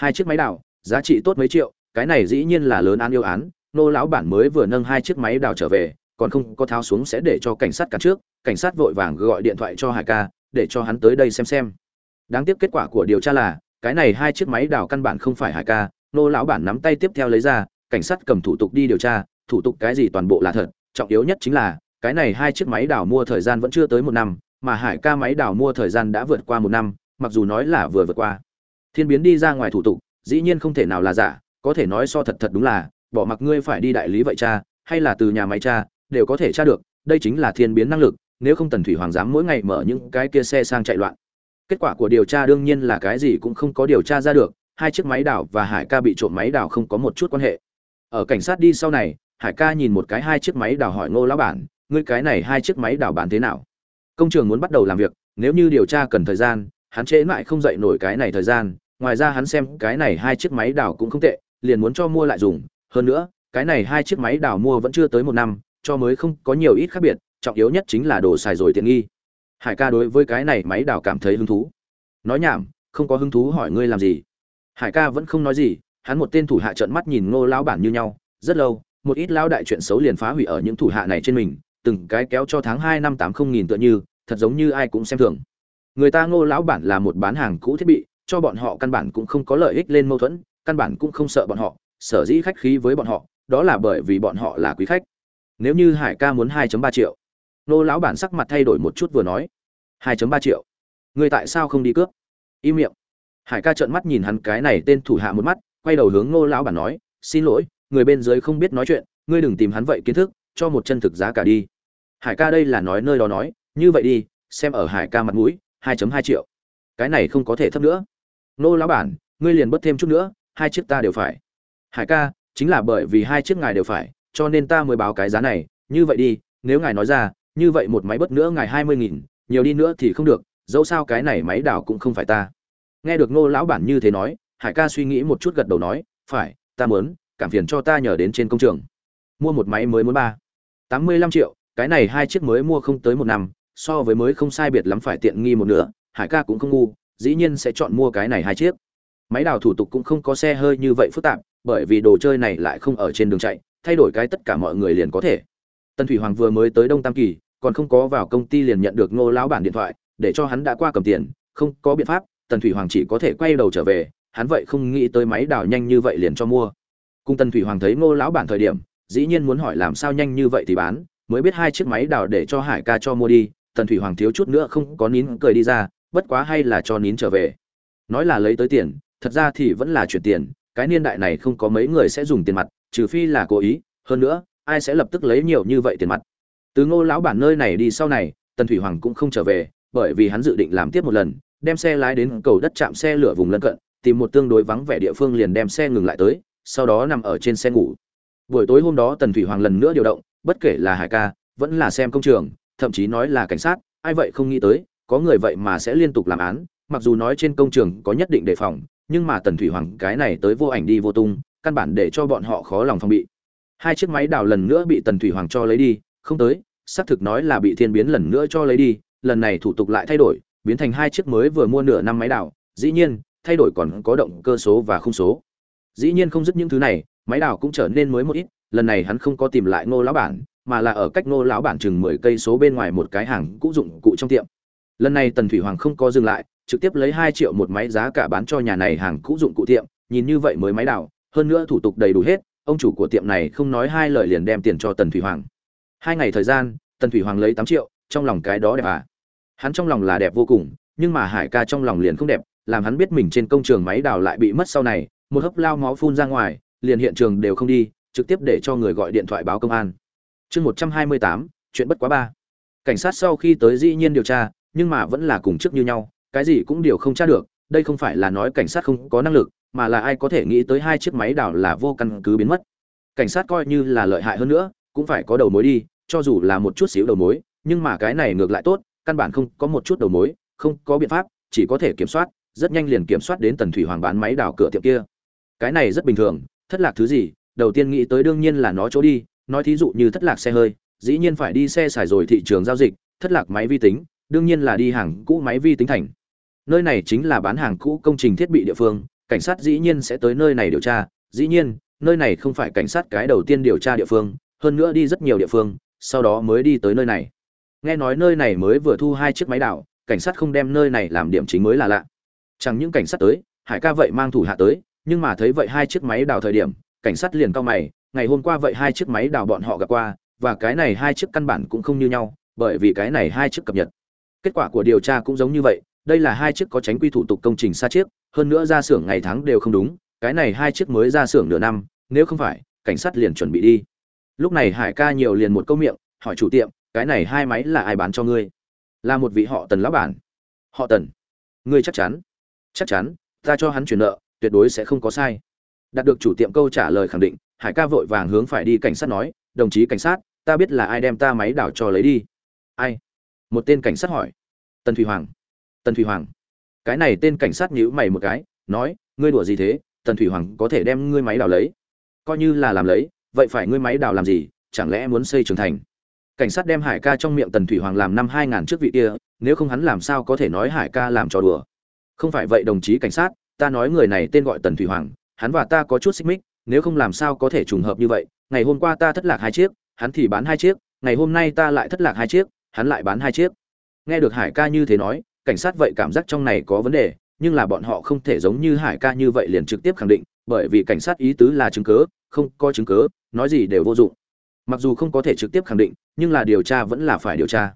hai chiếc máy đào, giá trị tốt mấy triệu, cái này dĩ nhiên là lớn án yêu án, nô lão bản mới vừa nâng hai chiếc máy đào trở về, còn không có tháo xuống sẽ để cho cảnh sát cả trước, cảnh sát vội vàng gọi điện thoại cho hải ca, để cho hắn tới đây xem xem. Đáng tiếc kết quả của điều tra là, cái này hai chiếc máy đào căn bản không phải hải ca, nô lão bản nắm tay tiếp theo lấy ra, cảnh sát cầm thủ tục đi điều tra, thủ tục cái gì toàn bộ là thật, trọng yếu nhất chính là, cái này hai chiếc máy đào mua thời gian vẫn chưa tới một năm, mà hải ca máy đào mua thời gian đã vượt qua một năm, mặc dù nói là vừa vượt qua thiên biến đi ra ngoài thủ tục, dĩ nhiên không thể nào là giả, có thể nói so thật thật đúng là, bỏ mặc ngươi phải đi đại lý vậy cha, hay là từ nhà máy cha, đều có thể tra được, đây chính là thiên biến năng lực, nếu không tần thủy hoàng dám mỗi ngày mở những cái kia xe sang chạy loạn. Kết quả của điều tra đương nhiên là cái gì cũng không có điều tra ra được, hai chiếc máy đảo và hải ca bị trộm máy đảo không có một chút quan hệ. Ở cảnh sát đi sau này, hải ca nhìn một cái hai chiếc máy đảo hỏi ngô lão bản, ngươi cái này hai chiếc máy đảo bán thế nào? Công trường muốn bắt đầu làm việc, nếu như điều tra cần thời gian, hắn trễ mãi không dậy nổi cái này thời gian ngoài ra hắn xem cái này hai chiếc máy đào cũng không tệ, liền muốn cho mua lại dùng. Hơn nữa, cái này hai chiếc máy đào mua vẫn chưa tới một năm, cho mới không có nhiều ít khác biệt, trọng yếu nhất chính là đồ xài rồi tiện nghi. Hải ca đối với cái này máy đào cảm thấy hứng thú. Nói nhảm, không có hứng thú hỏi ngươi làm gì. Hải ca vẫn không nói gì, hắn một tên thủ hạ trợn mắt nhìn ngô lão bản như nhau. Rất lâu, một ít lão đại chuyện xấu liền phá hủy ở những thủ hạ này trên mình, từng cái kéo cho tháng hai năm tám không nghìn tựa như, thật giống như ai cũng xem thường. Người ta ngô lão bản là một bán hàng cũ thiết bị cho bọn họ căn bản cũng không có lợi ích lên mâu thuẫn, căn bản cũng không sợ bọn họ, sở dĩ khách khí với bọn họ, đó là bởi vì bọn họ là quý khách. Nếu như hải ca muốn 2.3 triệu, nô lão bản sắc mặt thay đổi một chút vừa nói 2.3 triệu người tại sao không đi cướp? Im miệng. Hải ca trợn mắt nhìn hắn cái này tên thủ hạ một mắt, quay đầu hướng nô lão bản nói, xin lỗi, người bên dưới không biết nói chuyện, ngươi đừng tìm hắn vậy kiến thức, cho một chân thực giá cả đi. Hải ca đây là nói nơi đó nói, như vậy đi, xem ở hải ca mặt mũi 2.2 triệu. Cái này không có thể thấp nữa nô lão bản, ngươi liền bớt thêm chút nữa, hai chiếc ta đều phải. Hải ca, chính là bởi vì hai chiếc ngài đều phải, cho nên ta mới báo cái giá này. Như vậy đi, nếu ngài nói ra, như vậy một máy bớt nữa ngài hai mươi nghìn, nhiều đi nữa thì không được, dẫu sao cái này máy đảo cũng không phải ta. Nghe được nô lão bản như thế nói, hải ca suy nghĩ một chút gật đầu nói, phải, ta muốn, cảm phiền cho ta nhờ đến trên công trường. Mua một máy mới muốn ba, tám mươi lăm triệu, cái này hai chiếc mới mua không tới một năm, so với mới không sai biệt lắm phải tiện nghi một nửa, hải ca cũng không ngu dĩ nhiên sẽ chọn mua cái này hai chiếc. Máy đào thủ tục cũng không có xe hơi như vậy phức tạp, bởi vì đồ chơi này lại không ở trên đường chạy, thay đổi cái tất cả mọi người liền có thể. Tân thủy hoàng vừa mới tới đông tam kỳ, còn không có vào công ty liền nhận được ngô lão bản điện thoại, để cho hắn đã qua cầm tiền, không có biện pháp tần thủy hoàng chỉ có thể quay đầu trở về, hắn vậy không nghĩ tới máy đào nhanh như vậy liền cho mua. Cung tần thủy hoàng thấy ngô lão bản thời điểm, dĩ nhiên muốn hỏi làm sao nhanh như vậy thì bán, mới biết hai chiếc máy đào để cho hải ca cho mua đi tần thủy hoàng thiếu chút nữa không có nín cười đi ra bất quá hay là cho nín trở về. Nói là lấy tới tiền, thật ra thì vẫn là chuyển tiền, cái niên đại này không có mấy người sẽ dùng tiền mặt, trừ phi là cố ý, hơn nữa, ai sẽ lập tức lấy nhiều như vậy tiền mặt. Từ ngô lão bản nơi này đi sau này, tần thủy hoàng cũng không trở về, bởi vì hắn dự định làm tiếp một lần, đem xe lái đến cầu đất chạm xe lửa vùng lân cận, tìm một tương đối vắng vẻ địa phương liền đem xe ngừng lại tới, sau đó nằm ở trên xe ngủ. Buổi tối hôm đó tần thủy hoàng lần nữa điều động, bất kể là hải ca, vẫn là xem công trường, thậm chí nói là cảnh sát, ai vậy không nghĩ tới có người vậy mà sẽ liên tục làm án, mặc dù nói trên công trường có nhất định đề phòng, nhưng mà tần thủy hoàng cái này tới vô ảnh đi vô tung, căn bản để cho bọn họ khó lòng phòng bị. Hai chiếc máy đào lần nữa bị tần thủy hoàng cho lấy đi, không tới, xác thực nói là bị thiên biến lần nữa cho lấy đi, lần này thủ tục lại thay đổi, biến thành hai chiếc mới vừa mua nửa năm máy đào, dĩ nhiên, thay đổi còn có động cơ số và khung số. Dĩ nhiên không dứt những thứ này, máy đào cũng trở nên mới một ít, lần này hắn không có tìm lại ngô lão bản, mà là ở cách ngô lão bản chừng mười cây số bên ngoài một cái hàng cũ dụng cụ trong tiệm lần này tần thủy hoàng không có dừng lại, trực tiếp lấy hai triệu một máy giá cả bán cho nhà này hàng cũ dụng cụ tiệm, nhìn như vậy mới máy đào, hơn nữa thủ tục đầy đủ hết, ông chủ của tiệm này không nói hai lời liền đem tiền cho tần thủy hoàng. Hai ngày thời gian, tần thủy hoàng lấy tám triệu, trong lòng cái đó đẹp à. Hắn trong lòng là đẹp vô cùng, nhưng mà hải ca trong lòng liền không đẹp, làm hắn biết mình trên công trường máy đào lại bị mất sau này, một hớp lao máu phun ra ngoài, liền hiện trường đều không đi, trực tiếp để cho người gọi điện thoại báo công an. Chương một trăm hai mươi tám, chuyện bất quá ba. Cảnh sát sau khi tới dĩ nhiên điều tra nhưng mà vẫn là cùng trước như nhau, cái gì cũng điều không tra được, đây không phải là nói cảnh sát không có năng lực, mà là ai có thể nghĩ tới hai chiếc máy đào là vô căn cứ biến mất. Cảnh sát coi như là lợi hại hơn nữa, cũng phải có đầu mối đi, cho dù là một chút xíu đầu mối, nhưng mà cái này ngược lại tốt, căn bản không có một chút đầu mối, không có biện pháp, chỉ có thể kiểm soát, rất nhanh liền kiểm soát đến tần thủy hoàng bán máy đào cửa tiệm kia. Cái này rất bình thường, thất lạc thứ gì, đầu tiên nghĩ tới đương nhiên là nó chỗ đi, nói thí dụ như thất lạc xe hơi, dĩ nhiên phải đi xe xài rồi thị trường giao dịch, thất lạc máy vi tính đương nhiên là đi hàng cũ máy vi tính thành. Nơi này chính là bán hàng cũ công trình thiết bị địa phương, cảnh sát dĩ nhiên sẽ tới nơi này điều tra. Dĩ nhiên, nơi này không phải cảnh sát cái đầu tiên điều tra địa phương, hơn nữa đi rất nhiều địa phương, sau đó mới đi tới nơi này. Nghe nói nơi này mới vừa thu hai chiếc máy đảo, cảnh sát không đem nơi này làm điểm chính mới là lạ. Chẳng những cảnh sát tới, hải ca vậy mang thủ hạ tới, nhưng mà thấy vậy hai chiếc máy đào thời điểm, cảnh sát liền cao mày, ngày hôm qua vậy hai chiếc máy đào bọn họ gặp qua, và cái này hai chiếc căn bản cũng không như nhau, bởi vì cái này hai chiếc cập nhật kết quả của điều tra cũng giống như vậy, đây là hai chiếc có tránh quy thủ tục công trình xa chiếc, hơn nữa ra xưởng ngày tháng đều không đúng, cái này hai chiếc mới ra xưởng nửa năm, nếu không phải, cảnh sát liền chuẩn bị đi. Lúc này hải ca nhiều liền một câu miệng, hỏi chủ tiệm, cái này hai máy là ai bán cho ngươi? Là một vị họ tần lão bản. Họ tần. Ngươi chắc chắn. Chắc chắn, ta cho hắn chuyển nợ, tuyệt đối sẽ không có sai. Đạt được chủ tiệm câu trả lời khẳng định, hải ca vội vàng hướng phải đi cảnh sát nói, đồng chí cảnh sát, ta biết là ai đem ta máy đảo cho lấy đi. Ai? Một tên cảnh sát hỏi. Tần thủy hoàng. Tần thủy hoàng. Cái này tên cảnh sát nhíu mày một cái, nói, ngươi đùa gì thế? Tần thủy hoàng có thể đem ngươi máy đào lấy? Coi như là làm lấy, vậy phải ngươi máy đào làm gì? Chẳng lẽ muốn xây trường thành? Cảnh sát đem hải ca trong miệng tần thủy hoàng làm năm hai ngàn trước vị kia, nếu không hắn làm sao có thể nói hải ca làm trò đùa? Không phải vậy đồng chí cảnh sát, ta nói người này tên gọi tần thủy hoàng, hắn và ta có chút xích mích, nếu không làm sao có thể trùng hợp như vậy, ngày hôm qua ta thất lạc hai chiếc, hắn thì bán hai chiếc, ngày hôm nay ta lại thất lạc hai chiếc hắn lại bán hai chiếc. Nghe được hải ca như thế nói, cảnh sát vậy cảm giác trong này có vấn đề, nhưng là bọn họ không thể giống như hải ca như vậy liền trực tiếp khẳng định, bởi vì cảnh sát ý tứ là chứng cớ không có chứng cớ nói gì đều vô dụng. Mặc dù không có thể trực tiếp khẳng định, nhưng là điều tra vẫn là phải điều tra.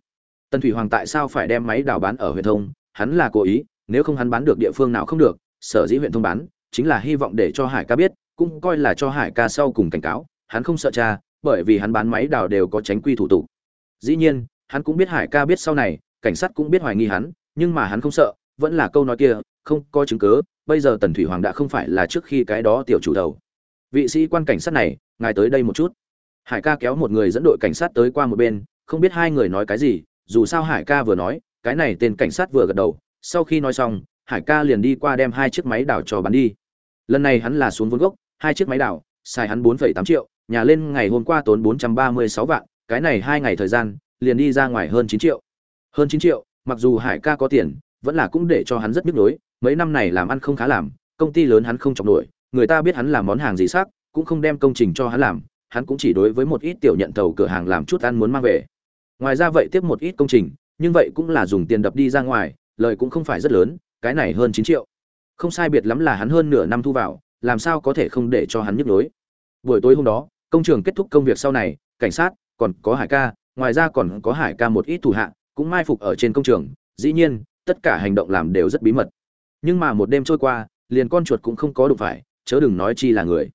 Tần thủy hoàng tại sao phải đem máy đào bán ở huyện thông? Hắn là cố ý, nếu không hắn bán được địa phương nào không được, sở dĩ huyện thông bán, chính là hy vọng để cho hải ca biết, cũng coi là cho hải ca sau cùng cảnh cáo, hắn không sợ cha bởi vì hắn bán máy đào đều có tránh quy thủ tục. Dĩ nhiên hắn cũng biết hải ca biết sau này, cảnh sát cũng biết hoài nghi hắn, nhưng mà hắn không sợ, vẫn là câu nói kia, không có chứng cớ bây giờ tần thủy hoàng đã không phải là trước khi cái đó tiểu chủ đầu. Vị sĩ quan cảnh sát này, ngài tới đây một chút. Hải ca kéo một người dẫn đội cảnh sát tới qua một bên, không biết hai người nói cái gì, dù sao hải ca vừa nói, cái này tên cảnh sát vừa gật đầu, sau khi nói xong, hải ca liền đi qua đem hai chiếc máy đảo cho bắn đi. Lần này hắn là xuống vốn gốc, hai chiếc máy đảo xài hắn bốn tám triệu, nhà lên ngày hôm qua tốn bốn trăm ba mươi sáu vạn, cái này hai ngày thời gian liền đi ra ngoài hơn chín triệu. Hơn chín triệu, mặc dù hải ca có tiền, vẫn là cũng để cho hắn rất nhức nhối, mấy năm này làm ăn không khá làm, công ty lớn hắn không chọc nổi, người ta biết hắn làm món hàng gì xác cũng không đem công trình cho hắn làm, hắn cũng chỉ đối với một ít tiểu nhận tàu cửa hàng làm chút ăn muốn mang về. Ngoài ra vậy tiếp một ít công trình, nhưng vậy cũng là dùng tiền đập đi ra ngoài lợi cũng không phải rất lớn, cái này hơn chín triệu. Không sai biệt lắm là hắn hơn nửa năm thu vào, làm sao có thể không để cho hắn nhức nhối. Buổi tối hôm đó, công trường kết thúc công việc sau này, cảnh sát, còn có hải ca ngoài ra còn có hải ca một ít thủ hạ, cũng mai phục ở trên công trường, dĩ nhiên, tất cả hành động làm đều rất bí mật. Nhưng mà một đêm trôi qua, liền con chuột cũng không có đụng phải, chớ đừng nói chi là người.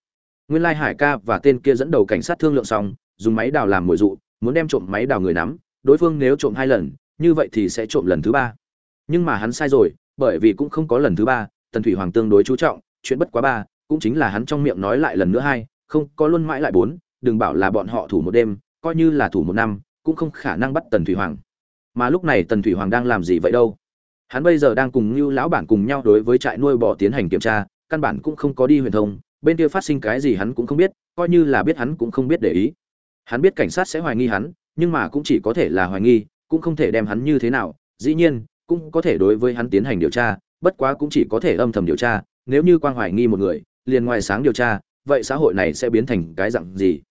Nguyên lai hải ca và tên kia dẫn đầu cảnh sát thương lượng xong, dùng máy đào làm mồi dụ, muốn đem trộm máy đào người nắm, đối phương nếu trộm hai lần, như vậy thì sẽ trộm lần thứ ba. Nhưng mà hắn sai rồi, bởi vì cũng không có lần thứ ba, tần thủy hoàng tương đối chú trọng, chuyện bất quá ba, cũng chính là hắn trong miệng nói lại lần nữa hai, không có luôn mãi lại bốn, đừng bảo là bọn họ thủ một đêm, coi như là thủ một năm cũng không khả năng bắt tần thủy hoàng. Mà lúc này tần thủy hoàng đang làm gì vậy đâu? Hắn bây giờ đang cùng như lão bản cùng nhau đối với trại nuôi bò tiến hành kiểm tra, căn bản cũng không có đi huyền thông, bên kia phát sinh cái gì hắn cũng không biết, coi như là biết hắn cũng không biết để ý. Hắn biết cảnh sát sẽ hoài nghi hắn, nhưng mà cũng chỉ có thể là hoài nghi, cũng không thể đem hắn như thế nào. Dĩ nhiên, cũng có thể đối với hắn tiến hành điều tra, bất quá cũng chỉ có thể âm thầm điều tra. Nếu như quang hoài nghi một người, liền ngoài sáng điều tra, vậy xã hội này sẽ biến thành cái dạng gì?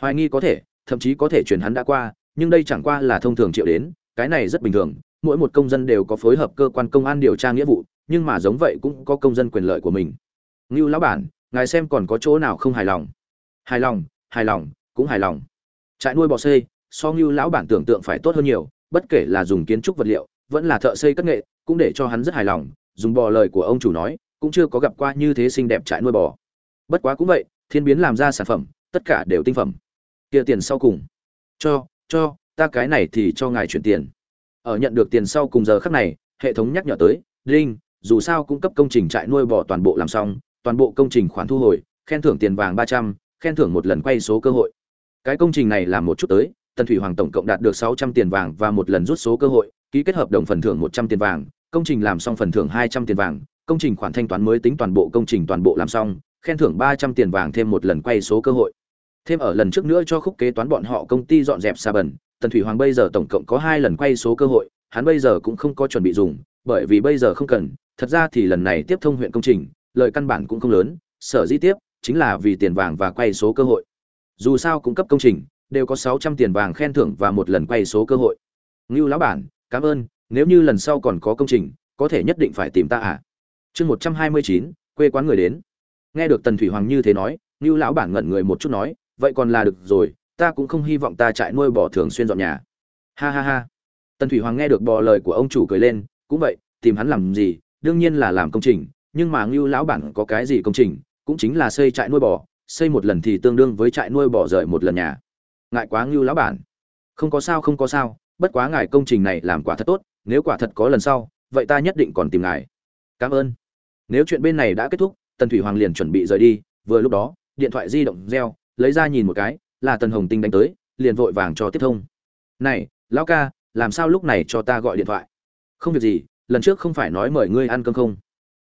Hoài nghi có thể, thậm chí có thể chuyển hắn đã qua nhưng đây chẳng qua là thông thường triệu đến, cái này rất bình thường, mỗi một công dân đều có phối hợp cơ quan công an điều tra nghĩa vụ, nhưng mà giống vậy cũng có công dân quyền lợi của mình. Ngưu lão bản, ngài xem còn có chỗ nào không hài lòng? Hài lòng hài lòng, cũng hài lòng. Trại nuôi bò xây so ngưu lão bản tưởng tượng phải tốt hơn nhiều, bất kể là dùng kiến trúc vật liệu, vẫn là thợ xây cất nghệ, cũng để cho hắn rất hài lòng, dùng bò lời của ông chủ nói, cũng chưa có gặp qua như thế xinh đẹp trại nuôi bò. Bất quá cũng vậy, thiên biến làm ra sản phẩm, tất cả đều tinh phẩm. Kia tiền sau cùng. Cho cho, ta cái này thì cho ngài chuyển tiền. Ở nhận được tiền sau cùng giờ khắc này, hệ thống nhắc nhở tới, Linh, dù sao cung cấp công trình trại nuôi bò toàn bộ làm xong, toàn bộ công trình khoản thu hồi, khen thưởng tiền vàng ba trăm, khen thưởng một lần quay số cơ hội. Cái công trình này làm một chút tới, tần thủy hoàng tổng cộng đạt được sáu trăm tiền vàng và một lần rút số cơ hội, ký kết hợp đồng phần thưởng một trăm tiền vàng, công trình làm xong phần thưởng hai trăm tiền vàng, công trình khoản thanh toán mới tính toàn bộ công trình toàn bộ làm xong, khen thưởng ba trăm tiền vàng thêm một lần quay số cơ hội thêm ở lần trước nữa cho khúc kế toán bọn họ công ty dọn dẹp xa bẩn, tần thủy hoàng bây giờ tổng cộng có hai lần quay số cơ hội, hắn bây giờ cũng không có chuẩn bị dùng, bởi vì bây giờ không cần, thật ra thì lần này tiếp thông huyện công trình lợi căn bản cũng không lớn, sở dĩ tiếp, chính là vì tiền vàng và quay số cơ hội. Dù sao cung cấp công trình, đều có sáu trăm tiền vàng khen thưởng và một lần quay số cơ hội. Ngưu lão bản, cảm ơn, nếu như lần sau còn có công trình, có thể nhất định phải tìm ta à? Chương một trăm hai mươi chín, quê quán người đến. Nghe được tần thủy hoàng như thế nói, ngưu lão bản ngẩn người một chút nói vậy còn là được rồi, ta cũng không hy vọng ta trại nuôi bò thường xuyên dọn nhà. Ha ha ha. Tần thủy hoàng nghe được bò lời của ông chủ cười lên, cũng vậy, tìm hắn làm gì, đương nhiên là làm công trình, nhưng mà ngưu lão bản có cái gì công trình, cũng chính là xây trại nuôi bò, xây một lần thì tương đương với trại nuôi bò rời một lần nhà. Ngại quá ngưu lão bản. Không có sao, không có sao, bất quá ngài công trình này làm quả thật tốt, nếu quả thật có lần sau, vậy ta nhất định còn tìm ngài. Cảm ơn. Nếu chuyện bên này đã kết thúc, tần thủy hoàng liền chuẩn bị rời đi, vừa lúc đó, điện thoại di động reo lấy ra nhìn một cái, là tần hồng tinh đánh tới, liền vội vàng cho tiếp thông. Này, lão ca, làm sao lúc này cho ta gọi điện thoại? Không việc gì, lần trước không phải nói mời ngươi ăn cơm không?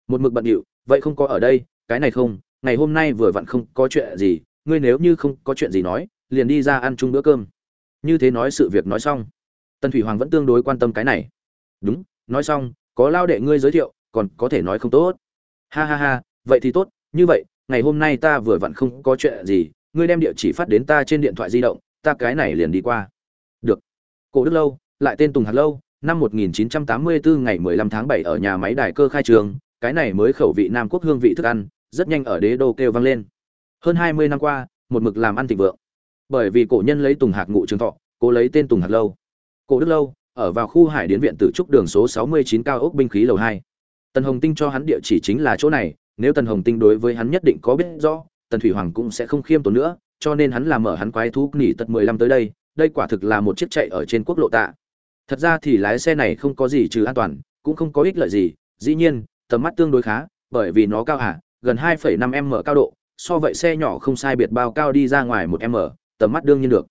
Một mực bận điệu, vậy không có ở đây, cái này không, ngày hôm nay vừa vặn không có chuyện gì, ngươi nếu như không có chuyện gì nói, liền đi ra ăn chung bữa cơm. Như thế nói sự việc nói xong, tần thủy hoàng vẫn tương đối quan tâm cái này. Đúng, nói xong, có lao đệ ngươi giới thiệu, còn có thể nói không tốt. Ha ha ha, vậy thì tốt, như vậy, ngày hôm nay ta vừa vặn không có chuyện gì ngươi đem địa chỉ phát đến ta trên điện thoại di động, ta cái này liền đi qua. Được. Cổ đức lâu, lại tên tùng hạt lâu, năm 1984 ngày 15 tháng 7 ở nhà máy đài cơ khai trường, cái này mới khẩu vị nam quốc hương vị thức ăn, rất nhanh ở đế đô kêu vang lên. Hơn 20 năm qua, một mực làm ăn thịnh vượng. Bởi vì cổ nhân lấy tùng hạc ngụ trường thọ, cố lấy tên tùng Hạt lâu. Cổ đức lâu, ở vào khu hải điến viện tử trúc đường số 69 cao ốc binh khí lầu 2. tần hồng tinh cho hắn địa chỉ chính là chỗ này, nếu tần hồng tinh đối với hắn nhất định có biết rõ tần thủy hoàng cũng sẽ không khiêm tốn nữa cho nên hắn làm mở hắn quái thú nghỉ tật 15 tới đây đây quả thực là một chiếc chạy ở trên quốc lộ tạ. Thật ra thì lái xe này không có gì trừ an toàn cũng không có ích lợi gì dĩ nhiên tầm mắt tương đối khá bởi vì nó cao hả gần 2,5 m cao độ so vậy xe nhỏ không sai biệt bao cao đi ra ngoài một m tầm mắt đương nhiên được.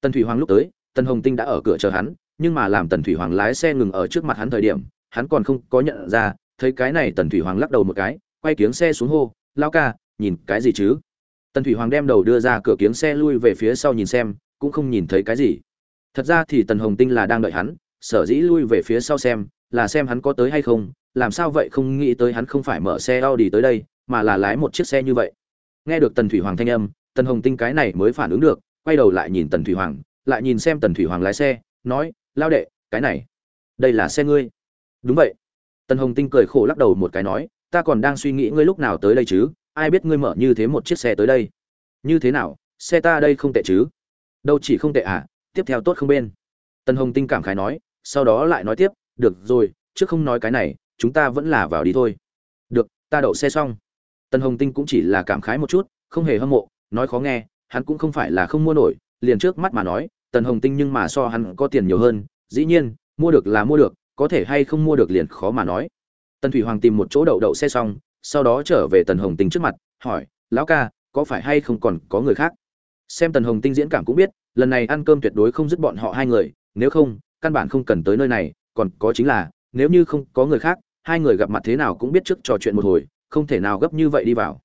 Tần thủy hoàng lúc tới tần hồng tinh đã ở cửa chờ hắn nhưng mà làm tần thủy hoàng lái xe ngừng ở trước mặt hắn thời điểm hắn còn không có nhận ra thấy cái này tần thủy hoàng lắc đầu một cái quay kiếng xe xuống hô lao ca nhìn cái gì chứ? Tần thủy hoàng đem đầu đưa ra cửa kiếng xe lui về phía sau nhìn xem, cũng không nhìn thấy cái gì. Thật ra thì tần hồng tinh là đang đợi hắn, sở dĩ lui về phía sau xem, là xem hắn có tới hay không, làm sao vậy không nghĩ tới hắn không phải mở xe Audi tới đây, mà là lái một chiếc xe như vậy. Nghe được tần thủy hoàng thanh âm, tần hồng tinh cái này mới phản ứng được, quay đầu lại nhìn tần thủy hoàng, lại nhìn xem tần thủy hoàng lái xe, nói, lao đệ, cái này, đây là xe ngươi. Đúng vậy. Tần hồng tinh cười khổ lắc đầu một cái nói, ta còn đang suy nghĩ ngươi lúc nào tới đây chứ ai biết ngươi mở như thế một chiếc xe tới đây? Như thế nào? Xe ta đây không tệ chứ? Đâu chỉ không tệ à? Tiếp theo tốt không bên. Tần hồng tinh cảm khái nói, sau đó lại nói tiếp, được rồi, trước không nói cái này, chúng ta vẫn là vào đi thôi. Được, ta đậu xe xong. Tần hồng tinh cũng chỉ là cảm khái một chút, không hề hâm mộ, nói khó nghe, hắn cũng không phải là không mua nổi, liền trước mắt mà nói, tần hồng tinh nhưng mà so hắn có tiền nhiều hơn, dĩ nhiên, mua được là mua được, có thể hay không mua được liền khó mà nói. Tần thủy hoàng tìm một chỗ đậu đậu xe xong sau đó trở về tần hồng tinh trước mặt, hỏi, lão ca, có phải hay không còn có người khác? Xem tần hồng tinh diễn cảm cũng biết, lần này ăn cơm tuyệt đối không dứt bọn họ hai người, nếu không, căn bản không cần tới nơi này, còn có chính là, nếu như không có người khác, hai người gặp mặt thế nào cũng biết trước trò chuyện một hồi, không thể nào gấp như vậy đi vào.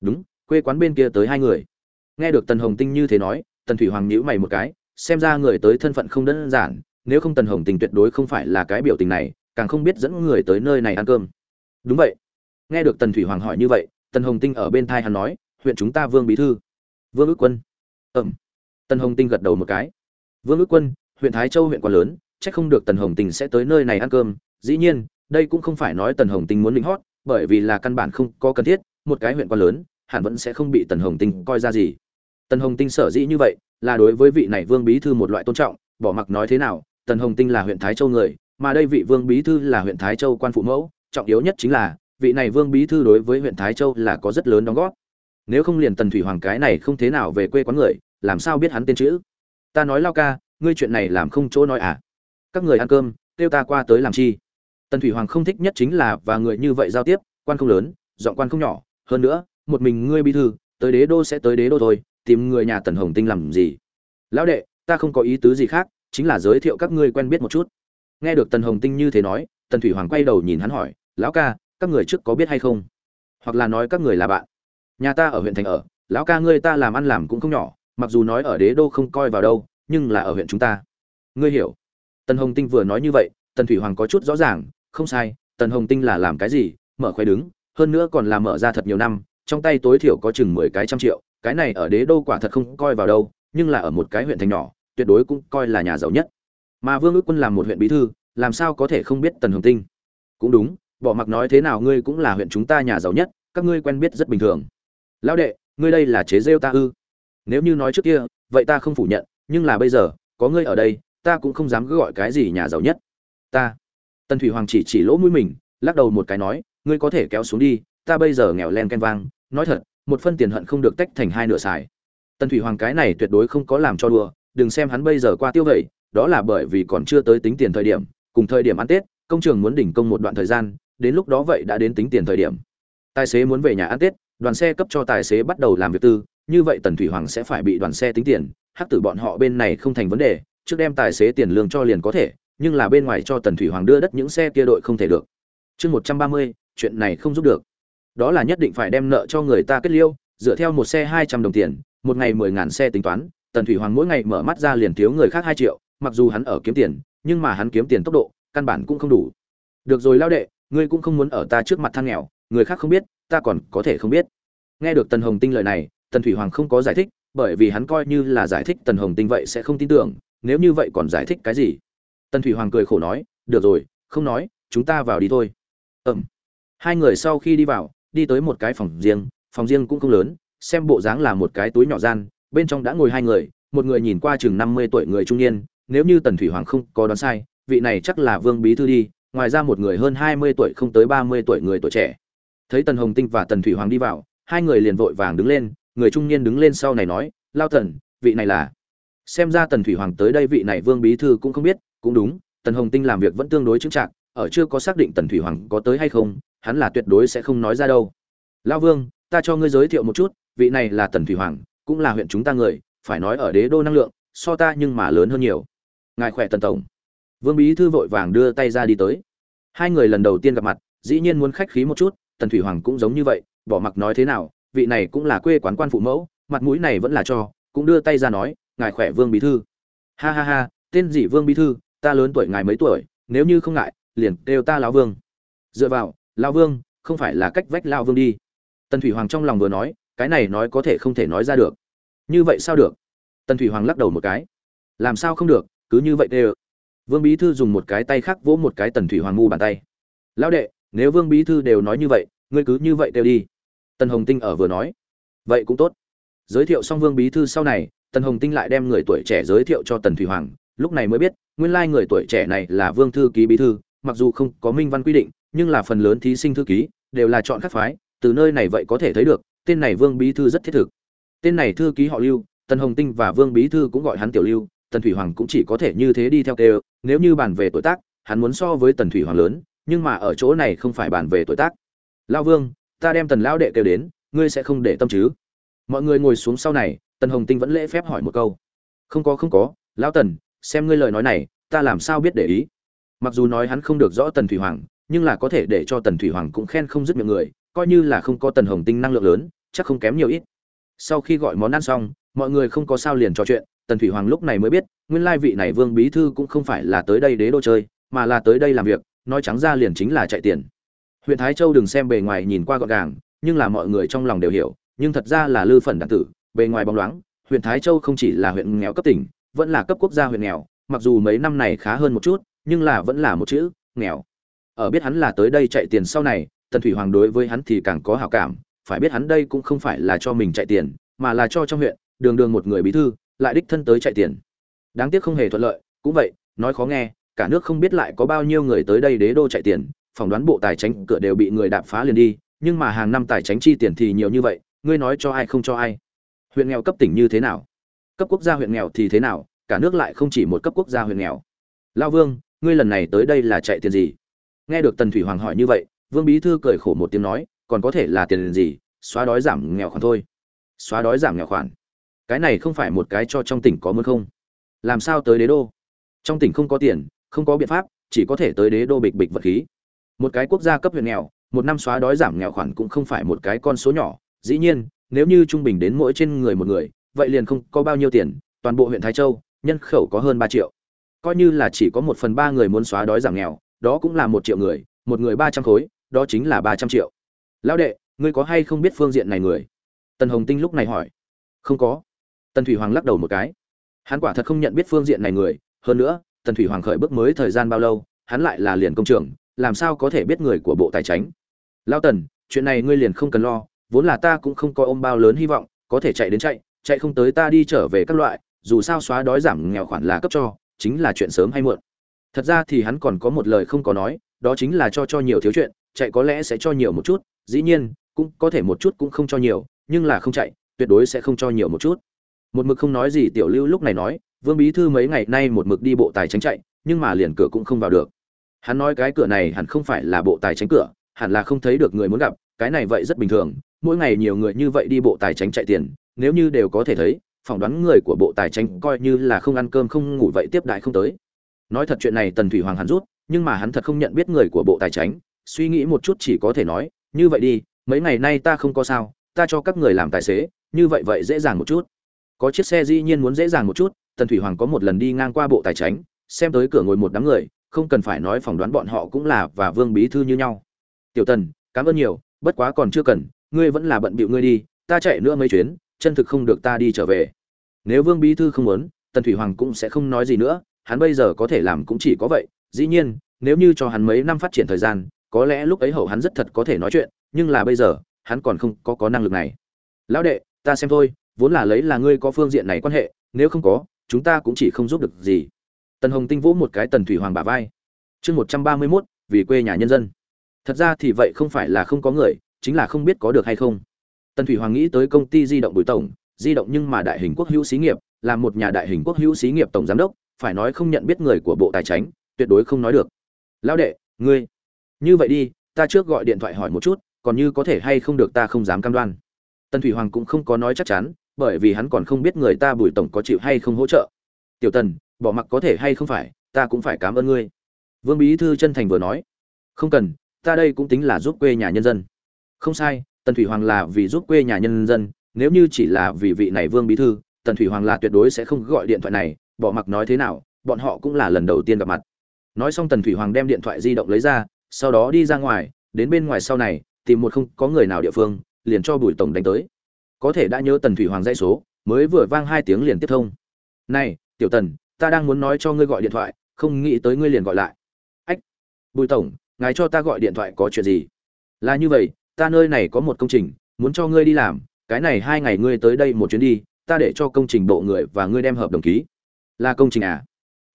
Đúng, quê quán bên kia tới hai người. Nghe được tần hồng tinh như thế nói, tần thủy hoàng nhíu mày một cái, xem ra người tới thân phận không đơn giản, nếu không tần hồng tinh tuyệt đối không phải là cái biểu tình này, càng không biết dẫn người tới nơi này ăn cơm. Đúng vậy nghe được tần thủy hoàng hỏi như vậy, tần hồng tinh ở bên thai hắn nói, huyện chúng ta vương bí thư, vương ước quân. Ẩm tần hồng tinh gật đầu một cái. Vương ước quân, huyện thái châu huyện quá lớn c h ắ c không được tần hồng tinh sẽ tới nơi này ăn cơm. Dĩ nhiên, đây cũng không phải nói tần hồng tinh muốn lĩnh hót, bởi vì là căn bản không có cần thiết, một cái huyện quá lớn, hẳn vẫn sẽ không bị tần hồng tinh coi ra gì. Tần hồng tinh sở dĩ như vậy, là đối với vị này vương bí thư một loại tôn trọng, bỏ mặc nói thế nào, tần hồng tinh là huyện thái châu người, mà đây vị vương bí thư là huyện thái châu quan phụ mẫu, trọng yếu nhất chính là vị này vương bí thư đối với huyện thái châu là có rất lớn đóng góp. Nếu không liền tần thủy hoàng cái này không thế nào về quê quán người, làm sao biết hắn tên chữ? Ta nói lao ca, ngươi chuyện này làm không chỗ nói à? Các người ăn cơm, kêu ta qua tới làm chi? Tần thủy hoàng không thích nhất chính là và người như vậy giao tiếp, quan không lớn dọn quan không nhỏ. Hơn nữa, một mình ngươi bí thư, tới đế đô sẽ tới đế đô thôi, tìm người nhà tần hồng tinh làm gì? Lão đệ, ta không có ý tứ gì khác, chính là giới thiệu các ngươi quen biết một chút. Nghe được tần hồng tinh như thế nói, tần thủy hoàng quay đầu nhìn hắn hỏi, lão ca các người trước có biết hay không? Hoặc là nói các người là bạn? Nhà ta ở huyện thành ở, lão ca ngươi ta làm ăn làm cũng không nhỏ, mặc dù nói ở đế đô không coi vào đâu, nhưng là ở huyện chúng ta. Ngươi hiểu. Tần hồng tinh vừa nói như vậy, tần thủy hoàng có chút rõ ràng, không sai, tần hồng tinh là làm cái gì, mở khoe đứng, hơn nữa còn làm mở ra thật nhiều năm, trong tay tối thiểu có chừng mười cái trăm triệu, cái này ở đế đô quả thật không coi vào đâu, nhưng là ở một cái huyện thành nhỏ, tuyệt đối cũng coi là nhà giàu nhất. Mà vương ước quân làm một huyện bí thư, làm sao có thể không biết tần hồng tinh? Cũng đúng bỏ mặc nói thế nào ngươi cũng là huyện chúng ta nhà giàu nhất, các ngươi quen biết rất bình thường. Lão đệ, ngươi đây là chế rêu ta ư? Nếu như nói trước kia, vậy ta không phủ nhận, nhưng là bây giờ, có ngươi ở đây, ta cũng không dám cứ gọi cái gì nhà giàu nhất. Ta, tần thủy hoàng chỉ chỉ lỗ mũi mình, lắc đầu một cái nói, ngươi có thể kéo xuống đi, ta bây giờ nghèo len ken vang, nói thật, một phân tiền hận không được tách thành hai nửa xài. Tần thủy hoàng cái này tuyệt đối không có làm cho đùa, đừng xem hắn bây giờ qua tiêu vậy, đó là bởi vì còn chưa tới tính tiền thời điểm, cùng thời điểm ăn tết, công trường muốn đỉnh công một đoạn thời gian đến lúc đó vậy đã đến tính tiền thời điểm. Tài xế muốn về nhà ăn tết, đoàn xe cấp cho tài xế bắt đầu làm việc tư, như vậy tần thủy hoàng sẽ phải bị đoàn xe tính tiền, hắc tử bọn họ bên này không thành vấn đề, trước đem tài xế tiền lương cho liền có thể, nhưng là bên ngoài cho tần thủy hoàng đưa đất những xe kia đội không thể được. Chương một trăm ba mươi, chuyện này không giúp được. Đó là nhất định phải đem nợ cho người ta kết liêu, dựa theo một xe hai trăm đồng tiền, một ngày mười ngàn xe tính toán, tần thủy hoàng mỗi ngày mở mắt ra liền thiếu người khác hai triệu, mặc dù hắn ở kiếm tiền, nhưng mà hắn kiếm tiền tốc độ, căn bản cũng không đủ. Được rồi lao đệ ngươi cũng không muốn ở ta trước mặt than nghèo, người khác không biết, ta còn có thể không biết. Nghe được tần hồng tinh lời này, tần thủy hoàng không có giải thích, bởi vì hắn coi như là giải thích tần hồng tinh vậy sẽ không tin tưởng, nếu như vậy còn giải thích cái gì? Tần thủy hoàng cười khổ nói, được rồi, không nói, chúng ta vào đi thôi. Ừm. Hai người sau khi đi vào, đi tới một cái phòng riêng phòng riêng cũng không lớn, xem bộ dáng là một cái túi nhỏ gian, bên trong đã ngồi hai người, một người nhìn qua chừng năm mươi tuổi người trung niên, nếu như tần thủy hoàng không có đoán sai, vị này chắc là vương bí thư đi ngoài ra một người hơn hai mươi tuổi không tới ba mươi tuổi người tuổi trẻ. Thấy tần hồng tinh và tần thủy hoàng đi vào, hai người liền vội vàng đứng lên, người trung niên đứng lên sau này nói, lao tần, vị này là? Xem ra tần thủy hoàng tới đây vị này vương bí thư cũng không biết, cũng đúng, tần hồng tinh làm việc vẫn tương đối chững chạc, ở chưa có xác định tần thủy hoàng có tới hay không, hắn là tuyệt đối sẽ không nói ra đâu. Lao vương, ta cho ngươi giới thiệu một chút, vị này là tần thủy hoàng, cũng là huyện chúng ta người, phải nói ở đế đô năng lượng, so ta nhưng mà lớn hơn nhiều. Ngài khỏe tần tổng vương bí thư vội vàng đưa tay ra đi tới. Hai người lần đầu tiên gặp mặt, dĩ nhiên muốn khách khí một chút, tần thủy hoàng cũng giống như vậy, bỏ mặc nói thế nào, vị này cũng là quê quán quan phụ mẫu, mặt mũi này vẫn là cho, cũng đưa tay ra nói, ngài khỏe vương bí thư. Ha ha ha, tên gì vương bí thư, ta lớn tuổi ngài mấy tuổi, nếu như không ngại, liền kêu ta lão vương. Dựa vào, lão vương, không phải là cách vách lão vương đi. Tần thủy hoàng trong lòng vừa nói, cái này nói có thể không thể nói ra được. Như vậy sao được? Tần thủy hoàng lắc đầu một cái. Làm sao không được, cứ như vậy đều vương bí thư dùng một cái tay khác vỗ một cái tần thủy hoàng ngu bàn tay. Lão đệ, nếu vương bí thư đều nói như vậy, ngươi cứ như vậy đều đi. Tần hồng tinh ở vừa nói. Vậy cũng tốt. Giới thiệu xong vương bí thư sau này, tần hồng tinh lại đem người tuổi trẻ giới thiệu cho tần thủy hoàng. Lúc này mới biết, nguyên lai người tuổi trẻ này là vương thư ký bí thư, mặc dù không có minh văn quy định, nhưng là phần lớn thí sinh thư ký đều là chọn các phái, từ nơi này vậy có thể thấy được, tên này vương bí thư rất thiết thực. Tên này thư ký họ lưu, tần hồng tinh và vương bí thư cũng gọi hắn tiểu lưu tần thủy hoàng cũng chỉ có thể như thế đi theo kêu, nếu như bàn về tuổi tác, hắn muốn so với tần thủy hoàng lớn, nhưng mà ở chỗ này không phải bàn về tuổi tác. Lao vương, ta đem tần lão đệ kêu đến, ngươi sẽ không để tâm chứ? Mọi người ngồi xuống sau này, tần hồng tinh vẫn lễ phép hỏi một câu. Không có không có, lão tần, xem ngươi lời nói này, ta làm sao biết để ý? Mặc dù nói hắn không được rõ tần thủy hoàng, nhưng là có thể để cho tần thủy hoàng cũng khen không dứt miệng người, coi như là không có tần hồng tinh năng lượng lớn, chắc không kém nhiều ít. Sau khi gọi món ăn xong, mọi người không có sao liền trò chuyện tần thủy hoàng lúc này mới biết, nguyên lai vị này vương bí thư cũng không phải là tới đây đế đô chơi, mà là tới đây làm việc, nói trắng ra liền chính là chạy tiền. Huyện thái châu đừng xem bề ngoài nhìn qua gọn gàng, nhưng là mọi người trong lòng đều hiểu, nhưng thật ra là lư phần đạn tử, bề ngoài bóng loáng, huyện thái châu không chỉ là huyện nghèo cấp tỉnh, vẫn là cấp quốc gia huyện nghèo, mặc dù mấy năm này khá hơn một chút, nhưng là vẫn là một chữ, nghèo. Ở biết hắn là tới đây chạy tiền sau này, tần thủy hoàng đối với hắn thì càng có hảo cảm, phải biết hắn đây cũng không phải là cho mình chạy tiền, mà là cho trong huyện, đường đường một người bí thư lại đích thân tới chạy tiền. Đáng tiếc không hề thuận lợi, cũng vậy, nói khó nghe, cả nước không biết lại có bao nhiêu người tới đây đế đô chạy tiền, phỏng đoán bộ tài chính cửa đều bị người đạp phá liền đi, nhưng mà hàng năm tài chính chi tiền thì nhiều như vậy, ngươi nói cho ai không cho ai. Huyện nghèo cấp tỉnh như thế nào? Cấp quốc gia huyện nghèo thì thế nào? Cả nước lại không chỉ một cấp quốc gia huyện nghèo. Lao vương, ngươi lần này tới đây là chạy tiền gì? Nghe được tần thủy hoàng hỏi như vậy, vương bí thư cười khổ một tiếng nói, còn có thể là tiền gì? Xóa đói giảm nghèo khoản thôi. Xóa đói giảm nghèo khoản cái này không phải một cái cho trong tỉnh có muốn không? Làm sao tới đế đô? Trong tỉnh không có tiền, không có biện pháp, chỉ có thể tới đế đô bịch bịch vật khí. Một cái quốc gia cấp huyện nghèo, một năm xóa đói giảm nghèo khoản cũng không phải một cái con số nhỏ. Dĩ nhiên, nếu như trung bình đến mỗi trên người một người, vậy liền không có bao nhiêu tiền, toàn bộ huyện thái châu, nhân khẩu có hơn ba triệu. Coi như là chỉ có một phần ba người muốn xóa đói giảm nghèo, đó cũng là một triệu người, một người ba trăm khối, đó chính là ba trăm triệu. Lão đệ, ngươi có hay không biết phương diện này người? Tần hồng tinh lúc này hỏi. Không có tần thủy hoàng lắc đầu một cái. Hắn quả thật không nhận biết phương diện này người, hơn nữa, tần thủy hoàng khởi bước mới thời gian bao lâu, hắn lại là liền công trường làm sao có thể biết người của bộ tài chính? Lao tần, chuyện này ngươi liền không cần lo, vốn là ta cũng không có ôm bao lớn hy vọng, có thể chạy đến chạy chạy không tới ta đi trở về các loại, dù sao xóa đói giảm nghèo khoản là cấp cho, chính là chuyện sớm hay muộn. Thật ra thì hắn còn có một lời không có nói, đó chính là cho cho nhiều thiếu chuyện, chạy có lẽ sẽ cho nhiều một chút, dĩ nhiên, cũng có thể một chút cũng không cho nhiều, nhưng là không chạy, tuyệt đối sẽ không cho nhiều một chút một mực không nói gì tiểu lưu lúc này nói, vương bí thư mấy ngày nay một mực đi bộ tài tránh chạy, nhưng mà liền cửa cũng không vào được. Hắn nói cái cửa này hẳn không phải là bộ tài tránh cửa, hẳn là không thấy được người muốn gặp, cái này vậy rất bình thường, mỗi ngày nhiều người như vậy đi bộ tài tránh chạy tiền, nếu như đều có thể thấy, phỏng đoán người của bộ tài tránh coi như là không ăn cơm không ngủ vậy tiếp đại không tới. Nói thật chuyện này tần thủy hoàng hắn rút, nhưng mà hắn thật không nhận biết người của bộ tài tránh suy nghĩ một chút chỉ có thể nói, như vậy đi, mấy ngày nay ta không có sao, ta cho các người làm tài xế, như vậy vậy dễ dàng một chút có chiếc xe dĩ nhiên muốn dễ dàng một chút tần thủy hoàng có một lần đi ngang qua bộ tài chính, xem tới cửa ngồi một đám người không cần phải nói phỏng đoán bọn họ cũng là và vương bí thư như nhau. Tiểu tần cảm ơn nhiều bất quá còn chưa cần ngươi vẫn là bận bịu ngươi đi ta chạy nữa mấy chuyến chân thực không được ta đi trở về. Nếu vương bí thư không muốn tần thủy hoàng cũng sẽ không nói gì nữa hắn bây giờ có thể làm cũng chỉ có vậy dĩ nhiên nếu như cho hắn mấy năm phát triển thời gian có lẽ lúc ấy hậu hắn rất thật có thể nói chuyện nhưng là bây giờ hắn còn không có có năng lực này. Lão đệ ta xem thôi vốn là lấy là ngươi có phương diện này quan hệ, nếu không có, chúng ta cũng chỉ không giúp được gì. Tần hồng tinh vỗ một cái tần thủy hoàng bả vai. Chương một trăm ba mươi mốt, vì quê nhà nhân dân. Thật ra thì vậy không phải là không có người, chính là không biết có được hay không. Tần thủy hoàng nghĩ tới công ty di động bùi tổng, di động nhưng mà đại hình quốc hữu xí nghiệp, là một nhà đại hình quốc hữu xí nghiệp tổng giám đốc, phải nói không nhận biết người của bộ tài chính, tuyệt đối không nói được. Lão đệ, ngươi, như vậy đi, ta trước gọi điện thoại hỏi một chút, còn như có thể hay không được ta không dám cam đoan. Tần thủy hoàng cũng không có nói chắc chắn bởi vì hắn còn không biết người ta bùi tổng có chịu hay không hỗ trợ. Tiểu tần, bỏ mặc có thể hay không phải, ta cũng phải cảm ơn ngươi. Vương bí thư chân thành vừa nói. Không cần, ta đây cũng tính là giúp quê nhà nhân dân. Không sai, tần thủy hoàng là vì giúp quê nhà nhân dân, nếu như chỉ là vì vị này vương bí thư, tần thủy hoàng là tuyệt đối sẽ không gọi điện thoại này, bỏ mặc nói thế nào, bọn họ cũng là lần đầu tiên gặp mặt. Nói xong tần thủy hoàng đem điện thoại di động lấy ra, sau đó đi ra ngoài, đến bên ngoài sau này, tìm một không có người nào địa phương, liền cho bùi tổng đánh tới có thể đã nhớ tần thủy hoàng dãy số, mới vừa vang hai tiếng liền tiếp thông. Này, tiểu tần, ta đang muốn nói cho ngươi gọi điện thoại, không nghĩ tới ngươi liền gọi lại. Ách, bùi tổng, ngài cho ta gọi điện thoại có chuyện gì? Là như vậy, ta nơi này có một công trình, muốn cho ngươi đi làm, cái này hai ngày ngươi tới đây một chuyến đi, ta để cho công trình bộ người và ngươi đem hợp đồng ký. Là công trình à?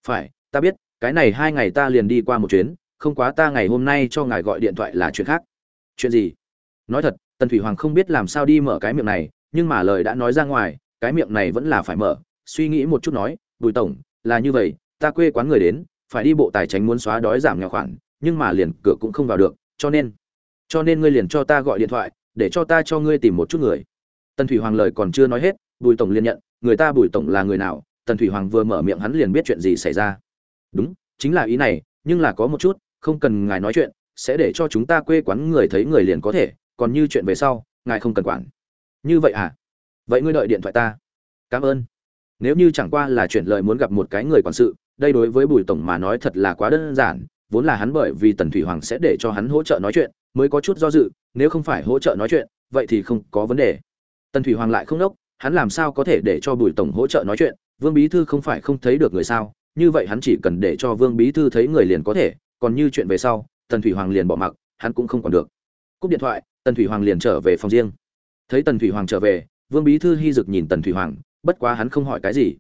Phải, ta biết, cái này hai ngày ta liền đi qua một chuyến, không quá ta ngày hôm nay cho ngài gọi điện thoại là chuyện khác. Chuyện gì? Nói thật, tần thủy hoàng không biết làm sao đi mở cái miệng này nhưng mà lời đã nói ra ngoài, cái miệng này vẫn là phải mở, suy nghĩ một chút nói, bùi tổng, là như vậy, ta quê quán người đến, phải đi bộ tài chính muốn xóa đói giảm nghèo khoản, nhưng mà liền cửa cũng không vào được, cho nên cho nên ngươi liền cho ta gọi điện thoại, để cho ta cho ngươi tìm một chút người. Tần thủy hoàng lời còn chưa nói hết, bùi tổng liền nhận, người ta bùi tổng là người nào? Tần thủy hoàng vừa mở miệng hắn liền biết chuyện gì xảy ra. Đúng, chính là ý này, nhưng là có một chút, không cần ngài nói chuyện, sẽ để cho chúng ta quê quán người thấy người liền có thể, còn như chuyện về sau, ngài không cần quản như vậy à? Vậy ngươi đợi điện thoại ta. Cảm ơn. Nếu như chẳng qua là chuyện lời muốn gặp một cái người quản sự, đây đối với bùi tổng mà nói thật là quá đơn giản, vốn là hắn bởi vì tần thủy hoàng sẽ để cho hắn hỗ trợ nói chuyện, mới có chút do dự, nếu không phải hỗ trợ nói chuyện, vậy thì không có vấn đề. Tần thủy hoàng lại không đốc, hắn làm sao có thể để cho bùi tổng hỗ trợ nói chuyện, vương bí thư không phải không thấy được người sao, như vậy hắn chỉ cần để cho vương bí thư thấy người liền có thể, còn như chuyện về sau, tần thủy hoàng liền bỏ mặc, hắn cũng không còn được. Cúp điện thoại, tần thủy hoàng liền trở về phòng riêng thấy tần thủy hoàng trở về, vương bí thư hy dực nhìn tần thủy hoàng, bất quá hắn không hỏi cái gì.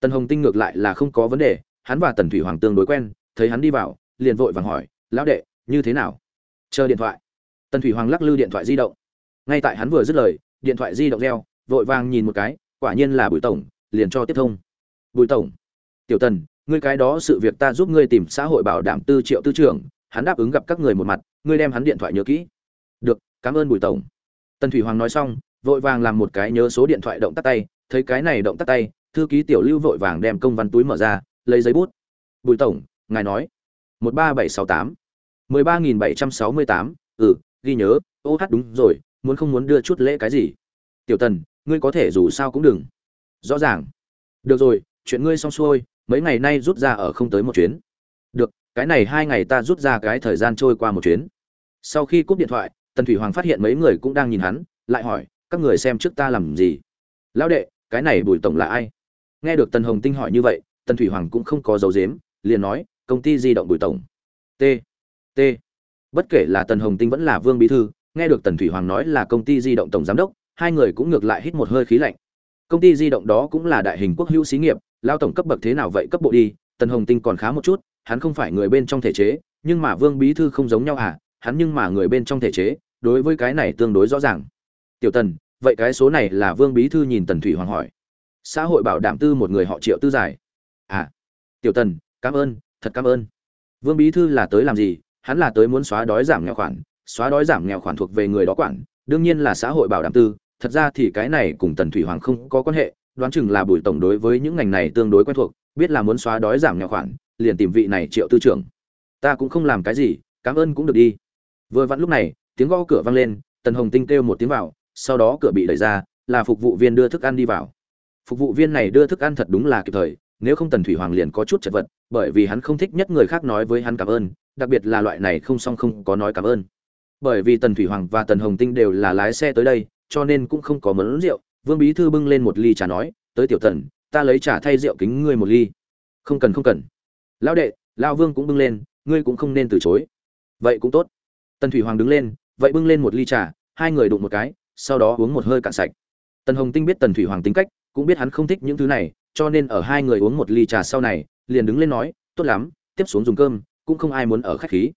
Tần hồng tinh ngược lại là không có vấn đề, hắn và tần thủy hoàng tương đối quen, thấy hắn đi vào, liền vội vàng hỏi, lão đệ, như thế nào? Chờ điện thoại. Tần thủy hoàng lắc lư điện thoại di động. Ngay tại hắn vừa dứt lời, điện thoại di động reo, vội vàng nhìn một cái, quả nhiên là bùi tổng, liền cho tiếp thông. Bùi tổng, tiểu tần, ngươi cái đó sự việc ta giúp ngươi tìm xã hội bảo đảm tư triệu tư trưởng, hắn đáp ứng gặp các người một mặt, ngươi đem hắn điện thoại nhớ kỹ. Được, cảm ơn bùi tổng tần thủy hoàng nói xong, vội vàng làm một cái nhớ số điện thoại động tắt tay, thấy cái này động tắt tay, thư ký tiểu lưu vội vàng đem công văn túi mở ra, lấy giấy bút. Bùi tổng, ngài nói. Một ba bảy sáu tám. Mười ba nghìn bảy trăm sáu mươi tám. Ừ ghi nhớ. Ô hát, đúng rồi, muốn không muốn đưa chút lễ cái gì? Tiểu tần, ngươi có thể dù sao cũng đừng. Rõ ràng. Được rồi, chuyện ngươi xong xuôi, mấy ngày nay rút ra ở không tới một chuyến. Được, cái này hai ngày ta rút ra cái thời gian trôi qua một chuyến. Sau khi cúp điện thoại tần thủy hoàng phát hiện mấy người cũng đang nhìn hắn, lại hỏi, các người xem trước ta làm gì? Lão đệ, cái này bùi tổng là ai? Nghe được tần hồng tinh hỏi như vậy, tần thủy hoàng cũng không có dấu dếm liền nói, công ty di động bùi tổng. T t. Bất kể là tần hồng tinh vẫn là vương bí thư, nghe được tần thủy hoàng nói là công ty di động tổng giám đốc, hai người cũng ngược lại hít một hơi khí lạnh. Công ty di động đó cũng là đại hình quốc hữu xí nghiệp, lao tổng cấp bậc thế nào vậy cấp bộ đi, tần hồng tinh còn khá một chút, hắn không phải người bên trong thể chế, nhưng mà vương bí thư không giống nhau à hắn nhưng mà người bên trong thể chế đối với cái này tương đối rõ ràng. Tiểu tần, vậy cái số này là vương bí thư nhìn tần thủy hoàng hỏi. Xã hội bảo đảm tư một người họ triệu tư giải. À tiểu tần, cảm ơn, thật cảm ơn. Vương bí thư là tới làm gì? Hắn là tới muốn xóa đói giảm nghèo khoản, xóa đói giảm nghèo khoản thuộc về người đó quản, đương nhiên là xã hội bảo đảm tư. Thật ra thì cái này cùng tần thủy hoàng không có quan hệ, đoán chừng là bùi tổng đối với những ngành này tương đối quen thuộc, biết là muốn xóa đói giảm nghèo khoản, liền tìm vị này triệu tư trưởng. Ta cũng không làm cái gì, cảm ơn cũng được đi. Vừa vặn lúc này tiếng gõ cửa vang lên, tần hồng tinh kêu một tiếng vào, sau đó cửa bị đẩy ra, là phục vụ viên đưa thức ăn đi vào. Phục vụ viên này đưa thức ăn thật đúng là kịp thời, nếu không tần thủy hoàng liền có chút chật vật, bởi vì hắn không thích nhất người khác nói với hắn cảm ơn, đặc biệt là loại này không song không có nói cảm ơn. Bởi vì tần thủy hoàng và tần hồng tinh đều là lái xe tới đây, cho nên cũng không có mớn rượu. Vương bí thư bưng lên một ly trà nói, tới tiểu tần, ta lấy trà thay rượu kính ngươi một ly. Không cần không cần. Lão đệ, lão vương cũng bưng lên, ngươi cũng không nên từ chối. Vậy cũng tốt. Tần thủy hoàng đứng lên vậy bưng lên một ly trà, hai người đụng một cái, sau đó uống một hơi cạn sạch. Tần hồng tinh biết tần thủy hoàng tính cách, cũng biết hắn không thích những thứ này, cho nên ở hai người uống một ly trà sau này, liền đứng lên nói, tốt lắm, tiếp xuống dùng cơm, cũng không ai muốn ở khách khí.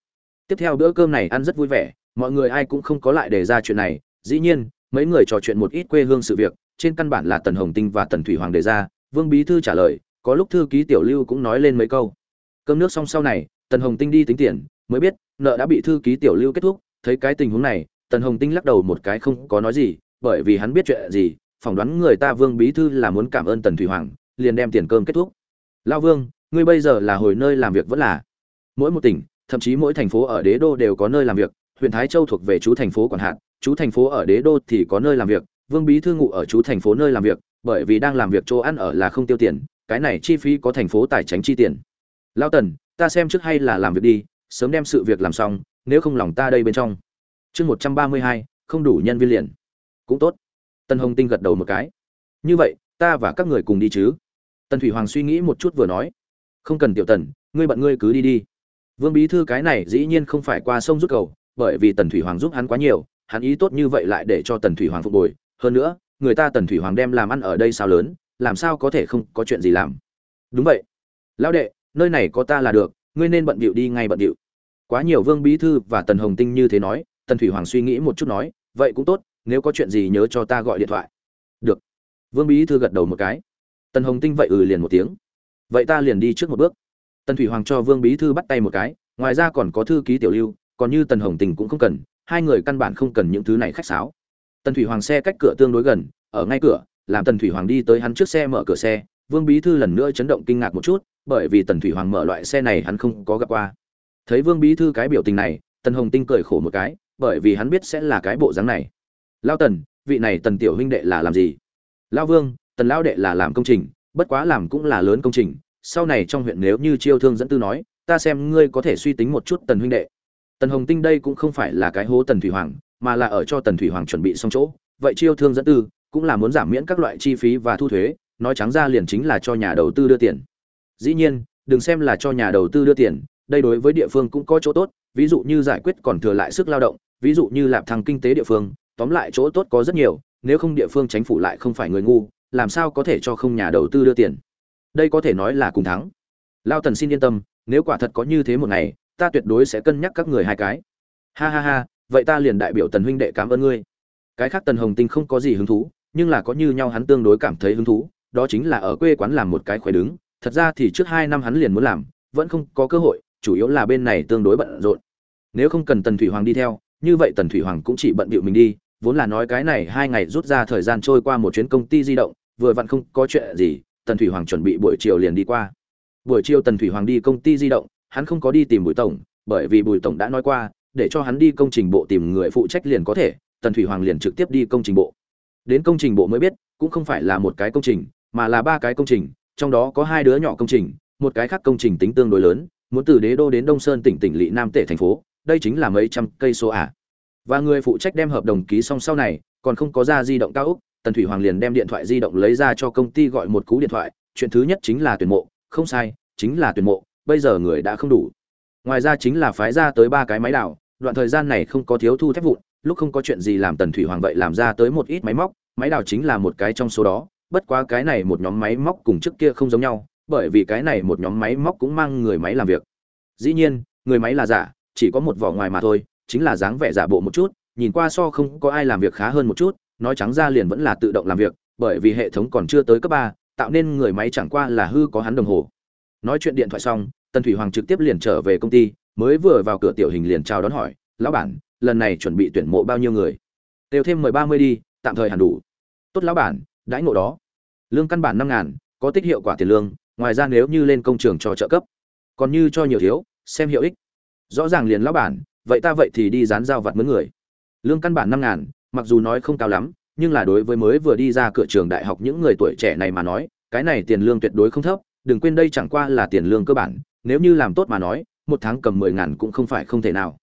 Tiếp theo bữa cơm này ăn rất vui vẻ, mọi người ai cũng không có lại đề ra chuyện này, dĩ nhiên, mấy người trò chuyện một ít quê hương sự việc, trên căn bản là tần hồng tinh và tần thủy hoàng đề ra, vương bí thư trả lời, có lúc thư ký tiểu lưu cũng nói lên mấy câu. Cơm nước xong sau này, tần hồng tinh đi tính tiền, mới biết nợ đã bị thư ký tiểu lưu kết thúc thấy cái tình huống này, tần hồng tinh lắc đầu một cái không có nói gì, bởi vì hắn biết chuyện gì, phỏng đoán người ta vương bí thư là muốn cảm ơn tần thủy hoàng, liền đem tiền cơm kết thúc. Lao vương, ngươi bây giờ là hồi nơi làm việc vẫn là? Mỗi một tỉnh, thậm chí mỗi thành phố ở đế đô đều có nơi làm việc, huyện thái châu thuộc về chú thành phố quản hạt, chú thành phố ở đế đô thì có nơi làm việc, vương bí thư ngụ ở chú thành phố nơi làm việc, bởi vì đang làm việc chỗ ăn ở là không tiêu tiền, cái này chi phí có thành phố tài chính chi tiền. Lao tần, ta xem trước hay là làm việc đi, sớm đem sự việc làm xong nếu không lòng ta đây bên trong. Chương một trăm ba mươi hai, không đủ nhân viên liền. Cũng tốt. Tân hồng tinh gật đầu một cái. Như vậy, ta và các người cùng đi chứ? Tần thủy hoàng suy nghĩ một chút vừa nói. Không cần tiểu tần, ngươi bận ngươi cứ đi đi. Vương bí thư cái này dĩ nhiên không phải qua sông rút cầu, bởi vì tần thủy hoàng giúp hắn quá nhiều, hắn ý tốt như vậy lại để cho tần thủy hoàng phục hồi. Hơn nữa, người ta tần thủy hoàng đem làm ăn ở đây sao lớn, làm sao có thể không có chuyện gì làm? Đúng vậy. Lão đệ, nơi này có ta là được, ngươi nên bận bịu đi ngay bận bịu quá nhiều vương bí thư và tần hồng tinh như thế nói, tần thủy hoàng suy nghĩ một chút nói, vậy cũng tốt, nếu có chuyện gì nhớ cho ta gọi điện thoại. Được. Vương bí thư gật đầu một cái. Tần hồng tinh vậy ừ liền một tiếng. Vậy ta liền đi trước một bước. Tần thủy hoàng cho vương bí thư bắt tay một cái, ngoài ra còn có thư ký tiểu lưu, còn như tần hồng tình cũng không cần, hai người căn bản không cần những thứ này khách sáo. Tần thủy hoàng xe cách cửa tương đối gần, ở ngay cửa, làm tần thủy hoàng đi tới hắn trước xe mở cửa xe, vương bí thư lần nữa chấn động kinh ngạc một chút, bởi vì tần thủy hoàng mở loại xe này hắn không có gặp qua thấy vương bí thư cái biểu tình này, tần hồng tinh cười khổ một cái, bởi vì hắn biết sẽ là cái bộ dáng này. Lao tần, vị này tần tiểu huynh đệ là làm gì? Lao vương, tần lao đệ là làm công trình, bất quá làm cũng là lớn công trình, sau này trong huyện nếu như chiêu thương dẫn tư nói, ta xem ngươi có thể suy tính một chút tần huynh đệ. Tần hồng tinh đây cũng không phải là cái hố tần thủy hoàng, mà là ở cho tần thủy hoàng chuẩn bị xong chỗ. Vậy chiêu thương dẫn tư cũng là muốn giảm miễn các loại chi phí và thu thuế, nói trắng ra liền chính là cho nhà đầu tư đưa tiền. Dĩ nhiên, đừng xem là cho nhà đầu tư đưa tiền đây đối với địa phương cũng có chỗ tốt, ví dụ như giải quyết còn thừa lại sức lao động, ví dụ như lạp thăng kinh tế địa phương, tóm lại chỗ tốt có rất nhiều, nếu không địa phương chính phủ lại không phải người ngu, làm sao có thể cho không nhà đầu tư đưa tiền? Đây có thể nói là cùng thắng. Lao tần xin yên tâm, nếu quả thật có như thế một ngày, ta tuyệt đối sẽ cân nhắc các người hai cái. Ha ha ha, vậy ta liền đại biểu tần huynh đệ cảm ơn ngươi. Cái khác tần hồng tinh không có gì hứng thú, nhưng là có như nhau hắn tương đối cảm thấy hứng thú, đó chính là ở quê quán làm một cái khỏe đứng, thật ra thì trước hai năm hắn liền muốn làm, vẫn không có cơ hội chủ yếu là bên này tương đối bận rộn. Nếu không cần tần thủy hoàng đi theo, như vậy tần thủy hoàng cũng chỉ bận bịu mình đi, vốn là nói cái này hai ngày rút ra thời gian trôi qua một chuyến công ty di động, vừa vặn không có chuyện gì, tần thủy hoàng chuẩn bị buổi chiều liền đi qua. Buổi chiều tần thủy hoàng đi công ty di động, hắn không có đi tìm bùi tổng, bởi vì bùi tổng đã nói qua, để cho hắn đi công trình bộ tìm người phụ trách liền có thể, tần thủy hoàng liền trực tiếp đi công trình bộ. Đến công trình bộ mới biết, cũng không phải là một cái công trình, mà là ba cái công trình, trong đó có hai đứa nhỏ công trình, một cái khác công trình tính tương đối lớn muốn từ đế đô đến đông sơn tỉnh tỉnh lỵ nam tể thành phố, đây chính là mấy trăm cây số à. và người phụ trách đem hợp đồng ký xong sau này, còn không có ra di động cao úc, tần thủy hoàng liền đem điện thoại di động lấy ra cho công ty gọi một cú điện thoại, chuyện thứ nhất chính là tuyển mộ, không sai, chính là tuyển mộ, bây giờ người đã không đủ ngoài ra chính là phái ra tới ba cái máy đào, đoạn thời gian này không có thiếu thu thép vụn, lúc không có chuyện gì làm tần thủy hoàng vậy làm ra tới một ít máy móc, máy đào chính là một cái trong số đó, bất quá cái này một nhóm máy móc cùng trước kia không giống nhau bởi vì cái này một nhóm máy móc cũng mang người máy làm việc. Dĩ nhiên, người máy là giả, chỉ có một vỏ ngoài mà thôi, chính là dáng vẻ giả bộ một chút, nhìn qua so không có ai làm việc khá hơn một chút, nói trắng ra liền vẫn là tự động làm việc, bởi vì hệ thống còn chưa tới cấp ba, tạo nên người máy chẳng qua là hư có hắn đồng hồ. Nói chuyện điện thoại xong, tần thủy hoàng trực tiếp liền trở về công ty, mới vừa vào cửa tiểu hình liền chào đón hỏi, lão bản, lần này chuẩn bị tuyển mộ bao nhiêu người? Đều thêm mười ba mươi đi, tạm thời hẳn đủ. Tốt lão bản, đãi ngộ đó. Lương căn bản năm ngàn, có tích hiệu quả tiền lương ngoài ra nếu như lên công trường cho trợ cấp, còn như cho nhiều thiếu, xem hiệu ích. Rõ ràng liền lão bản, vậy ta vậy thì đi dán giao vặt mướn người. Lương căn bản năm ngàn, mặc dù nói không cao lắm, nhưng là đối với mới vừa đi ra cửa trường đại học những người tuổi trẻ này mà nói, cái này tiền lương tuyệt đối không thấp, đừng quên đây chẳng qua là tiền lương cơ bản, nếu như làm tốt mà nói, một tháng cầm mười ngàn cũng không phải không thể nào.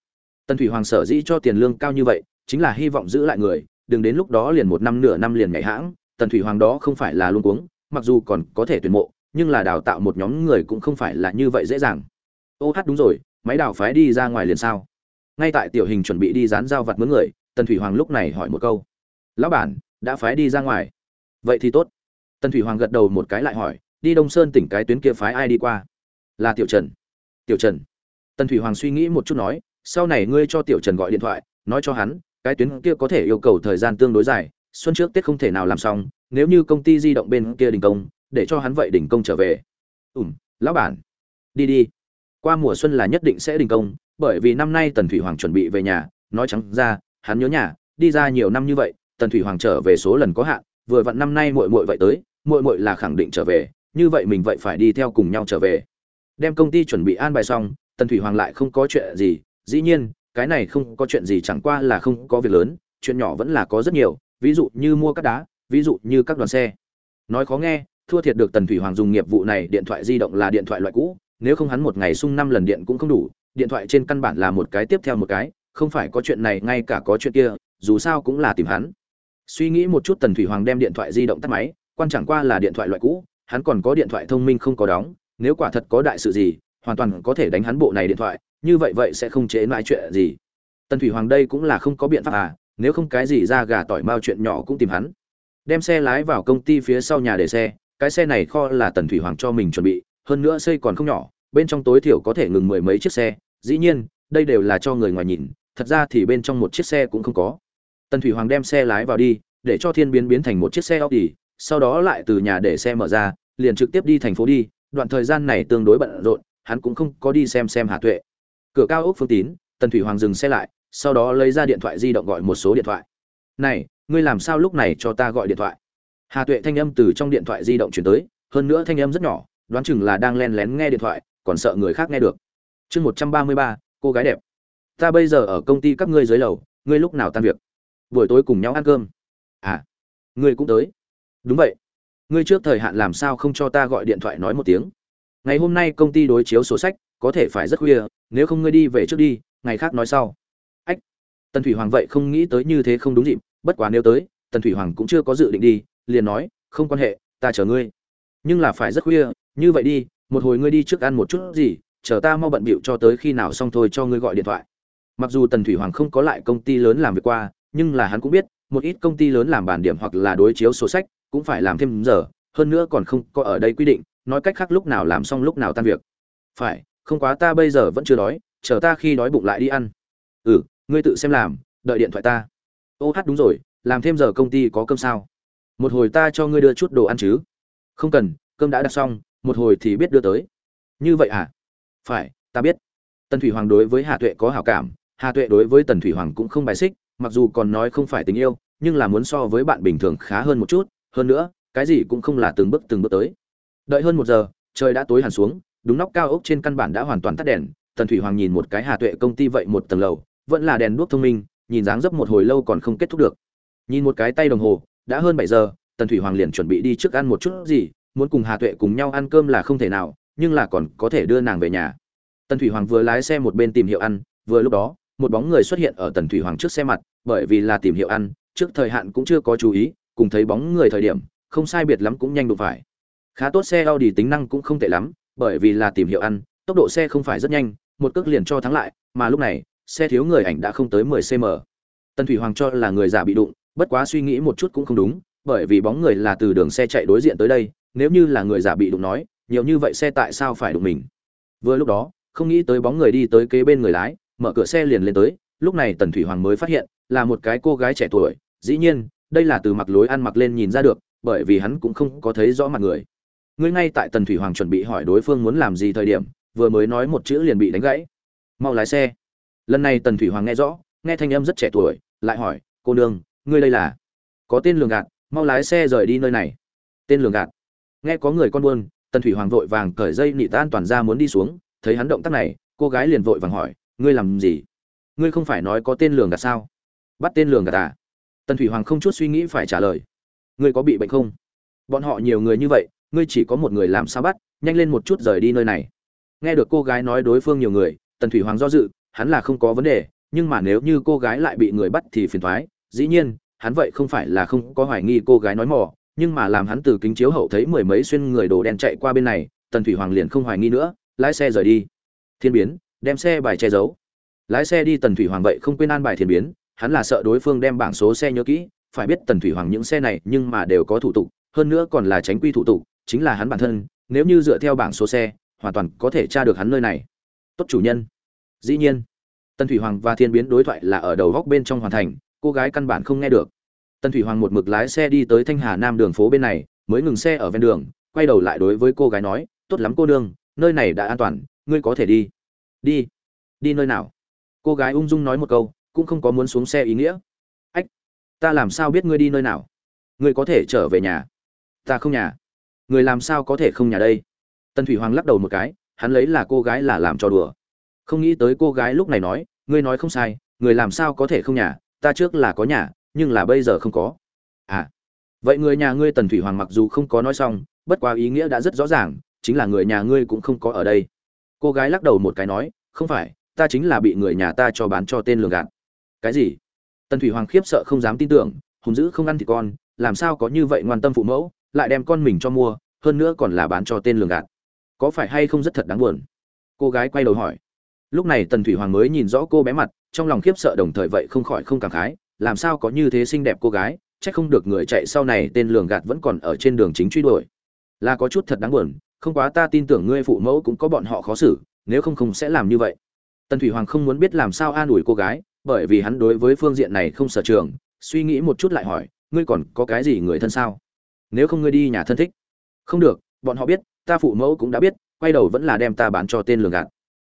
Tần thủy hoàng sở dĩ cho tiền lương cao như vậy, chính là hy vọng giữ lại người, đừng đến lúc đó liền một năm nửa năm liền nhảy hãng, tần thủy hoàng đó không phải là luôn cuống, mặc dù còn có thể tuyển mộ nhưng là đào tạo một nhóm người cũng không phải là như vậy dễ dàng. Ô hát đúng rồi, máy đào phái đi ra ngoài liền sao? Ngay tại tiểu hình chuẩn bị đi dán giao vặt mướn người, tần thủy hoàng lúc này hỏi một câu. Lão bản, đã phái đi ra ngoài. Vậy thì tốt. Tần thủy hoàng gật đầu một cái lại hỏi, đi đông sơn tỉnh cái tuyến kia phái ai đi qua? Là tiểu trần. Tiểu trần. Tần thủy hoàng suy nghĩ một chút nói, sau này ngươi cho tiểu trần gọi điện thoại, nói cho hắn, cái tuyến kia có thể yêu cầu thời gian tương đối dài, xuân trước tết không thể nào làm xong, nếu như công ty di động bên kia đình công để cho hắn vậy đình công trở về. Ủm lão bản. Đi đi. Qua mùa xuân là nhất định sẽ đình công, bởi vì năm nay tần thủy hoàng chuẩn bị về nhà, nói trắng ra, hắn nhớ nhà, đi ra nhiều năm như vậy, tần thủy hoàng trở về số lần có hạn, vừa vặn năm nay muội muội vậy tới, muội muội là khẳng định trở về, như vậy mình vậy phải đi theo cùng nhau trở về. Đem công ty chuẩn bị an bài xong, tần thủy hoàng lại không có chuyện gì, dĩ nhiên, cái này không có chuyện gì chẳng qua là không có việc lớn, chuyện nhỏ vẫn là có rất nhiều, ví dụ như mua các đá, ví dụ như các đoàn xe. Nói khó nghe thua thiệt được tần thủy hoàng dùng nghiệp vụ này, điện thoại di động là điện thoại loại cũ, nếu không hắn một ngày sung năm lần điện cũng không đủ, điện thoại trên căn bản là một cái tiếp theo một cái, không phải có chuyện này ngay cả có chuyện kia, dù sao cũng là tìm hắn. Suy nghĩ một chút tần thủy hoàng đem điện thoại di động tắt máy, quan chẳng qua là điện thoại loại cũ, hắn còn có điện thoại thông minh không có đóng, nếu quả thật có đại sự gì, hoàn toàn có thể đánh hắn bộ này điện thoại, như vậy vậy sẽ không chế mãi chuyện gì. Tần thủy hoàng đây cũng là không có biện pháp à nếu không cái gì ra gà tỏi mao chuyện nhỏ cũng tìm hắn. Đem xe lái vào công ty phía sau nhà để xe cái xe này kho là tần thủy hoàng cho mình chuẩn bị hơn nữa xây còn không nhỏ bên trong tối thiểu có thể ngừng mười mấy chiếc xe dĩ nhiên đây đều là cho người ngoài nhìn thật ra thì bên trong một chiếc xe cũng không có. Tần thủy hoàng đem xe lái vào đi để cho thiên biến biến thành một chiếc xe Audi, sau đó lại từ nhà để xe mở ra liền trực tiếp đi thành phố đi đoạn thời gian này tương đối bận rộn hắn cũng không có đi xem xem hà tuệ. Cửa cao ốc phương tín tần thủy hoàng dừng xe lại sau đó lấy ra điện thoại di động gọi một số điện thoại. Này ngươi làm sao lúc này cho ta gọi điện thoại? Hà tuệ thanh âm từ trong điện thoại di động chuyển tới, hơn nữa thanh âm rất nhỏ, đoán chừng là đang lén lén nghe điện thoại, còn sợ người khác nghe được. Chương một trăm ba mươi ba, cô gái đẹp. Ta bây giờ ở công ty các ngươi dưới lầu, ngươi lúc nào tan việc? Buổi tối cùng nhau ăn cơm. À ngươi cũng tới. Đúng vậy. Ngươi trước thời hạn làm sao không cho ta gọi điện thoại nói một tiếng? Ngày hôm nay công ty đối chiếu sổ sách, có thể phải rất khuya, nếu không ngươi đi về trước đi, ngày khác nói sau. Ách. Tần thủy hoàng vậy không nghĩ tới như thế không đúng dịp, bất quá nếu tới, tần thủy hoàng cũng chưa có dự định đi liền nói, không quan hệ, ta chờ ngươi. Nhưng là phải rất khuya, như vậy đi, một hồi ngươi đi trước ăn một chút gì, chờ ta mau bận bịu cho tới khi nào xong thôi cho ngươi gọi điện thoại. Mặc dù tần thủy hoàng không có lại công ty lớn làm việc qua, nhưng là hắn cũng biết, một ít công ty lớn làm bản điểm hoặc là đối chiếu sổ sách cũng phải làm thêm giờ, hơn nữa còn không có ở đây quy định, nói cách khác lúc nào làm xong lúc nào tan việc. Phải, không quá ta bây giờ vẫn chưa đói, chờ ta khi đói bụng lại đi ăn. Ừ ngươi tự xem làm, đợi điện thoại ta. Ô hát đúng rồi, làm thêm giờ công ty có cơm sao? Một hồi ta cho ngươi đưa chút đồ ăn chứ? Không cần, cơm đã đặt xong, một hồi thì biết đưa tới. Như vậy à? Phải, ta biết. Tần thủy hoàng đối với hà tuệ có hảo cảm, hà tuệ đối với tần thủy hoàng cũng không bài xích, mặc dù còn nói không phải tình yêu, nhưng là muốn so với bạn bình thường khá hơn một chút, hơn nữa, cái gì cũng không là từng bước từng bước tới. Đợi hơn một giờ, trời đã tối hẳn xuống, đúng nóc cao ốc trên căn bản đã hoàn toàn tắt đèn, tần thủy hoàng nhìn một cái hà tuệ công ty vậy một tầng lầu, vẫn là đèn đuốc thông minh, nhìn dáng dấp một hồi lâu còn không kết thúc được. Nhìn một cái tay đồng hồ đã hơn bảy giờ, tần thủy hoàng liền chuẩn bị đi trước ăn một chút gì, muốn cùng hà tuệ cùng nhau ăn cơm là không thể nào, nhưng là còn có thể đưa nàng về nhà. Tần thủy hoàng vừa lái xe một bên tìm hiệu ăn, vừa lúc đó, một bóng người xuất hiện ở tần thủy hoàng trước xe mặt, bởi vì là tìm hiệu ăn, trước thời hạn cũng chưa có chú ý, cùng thấy bóng người thời điểm, không sai biệt lắm cũng nhanh đụng phải. Khá tốt xe Audi tính năng cũng không tệ lắm, bởi vì là tìm hiệu ăn, tốc độ xe không phải rất nhanh, một cước liền cho thắng lại, mà lúc này, xe thiếu người ảnh đã không tới 10 cm tần thủy hoàng cho là người giả bị đụng bất quá suy nghĩ một chút cũng không đúng, bởi vì bóng người là từ đường xe chạy đối diện tới đây, nếu như là người giả bị đụng nói, nhiều như vậy xe tại sao phải đụng mình? Vừa lúc đó, không nghĩ tới bóng người đi tới kế bên người lái, mở cửa xe liền lên tới, lúc này tần thủy hoàng mới phát hiện, là một cái cô gái trẻ tuổi, dĩ nhiên, đây là từ mặc lối ăn mặc lên nhìn ra được, bởi vì hắn cũng không có thấy rõ mặt người. Ngươi ngay tại tần thủy hoàng chuẩn bị hỏi đối phương muốn làm gì thời điểm, vừa mới nói một chữ liền bị đánh gãy. Mau lái xe. Lần này tần thủy hoàng nghe rõ, nghe thanh âm rất trẻ tuổi, lại hỏi, cô nương ngươi đây là? Có tên lường gạt, mau lái xe rời đi nơi này. Tên lường gạt. Nghe có người con buôn, tần thủy hoàng vội vàng cởi dây nị tan toàn ra muốn đi xuống, thấy hắn động tác này, cô gái liền vội vàng hỏi, ngươi làm gì? Ngươi không phải nói có tên lường gạt sao? Bắt tên lường gạt à? Tần thủy hoàng không chút suy nghĩ phải trả lời, ngươi có bị bệnh không? Bọn họ nhiều người như vậy, ngươi chỉ có một người làm sao bắt, nhanh lên một chút rời đi nơi này. Nghe được cô gái nói đối phương nhiều người, tần thủy hoàng do dự, hắn là không có vấn đề, nhưng mà nếu như cô gái lại bị người bắt thì phiền thoái dĩ nhiên hắn vậy không phải là không có hoài nghi cô gái nói mỏ, nhưng mà làm hắn từ kính chiếu hậu thấy mười mấy xuyên người đồ đen chạy qua bên này tần thủy hoàng liền không hoài nghi nữa lái xe rời đi. Thiên biến đem xe bài che giấu. Lái xe đi tần thủy hoàng vậy không quên an bài thiên biến hắn là sợ đối phương đem bảng số xe nhớ kỹ phải biết tần thủy hoàng những xe này nhưng mà đều có thủ tục hơn nữa còn là tránh quy thủ tục chính là hắn bản thân nếu như dựa theo bảng số xe hoàn toàn có thể tra được hắn nơi này. Tốt chủ nhân. Dĩ nhiên tần thủy hoàng và thiên biến đối thoại là ở đầu góc bên trong hoàn thành cô gái căn bản không nghe được. Tần thủy hoàng một mực lái xe đi tới thanh hà nam đường phố bên này, mới ngừng xe ở ven đường, quay đầu lại đối với cô gái nói, tốt lắm cô nương, nơi này đã an toàn, ngươi có thể đi. Đi? Đi nơi nào? Cô gái ung dung nói một câu, cũng không có muốn xuống xe ý nghĩa. Ách, ta làm sao biết ngươi đi nơi nào? Ngươi có thể trở về nhà? Ta không nhà. Người làm sao có thể không nhà đây? Tần thủy hoàng lắc đầu một cái, hắn lấy là cô gái là làm cho đùa. Không nghĩ tới cô gái lúc này nói, ngươi nói không sai, người làm sao có thể không nhà? Ta trước là có nhà, nhưng là bây giờ không có. À vậy người nhà ngươi tần thủy hoàng mặc dù không có nói xong, bất quá ý nghĩa đã rất rõ ràng, chính là người nhà ngươi cũng không có ở đây. Cô gái lắc đầu một cái nói, không phải, ta chính là bị người nhà ta cho bán cho tên lường gạt. Cái gì? Tần thủy hoàng khiếp sợ không dám tin tưởng, hùng dữ không ăn thì con, làm sao có như vậy ngoan tâm phụ mẫu, lại đem con mình cho mua, hơn nữa còn là bán cho tên lường gạt. Có phải hay không rất thật đáng buồn? Cô gái quay đầu hỏi. Lúc này tần thủy hoàng mới nhìn rõ cô bé mặt trong lòng khiếp sợ đồng thời vậy không khỏi không cảm khái, làm sao có như thế xinh đẹp cô gái, chắc không được người chạy sau này tên lường gạt vẫn còn ở trên đường chính truy đuổi. Là có chút thật đáng buồn, không quá ta tin tưởng ngươi phụ mẫu cũng có bọn họ khó xử, nếu không không sẽ làm như vậy. Tần thủy hoàng không muốn biết làm sao an ủi cô gái, bởi vì hắn đối với phương diện này không sở trường, suy nghĩ một chút lại hỏi, ngươi còn có cái gì người thân sao? Nếu không ngươi đi nhà thân thích. Không được, bọn họ biết, ta phụ mẫu cũng đã biết, quay đầu vẫn là đem ta bán cho tên lường gạt.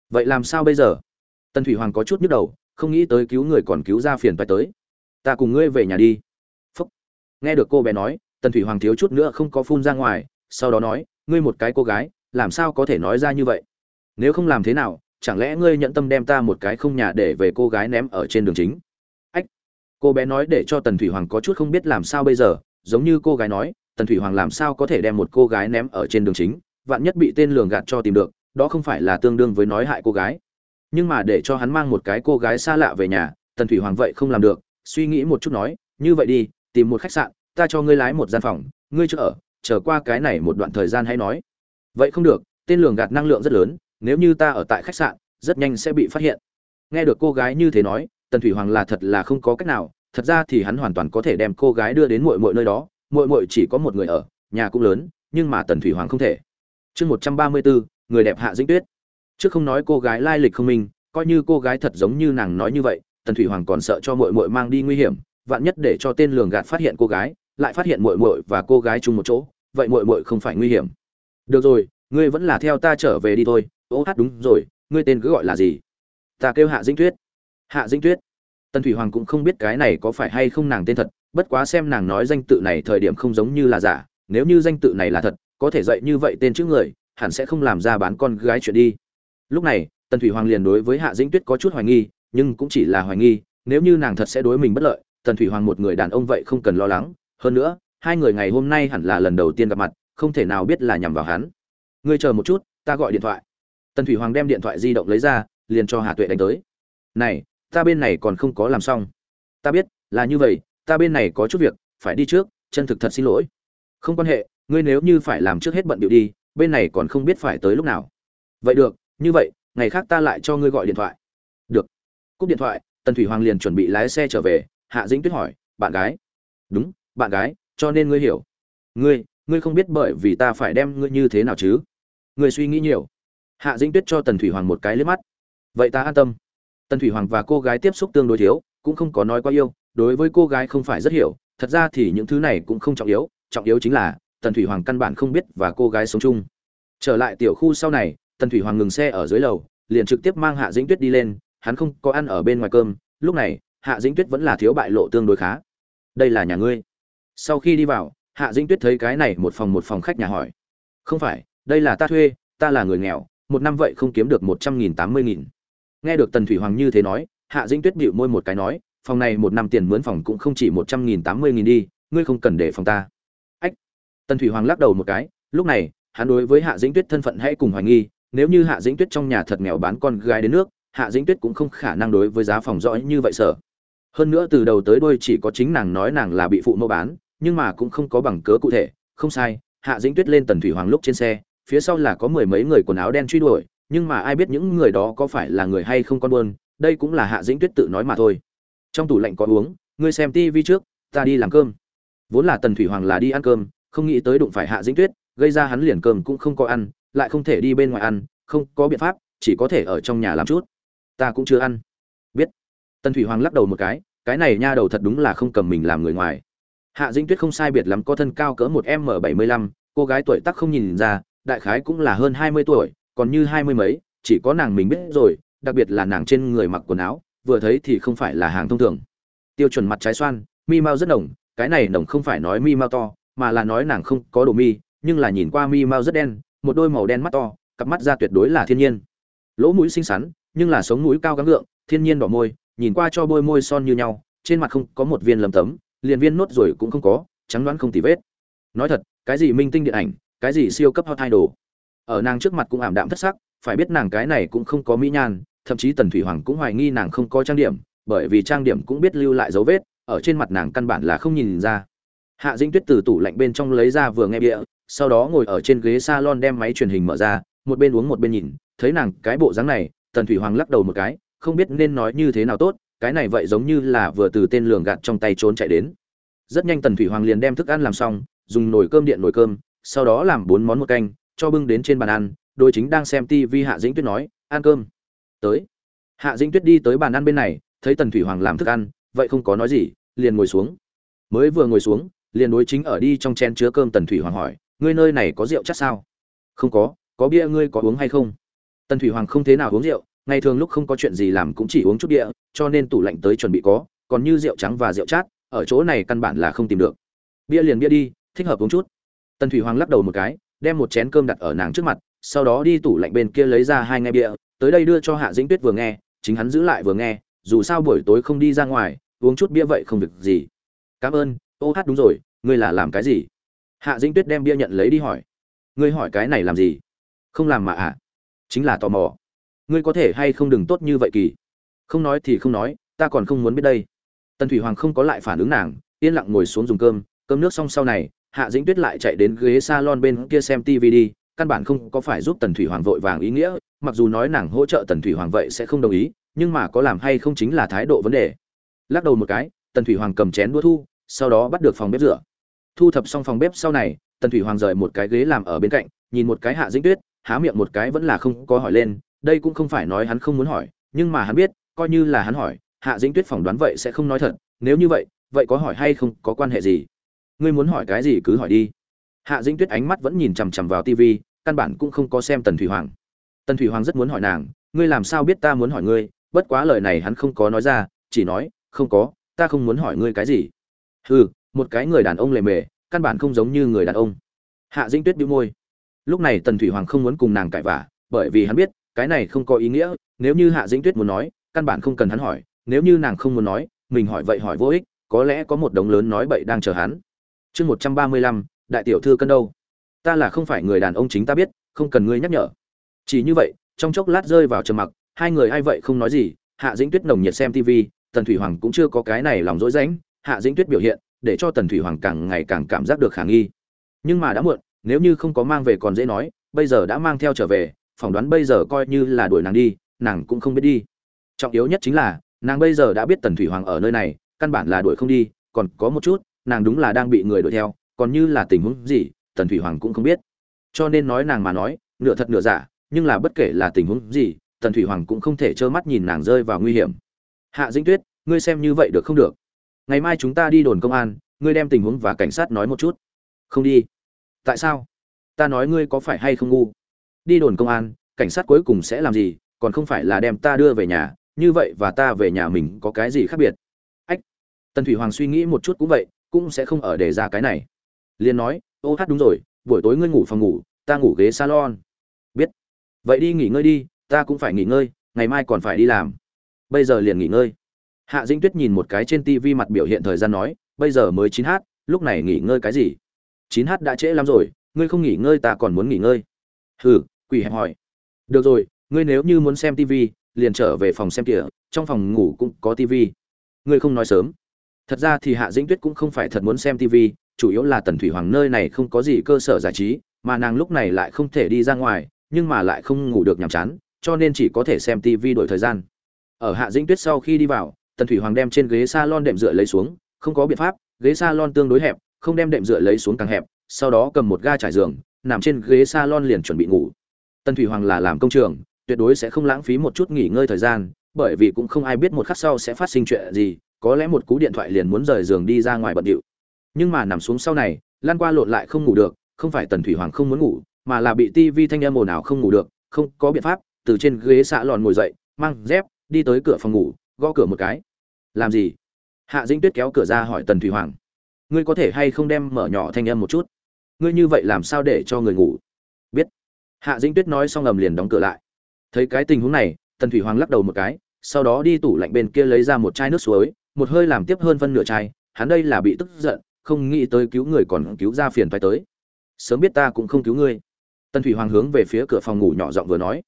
Vậy làm sao bây giờ? Tần thủy hoàng có chút nhức đầu không nghĩ tới cứu người còn cứu ra phiền phải tới. Ta cùng ngươi về nhà đi. Phúc. Nghe được cô bé nói, tần thủy hoàng thiếu chút nữa không có phun ra ngoài, sau đó nói, ngươi một cái cô gái, làm sao có thể nói ra như vậy? Nếu không làm thế nào, chẳng lẽ ngươi nhận tâm đem ta một cái không nhà để về cô gái ném ở trên đường chính? Ách. Cô bé nói để cho tần thủy hoàng có chút không biết làm sao bây giờ, giống như cô gái nói, tần thủy hoàng làm sao có thể đem một cô gái ném ở trên đường chính? Vạn nhất bị tên lường gạt cho tìm được, đó không phải là tương đương với nói hại cô gái nhưng mà để cho hắn mang một cái cô gái xa lạ về nhà, tần thủy hoàng vậy không làm được, suy nghĩ một chút nói, như vậy đi, tìm một khách sạn, ta cho ngươi lái một gian phòng, ngươi chưa ở, chờ qua cái này một đoạn thời gian hãy nói. Vậy không được, tên lường gạt năng lượng rất lớn, nếu như ta ở tại khách sạn, rất nhanh sẽ bị phát hiện. Nghe được cô gái như thế nói, tần thủy hoàng là thật là không có cách nào, thật ra thì hắn hoàn toàn có thể đem cô gái đưa đến muội muội nơi đó, muội muội chỉ có một người ở, nhà cũng lớn, nhưng mà tần thủy hoàng không thể. Chương một trăm ba mươi bốn, người đẹp hạ dĩnh tuyết trước không nói cô gái lai lịch không minh, coi như cô gái thật giống như nàng nói như vậy, tần thủy hoàng còn sợ cho muội muội mang đi nguy hiểm, vạn nhất để cho tên lường gạt phát hiện cô gái, lại phát hiện muội muội và cô gái chung một chỗ, vậy muội muội không phải nguy hiểm. Được rồi, ngươi vẫn là theo ta trở về đi thôi. Ô hát đúng rồi, ngươi tên cứ gọi là gì? Ta kêu hạ dĩnh tuyết. Hạ dĩnh tuyết. Tần thủy hoàng cũng không biết cái này có phải hay không nàng tên thật, bất quá xem nàng nói danh tự này thời điểm không giống như là giả. Nếu như danh tự này là thật, có thể dạy như vậy tên trước người, hẳn sẽ không làm ra bán con gái chuyện đi lúc này, tần thủy hoàng liền đối với hạ dĩnh tuyết có chút hoài nghi, nhưng cũng chỉ là hoài nghi, nếu như nàng thật sẽ đối mình bất lợi, tần thủy hoàng một người đàn ông vậy không cần lo lắng. Hơn nữa, hai người ngày hôm nay hẳn là lần đầu tiên gặp mặt, không thể nào biết là nhằm vào hắn. Ngươi chờ một chút, ta gọi điện thoại. Tần thủy hoàng đem điện thoại di động lấy ra, liền cho hà tuệ đánh tới. Này, ta bên này còn không có làm xong. Ta biết, là như vậy, ta bên này có chút việc, phải đi trước, chân thực thật xin lỗi. Không quan hệ, ngươi nếu như phải làm trước hết bận điệu đi, bên này còn không biết phải tới lúc nào. Vậy được như vậy, ngày khác ta lại cho ngươi gọi điện thoại. Được. Cúp điện thoại, tần thủy hoàng liền chuẩn bị lái xe trở về, hạ dĩnh tuyết hỏi, bạn gái? Đúng, bạn gái, cho nên ngươi hiểu. Ngươi ngươi không biết bởi vì ta phải đem ngươi như thế nào chứ? Ngươi suy nghĩ nhiều. Hạ dĩnh tuyết cho tần thủy hoàng một cái liếc mắt. Vậy ta an tâm. Tần thủy hoàng và cô gái tiếp xúc tương đối thiếu, cũng không có nói quá yêu, đối với cô gái không phải rất hiểu, thật ra thì những thứ này cũng không trọng yếu trọng yếu chính là tần thủy hoàng căn bản không biết và cô gái sống chung. Trở lại tiểu khu sau này tần thủy hoàng ngừng xe ở dưới lầu, liền trực tiếp mang hạ dĩnh tuyết đi lên, hắn không có ăn ở bên ngoài cơm, lúc này, hạ dĩnh tuyết vẫn là thiếu bại lộ tương đối khá. Đây là nhà ngươi. Sau khi đi vào, hạ dĩnh tuyết thấy cái này một phòng một phòng khách nhà hỏi. Không phải, đây là ta thuê, ta là người nghèo, một năm vậy không kiếm được một trăm nghìn tám mươi nghìn. Nghe được tần thủy hoàng như thế nói, hạ dĩnh tuyết bịu môi một cái nói, phòng này một năm tiền mướn phòng cũng không chỉ một trăm nghìn tám mươi nghìn đi, ngươi không cần để phòng ta. Ách! Tần thủy hoàng lắc đầu một cái, lúc này, hắn đối với hạ dĩnh tuyết thân phận hãy cùng hoài nghi nếu như hạ dĩnh tuyết trong nhà thật nghèo bán con gái đến nước, hạ dĩnh tuyết cũng không khả năng đối với giá phòng dõi như vậy sở hơn nữa từ đầu tới đuôi chỉ có chính nàng nói nàng là bị phụ mẫu bán, nhưng mà cũng không có bằng cớ cụ thể, không sai, hạ dĩnh tuyết lên tần thủy hoàng lúc trên xe, phía sau là có mười mấy người quần áo đen truy đuổi, nhưng mà ai biết những người đó có phải là người hay không con buôn, đây cũng là hạ dĩnh tuyết tự nói mà thôi. Trong tủ lạnh có uống, ngươi xem tivi trước, ta đi làm cơm. Vốn là tần thủy hoàng là đi ăn cơm, không nghĩ tới đụng phải hạ dĩnh tuyết, gây ra hắn liền cơm cũng không có ăn lại không thể đi bên ngoài ăn, không có biện pháp, chỉ có thể ở trong nhà làm chút. Ta cũng chưa ăn. Biết. Tần thủy hoàng lắc đầu một cái cái này nha đầu thật đúng là không cầm mình làm người ngoài. Hạ dĩnh tuyết không sai biệt lắm, có thân cao cỡ một m bảy mươi lăm, cô gái tuổi tác không nhìn ra, đại khái cũng là hơn hai mươi tuổi, còn như hai mươi mấy, chỉ có nàng mình biết rồi, đặc biệt là nàng trên người mặc quần áo, vừa thấy thì không phải là hàng thông thường. Tiêu chuẩn mặt trái xoan, mi mau rất nồng, cái này nồng không phải nói mi mau to, mà là nói nàng không có đồ mi, nhưng là nhìn qua mi mau rất đen một đôi màu đen mắt to, cặp mắt ra tuyệt đối là thiên nhiên. Lỗ mũi xinh xắn, nhưng là sống mũi cao gắng gượng, thiên nhiên đỏ môi, nhìn qua cho bôi môi son như nhau, trên mặt không có một viên lầm tấm, liền viên nốt rồi cũng không có, trắng đoán không tì vết. Nói thật, cái gì minh tinh điện ảnh, cái gì siêu cấp hot idol. Ở nàng trước mặt cũng ảm đạm thất sắc, phải biết nàng cái này cũng không có mỹ nhan, thậm chí tần thủy hoàng cũng hoài nghi nàng không có trang điểm, bởi vì trang điểm cũng biết lưu lại dấu vết, ở trên mặt nàng căn bản là không nhìn ra. Hạ dĩnh tuyết từ tủ lạnh bên trong lấy ra vừa nghe bịa sau đó ngồi ở trên ghế salon đem máy truyền hình mở ra, một bên uống một bên nhìn, thấy nàng, cái bộ dáng này, tần thủy hoàng lắc đầu một cái, không biết nên nói như thế nào tốt, cái này vậy giống như là vừa từ tên lường gạt trong tay trốn chạy đến. Rất nhanh tần thủy hoàng liền đem thức ăn làm xong, dùng nồi cơm điện nồi cơm, sau đó làm bốn món một canh, cho bưng đến trên bàn ăn, đôi chính đang xem tv hạ dĩnh tuyết nói, ăn cơm. Tới. Hạ dĩnh tuyết đi tới bàn ăn bên này, thấy tần thủy hoàng làm thức ăn, vậy không có nói gì, liền ngồi xuống. Mới vừa ngồi xuống, liền đối chính ở đi trong chén chứa cơm tần thủy hoàng hỏi ngươi nơi này có rượu chắc sao? Không có có bia ngươi có uống hay không? Tần thủy hoàng không thế nào uống rượu, ngày thường lúc không có chuyện gì làm cũng chỉ uống chút bia, cho nên tủ lạnh tới chuẩn bị có, còn như rượu trắng và rượu chát, ở chỗ này căn bản là không tìm được. Bia liền bia đi, thích hợp uống chút. Tần thủy hoàng lắc đầu một cái, đem một chén cơm đặt ở nàng trước mặt, sau đó đi tủ lạnh bên kia lấy ra hai ngay bia, tới đây đưa cho hạ dĩnh tuyết vừa nghe, chính hắn giữ lại vừa nghe, dù sao buổi tối không đi ra ngoài, uống chút bia vậy không việc gì. Cảm ơn, ô hát đúng rồi, ngươi là làm cái gì? Hạ dĩnh tuyết đem bia nhận lấy đi hỏi. Ngươi hỏi cái này làm gì? Không làm mà ạ à? chính là tò mò. Ngươi có thể hay không đừng tốt như vậy kỳ? Không nói thì không nói, ta còn không muốn biết đây. Tần thủy hoàng không có lại phản ứng nàng, yên lặng ngồi xuống dùng cơm. Cơm nước xong sau này, hạ dĩnh tuyết lại chạy đến ghế s a lon bên kia xem tv đi. Căn bản không có phải giúp tần thủy hoàng vội vàng ý nghĩa, mặc dù nói nàng hỗ trợ tần thủy hoàng vậy sẽ không đồng ý, nhưng mà có làm hay không chính là thái độ vấn đề. Lắc đầu một cái, tần thủy hoàng cầm chén đua thu, sau đó bắt được phòng bếp rửa thu thập xong phòng bếp sau này, tần thủy hoàng rời một cái ghế làm ở bên cạnh, nhìn một cái hạ dĩnh tuyết, há miệng một cái vẫn là không có hỏi lên, đây cũng không phải nói hắn không muốn hỏi, nhưng mà hắn biết, coi như là hắn hỏi, hạ dĩnh tuyết phỏng đoán vậy sẽ không nói thật, nếu như vậy vậy có hỏi hay không, có quan hệ gì? Ngươi muốn hỏi cái gì cứ hỏi đi. Hạ dĩnh tuyết ánh mắt vẫn nhìn chằm chằm vào tv căn bản cũng không có xem tần thủy hoàng. Tần thủy hoàng rất muốn hỏi nàng, ngươi làm sao biết ta muốn hỏi ngươi? Bất quá lời này hắn không có nói ra, chỉ nói, không có, ta không muốn hỏi ngươi cái gì. Hừ một cái người đàn ông lề mề, căn bản không giống như người đàn ông. Hạ dĩnh tuyết bĩu môi. Lúc này tần thủy hoàng không muốn cùng nàng cãi vả bởi vì hắn biết, cái này không có ý nghĩa, nếu như hạ dĩnh tuyết muốn nói, căn bản không cần hắn hỏi, nếu như nàng không muốn nói, mình hỏi vậy hỏi vô ích, có lẽ có một đống lớn nói bậy đang chờ hắn. Chương một trăm ba mươi lăm, đại tiểu thư cân đâu? Ta là không phải người đàn ông chính ta biết, không cần ngươi nhắc nhở. Chỉ như vậy, trong chốc lát rơi vào trầm mặc, hai người ai vậy không nói gì, hạ dĩnh tuyết nồng nhiệt xem tv tần thủy hoàng cũng chưa có cái này lòng dối rãnh hạ dĩnh tuyết biểu hiện để cho tần thủy hoàng càng ngày càng cảm giác được khả nghi. Nhưng mà đã muộn, nếu như không có mang về còn dễ nói, bây giờ đã mang theo trở về, phỏng đoán bây giờ coi như là đuổi nàng đi, nàng cũng không biết đi. Trọng yếu nhất chính là, nàng bây giờ đã biết tần thủy hoàng ở nơi này, căn bản là đuổi không đi, còn có một chút, nàng đúng là đang bị người đuổi theo, còn như là tình huống gì, tần thủy hoàng cũng không biết. Cho nên nói nàng mà nói, nửa thật nửa giả, nhưng là bất kể là tình huống gì, tần thủy hoàng cũng không thể trơ mắt nhìn nàng rơi vào nguy hiểm. Hạ dĩnh tuyết, ngươi xem như vậy được không được? Ngày mai chúng ta đi đồn công an, ngươi đem tình huống và cảnh sát nói một chút. Không đi. Tại sao? Ta nói ngươi có phải hay không ngu? Đi đồn công an, cảnh sát cuối cùng sẽ làm gì, còn không phải là đem ta đưa về nhà, như vậy và ta về nhà mình có cái gì khác biệt? Ách. Tần thủy hoàng suy nghĩ một chút cũng vậy, cũng sẽ không ở để ra cái này. Liền nói, ô hát đúng rồi, buổi tối ngươi ngủ phòng ngủ, ta ngủ ghế salon. Biết. Vậy đi nghỉ ngơi đi, ta cũng phải nghỉ ngơi, ngày mai còn phải đi làm. Bây giờ liền nghỉ ngơi hạ dĩnh tuyết nhìn một cái trên tv mặt biểu hiện thời gian nói, bây giờ mới chín h lúc này nghỉ ngơi cái gì? Chín h đã trễ lắm rồi, ngươi không nghỉ ngơi ta còn muốn nghỉ ngơi. Hừ, quỷ hẹp hỏi. Được rồi, ngươi nếu như muốn xem tv liền trở về phòng xem kìa, trong phòng ngủ cũng có tv ngươi không nói sớm. Thật ra thì hạ dĩnh tuyết cũng không phải thật muốn xem tv chủ yếu là tần thủy hoàng nơi này không có gì cơ sở giải trí, mà nàng lúc này lại không thể đi ra ngoài, nhưng mà lại không ngủ được nhàm chán, cho nên chỉ có thể xem tv đổi thời gian. Ở hạ dĩnh tuyết sau khi đi vào tần thủy hoàng đem trên ghế salon đệm dựa lấy xuống, không có biện pháp, ghế salon tương đối hẹp, không đem đệm dựa lấy xuống càng hẹp, sau đó cầm một ga trải giường, nằm trên ghế salon liền chuẩn bị ngủ. Tần thủy hoàng là làm công trường, tuyệt đối sẽ không lãng phí một chút nghỉ ngơi thời gian, bởi vì cũng không ai biết một khắc sau sẽ phát sinh chuyện gì, có lẽ một cú điện thoại liền muốn rời giường đi ra ngoài bận điệu. Nhưng mà nằm xuống sau này, lan qua lộn lại không ngủ được, không phải tần thủy hoàng không muốn ngủ, mà là bị tivi thanh âm ồn ào không ngủ được, không có biện pháp, từ trên ghế xạ lòn ngồi dậy, mang dép, đi tới cửa phòng ngủ gõ cửa một cái. Làm gì? Hạ dĩnh tuyết kéo cửa ra hỏi tần thủy hoàng. Ngươi có thể hay không đem mở nhỏ thanh âm một chút? Ngươi như vậy làm sao để cho người ngủ? Biết. Hạ dĩnh tuyết nói xong ngầm liền đóng cửa lại. Thấy cái tình huống này, tần thủy hoàng lắc đầu một cái, sau đó đi tủ lạnh bên kia lấy ra một chai nước suối, một hơi làm tiếp hơn phân nửa chai, hắn đây là bị tức giận, không nghĩ tới cứu người còn cứu ra phiền phải tới. Sớm biết ta cũng không cứu ngươi. Tần thủy hoàng hướng về phía cửa phòng ngủ nhỏ giọng vừa nói.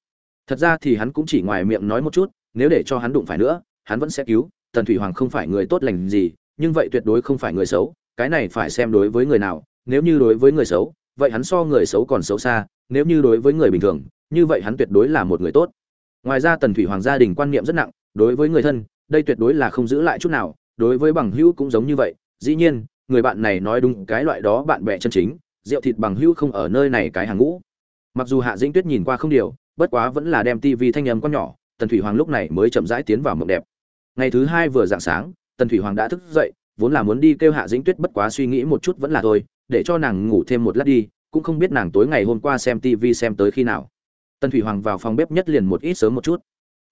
Thật ra thì hắn cũng chỉ ngoài miệng nói một chút, nếu để cho hắn đụng phải nữa hắn vẫn sẽ cứu, tần thủy hoàng không phải người tốt lành gì, nhưng vậy tuyệt đối không phải người xấu, cái này phải xem đối với người nào, nếu như đối với người xấu, vậy hắn so người xấu còn xấu xa, nếu như đối với người bình thường, như vậy hắn tuyệt đối là một người tốt. Ngoài ra tần thủy hoàng gia đình quan niệm rất nặng, đối với người thân, đây tuyệt đối là không giữ lại chút nào, đối với bằng hữu cũng giống như vậy, dĩ nhiên, người bạn này nói đúng cái loại đó bạn bè chân chính, rượu thịt bằng hữu không ở nơi này cái hàng ngũ. Mặc dù hạ dĩnh tuyết nhìn qua không điều, bất quá vẫn là đem tivi thanh âm con nhỏ, tần thủy hoàng lúc này mới chậm rãi tiến vào mộng đẹp ngày thứ hai vừa dạng sáng, tần thủy hoàng đã thức dậy, vốn là muốn đi kêu hạ dĩnh tuyết bất quá suy nghĩ một chút vẫn là thôi, để cho nàng ngủ thêm một lát đi, cũng không biết nàng tối ngày hôm qua xem tv xem tới khi nào. Tần thủy hoàng vào phòng bếp nhất liền một ít sớm một chút.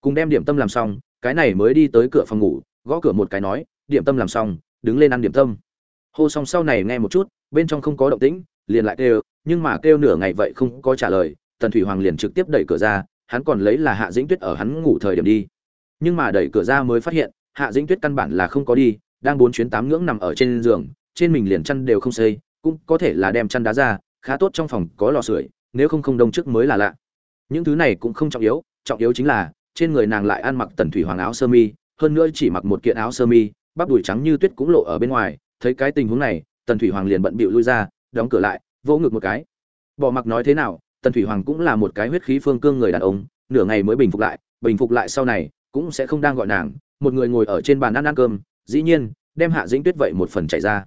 Cùng đem điểm tâm làm xong, cái này mới đi tới cửa phòng ngủ, gõ cửa một cái nói, điểm tâm làm xong, đứng lên ăn điểm tâm. Hô xong sau này nghe một chút, bên trong không có động tĩnh, liền lại kêu, nhưng mà kêu nửa ngày vậy không có trả lời, tần thủy hoàng liền trực tiếp đẩy cửa ra, hắn còn lấy là hạ dĩnh tuyết ở hắn ngủ thời điểm đi nhưng mà đẩy cửa ra mới phát hiện, hạ dĩnh tuyết căn bản là không có đi, đang bốn chuyến tám ngưỡng nằm ở trên giường, trên mình liền chăn đều không xây, cũng có thể là đem chăn đá ra, khá tốt trong phòng có lò sưởi, nếu không không đông trước mới là lạ. Những thứ này cũng không trọng yếu trọng yếu chính là, trên người nàng lại ăn mặc tần thủy hoàng áo sơ mi, hơn nữa chỉ mặc một kiện áo sơ mi, bắp đùi trắng như tuyết cũng lộ ở bên ngoài, thấy cái tình huống này, tần thủy hoàng liền bận bịu lui ra, đóng cửa lại, vỗ ngực một cái. Bỏ mặc nói thế nào, tần thủy hoàng cũng là một cái huyết khí phương cương người đàn ông, nửa ngày mới bình phục lại, bình phục lại sau này cũng sẽ không đang gọi nàng, một người ngồi ở trên bàn ăn ăn cơm, dĩ nhiên, đem hạ dĩnh tuyết vậy một phần chạy ra.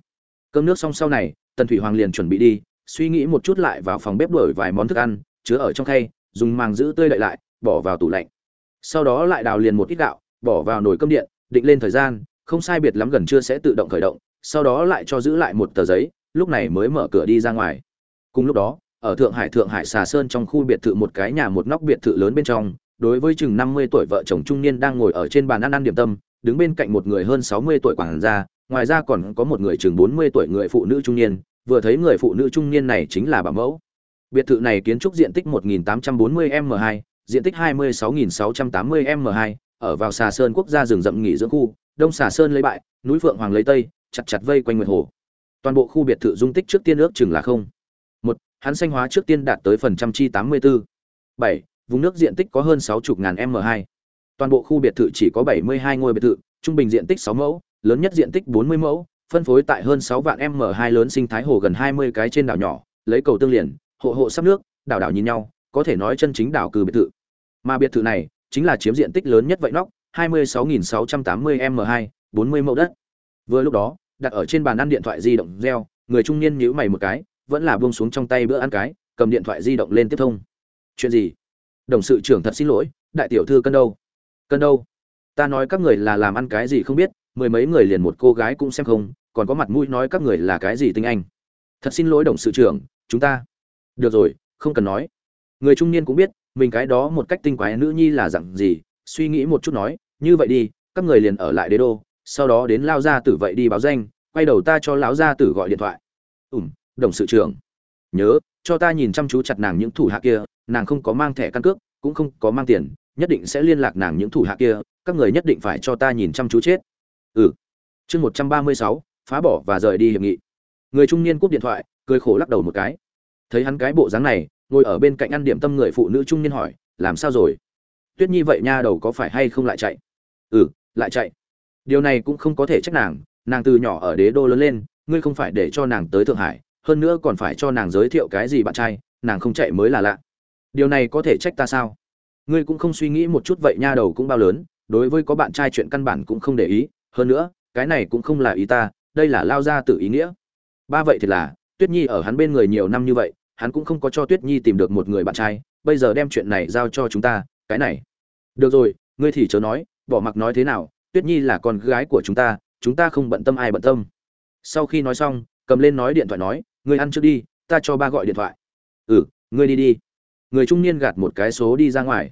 Cơm nước xong sau này, tần thủy hoàng liền chuẩn bị đi, suy nghĩ một chút lại vào phòng bếp đổi vài món thức ăn, chứa ở trong khay, dùng màng giữ tươi đậy lại, bỏ vào tủ lạnh. Sau đó lại đào liền một ít gạo, bỏ vào nồi cơm điện, định lên thời gian, không sai biệt lắm gần trưa sẽ tự động khởi động, sau đó lại cho giữ lại một tờ giấy, lúc này mới mở cửa đi ra ngoài. Cùng lúc đó, ở thượng hải thượng hải xà sơn trong khu biệt thự một cái nhà một nóc biệt thự lớn bên trong đối với chừng năm mươi tuổi vợ chồng trung niên đang ngồi ở trên bàn ăn ăn điểm tâm đứng bên cạnh một người hơn sáu mươi tuổi quản gia ngoài ra còn có một người chừng bốn mươi tuổi người phụ nữ trung niên vừa thấy người phụ nữ trung niên này chính là bà mẫu biệt thự này kiến trúc diện tích 1840 m 2 diện tích 26680m2, ở vào xà sơn quốc gia rừng rậm nghỉ dưỡng khu đông xà sơn lấy bại núi phượng hoàng lấy tây chặt chặt vây quanh nguyệt hồ toàn bộ khu biệt thự dung tích trước tiên ước chừng là không một hắn xanh hóa trước tiên đạt tới phần trăm chi 84. 7 vùng nước diện tích có hơn 60 ngàn m 2 toàn bộ khu biệt thự chỉ có 72 ngôi biệt thự, trung bình diện tích 6 mẫu, lớn nhất diện tích 40 mẫu, phân phối tại hơn 6 vạn m hai lớn sinh thái hồ gần 20 cái trên đảo nhỏ, lấy cầu tương liền, hộ hộ sắp nước, đảo đảo nhìn nhau, có thể nói chân chính đảo cừ biệt thự. Mà biệt thự này chính là chiếm diện tích lớn nhất vậy nóc 26.680 m 2 40 mẫu đất. Vừa lúc đó, đặt ở trên bàn ăn điện thoại di động reo, người trung niên nhíu mày một cái, vẫn là buông xuống trong tay bữa ăn cái, cầm điện thoại di động lên tiếp thông. Chuyện gì? Đồng sự trưởng thật xin lỗi, đại tiểu thư cân đâu? Cân đâu? Ta nói các người là làm ăn cái gì không biết, mười mấy người liền một cô gái cũng xem không, còn có mặt mũi nói các người là cái gì tinh anh. Thật xin lỗi đồng sự trưởng, chúng ta. Được rồi, không cần nói. Người trung niên cũng biết, mình cái đó một cách tinh quái nữ nhi là dặn gì, suy nghĩ một chút nói, như vậy đi, các người liền ở lại đế đô, sau đó đến lao gia tử vậy đi báo danh, quay đầu ta cho lão gia tử gọi điện thoại. Ủm đồng sự trưởng. Nhớ cho ta nhìn chăm chú chặt nàng những thủ hạ kia, nàng không có mang thẻ căn cước, cũng không có mang tiền, nhất định sẽ liên lạc nàng những thủ hạ kia, các người nhất định phải cho ta nhìn chăm chú chết. Ừ. Chương một trăm ba mươi sáu, phá bỏ và rời đi hiệp nghị. Người trung niên cúp điện thoại, cười khổ lắc đầu một cái. Thấy hắn cái bộ dáng này, ngồi ở bên cạnh ăn điểm tâm người phụ nữ trung niên hỏi, làm sao rồi? Tuyết nhi vậy nha đầu có phải hay không lại chạy? Ừ lại chạy. Điều này cũng không có thể trách nàng nàng từ nhỏ ở đế đô lớn lên, ngươi không phải để cho nàng tới thượng hải hơn nữa còn phải cho nàng giới thiệu cái gì bạn trai, nàng không chạy mới là lạ. Điều này có thể trách ta sao? Ngươi cũng không suy nghĩ một chút vậy nha, đầu cũng bao lớn, đối với có bạn trai chuyện căn bản cũng không để ý. Hơn nữa, cái này cũng không là ý ta, đây là lao ra tự ý nghĩa. Ba vậy thì là, tuyết nhi ở hắn bên người nhiều năm như vậy, hắn cũng không có cho tuyết nhi tìm được một người bạn trai. Bây giờ đem chuyện này giao cho chúng ta, cái này. Được rồi, ngươi thì chớ nói, bỏ mặc nói thế nào, tuyết nhi là con gái của chúng ta chúng ta không bận tâm ai bận tâm. Sau khi nói xong, cầm lên nói điện thoại nói ngươi ăn trước đi, ta cho ba gọi điện thoại. Ừ ngươi đi đi. Người trung niên gạt một cái số đi ra ngoài.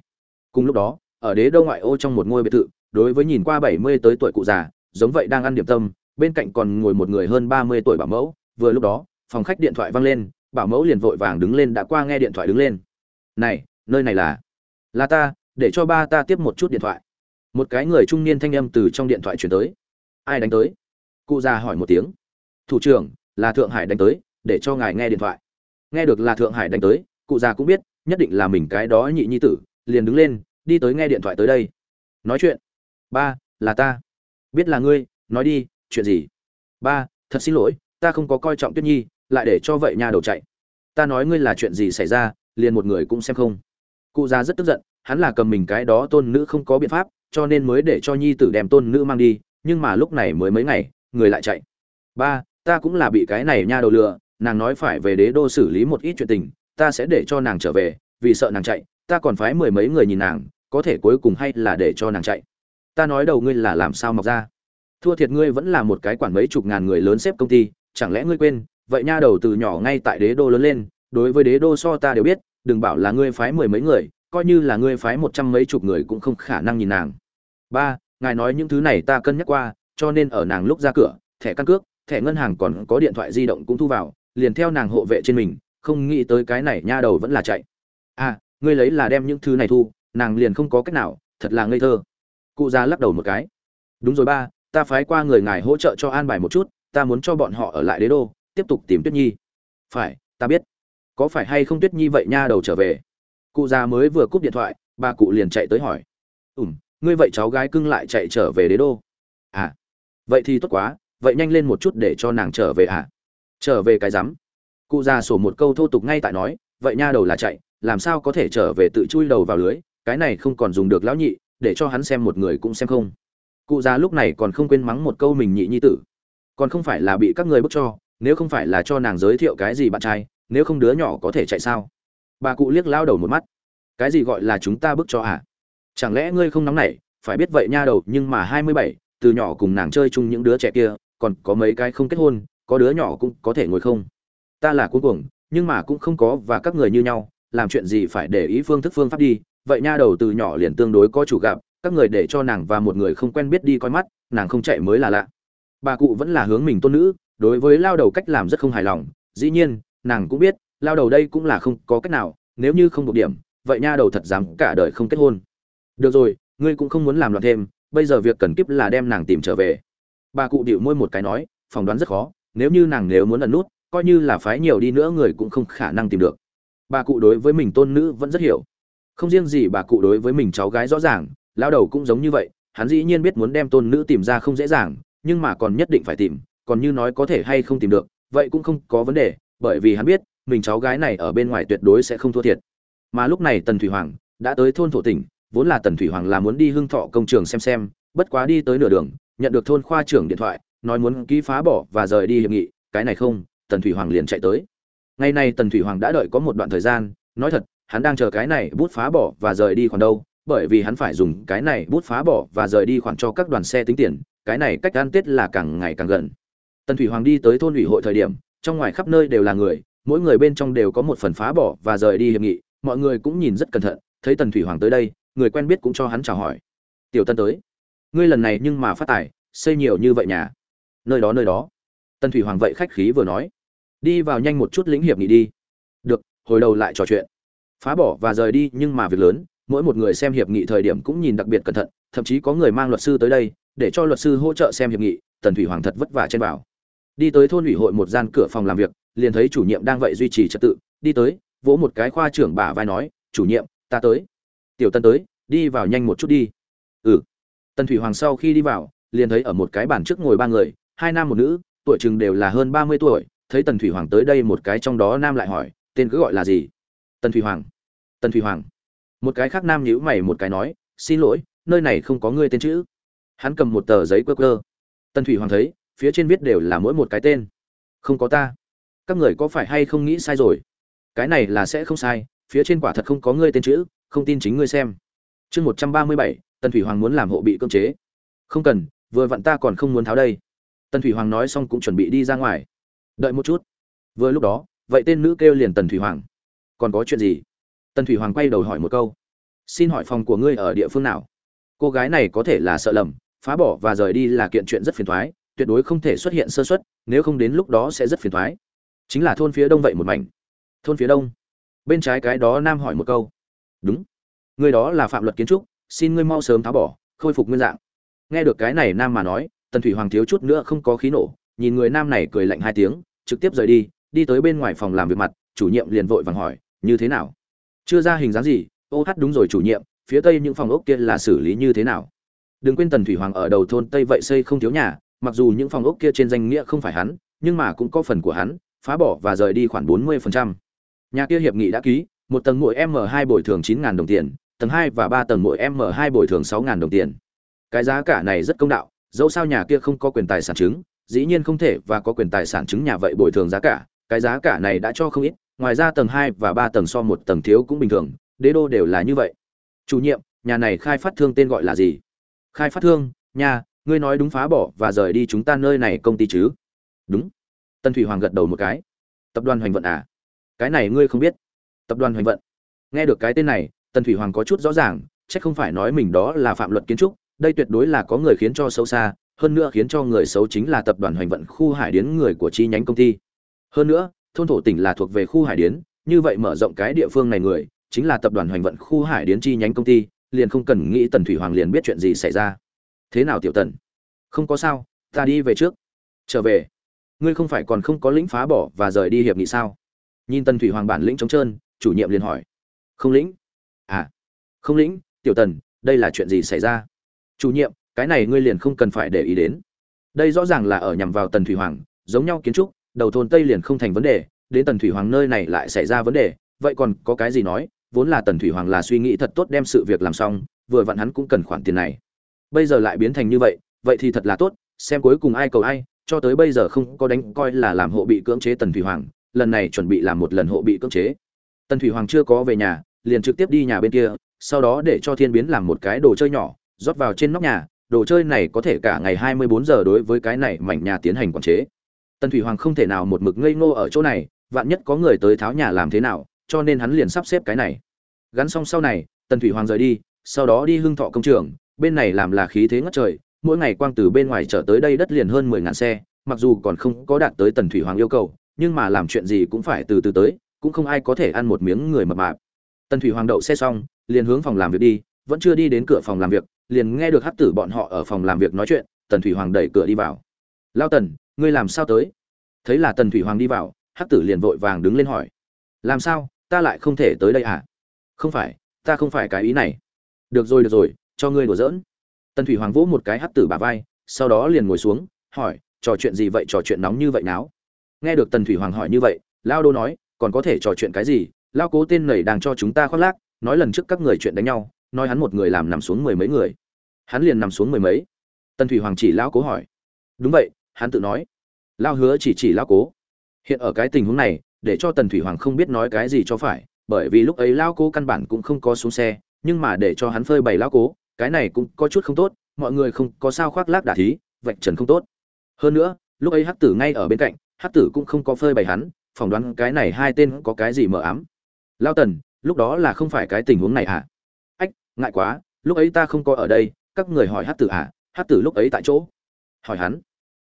Cùng lúc đó, ở đế đô ngoại ô trong một ngôi biệt thự, đối với nhìn qua bảy mươi tới tuổi cụ già, giống vậy đang ăn điểm tâm, bên cạnh còn ngồi một người hơn ba mươi tuổi bảo mẫu. Vừa lúc đó, phòng khách điện thoại vang lên, bảo mẫu liền vội vàng đứng lên đã qua nghe điện thoại đứng lên. Này, nơi này là? Là ta, để cho ba ta tiếp một chút điện thoại. Một cái người trung niên thanh âm từ trong điện thoại chuyển tới. Ai đánh tới? Cụ già hỏi một tiếng. Thủ trưởng, là thượng hải đánh tới để cho ngài nghe điện thoại. Nghe được là thượng hải đánh tới, cụ già cũng biết, nhất định là mình cái đó nhị nhi tử, liền đứng lên, đi tới nghe điện thoại tới đây. Nói chuyện. Ba, là ta. Biết là ngươi, nói đi, chuyện gì? Ba, thật xin lỗi, ta không có coi trọng tuyết nhi, lại để cho vậy nhà đầu chạy. Ta nói ngươi là chuyện gì xảy ra, liền một người cũng xem không. Cụ già rất tức giận, hắn là cầm mình cái đó tôn nữ không có biện pháp, cho nên mới để cho nhi tử đem tôn nữ mang đi, nhưng mà lúc này mới mấy ngày, người lại chạy. Ba, ta cũng là bị cái này nha đầu lừa nàng nói phải về đế đô xử lý một ít chuyện tình, ta sẽ để cho nàng trở về, vì sợ nàng chạy, ta còn phái mười mấy người nhìn nàng, có thể cuối cùng hay là để cho nàng chạy. Ta nói đầu ngươi là làm sao mọc ra? Thua thiệt ngươi vẫn là một cái quản mấy chục ngàn người lớn xếp công ty, chẳng lẽ ngươi quên, vậy nha đầu từ nhỏ ngay tại đế đô lớn lên, đối với đế đô so ta đều biết, đừng bảo là ngươi phái mười mấy người, coi như là ngươi phái một trăm mấy chục người cũng không khả năng nhìn nàng. Ba, ngài nói những thứ này ta cân nhắc qua, cho nên ở nàng lúc ra cửa, thẻ căn cước, thẻ ngân hàng còn có điện thoại di động cũng thu vào liền theo nàng hộ vệ trên mình, không nghĩ tới cái này nha đầu vẫn là chạy. À ngươi lấy là đem những thứ này thu, nàng liền không có cách nào, thật là ngây thơ. Cụ già lắc đầu một cái. Đúng rồi ba, ta phái qua người ngài hỗ trợ cho an bài một chút, ta muốn cho bọn họ ở lại đế đô, tiếp tục tìm tuyết nhi. Phải, ta biết. Có phải hay không tuyết nhi vậy nha đầu trở về? Cụ già mới vừa cúp điện thoại, bà cụ liền chạy tới hỏi. Ủm ngươi vậy cháu gái cưng lại chạy trở về đế đô. À vậy thì tốt quá, vậy nhanh lên một chút để cho nàng trở về à? Trở về cái rắm cụ già sổ một câu thô tục ngay tại nói, vậy nha đầu là chạy, làm sao có thể trở về tự chui đầu vào lưới, cái này không còn dùng được lão nhị, để cho hắn xem một người cũng xem không. Cụ già lúc này còn không quên mắng một câu mình nhị nhi tử. Còn không phải là bị các người bức cho, nếu không phải là cho nàng giới thiệu cái gì bạn trai, nếu không đứa nhỏ có thể chạy sao? Bà cụ liếc lao đầu một mắt. Cái gì gọi là chúng ta bức cho à? Chẳng lẽ ngươi không nóng nảy, phải biết vậy nha đầu, nhưng mà hai mươi bảy, từ nhỏ cùng nàng chơi chung những đứa trẻ kia, còn có mấy cái không kết hôn có đứa nhỏ cũng có thể ngồi không? Ta là cuối cùng nhưng mà cũng không có và các người như nhau, làm chuyện gì phải để ý phương thức phương pháp đi. Vậy nha đầu từ nhỏ liền tương đối có chủ gặp, các người để cho nàng và một người không quen biết đi coi mắt, nàng không chạy mới là lạ. Bà cụ vẫn là hướng mình tôn nữ, đối với lao đầu cách làm rất không hài lòng. Dĩ nhiên, nàng cũng biết, lao đầu đây cũng là không có cách nào, nếu như không một điểm, vậy nha đầu thật dám cả đời không kết hôn. Được rồi, ngươi cũng không muốn làm loạn thêm, bây giờ việc cần kiếp là đem nàng tìm trở về. Bà cụ điệu môi một cái nói, phỏng đoán rất khó nếu như nàng nếu muốn ẩn nút, coi như là phái nhiều đi nữa người cũng không khả năng tìm được. Bà cụ đối với mình tôn nữ vẫn rất hiểu. Không riêng gì bà cụ đối với mình cháu gái rõ ràng, lão đầu cũng giống như vậy, hắn dĩ nhiên biết muốn đem tôn nữ tìm ra không dễ dàng, nhưng mà còn nhất định phải tìm, còn như nói có thể hay không tìm được, vậy cũng không có vấn đề, bởi vì hắn biết, mình cháu gái này ở bên ngoài tuyệt đối sẽ không thua thiệt. Mà lúc này tần thủy hoàng đã tới thôn thổ tỉnh, vốn là tần thủy hoàng là muốn đi hưng thọ công trường xem xem, bất quá đi tới nửa đường, nhận được thôn khoa trưởng điện thoại nói muốn ký phá bỏ và rời đi hiệp nghị, cái này không, tần thủy hoàng liền chạy tới. Ngày nay tần thủy hoàng đã đợi có một đoạn thời gian, nói thật, hắn đang chờ cái này bút phá bỏ và rời đi khoản đâu, bởi vì hắn phải dùng cái này bút phá bỏ và rời đi khoản cho các đoàn xe tính tiền, cái này cách ăn tết là càng ngày càng gần. Tần thủy hoàng đi tới thôn ủy hội thời điểm, trong ngoài khắp nơi đều là người, mỗi người bên trong đều có một phần phá bỏ và rời đi hiệp nghị, mọi người cũng nhìn rất cẩn thận, thấy tần thủy hoàng tới đây, người quen biết cũng cho hắn chào hỏi. Tiểu tân tới. Ngươi lần này nhưng mà phát tài, xây nhiều như vậy nhà nơi đó nơi đó. Tần thủy hoàng vậy khách khí vừa nói. Đi vào nhanh một chút lĩnh hiệp nghị đi. Được, hồi đầu lại trò chuyện. Phá bỏ và rời đi, nhưng mà việc lớn, mỗi một người xem hiệp nghị thời điểm cũng nhìn đặc biệt cẩn thận, thậm chí có người mang luật sư tới đây, để cho luật sư hỗ trợ xem hiệp nghị, tần thủy hoàng thật vất vả trên bảo đi tới thôn ủy hội một gian cửa phòng làm việc, liền thấy chủ nhiệm đang vậy duy trì trật tự. Đi tới, vỗ một cái khoa trưởng bả vai nói, chủ nhiệm, ta tới. Tiểu tân tới, đi vào nhanh một chút đi. Ừ. Tần thủy hoàng sau khi đi vào, liền thấy ở một cái bàn trước ngồi ba người hai nam một nữ, tuổi chừng đều là hơn ba mươi tuổi, thấy tần thủy hoàng tới đây một cái trong đó nam lại hỏi, tên cứ gọi là gì? Tần thủy hoàng. Tần thủy hoàng. Một cái khác nam nhíu mày một cái nói, xin lỗi, nơi này không có ngươi tên chữ. Hắn cầm một tờ giấy quơ quơ. Tần thủy hoàng thấy, phía trên viết đều là mỗi một cái tên. Không có ta. Các người có phải hay không nghĩ sai rồi? Cái này là sẽ không sai, phía trên quả thật không có ngươi tên chữ, không tin chính ngươi xem. Chương một trăm ba mươi bảy, tần thủy hoàng muốn làm hộ bị cưỡng chế. Không cần, vừa vặn ta còn không muốn tháo đây tần thủy hoàng nói xong cũng chuẩn bị đi ra ngoài. Đợi một chút. Vừa lúc đó, vậy tên nữ kêu liền tần thủy hoàng. Còn có chuyện gì? Tần thủy hoàng quay đầu hỏi một câu. Xin hỏi phòng của ngươi ở địa phương nào? Cô gái này có thể là sợ lầm, phá bỏ và rời đi là kiện chuyện rất phiền thoái, tuyệt đối không thể xuất hiện sơ xuất nếu không đến lúc đó sẽ rất phiền thoái. Chính là thôn phía đông vậy một mảnh. Thôn phía đông. Bên trái cái đó nam hỏi một câu. Đúng. Người đó là phạm luật kiến trúc, xin ngươi mau sớm tháo bỏ, khôi phục nguyên dạng. Nghe được cái này nam mà nói tần thủy hoàng thiếu chút nữa không có khí nổ, nhìn người nam này cười lạnh hai tiếng, trực tiếp rời đi đi tới bên ngoài phòng làm việc mặt, chủ nhiệm liền vội vàng hỏi, như thế nào? Chưa ra hình dáng gì, ô hát đúng rồi chủ nhiệm, phía tây những phòng ốc kia là xử lý như thế nào? Đừng quên tần thủy hoàng ở đầu thôn tây vậy xây không thiếu nhà, mặc dù những phòng ốc kia trên danh nghĩa không phải hắn, nhưng mà cũng có phần của hắn, phá bỏ và rời đi khoảng bốn mươi phần trăm. nhà kia hiệp nghị đã ký, một tầng mỗi m hai bồi thường chín đồng tiền, tầng hai và ba tầng mỗi m hai bồi thường sáu đồng tiền. Cái giá cả này rất công đạo dẫu sao nhà kia không có quyền tài sản chứng, dĩ nhiên không thể và có quyền tài sản chứng nhà vậy bồi thường giá cả, cái giá cả này đã cho không ít, ngoài ra tầng hai và ba tầng so một tầng thiếu cũng bình thường, đế đô đều là như vậy. Chủ nhiệm, nhà này khai phát thương tên gọi là gì? Khai phát thương, nhà, ngươi nói đúng phá bỏ và rời đi chúng ta nơi này công ty chứ? Đúng. Tân thủy hoàng gật đầu một cái. Tập đoàn hoành vận à? Cái này ngươi không biết. Tập đoàn hoành vận. Nghe được cái tên này, tân thủy hoàng có chút rõ ràng, chắc không phải nói mình đó là phạm luật kiến trúc đây tuyệt đối là có người khiến cho xấu xa, hơn nữa khiến cho người xấu chính là tập đoàn hoành vận khu hải điến người của chi nhánh công ty. Hơn nữa, thôn thổ tỉnh là thuộc về khu hải điến, như vậy mở rộng cái địa phương này người, chính là tập đoàn hoành vận khu hải điến chi nhánh công ty, liền không cần nghĩ tần thủy hoàng liền biết chuyện gì xảy ra. Thế nào tiểu tần? Không có sao, ta đi về trước. Trở về. Ngươi không phải còn không có lĩnh phá bỏ và rời đi hiệp nghị sao? Nhìn tần thủy hoàng bản lĩnh trống trơn, chủ nhiệm liền hỏi. Không lĩnh. À không lĩnh, tiểu tần, đây là chuyện gì xảy ra? Chủ nhiệm, cái này ngươi liền không cần phải để ý đến. Đây rõ ràng là ở nhằm vào tần thủy hoàng, giống nhau kiến trúc, đầu thôn tây liền không thành vấn đề, đến tần thủy hoàng nơi này lại xảy ra vấn đề. Vậy còn có cái gì nói, vốn là tần thủy hoàng là suy nghĩ thật tốt đem sự việc làm xong, vừa vặn hắn cũng cần khoản tiền này. Bây giờ lại biến thành như vậy vậy thì thật là tốt, xem cuối cùng ai cầu ai, cho tới bây giờ không có đánh coi là làm hộ bị cưỡng chế tần thủy hoàng, lần này chuẩn bị làm một lần hộ bị cưỡng chế. Tần thủy hoàng chưa có về nhà, liền trực tiếp đi nhà bên kia, sau đó để cho thiên biến làm một cái đồ chơi nhỏ rót vào trên nóc nhà, đồ chơi này có thể cả ngày 24 giờ đối với cái này mảnh nhà tiến hành quản chế. Tần thủy hoàng không thể nào một mực ngây ngô ở chỗ này, vạn nhất có người tới tháo nhà làm thế nào, cho nên hắn liền sắp xếp cái này. Gắn xong sau này, tần thủy hoàng rời đi, sau đó đi hưng thọ công trường, bên này làm là khí thế ngất trời, mỗi ngày quang từ bên ngoài trở tới đây đất liền hơn mười ngàn xe, mặc dù còn không có đạt tới tần thủy hoàng yêu cầu, nhưng mà làm chuyện gì cũng phải từ từ tới, cũng không ai có thể ăn một miếng người mập mạp. Tần thủy hoàng đậu xe xong, liền hướng phòng làm việc đi vẫn chưa đi đến cửa phòng làm việc, liền nghe được hát tử bọn họ ở phòng làm việc nói chuyện, tần thủy hoàng đẩy cửa đi vào. Lao tần, ngươi làm sao tới? Thấy là tần thủy hoàng đi vào hát tử liền vội vàng đứng lên hỏi. Làm sao? Ta lại không thể tới đây à? Không phải, ta không phải cái ý này. Được rồi được rồi, cho ngươi đùa giỡn. Tần thủy hoàng vỗ một cái hắc tử bả vai, sau đó liền ngồi xuống, hỏi, trò chuyện gì vậy? Trò chuyện nóng như vậy náo nghe được tần thủy hoàng hỏi như vậy, lao đô nói, còn có thể trò chuyện cái gì? Lao cố tên nầy đang cho chúng ta khoác lác, nói lần trước các người chuyện đánh nhau nói hắn một người làm nằm xuống mười mấy người. Hắn liền nằm xuống mười mấy. Tần thủy hoàng chỉ lão cố hỏi. Đúng vậy, hắn tự nói. Lao hứa chỉ chỉ lao cố. Hiện ở cái tình huống này, để cho tần thủy hoàng không biết nói cái gì cho phải, bởi vì lúc ấy lao cố căn bản cũng không có xuống xe, nhưng mà để cho hắn phơi bày lao cố, cái này cũng có chút không tốt, mọi người không có sao khoác lác đả thí, vạch trần không tốt. Hơn nữa, lúc ấy hắc tử ngay ở bên cạnh, hắc tử cũng không có phơi bày hắn, phỏng đoán cái này hai tên có cái gì mờ ám. Lao tần, lúc đó là không phải cái tình huống này à ngại quá, lúc ấy ta không có ở đây, các người hỏi Hát tử à Hát tử lúc ấy tại chỗ? Hỏi hắn.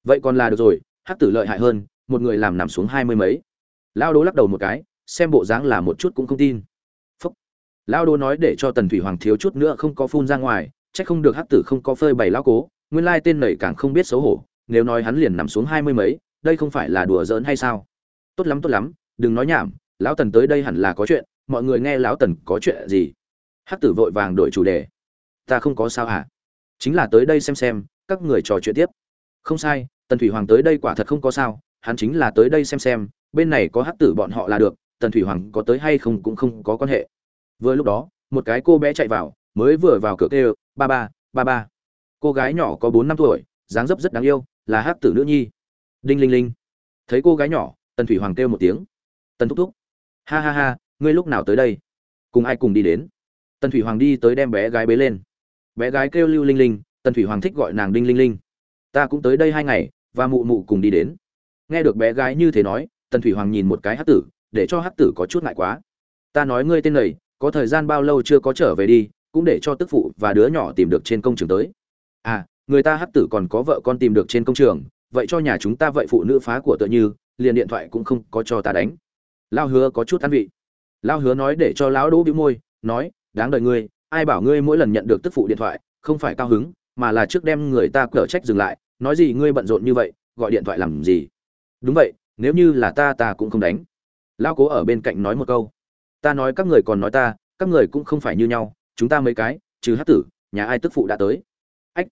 Vậy còn là được rồi, Hát tử lợi hại hơn, một người làm nằm xuống hai mươi mấy. Lao đố lắc đầu một cái, xem bộ dáng là một chút cũng không tin. Phúc. Lao đố nói để cho tần thủy hoàng thiếu chút nữa không có phun ra ngoài c h ắ c không được Hát tử không có phơi bày lao cố, nguyên lai tên nầy càng không biết xấu hổ, nếu nói hắn liền nằm xuống hai mươi mấy, đây không phải là đùa giỡn hay sao? Tốt lắm tốt lắm, đừng nói nhảm, lão tần tới đây hẳn là có chuyện, mọi người nghe lão tần có chuyện gì? Hắc tử vội vàng đổi chủ đề. Ta không có sao hả? Chính là tới đây xem xem, các người trò chuyện tiếp. Không sai, tần thủy hoàng tới đây quả thật không có sao, hắn chính là tới đây xem xem, bên này có hắc tử bọn họ là được, tần thủy hoàng có tới hay không cũng không có quan hệ. Vừa lúc đó, một cái cô bé chạy vào, mới vừa vào cửa kêu, ba ba ba ba. Cô gái nhỏ có bốn năm tuổi, dáng dấp rất đáng yêu, là hắc tử nữ nhi. Đinh linh linh. Thấy cô gái nhỏ, tần thủy hoàng kêu một tiếng. Tần thúc thúc. Ha ha ha, ngươi lúc nào tới đây? Cùng ai cùng đi đến? Tần thủy hoàng đi tới đem bé gái bế lên. Bé gái kêu lưu linh linh, tần thủy hoàng thích gọi nàng đinh linh linh. Ta cũng tới đây hai ngày, và mụ mụ cùng đi đến. Nghe được bé gái như thế nói, tần thủy hoàng nhìn một cái hát tử, để cho hát tử có chút ngại quá. Ta nói ngươi tên này, có thời gian bao lâu chưa có trở về đi, cũng để cho tức phụ và đứa nhỏ tìm được trên công trường tới. À người ta hát tử còn có vợ con tìm được trên công trường, vậy cho nhà chúng ta vậy phụ nữ phá của tựa như, liền điện thoại cũng không có cho ta đánh. Lao hứa có chút ăn vị. Lao hứa nói để cho lão đỗ bĩu môi, nói đáng đời ngươi, ai bảo ngươi mỗi lần nhận được tức phụ điện thoại, không phải cao hứng, mà là trước đem người ta cở trách dừng lại, nói gì ngươi bận rộn như vậy, gọi điện thoại làm gì? Đúng vậy, nếu như là ta ta cũng không đánh. Lão cố ở bên cạnh nói một câu. Ta nói các người còn nói ta, các người cũng không phải như nhau, chúng ta mấy cái, trừ hát tử, nhà ai tức phụ đã tới. Ách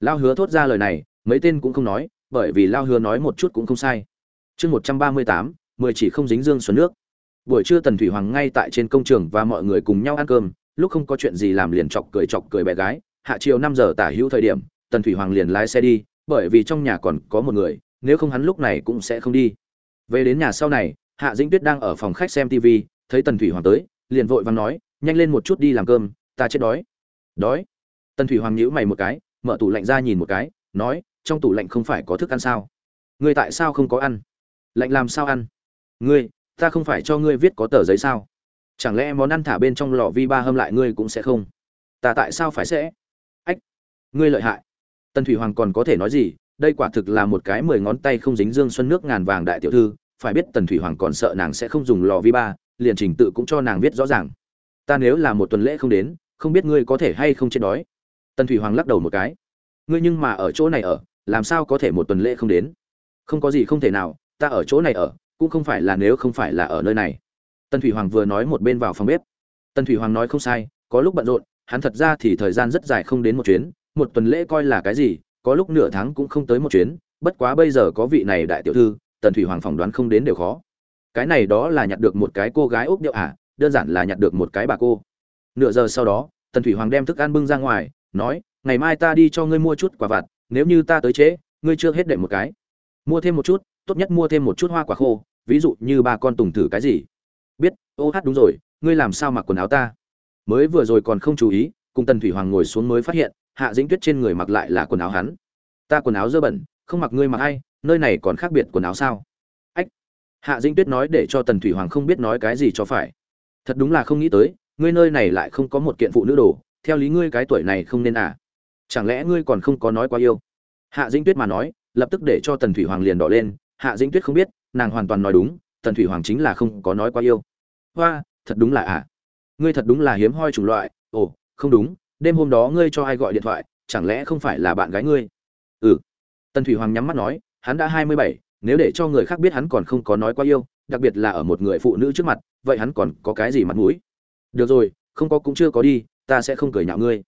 lao hứa thốt ra lời này, mấy tên cũng không nói, bởi vì lao hứa nói một chút cũng không sai. Chương một trăm ba mươi tám, mười chỉ không dính dương xuân nước buổi trưa tần thủy hoàng ngay tại trên công trường và mọi người cùng nhau ăn cơm, lúc không có chuyện gì làm liền chọc cười chọc cười bé gái. Hạ chiều năm giờ tả hữu thời điểm, tần thủy hoàng liền lái xe đi, bởi vì trong nhà còn có một người, nếu không hắn lúc này cũng sẽ không đi. Về đến nhà sau này, hạ dĩnh tuyết đang ở phòng khách xem tv thấy tần thủy hoàng tới, liền vội vàng nói, nhanh lên một chút đi làm cơm, ta chết đói. Đói? Tần thủy hoàng nhíu mày một cái, mở tủ lạnh ra nhìn một cái, nói, trong tủ lạnh không phải có thức ăn sao? Ngươi tại sao không có ăn? Lạnh làm sao ăn? Ngươi ta không phải cho ngươi viết có tờ giấy sao? Chẳng lẽ món ăn thả bên trong lò vi ba hâm lại ngươi cũng sẽ không? Ta tại sao phải sẽ? Ách, ngươi lợi hại. Tần thủy hoàng còn có thể nói gì? Đây quả thực là một cái mười ngón tay không dính dương xuân nước ngàn vàng đại tiểu thư. Phải biết tần thủy hoàng còn sợ nàng sẽ không dùng lò vi ba, liền trình tự cũng cho nàng viết rõ ràng. Ta nếu là một tuần lễ không đến, không biết ngươi có thể hay không chết đói. Tần thủy hoàng lắc đầu một cái. Ngươi nhưng mà ở chỗ này ở, làm sao có thể một tuần lễ không đến? Không có gì không thể nào, ta ở chỗ này ở cũng không phải là nếu không phải là ở nơi này. Tần thủy hoàng vừa nói một bên vào phòng bếp. Tần thủy hoàng nói không sai có lúc bận rộn hắn thật ra thì thời gian rất dài không đến một chuyến một tuần lễ coi là cái gì có lúc nửa tháng cũng không tới một chuyến bất quá bây giờ có vị này đại tiểu thư tần thủy hoàng phỏng đoán không đến đều khó. Cái này đó là nhặt được một cái cô gái ốc điệu ả à, đơn giản là nhặt được một cái bà cô. Nửa giờ sau đó tần thủy hoàng đem thức ăn bưng ra ngoài nói ngày mai ta đi cho ngươi mua chút quả vặt nếu như ta tới trễ ngươi chưa hết đệm một cái. Mua thêm một chút tốt nhất mua thêm một chút hoa quả khô, ví dụ như ba con tùng thử cái gì. Biết, ô hát đúng rồi, ngươi làm sao mặc quần áo ta? Mới vừa rồi còn không chú ý, cùng tần thủy hoàng ngồi xuống mới phát hiện, hạ dĩnh tuyết trên người mặc lại là quần áo hắn. Ta quần áo dơ bẩn, không mặc ngươi mặc ai, nơi này còn khác biệt quần áo sao? Ách! Hạ dĩnh tuyết nói để cho tần thủy hoàng không biết nói cái gì cho phải. Thật đúng là không nghĩ tới, ngươi nơi này lại không có một kiện phụ nữ đồ, theo lý ngươi cái tuổi này không nên à. Chẳng lẽ ngươi còn không có nói quá yêu? Hạ dĩnh tuyết mà nói, lập tức để cho tần thủy hoàng liền đỏ lên hạ dĩnh tuyết không biết, nàng hoàn toàn nói đúng, tần thủy hoàng chính là không có nói quá yêu. Hoa, thật đúng là à ngươi thật đúng là hiếm hoi chủng loại. Ồ, không đúng, đêm hôm đó ngươi cho ai gọi điện thoại, chẳng lẽ không phải là bạn gái ngươi? Ừ. Tần thủy hoàng nhắm mắt nói, hắn đã hai mươi bảy, nếu để cho người khác biết hắn còn không có nói quá yêu, đặc biệt là ở một người phụ nữ trước mặt, vậy hắn còn có cái gì mặt mũi? Được rồi, không có cũng chưa có đi, ta sẽ không cười nhạo ngươi.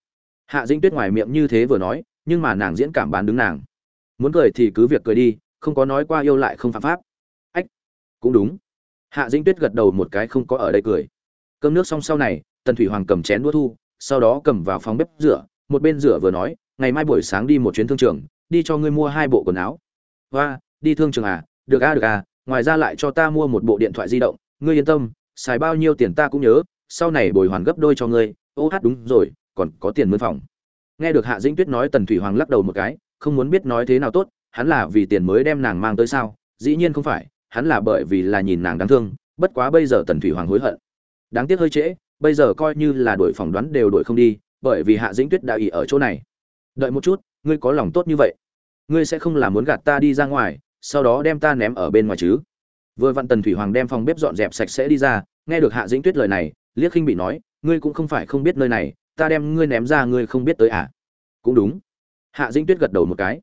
Hạ dĩnh tuyết ngoài miệng như thế vừa nói, nhưng mà nàng diễn cảm bán đứng nàng. Muốn cười thì cứ việc cười đi không có nói qua yêu lại không phạm pháp. Ách, cũng đúng. Hạ dĩnh tuyết gật đầu một cái không có ở đây cười. Cơm nước xong sau này, tần thủy hoàng cầm chén đũa thu, sau đó cầm vào phòng bếp rửa, một bên rửa vừa nói, ngày mai buổi sáng đi một chuyến thương trường, đi cho ngươi mua hai bộ quần áo. Hoa đi thương trường à? Được a được a ngoài ra lại cho ta mua một bộ điện thoại di động. Ngươi yên tâm, xài bao nhiêu tiền ta cũng nhớ, sau này bồi hoàn gấp đôi cho ngươi. Ô hát, đúng rồi, còn có tiền mướn phòng. Nghe được hạ dĩnh tuyết nói, tần thủy hoàng lắc đầu một cái, không muốn biết nói thế nào tốt hắn là vì tiền mới đem nàng mang tới sao? Dĩ nhiên không phải, hắn là bởi vì là nhìn nàng đáng thương, bất quá bây giờ tần thủy hoàng hối hận. Đáng tiếc hơi trễ, bây giờ coi như là đuổi phỏng đoán đều đổi không đi, bởi vì hạ dĩnh tuyết đã ỉ ở chỗ này. Đợi một chút, ngươi có lòng tốt như vậy, ngươi sẽ không làm muốn gạt ta đi ra ngoài, sau đó đem ta ném ở bên ngoài chứ? Vừa vặn tần thủy hoàng đem phòng bếp dọn dẹp sạch sẽ đi ra, nghe được hạ dĩnh tuyết lời này, liếc khinh bị nói, ngươi cũng không phải không biết nơi này, ta đem ngươi ném ra ngươi không biết tới à? Cũng đúng. Hạ dĩnh tuyết gật đầu một cái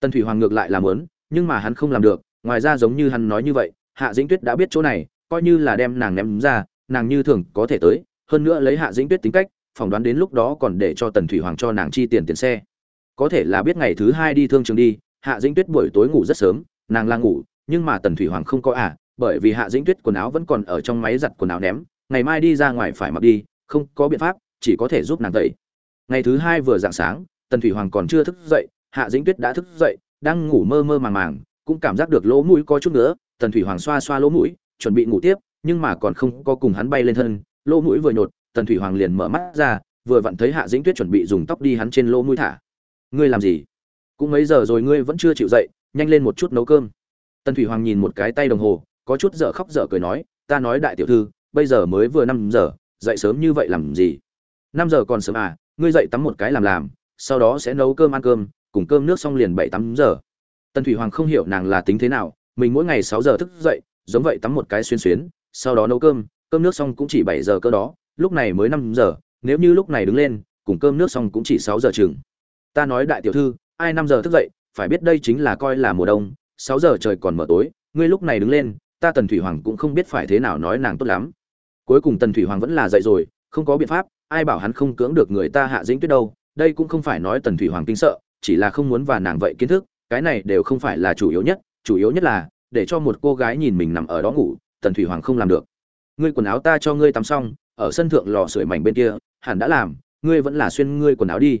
tần thủy hoàng ngược lại làm lớn nhưng mà hắn không làm được, ngoài ra giống như hắn nói như vậy, hạ dĩnh tuyết đã biết chỗ này, coi như là đem nàng ném ra, nàng như thường có thể tới, hơn nữa lấy hạ dĩnh tuyết tính cách, phỏng đoán đến lúc đó còn để cho tần thủy hoàng cho nàng chi tiền tiền xe. Có thể là biết ngày thứ hai đi thương trường đi, hạ dĩnh tuyết buổi tối ngủ rất sớm, nàng lang ngủ, nhưng mà tần thủy hoàng không có à bởi vì hạ dĩnh tuyết quần áo vẫn còn ở trong máy giặt quần áo ném, ngày mai đi ra ngoài phải mặc đi, không có biện pháp, chỉ có thể giúp nàng tẩy. Ngày thứ hai vừa dạng sáng, tần thủy hoàng còn chưa thức dậy hạ dĩnh tuyết đã thức dậy, đang ngủ mơ mơ màng màng, cũng cảm giác được lỗ mũi có chút nữa tần thủy hoàng xoa xoa lỗ mũi, chuẩn bị ngủ tiếp, nhưng mà còn không có cùng hắn bay lên thân, lỗ mũi vừa nhột, tần thủy hoàng liền mở mắt ra, vừa vặn thấy hạ dĩnh tuyết chuẩn bị dùng tóc đi hắn trên lỗ mũi thả. Ngươi làm gì? Cũng mấy giờ rồi ngươi vẫn chưa chịu dậy, nhanh lên một chút nấu cơm. Tần thủy hoàng nhìn một cái tay đồng hồ, có chút dở khóc dở cười nói, ta nói đại tiểu thư, bây giờ mới vừa năm giờ, dậy sớm như vậy làm gì? Năm giờ còn sớm à ngươi dậy tắm một cái làm làm, sau đó sẽ nấu cơm ăn cơm cùng cơm nước xong liền bảy tám giờ. Tần thủy hoàng không hiểu nàng là tính thế nào, mình mỗi ngày sáu giờ thức dậy, giống vậy tắm một cái xuyên xuyến, sau đó nấu cơm cơm nước xong cũng chỉ bảy giờ cơ đó, lúc này mới năm giờ, nếu như lúc này đứng lên, cùng cơm nước xong cũng chỉ sáu giờ chừng. Ta nói đại tiểu thư, ai năm giờ thức dậy, phải biết đây chính là coi là mùa đông, sáu giờ trời còn mở tối, ngươi lúc này đứng lên, ta tần thủy hoàng cũng không biết phải thế nào nói nàng tốt lắm. Cuối cùng tần thủy hoàng vẫn là dậy rồi, không có biện pháp, ai bảo hắn không cưỡng được người ta hạ dĩnh tuyết đâu, đây cũng không phải nói tần thủy hoàng kinh sợ chỉ là không muốn và nàng vậy kiến thức, cái này đều không phải là chủ yếu nhất, chủ yếu nhất là, để cho một cô gái nhìn mình nằm ở đó ngủ, tần thủy hoàng không làm được. Ngươi quần áo ta cho ngươi tắm xong, ở sân thượng lò sưởi mảnh bên kia, hẳn đã làm, ngươi vẫn là xuyên ngươi quần áo đi.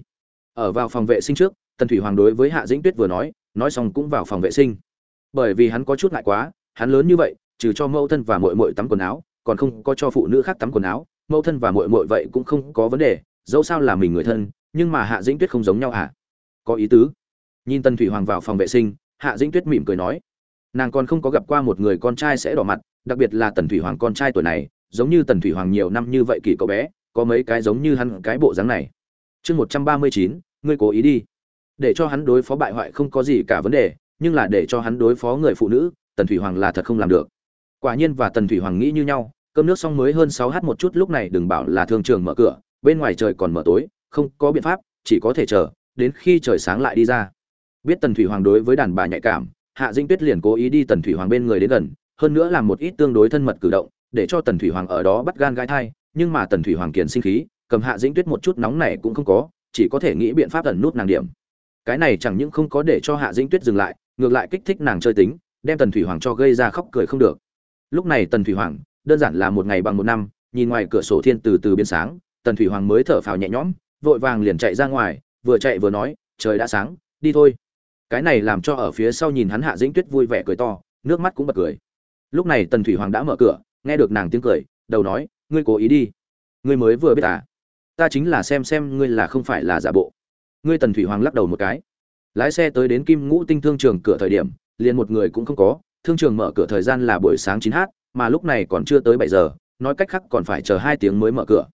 Ở vào phòng vệ sinh trước, tần thủy hoàng đối với hạ dĩnh tuyết vừa nói nói xong cũng vào phòng vệ sinh. Bởi vì hắn có chút ngại quá, hắn lớn như vậy, trừ cho mẫu thân và mội mội tắm quần áo, còn không có cho phụ nữ khác tắm quần áo, mẫu thân và mội mội vậy cũng không có vấn đề, dẫu sao là mình người thân, nhưng mà hạ dĩnh tuyết không giống nhau hả? Có ý tứ. Nhìn tần thủy hoàng vào phòng vệ sinh, hạ dĩnh tuyết mỉm cười nói, nàng còn không có gặp qua một người con trai sẽ đỏ mặt, đặc biệt là tần thủy hoàng con trai tuổi này, giống như tần thủy hoàng nhiều năm như vậy kỳ cậu bé, có mấy cái giống như hắn cái bộ dáng này. Chương một trăm ba mươi chín, ngươi cố ý đi. Để cho hắn đối phó bại hoại không có gì cả vấn đề, nhưng là để cho hắn đối phó người phụ nữ, tần thủy hoàng là thật không làm được. Quả nhiên và tần thủy hoàng nghĩ như nhau, cơm nước xong mới hơn sáu h một chút, lúc này đừng bảo là thương trường mở cửa, bên ngoài trời còn mở tối, không có biện pháp, chỉ có thể chờ đến khi trời sáng lại đi ra. Biết tần thủy hoàng đối với đàn bà nhạy cảm, hạ Dĩnh tuyết liền cố ý đi tần thủy hoàng bên người đến gần, hơn nữa làm một ít tương đối thân mật cử động, để cho tần thủy hoàng ở đó bắt gan gai thai, nhưng mà tần thủy hoàng kiền sinh khí, cầm hạ dĩnh tuyết một chút nóng này cũng không có, chỉ có thể nghĩ biện pháp ẩn nút nàng điểm. Cái này chẳng những không có để cho hạ dĩnh tuyết dừng lại, ngược lại kích thích nàng chơi tính, đem tần thủy hoàng cho gây ra khóc cười không được. Lúc này tần thủy hoàng, đơn giản là một ngày bằng một năm, nhìn ngoài cửa sổ thiên từ từ biến sáng, tần thủy hoàng mới thở phào nhẹ nhõm, vội vàng liền chạy ra ngoài vừa chạy vừa nói, trời đã sáng, đi thôi. Cái này làm cho ở phía sau nhìn hắn hạ dĩnh tuyết vui vẻ cười to, nước mắt cũng bật cười. Lúc này tần thủy hoàng đã mở cửa, nghe được nàng tiếng cười, đầu nói, ngươi cố ý đi. Ngươi mới vừa biết à? Ta chính là xem xem ngươi là không phải là giả bộ. Ngươi tần thủy hoàng lắc đầu một cái. Lái xe tới đến kim ngũ tinh thương trường cửa thời điểm, liền một người cũng không có, thương trường mở cửa thời gian là buổi sáng chín h mà lúc này còn chưa tới bảy giờ, nói cách khác còn phải chờ hai tiếng mới mở cửa.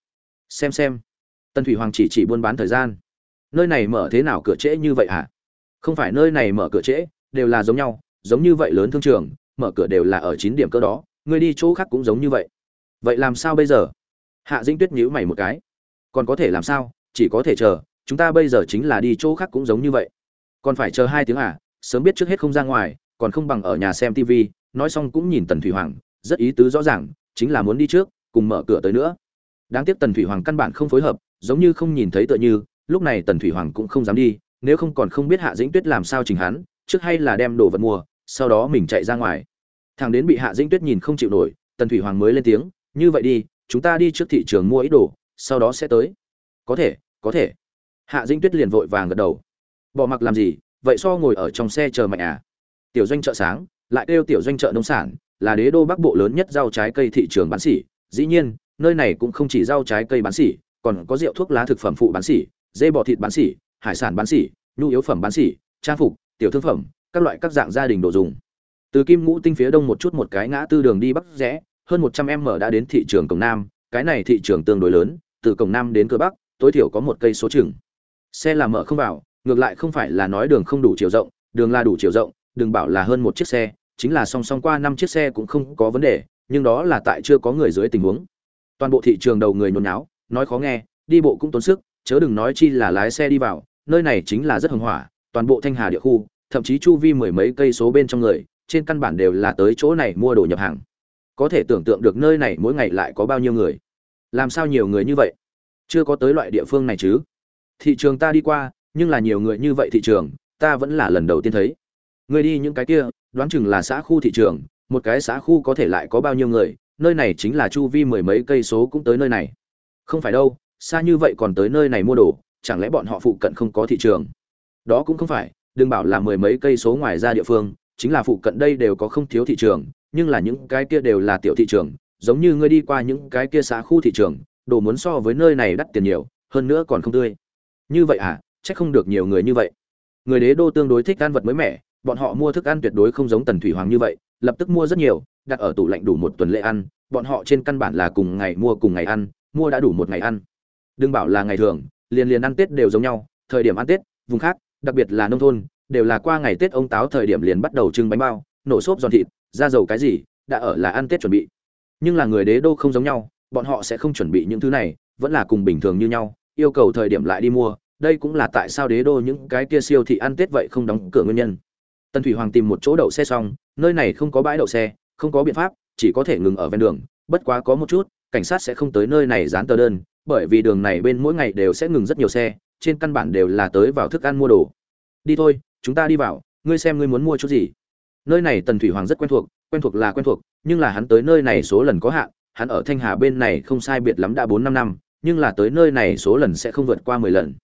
Xem xem. Tần thủy hoàng chỉ chỉ buôn bán thời gian nơi này mở thế nào cửa trễ như vậy hả? Không phải nơi này mở cửa trễ, đều là giống nhau, giống như vậy lớn thương trường, mở cửa đều là ở chín điểm cơ đó, người đi chỗ khác cũng giống như vậy. Vậy làm sao bây giờ? Hạ dĩnh tuyết nhíu mày một cái. Còn có thể làm sao? Chỉ có thể chờ, chúng ta bây giờ chính là đi chỗ khác cũng giống như vậy. Còn phải chờ hai tiếng à? Sớm biết trước hết không ra ngoài, còn không bằng ở nhà xem tv nói xong cũng nhìn tần thủy hoàng, rất ý tứ rõ ràng, chính là muốn đi trước, cùng mở cửa tới nữa. Đáng tiếc tần thủy hoàng căn bản không phối hợp, giống như không nhìn thấy tựa như lúc này tần thủy hoàng cũng không dám đi, nếu không còn không biết hạ dĩnh tuyết làm sao chỉnh hắn, trước hay là đem đồ vật mua, sau đó mình chạy ra ngoài. Thằng đến bị hạ dĩnh tuyết nhìn không chịu nổi, tần thủy hoàng mới lên tiếng, như vậy đi, chúng ta đi trước thị trường mua ít đồ, sau đó sẽ tới. Có thể có thể. Hạ dĩnh tuyết liền vội vàng gật đầu. Bỏ mặc làm gì, vậy so ngồi ở trong xe chờ mạnh à? Tiểu doanh chợ sáng, lại kêu tiểu doanh chợ nông sản, là đế đô bắc bộ lớn nhất rau trái cây thị trường bán sỉ. Dĩ nhiên, nơi này cũng không chỉ rau trái cây bán sỉ, còn có rượu thuốc lá thực phẩm phụ bán sỉ dê bò thịt bán sỉ hải sản bán sỉ nhu yếu phẩm bán sỉ trang phục, tiểu thương phẩm, các loại các dạng gia đình đồ dùng. Từ kim ngũ tinh phía đông một chút một cái ngã tư đường đi bắc rẽ, hơn một trăm m đã đến thị trường cổng nam, cái này thị trường tương đối lớn, từ cổng nam đến cửa bắc, tối thiểu có một cây số chừng. Xe là mở không vào, ngược lại không phải là nói đường không đủ chiều rộng, đường là đủ chiều rộng, đừng bảo là hơn một chiếc xe, chính là song song qua năm chiếc xe cũng không có vấn đề, nhưng đó là tại chưa có người dưới tình huống. Toàn bộ thị trường đầu người nhốn náo nói khó nghe, đi bộ cũng tốn sức chớ đừng nói chi là lái xe đi vào, nơi này chính là rất hưng hỏa, toàn bộ thanh hà địa khu, thậm chí chu vi mười mấy cây số bên trong người, trên căn bản đều là tới chỗ này mua đồ nhập hàng. Có thể tưởng tượng được nơi này mỗi ngày lại có bao nhiêu người. Làm sao nhiều người như vậy? Chưa có tới loại địa phương này chứ. Thị trường ta đi qua, nhưng là nhiều người như vậy thị trường, ta vẫn là lần đầu tiên thấy. Người đi những cái kia, đoán chừng là xã khu thị trường, một cái xã khu có thể lại có bao nhiêu người, nơi này chính là chu vi mười mấy cây số cũng tới nơi này. Không phải đâu xa như vậy còn tới nơi này mua đồ, chẳng lẽ bọn họ phụ cận không có thị trường? Đó cũng không phải, đừng bảo là mười mấy cây số ngoài ra địa phương, chính là phụ cận đây đều có không thiếu thị trường, nhưng là những cái kia đều là tiểu thị trường, giống như ngươi đi qua những cái kia xã khu thị trường, đồ muốn so với nơi này đắt tiền nhiều, hơn nữa còn không tươi. Như vậy à chắc không được nhiều người như vậy. Người đế đô tương đối thích ăn vật mới mẻ, bọn họ mua thức ăn tuyệt đối không giống tần thủy hoàng như vậy, lập tức mua rất nhiều, đặt ở tủ lạnh đủ một tuần lễ ăn, bọn họ trên căn bản là cùng ngày mua cùng ngày ăn, mua đã đủ một ngày ăn đừng bảo là ngày thường, liền liền ăn tết đều giống nhau, thời điểm ăn tết, vùng khác, đặc biệt là nông thôn, đều là qua ngày tết ông táo thời điểm liền bắt đầu trưng bánh bao, nổ xốp giòn thịt, ra dầu cái gì, đã ở là ăn tết chuẩn bị. Nhưng là người đế đô không giống nhau, bọn họ sẽ không chuẩn bị những thứ này, vẫn là cùng bình thường như nhau, yêu cầu thời điểm lại đi mua, đây cũng là tại sao đế đô những cái kia siêu thị ăn tết vậy không đóng cửa nguyên nhân. Tần thủy hoàng tìm một chỗ đậu xe xong, nơi này không có bãi đậu xe, không có biện pháp, chỉ có thể ngừng ở ven đường, bất quá có một chút, cảnh sát sẽ không tới nơi này dán tờ đơn bởi vì đường này bên mỗi ngày đều sẽ ngừng rất nhiều xe, trên căn bản đều là tới vào thức ăn mua đồ. Đi thôi, chúng ta đi vào, ngươi xem ngươi muốn mua chút gì. Nơi này tần thủy hoàng rất quen thuộc quen thuộc là quen thuộc, nhưng là hắn tới nơi này số lần có hạn, hắn ở thanh hà bên này không sai biệt lắm đã bốn năm năm, nhưng là tới nơi này số lần sẽ không vượt qua mười lần.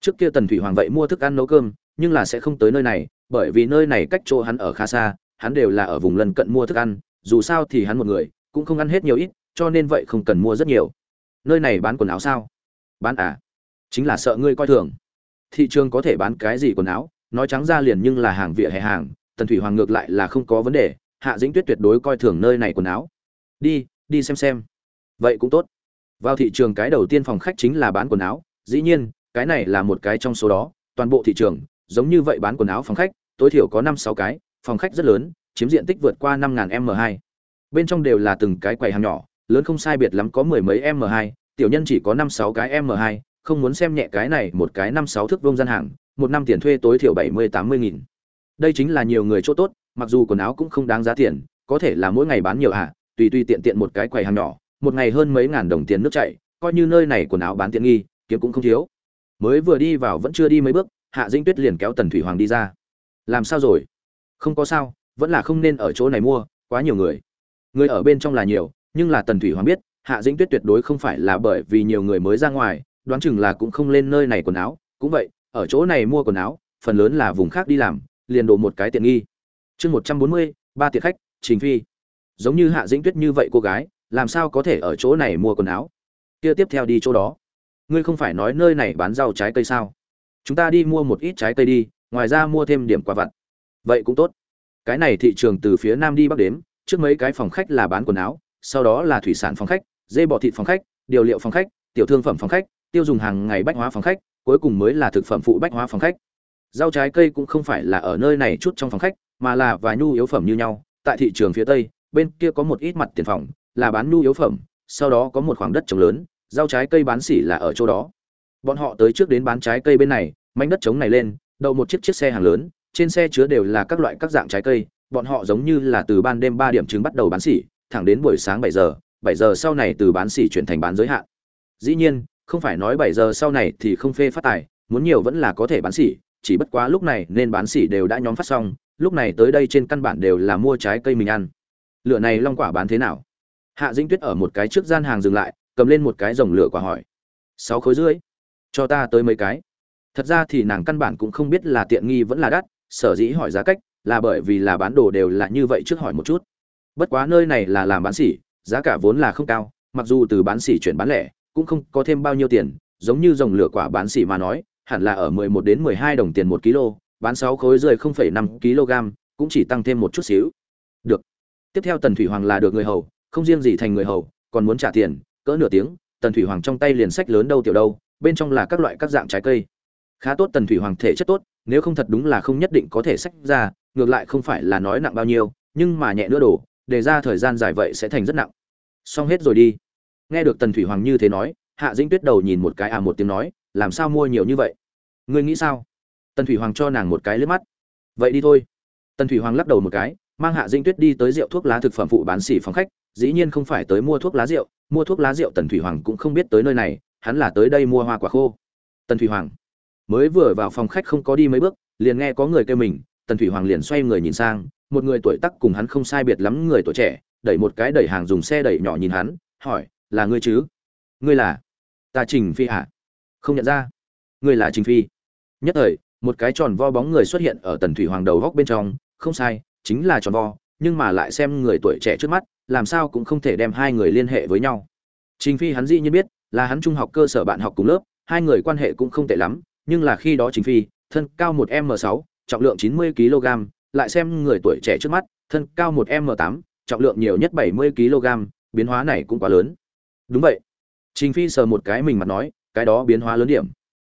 Trước kia tần thủy hoàng vậy mua thức ăn nấu cơm, nhưng là sẽ không tới nơi này, bởi vì nơi này cách chỗ hắn ở khá xa, hắn đều là ở vùng lân cận mua thức ăn, dù sao thì hắn một người, cũng không ăn hết nhiều ít, cho nên vậy không cần mua rất nhiều nơi này bán quần áo sao? Bán à? Chính là sợ ngươi coi thường. Thị trường có thể bán cái gì quần áo? Nói trắng ra liền nhưng là hàng vỉa hè hàng, tần thủy hoàng ngược lại là không có vấn đề, hạ dĩnh tuyết tuyệt đối coi thường nơi này quần áo. Đi đi xem xem. Vậy cũng tốt. Vào thị trường cái đầu tiên phòng khách chính là bán quần áo, dĩ nhiên, cái này là một cái trong số đó, toàn bộ thị trường, giống như vậy bán quần áo phòng khách, tối thiểu có năm sáu cái, phòng khách rất lớn, chiếm diện tích vượt qua năm m hai. Bên trong đều là từng cái quầy hàng nhỏ lớn không sai biệt lắm có mười mấy m hai, tiểu nhân chỉ có năm sáu cái m hai, không muốn xem nhẹ cái này một cái năm sáu thước vông gian hàng, một năm tiền thuê tối thiểu bảy mươi tám mươi nghìn. Đây chính là nhiều người chỗ tốt, mặc dù quần áo cũng không đáng giá tiền, có thể là mỗi ngày bán nhiều ạ tùy tùy tiện tiện một cái quầy hàng nhỏ, một ngày hơn mấy ngàn đồng tiền nước chảy, coi như nơi này quần áo bán tiện nghi, kiếm cũng không thiếu. Mới vừa đi vào vẫn chưa đi mấy bước, hạ dĩnh tuyết liền kéo tần thủy hoàng đi ra. Làm sao rồi? Không có sao, vẫn là không nên ở chỗ này mua, quá nhiều người. Người ở bên trong là nhiều nhưng là tần thủy hoàng biết, hạ dĩnh tuyết tuyệt đối không phải là bởi vì nhiều người mới ra ngoài, đoán chừng là cũng không lên nơi này quần áo. Cũng vậy, ở chỗ này mua quần áo, phần lớn là vùng khác đi làm, liền đổ một cái tiện nghi. Chương một trăm bốn mươi, ba tiệc khách chính phi. Giống như hạ dĩnh tuyết như vậy cô gái, làm sao có thể ở chỗ này mua quần áo? Kia tiếp theo đi chỗ đó. Ngươi không phải nói nơi này bán rau trái cây sao? Chúng ta đi mua một ít trái cây đi, ngoài ra mua thêm điểm quà vặt. Vậy cũng tốt. Cái này thị trường từ phía nam đi bắc đếm, trước mấy cái phòng khách là bán quần áo sau đó là thủy sản phòng khách, dê bò thịt phòng khách, điều liệu phòng khách, tiểu thương phẩm phòng khách, tiêu dùng hàng ngày bách hóa phòng khách, cuối cùng mới là thực phẩm phụ bách hóa phòng khách. Rau trái cây cũng không phải là ở nơi này chút trong phòng khách, mà là vài nhu yếu phẩm như nhau. Tại thị trường phía tây, bên kia có một ít mặt tiền phòng, là bán nhu yếu phẩm, sau đó có một khoảng đất trống lớn, rau trái cây bán xỉ là ở chỗ đó. Bọn họ tới trước đến bán trái cây bên này, mảnh đất trống này lên, đậu một chiếc chiếc xe hàng lớn, trên xe chứa đều là các loại các dạng trái cây, bọn họ giống như là từ ban đêm ba điểm trứng bắt đầu bán xỉ thẳng đến buổi sáng bảy giờ bảy giờ sau này từ bán sỉ chuyển thành bán giới hạn. Dĩ nhiên không phải nói bảy giờ sau này thì không phê phát tài muốn nhiều vẫn là có thể bán sỉ, chỉ bất quá lúc này nên bán sỉ đều đã nhóm phát xong lúc này tới đây trên căn bản đều là mua trái cây mình ăn. Lửa này long quả bán thế nào? Hạ dĩnh tuyết ở một cái trước gian hàng dừng lại cầm lên một cái rồng lửa quả hỏi. Sáu khối rưỡi. Cho ta tới mấy cái. Thật ra thì nàng căn bản cũng không biết là tiện nghi vẫn là đắt sở dĩ hỏi giá cách là bởi vì là bán đồ đều là như vậy trước hỏi một chút bất quá nơi này là làm bán xỉ giá cả vốn là không cao mặc dù từ bán xỉ chuyển bán lẻ cũng không có thêm bao nhiêu tiền giống như dòng lửa quả bán xỉ mà nói hẳn là ở 11 đến 12 đồng tiền một kg bán 6 khối rơi 0,5 kg cũng chỉ tăng thêm một chút xíu. Được. Tiếp theo tần thủy hoàng là được người hầu không riêng gì thành người hầu còn muốn trả tiền cỡ nửa tiếng tần thủy hoàng trong tay liền sách lớn đâu tiểu đâu bên trong là các loại các dạng trái cây. Khá tốt tần thủy hoàng thể chất tốt nếu không thật đúng là không nhất định có thể sách ra ngược lại không phải là nói nặng bao nhiêu nhưng mà nhẹ nữa đổ để ra thời gian dài vậy sẽ thành rất nặng. Xong hết rồi đi. Nghe được tần thủy hoàng như thế nói, hạ dĩnh tuyết đầu nhìn một cái à một tiếng nói, làm sao mua nhiều như vậy? Ngươi nghĩ sao? Tần thủy hoàng cho nàng một cái lướt mắt. Vậy đi thôi. Tần thủy hoàng lắc đầu một cái, mang hạ dĩnh tuyết đi tới rượu thuốc lá thực phẩm phụ bán xỉ phòng khách, dĩ nhiên không phải tới mua thuốc lá rượu, mua thuốc lá rượu tần thủy hoàng cũng không biết tới nơi này, hắn là tới đây mua hoa quả khô. Tần thủy hoàng mới vừa vào phòng khách không có đi mấy bước, liền nghe có người kêu mình, tần thủy hoàng liền xoay người nhìn sang một người tuổi tác cùng hắn không sai biệt lắm người tuổi trẻ, đẩy một cái đẩy hàng dùng xe đẩy nhỏ nhìn hắn, hỏi, là ngươi chứ? Ngươi là? Ta trình phi à không nhận ra. Ngươi là trình phi? Nhất thời, một cái tròn vo bóng người xuất hiện ở tần thủy hoàng đầu góc bên trong, không sai, chính là tròn vo, nhưng mà lại xem người tuổi trẻ trước mắt, làm sao cũng không thể đem hai người liên hệ với nhau. Trình phi hắn dĩ nhiên biết, là hắn trung học cơ sở bạn học cùng lớp, hai người quan hệ cũng không tệ lắm, nhưng là khi đó trình phi, thân cao một m sáu, trọng lượng chín mươi kg lại xem người tuổi trẻ trước mắt, thân cao một m tám, trọng lượng nhiều nhất bảy mươi kg, biến hóa này cũng quá lớn. Đúng vậy. Trình phi sờ một cái mình mặt nói, cái đó biến hóa lớn điểm.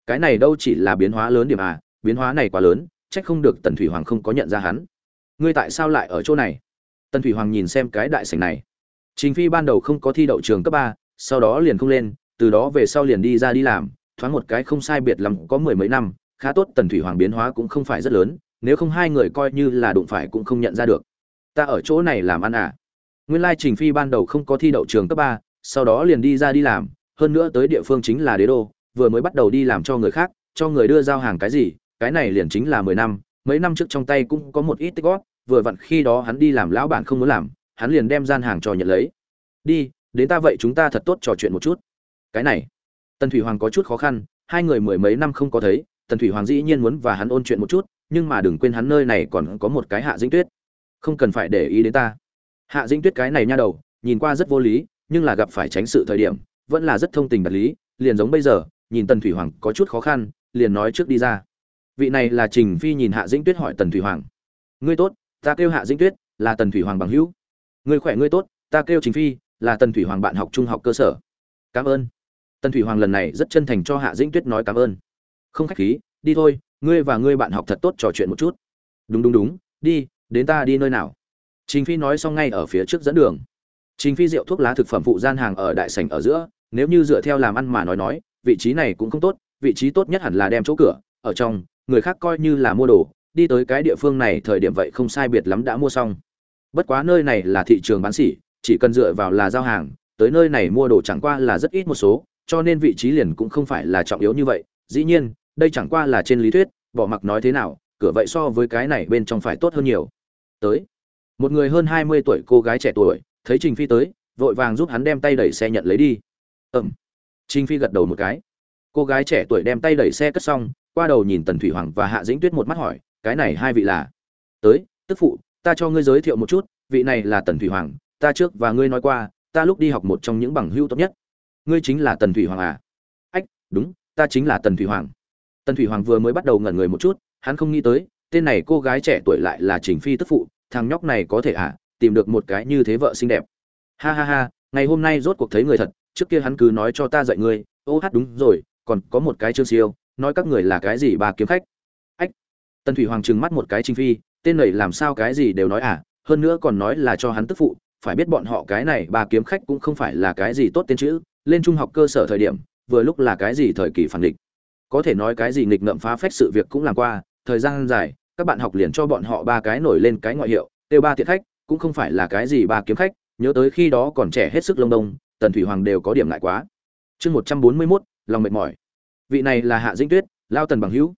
Cái này đâu chỉ là biến hóa lớn điểm à biến hóa này quá lớn trách không được tần thủy hoàng không có nhận ra hắn. Ngươi tại sao lại ở chỗ này? Tần thủy hoàng nhìn xem cái đại sảnh này. Trình phi ban đầu không có thi đậu trường cấp ba, sau đó liền không lên, từ đó về sau liền đi ra đi làm, thoáng một cái không sai biệt lắm có mười mấy năm, khá tốt tần thủy hoàng biến hóa cũng không phải rất lớn nếu không hai người coi như là đụng phải cũng không nhận ra được. Ta ở chỗ này làm ăn à? Nguyên lai trình phi ban đầu không có thi đậu trường cấp ba, sau đó liền đi ra đi làm, hơn nữa tới địa phương chính là đế đô, vừa mới bắt đầu đi làm cho người khác, cho người đưa giao hàng cái gì, cái này liền chính là mười năm, mấy năm trước trong tay cũng có một ít tích góp, vừa vặn khi đó hắn đi làm lão bản không muốn làm, hắn liền đem gian hàng cho nhận lấy. Đi, đến ta vậy chúng ta thật tốt trò chuyện một chút. Cái này, tần thủy hoàng có chút khó khăn, hai người mười mấy năm không có thấy tần thủy hoàng dĩ nhiên muốn và hắn ôn chuyện một chút, nhưng mà đừng quên hắn nơi này còn có một cái hạ dĩnh tuyết. Không cần phải để ý đến ta. Hạ dĩnh tuyết cái này nha đầu, nhìn qua rất vô lý, nhưng là gặp phải tránh sự thời điểm, vẫn là rất thông tình đạt lý, liền giống bây giờ, nhìn tần thủy hoàng có chút khó khăn, liền nói trước đi ra. Vị này là trình phi nhìn hạ dĩnh tuyết hỏi tần thủy hoàng. Ngươi tốt, ta kêu hạ dĩnh tuyết, là tần thủy hoàng bằng hữu. Ngươi khỏe ngươi tốt, ta kêu trình phi, là tần thủy hoàng bạn học trung học cơ sở. Cảm ơn. Tần thủy hoàng lần này rất chân thành cho hạ dĩnh tuyết nói cảm ơn không khách khí, đi thôi, ngươi và ngươi bạn học thật tốt trò chuyện một chút. Đúng đúng đúng, đi, đến ta đi nơi nào? Trình phi nói xong ngay ở phía trước dẫn đường. Trình phi rượu thuốc lá thực phẩm phụ gian hàng ở đại sảnh ở giữa, nếu như dựa theo làm ăn mà nói nói, vị trí này cũng không tốt, vị trí tốt nhất hẳn là đem chỗ cửa, ở trong, người khác coi như là mua đồ, đi tới cái địa phương này thời điểm vậy không sai biệt lắm đã mua xong. Bất quá nơi này là thị trường bán sỉ, chỉ cần dựa vào là giao hàng, tới nơi này mua đồ chẳng qua là rất ít một số, cho nên vị trí liền cũng không phải là trọng yếu như vậy. Dĩ nhiên đây chẳng qua là trên lý thuyết, bỏ mặc nói thế nào, cửa vậy so với cái này bên trong phải tốt hơn nhiều. Tới, một người hơn hai mươi tuổi cô gái trẻ tuổi, thấy trình phi tới, vội vàng giúp hắn đem tay đẩy xe nhận lấy đi. Ẩm trình phi gật đầu một cái. Cô gái trẻ tuổi đem tay đẩy xe cất xong, qua đầu nhìn tần thủy hoàng và hạ dĩnh tuyết một mắt hỏi, cái này hai vị là? Tới, tức phụ, ta cho ngươi giới thiệu một chút, vị này là tần thủy hoàng, ta trước và ngươi nói qua, ta lúc đi học một trong những bằng hữu tốt nhất. Ngươi chính là tần thủy hoàng à? Ách, đúng, ta chính là tần thủy hoàng tần thủy hoàng vừa mới bắt đầu ngẩn người một chút, hắn không nghĩ tới, tên này cô gái trẻ tuổi lại là trình phi tức phụ, thằng nhóc này có thể à tìm được một cái như thế vợ xinh đẹp. Ha ha ha, ngày hôm nay rốt cuộc thấy người thật, trước kia hắn cứ nói cho ta dạy ngươi, ô hát đúng rồi, còn có một cái chương siêu, nói các người là cái gì bà kiếm khách. Ách, tần thủy hoàng trừng mắt một cái trình phi, tên này làm sao cái gì đều nói à hơn nữa còn nói là cho hắn tức phụ, phải biết bọn họ cái này bà kiếm khách cũng không phải là cái gì tốt tên chữ, lên trung học cơ sở thời điểm, vừa lúc là cái gì thời kỳ phản địch có thể nói cái gì nghịch ngợm phá phách sự việc cũng làm qua, thời gian dài, các bạn học liền cho bọn họ ba cái nổi lên cái ngoại hiệu tiêu ba tiện khách, cũng không phải là cái gì ba kiếm khách, nhớ tới khi đó còn trẻ hết sức lông đông, tần thủy hoàng đều có điểm lại quá. Chương một trăm bốn mươi mốt, lòng mệt mỏi. Vị này là hạ dĩnh tuyết, lao tần bằng hữu.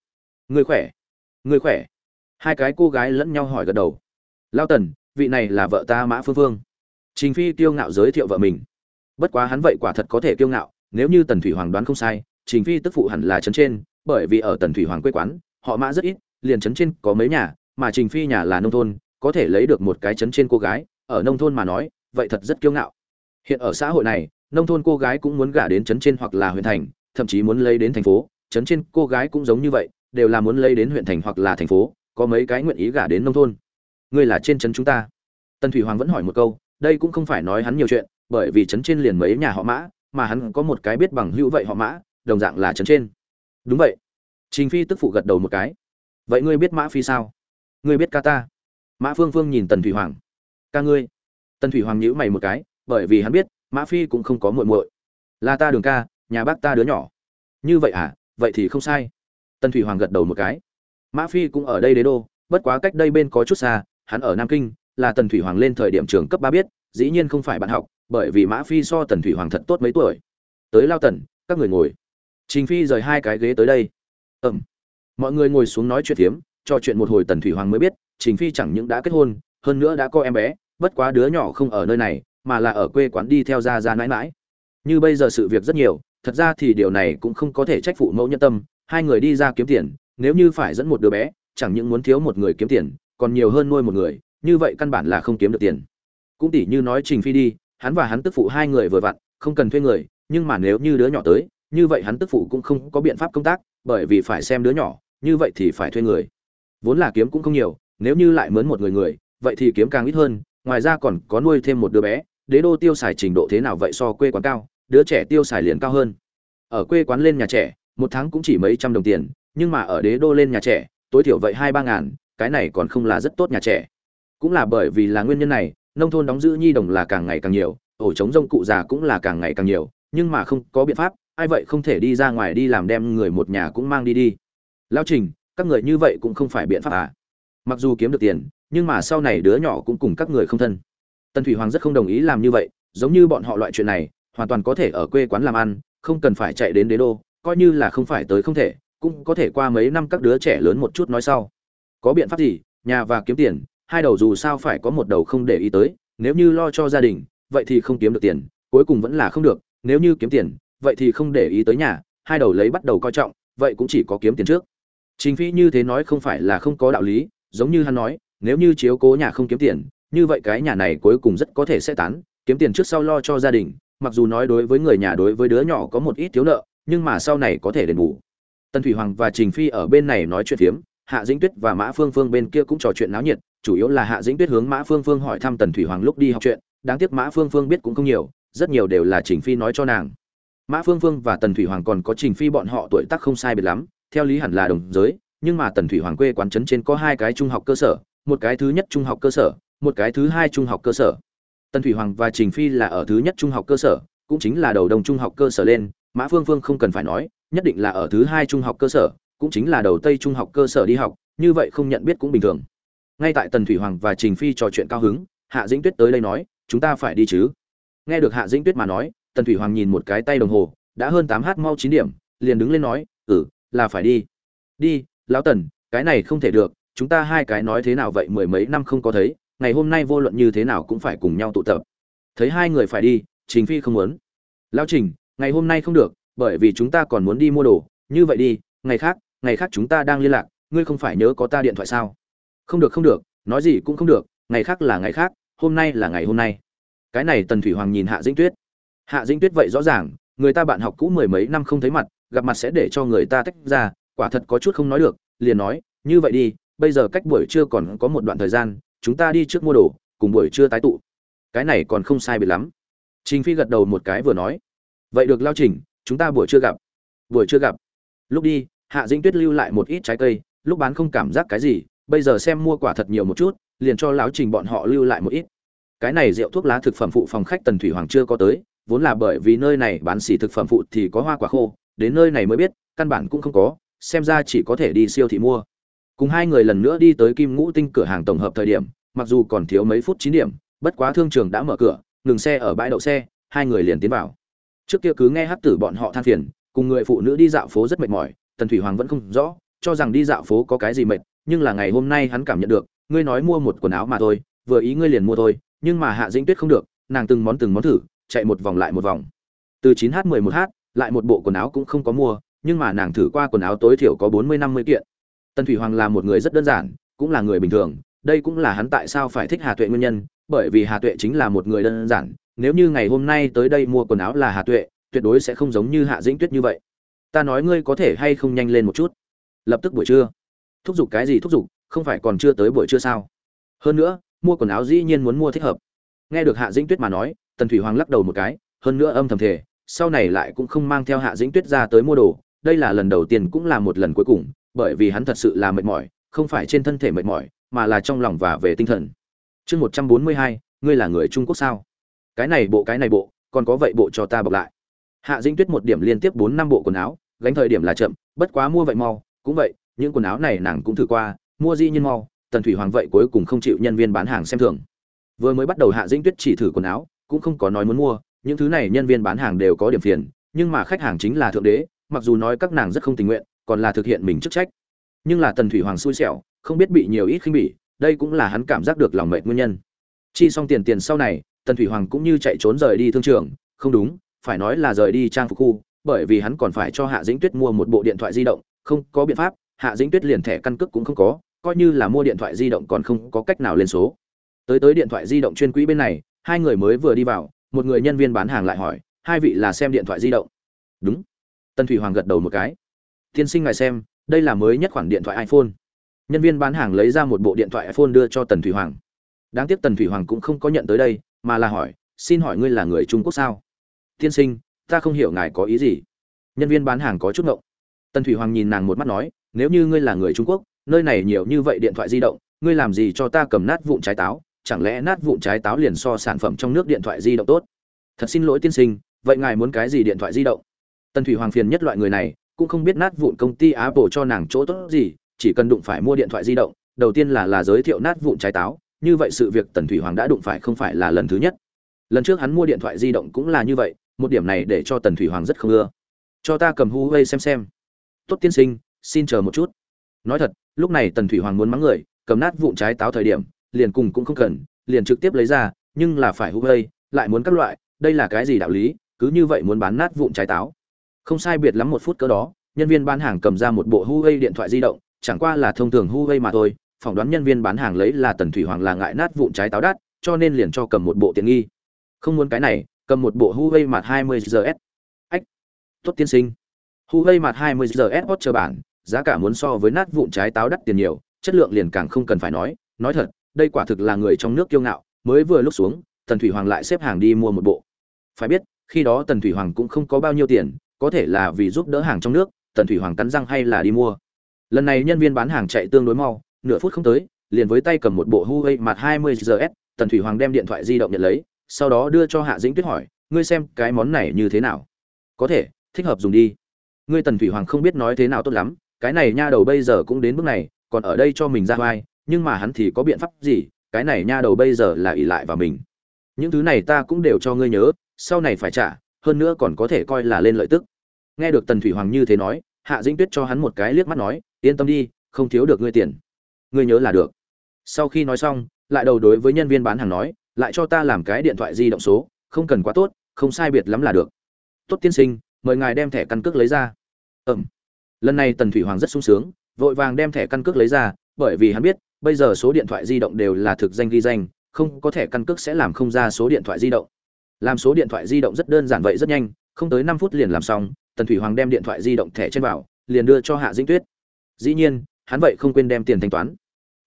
Người khỏe? Người khỏe? Hai cái cô gái lẫn nhau hỏi gật đầu. Lao tần, vị này là vợ ta mã phương phương. Trình phi tiêu ngạo giới thiệu vợ mình. Bất quá hắn vậy quả thật có thể kiêu ngạo, nếu như tần thủy hoàng đoán không sai trình phi tức phụ hẳn là trấn trên, bởi vì ở tần thủy hoàng quê quán, họ mã rất ít, liền trấn trên có mấy nhà, mà trình phi nhà là nông thôn, có thể lấy được một cái trấn trên cô gái, ở nông thôn mà nói, vậy thật rất kiêu ngạo. Hiện ở xã hội này, nông thôn cô gái cũng muốn gả đến trấn trên hoặc là huyện thành, thậm chí muốn lấy đến thành phố, trấn trên cô gái cũng giống như vậy, đều là muốn lấy đến huyện thành hoặc là thành phố, có mấy cái nguyện ý gả đến nông thôn. Ngươi là trên trấn chúng ta. Tần thủy hoàng vẫn hỏi một câu, đây cũng không phải nói hắn nhiều chuyện, bởi vì trấn trên liền mấy nhà họ mã, mà hắn có một cái biết bằng hữu vậy họ mã đồng dạng là trấn trên. Đúng vậy. Trình phi tức phụ gật đầu một cái. Vậy ngươi biết mã phi sao? Ngươi biết ca ta? Mã phương phương nhìn tần thủy hoàng. Ca ngươi. Tần thủy hoàng nhíu mày một cái, bởi vì hắn biết mã phi cũng không có muội muội. Là ta đường ca, nhà bác ta đứa nhỏ. Như vậy à? Vậy thì không sai. Tần thủy hoàng gật đầu một cái. Mã phi cũng ở đây đế đô, bất quá cách đây bên có chút xa, hắn ở nam kinh, là tần thủy hoàng lên thời điểm trường cấp ba biết, dĩ nhiên không phải bạn học, bởi vì mã phi so tần thủy hoàng thật tốt mấy tuổi. Tới lao tần, các người ngồi trình phi rời hai cái ghế tới đây. Ừm. Mọi người ngồi xuống nói chuyện thiếm, trò chuyện một hồi tần thủy hoàng mới biết trình phi chẳng những đã kết hôn hơn nữa đã có em bé bất quá đứa nhỏ không ở nơi này mà là ở quê quán đi theo gia gia nãi nãi. như bây giờ sự việc rất nhiều thật ra thì điều này cũng không có thể trách phụ mẫu nhân tâm hai người đi ra kiếm tiền nếu như phải dẫn một đứa bé chẳng những muốn thiếu một người kiếm tiền còn nhiều hơn nuôi một người như vậy căn bản là không kiếm được tiền. Cũng tỉ như nói trình phi đi hắn và hắn tức phụ hai người vừa vặn không cần thuê người nhưng mà nếu như đứa nhỏ tới như vậy hắn tức phụ cũng không có biện pháp công tác, bởi vì phải xem đứa nhỏ, như vậy thì phải thuê người. Vốn là kiếm cũng không nhiều, nếu như lại mướn một người người, vậy thì kiếm càng ít hơn, ngoài ra còn có nuôi thêm một đứa bé, đế đô tiêu xài trình độ thế nào vậy so quê quán cao, đứa trẻ tiêu xài liền cao hơn. Ở quê quán lên nhà trẻ, một tháng cũng chỉ mấy trăm đồng tiền, nhưng mà ở đế đô lên nhà trẻ, tối thiểu vậy hai ba ngàn, cái này còn không là rất tốt nhà trẻ. Cũng là bởi vì là nguyên nhân này, nông thôn đóng giữ nhi đồng là càng ngày càng nhiều, ổ chống rông cụ già cũng là càng ngày càng nhiều, nhưng mà không có biện pháp ai vậy không thể đi ra ngoài đi làm đem người một nhà cũng mang đi đi. Lao trình, các người như vậy cũng không phải biện pháp à? Mặc dù kiếm được tiền, nhưng mà sau này đứa nhỏ cũng cùng các người không thân. Tần thủy hoàng rất không đồng ý làm như vậy, giống như bọn họ loại chuyện này, hoàn toàn có thể ở quê quán làm ăn, không cần phải chạy đến đế đô, coi như là không phải tới không thể, cũng có thể qua mấy năm các đứa trẻ lớn một chút nói sau. Có biện pháp gì? Nhà và kiếm tiền, hai đầu dù sao phải có một đầu không để ý tới, nếu như lo cho gia đình, vậy thì không kiếm được tiền, cuối cùng vẫn là không được, nếu như kiếm tiền vậy thì không để ý tới nhà, hai đầu lấy bắt đầu coi trọng, vậy cũng chỉ có kiếm tiền trước. Trình phi như thế nói không phải là không có đạo lý, giống như hắn nói, nếu như chiếu cố nhà không kiếm tiền, như vậy cái nhà này cuối cùng rất có thể sẽ tán, kiếm tiền trước sau lo cho gia đình, mặc dù nói đối với người nhà đối với đứa nhỏ có một ít thiếu nợ, nhưng mà sau này có thể đền bù. Tần thủy hoàng và trình phi ở bên này nói chuyện phiếm, hạ dĩnh tuyết và mã phương phương bên kia cũng trò chuyện náo nhiệt, chủ yếu là hạ dĩnh tuyết hướng mã phương phương hỏi thăm tần thủy hoàng lúc đi học chuyện, đáng tiếc mã phương phương biết cũng không nhiều, rất nhiều đều là trình phi nói cho nàng mã phương phương và tần thủy hoàng còn có trình phi bọn họ tuổi tác không sai biệt lắm, theo lý hẳn là đồng giới, nhưng mà tần thủy hoàng quê quán trấn trên có hai cái trung học cơ sở, một cái thứ nhất trung học cơ sở, một cái thứ hai trung học cơ sở. Tần thủy hoàng và trình phi là ở thứ nhất trung học cơ sở, cũng chính là đầu đồng trung học cơ sở lên, mã phương phương không cần phải nói, nhất định là ở thứ hai trung học cơ sở, cũng chính là đầu tây trung học cơ sở đi học, như vậy không nhận biết cũng bình thường. Ngay tại tần thủy hoàng và trình phi trò chuyện cao hứng, hạ dĩnh tuyết tới đây nói, chúng ta phải đi chứ. Nghe được hạ dĩnh tuyết mà nói tần thủy hoàng nhìn một cái tay đồng hồ, đã hơn tám h mau chín điểm, liền đứng lên nói ừ là phải đi. Đi, lão tần, cái này không thể được, chúng ta hai cái nói thế nào vậy mười mấy năm không có thấy, ngày hôm nay vô luận như thế nào cũng phải cùng nhau tụ tập. Thấy hai người phải đi, trình phi không muốn. Lão trình, ngày hôm nay không được, bởi vì chúng ta còn muốn đi mua đồ, như vậy đi, ngày khác ngày khác chúng ta đang liên lạc, ngươi không phải nhớ có ta điện thoại sao? Không được không được, nói gì cũng không được, ngày khác là ngày khác, hôm nay là ngày hôm nay. Cái này tần thủy hoàng nhìn hạ dĩnh tuyết hạ dĩnh tuyết vậy rõ ràng, người ta bạn học cũ mười mấy năm không thấy mặt, gặp mặt sẽ để cho người ta tách ra, quả thật có chút không nói được, liền nói, như vậy đi, bây giờ cách buổi trưa còn có một đoạn thời gian, chúng ta đi trước mua đồ, cùng buổi trưa tái tụ. Cái này còn không sai biệt lắm. Trình phi gật đầu một cái vừa nói, vậy được lao trình, chúng ta buổi trưa gặp. Buổi trưa gặp. Lúc đi, hạ dĩnh tuyết lưu lại một ít trái cây, lúc bán không cảm giác cái gì, bây giờ xem mua quả thật nhiều một chút, liền cho lão trình bọn họ lưu lại một ít. Cái này rượu thuốc lá thực phẩm phụ phòng khách tần thủy hoàng chưa có tới vốn là bởi vì nơi này bán xỉ thực phẩm phụ thì có hoa quả khô, đến nơi này mới biết, căn bản cũng không có, xem ra chỉ có thể đi siêu thị mua. Cùng hai người lần nữa đi tới kim ngũ tinh cửa hàng tổng hợp thời điểm, mặc dù còn thiếu mấy phút chín điểm, bất quá thương trường đã mở cửa, ngừng xe ở bãi đậu xe, hai người liền tiến vào. Trước kia cứ nghe hát tử bọn họ than phiền, cùng người phụ nữ đi dạo phố rất mệt mỏi, tần thủy hoàng vẫn không rõ, cho rằng đi dạo phố có cái gì mệt, nhưng là ngày hôm nay hắn cảm nhận được, ngươi nói mua một quần áo mà thôi, vừa ý ngươi liền mua thôi, nhưng mà hạ dĩnh tuyết không được, nàng từng món từng món thử chạy một vòng lại một vòng. Từ 9 h 11 h lại một bộ quần áo cũng không có mua, nhưng mà nàng thử qua quần áo tối thiểu có 40 50 kiện. Tần thủy hoàng là một người rất đơn giản, cũng là người bình thường, đây cũng là hắn tại sao phải thích hà tuệ nguyên nhân, bởi vì hà tuệ chính là một người đơn giản, nếu như ngày hôm nay tới đây mua quần áo là hà tuệ, tuyệt đối sẽ không giống như hạ dĩnh tuyết như vậy. Ta nói ngươi có thể hay không nhanh lên một chút? Lập tức buổi trưa. Thúc giục cái gì thúc giục, không phải còn chưa tới buổi trưa sao? Hơn nữa, mua quần áo dĩ nhiên muốn mua thích hợp. Nghe được hạ dĩnh tuyết mà nói tần thủy hoàng lắc đầu một cái, hơn nữa âm thầm thể sau này lại cũng không mang theo hạ dĩnh tuyết ra tới mua đồ, đây là lần đầu tiên cũng là một lần cuối cùng, bởi vì hắn thật sự là mệt mỏi, không phải trên thân thể mệt mỏi, mà là trong lòng và về tinh thần. Chương một trăm bốn mươi hai, ngươi là người trung quốc sao? Cái này bộ, cái này bộ, còn có vậy bộ cho ta bọc lại. Hạ dĩnh tuyết một điểm liên tiếp bốn năm bộ quần áo, gánh thời điểm là chậm, bất quá mua vậy mau, cũng vậy, những quần áo này nàng cũng thử qua, mua di nhiên mau, tần thủy hoàng vậy cuối cùng không chịu nhân viên bán hàng xem thường. Vừa mới bắt đầu hạ dĩnh tuyết chỉ thử quần áo cũng không có nói muốn mua, những thứ này nhân viên bán hàng đều có điểm phiền, nhưng mà khách hàng chính là thượng đế, mặc dù nói các nàng rất không tình nguyện, còn là thực hiện mình chức trách. Nhưng là tần thủy hoàng xui xẻo, không biết bị nhiều ít khinh bỉ, đây cũng là hắn cảm giác được lòng mệt nguyên nhân. Chi xong tiền tiền sau này, tần thủy hoàng cũng như chạy trốn rời đi thương trường, không đúng, phải nói là rời đi trang phục khu, bởi vì hắn còn phải cho hạ dĩnh tuyết mua một bộ điện thoại di động, không có biện pháp, hạ dĩnh tuyết liền thẻ căn cước cũng không có, coi như là mua điện thoại di động còn không có cách nào lên số. Tới tới điện thoại di động chuyên quỹ bên này hai người mới vừa đi vào, một người nhân viên bán hàng lại hỏi, hai vị là xem điện thoại di động? Đúng. Tần thủy hoàng gật đầu một cái. Tiên sinh ngài xem, đây là mới nhất khoản điện thoại iphone. Nhân viên bán hàng lấy ra một bộ điện thoại iphone đưa cho tần thủy hoàng. Đáng tiếc tần thủy hoàng cũng không có nhận tới đây, mà là hỏi, xin hỏi ngươi là người trung quốc sao? Tiên sinh, ta không hiểu ngài có ý gì. Nhân viên bán hàng có chút ngộng. Tần thủy hoàng nhìn nàng một mắt nói, nếu như ngươi là người trung quốc, nơi này nhiều như vậy điện thoại di động, ngươi làm gì cho ta cầm nát vụn trái táo? Chẳng lẽ nát vụn trái táo liền so sản phẩm trong nước điện thoại di động tốt? Thật xin lỗi tiên sinh, vậy ngài muốn cái gì điện thoại di động? Tần thủy hoàng phiền nhất loại người này, cũng không biết nát vụn công ty apple cho nàng chỗ tốt gì, chỉ cần đụng phải mua điện thoại di động, đầu tiên là là giới thiệu nát vụn trái táo, như vậy sự việc tần thủy hoàng đã đụng phải không phải là lần thứ nhất. Lần trước hắn mua điện thoại di động cũng là như vậy, một điểm này để cho tần thủy hoàng rất không ưa. Cho ta cầm huawei xem xem. Tốt tiên sinh, xin chờ một chút. Nói thật, lúc này tần thủy hoàng muốn mắng người, cầm nát vụn trái táo thời điểm liền cùng cũng không cần, liền trực tiếp lấy ra, nhưng là phải huawei, lại muốn các loại, đây là cái gì đạo lý, cứ như vậy muốn bán nát vụn trái táo. Không sai biệt lắm một phút cỡ đó, nhân viên bán hàng cầm ra một bộ huawei điện thoại di động, chẳng qua là thông thường huawei mà thôi, phỏng đoán nhân viên bán hàng lấy là tần thủy hoàng là ngại nát vụn trái táo đắt, cho nên liền cho cầm một bộ tiện nghi. Không muốn cái này, cầm một bộ huawei mặt 20 gs ách, tốt tiên sinh. Huawei mặt 20 gs hot chờ bản, giá cả muốn so với nát vụn trái táo đắt tiền nhiều, chất lượng liền càng không cần phải nói nói thật đây quả thực là người trong nước kiêu ngạo, mới vừa lúc xuống, tần thủy hoàng lại xếp hàng đi mua một bộ. Phải biết, khi đó tần thủy hoàng cũng không có bao nhiêu tiền, có thể là vì giúp đỡ hàng trong nước, tần thủy hoàng cắn răng hay là đi mua. Lần này nhân viên bán hàng chạy tương đối mau, nửa phút không tới, liền với tay cầm một bộ huawei mặt 20 gs tần thủy hoàng đem điện thoại di động nhận lấy, sau đó đưa cho hạ dĩnh tuyết hỏi, ngươi xem cái món này như thế nào? Có thể, thích hợp dùng đi. Ngươi tần thủy hoàng không biết nói thế nào tốt lắm, cái này nha đầu bây giờ cũng đến bước này, còn ở đây cho mình ra vai nhưng mà hắn thì có biện pháp gì, cái này nha đầu bây giờ là ỷ lại vào mình. Những thứ này ta cũng đều cho ngươi nhớ, sau này phải trả, hơn nữa còn có thể coi là lên lợi tức. Nghe được tần thủy hoàng như thế nói, hạ dĩnh tuyết cho hắn một cái liếc mắt nói, yên tâm đi, không thiếu được ngươi tiền. Ngươi nhớ là được. Sau khi nói xong, lại đầu đối với nhân viên bán hàng nói, lại cho ta làm cái điện thoại di động số, không cần quá tốt, không sai biệt lắm là được. Tốt tiên sinh, mời ngài đem thẻ căn cước lấy ra. Ừm. Lần này tần thủy hoàng rất sung sướng, vội vàng đem thẻ căn cước lấy ra, bởi vì hắn biết bây giờ số điện thoại di động đều là thực danh ghi danh, không có thẻ căn cước sẽ làm không ra số điện thoại di động. Làm số điện thoại di động rất đơn giản vậy rất nhanh, không tới năm phút liền làm xong, tần thủy hoàng đem điện thoại di động thẻ trên vào, liền đưa cho hạ dĩnh tuyết. Dĩ nhiên, hắn vậy không quên đem tiền thanh toán.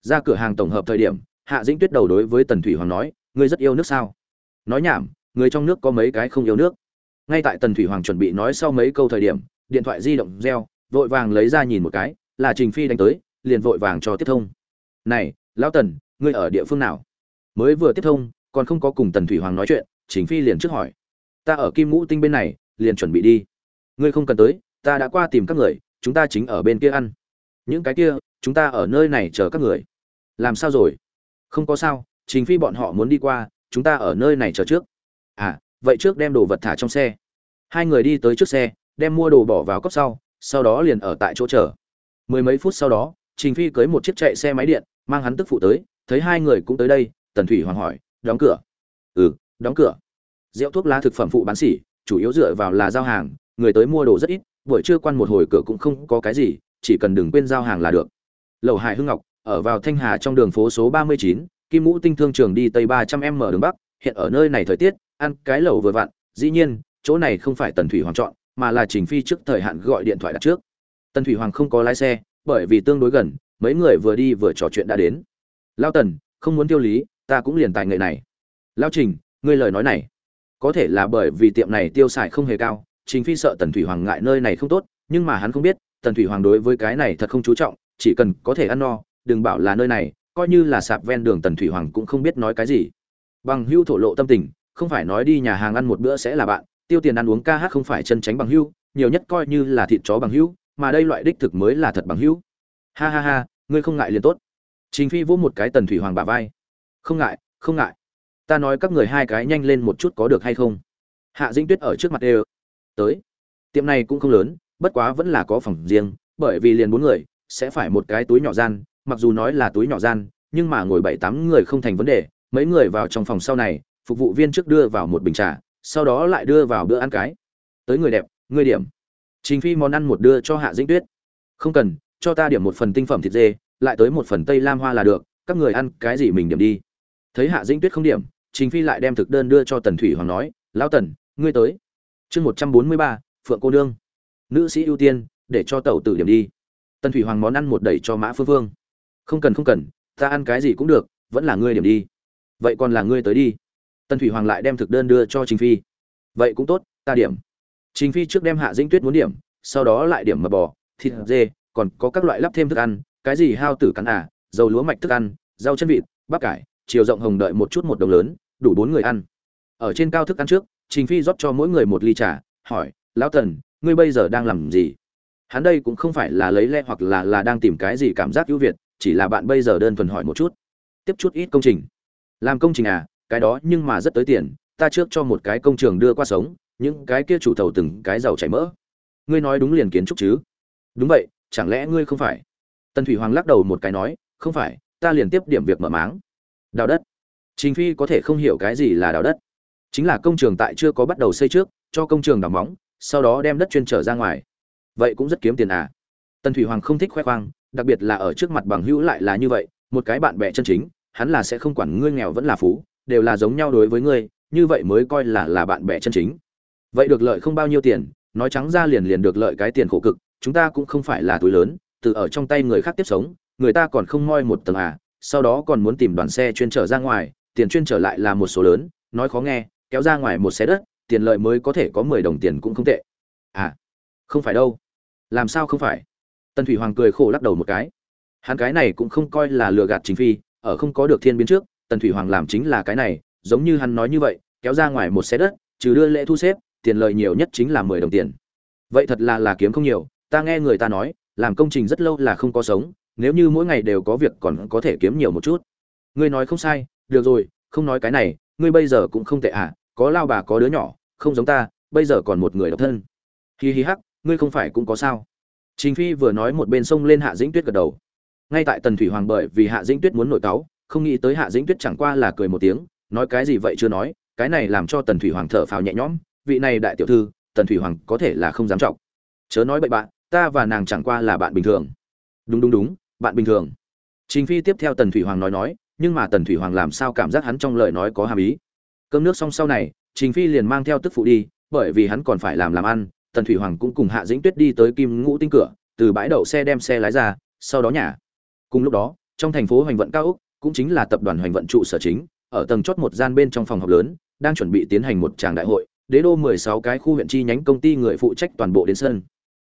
Ra cửa hàng tổng hợp thời điểm, hạ dĩnh tuyết đầu đối với tần thủy hoàng nói, ngươi rất yêu nước sao? Nói nhảm, người trong nước có mấy cái không yêu nước? Ngay tại tần thủy hoàng chuẩn bị nói sau mấy câu thời điểm, điện thoại di động reo, vội vàng lấy ra nhìn một cái, là trình phi đánh tới, liền vội vàng cho tiếp thông này, lão tần, ngươi ở địa phương nào? Mới vừa tiếp thông, còn không có cùng tần thủy hoàng nói chuyện, trình phi liền trước hỏi. Ta ở kim ngũ tinh bên này, liền chuẩn bị đi. Ngươi không cần tới, ta đã qua tìm các người, chúng ta chính ở bên kia ăn. Những cái kia, chúng ta ở nơi này chờ các người. Làm sao rồi? Không có sao, trình phi bọn họ muốn đi qua, chúng ta ở nơi này chờ trước. À vậy trước đem đồ vật thả trong xe. Hai người đi tới trước xe, đem mua đồ bỏ vào cốc sau sau đó liền ở tại chỗ chờ. Mười mấy phút sau đó, trình phi cưới một chiếc chạy xe máy điện mang hắn tức phụ tới, thấy hai người cũng tới đây, tần thủy hoàng hỏi, đóng cửa? Ừ đóng cửa. Rượu thuốc lá thực phẩm phụ bán xỉ chủ yếu dựa vào là giao hàng, người tới mua đồ rất ít, buổi trưa quan một hồi cửa cũng không có cái gì, chỉ cần đừng quên giao hàng là được. Lầu hải hưng ngọc, ở vào thanh hà trong đường phố số ba mươi chín, kim ngũ tinh thương trường đi tây ba trăm m đường bắc, hiện ở nơi này thời tiết, ăn cái lầu vừa vặn, dĩ nhiên, chỗ này không phải tần thủy hoàng chọn, mà là trình phi trước thời hạn gọi điện thoại đặt trước. Tần thủy hoàng không có lái xe, bởi vì tương đối gần mấy người vừa đi vừa trò chuyện đã đến. Lao tần, không muốn tiêu lý, ta cũng liền tài nghệ này. Lao trình, ngươi lời nói này, có thể là bởi vì tiệm này tiêu xài không hề cao chính phi sợ tần thủy hoàng ngại nơi này không tốt, nhưng mà hắn không biết, tần thủy hoàng đối với cái này thật không chú trọng, chỉ cần có thể ăn no, đừng bảo là nơi này, coi như là sạp ven đường tần thủy hoàng cũng không biết nói cái gì. Bằng hưu thổ lộ tâm tình, không phải nói đi nhà hàng ăn một bữa sẽ là bạn, tiêu tiền ăn uống ca hát không phải chân tránh bằng hưu, nhiều nhất coi như là thịt chó bằng hưu, mà đây loại đích thực mới là thật bằng hưu ha ha ha, ngươi không ngại liền tốt. Trình phi vỗ một cái tần thủy hoàng bả vai. Không ngại không ngại. Ta nói các người hai cái nhanh lên một chút có được hay không? Hạ dĩnh tuyết ở trước mặt đều. Tới. Tiệm này cũng không lớn, bất quá vẫn là có phòng riêng, bởi vì liền bốn người, sẽ phải một cái túi nhỏ gian, mặc dù nói là túi nhỏ gian, nhưng mà ngồi bảy tám người không thành vấn đề, mấy người vào trong phòng sau này, phục vụ viên trước đưa vào một bình trà, sau đó lại đưa vào bữa ăn cái. Tới người đẹp, người điểm. Trình phi món ăn một đưa cho hạ dĩnh tuyết. Không cần cho ta điểm một phần tinh phẩm thịt dê, lại tới một phần tây lam hoa là được, các người ăn cái gì mình điểm đi. Thấy hạ dĩnh tuyết không điểm, trình phi lại đem thực đơn đưa cho tần thủy hoàng nói, lão tần, ngươi tới. Chương một trăm bốn mươi ba, phượng cô nương. Nữ sĩ ưu tiên, để cho tẩu tử điểm đi. Tần thủy hoàng món ăn một đẩy cho mã phương phương. Không cần không cần, ta ăn cái gì cũng được, vẫn là ngươi điểm đi. Vậy còn là ngươi tới đi. Tần thủy hoàng lại đem thực đơn đưa cho trình phi. Vậy cũng tốt, ta điểm. Trình phi trước đem hạ dĩnh tuyết muốn điểm, sau đó lại điểm mập bò thịt dê còn có các loại lắp thêm thức ăn, cái gì hao tử cắn à dầu lúa mạch thức ăn, rau chân vịt, bắp cải, chiều rộng hồng đợi một chút một đồng lớn, đủ bốn người ăn. Ở trên cao thức ăn trước, trình phi rót cho mỗi người một ly trà, hỏi, lão tần, ngươi bây giờ đang làm gì? Hắn đây cũng không phải là lấy lẽ hoặc là là đang tìm cái gì cảm giác ưu việt, chỉ là bạn bây giờ đơn thuần hỏi một chút. Tiếp chút ít công trình. Làm công trình à cái đó nhưng mà rất tới tiền, ta trước cho một cái công trường đưa qua sống, những cái kia chủ thầu từng cái giàu chảy mỡ. Ngươi nói đúng liền kiến trúc chứ? Đúng vậy chẳng lẽ ngươi không phải? Tần thủy hoàng lắc đầu một cái nói, không phải, ta liền tiếp điểm việc mở máng. Đào đất. Chính phi có thể không hiểu cái gì là đào đất. Chính là công trường tại chưa có bắt đầu xây trước, cho công trường đào móng, sau đó đem đất chuyên trở ra ngoài. Vậy cũng rất kiếm tiền à? Tần thủy hoàng không thích khoe khoang, đặc biệt là ở trước mặt bằng hữu lại là như vậy, một cái bạn bè chân chính, hắn là sẽ không quản ngươi nghèo vẫn là phú, đều là giống nhau đối với ngươi, như vậy mới coi là là bạn bè chân chính. Vậy được lợi không bao nhiêu tiền, nói trắng ra liền liền được lợi cái tiền khổ cực chúng ta cũng không phải là túi lớn, từ ở trong tay người khác tiếp sống, người ta còn không moi một tầng à sau đó còn muốn tìm đoàn xe chuyên trở ra ngoài, tiền chuyên trở lại là một số lớn, nói khó nghe, kéo ra ngoài một xe đất, tiền lợi mới có thể có mười đồng tiền cũng không tệ. À không phải đâu. Làm sao không phải? Tần thủy hoàng cười khổ lắc đầu một cái. Hắn cái này cũng không coi là lừa gạt chính phi, ở không có được thiên biến trước, tần thủy hoàng làm chính là cái này, giống như hắn nói như vậy, kéo ra ngoài một xe đất, trừ đưa lễ thu xếp, tiền lợi nhiều nhất chính là mười đồng tiền. Vậy thật là là kiếm không nhiều ta nghe người ta nói, làm công trình rất lâu là không có sống, nếu như mỗi ngày đều có việc còn có thể kiếm nhiều một chút. Ngươi nói không sai, được rồi, không nói cái này, ngươi bây giờ cũng không tệ à có lao bà có đứa nhỏ, không giống ta, bây giờ còn một người độc thân. Hi hi hắc, ngươi không phải cũng có sao? Trình phi vừa nói một bên sông lên hạ dĩnh tuyết gật đầu. Ngay tại tần thủy hoàng bởi vì hạ dĩnh tuyết muốn nổi cáu, không nghĩ tới hạ dĩnh tuyết chẳng qua là cười một tiếng, nói cái gì vậy chưa nói, cái này làm cho tần thủy hoàng thở phào nhẹ nhõm, vị này đại tiểu thư, tần thủy hoàng có thể là không dám trọng. Chớ nói bậy bạn ta và nàng chẳng qua là bạn bình thường. Đúng đúng đúng, bạn bình thường. Trình phi tiếp theo tần thủy hoàng nói nói, nhưng mà tần thủy hoàng làm sao cảm giác hắn trong lời nói có hàm ý? Cơm nước xong sau này, trình phi liền mang theo tức phụ đi, bởi vì hắn còn phải làm làm ăn, tần thủy hoàng cũng cùng hạ dĩnh tuyết đi tới kim ngũ tinh cửa, từ bãi đậu xe đem xe lái ra, sau đó nhà. Cùng lúc đó, trong thành phố hoành vận cao úc, cũng chính là tập đoàn hoành vận trụ sở chính, ở tầng chót một gian bên trong phòng họp lớn, đang chuẩn bị tiến hành một tràng đại hội, đế đô 16 cái khu huyện chi nhánh công ty người phụ trách toàn bộ đến sân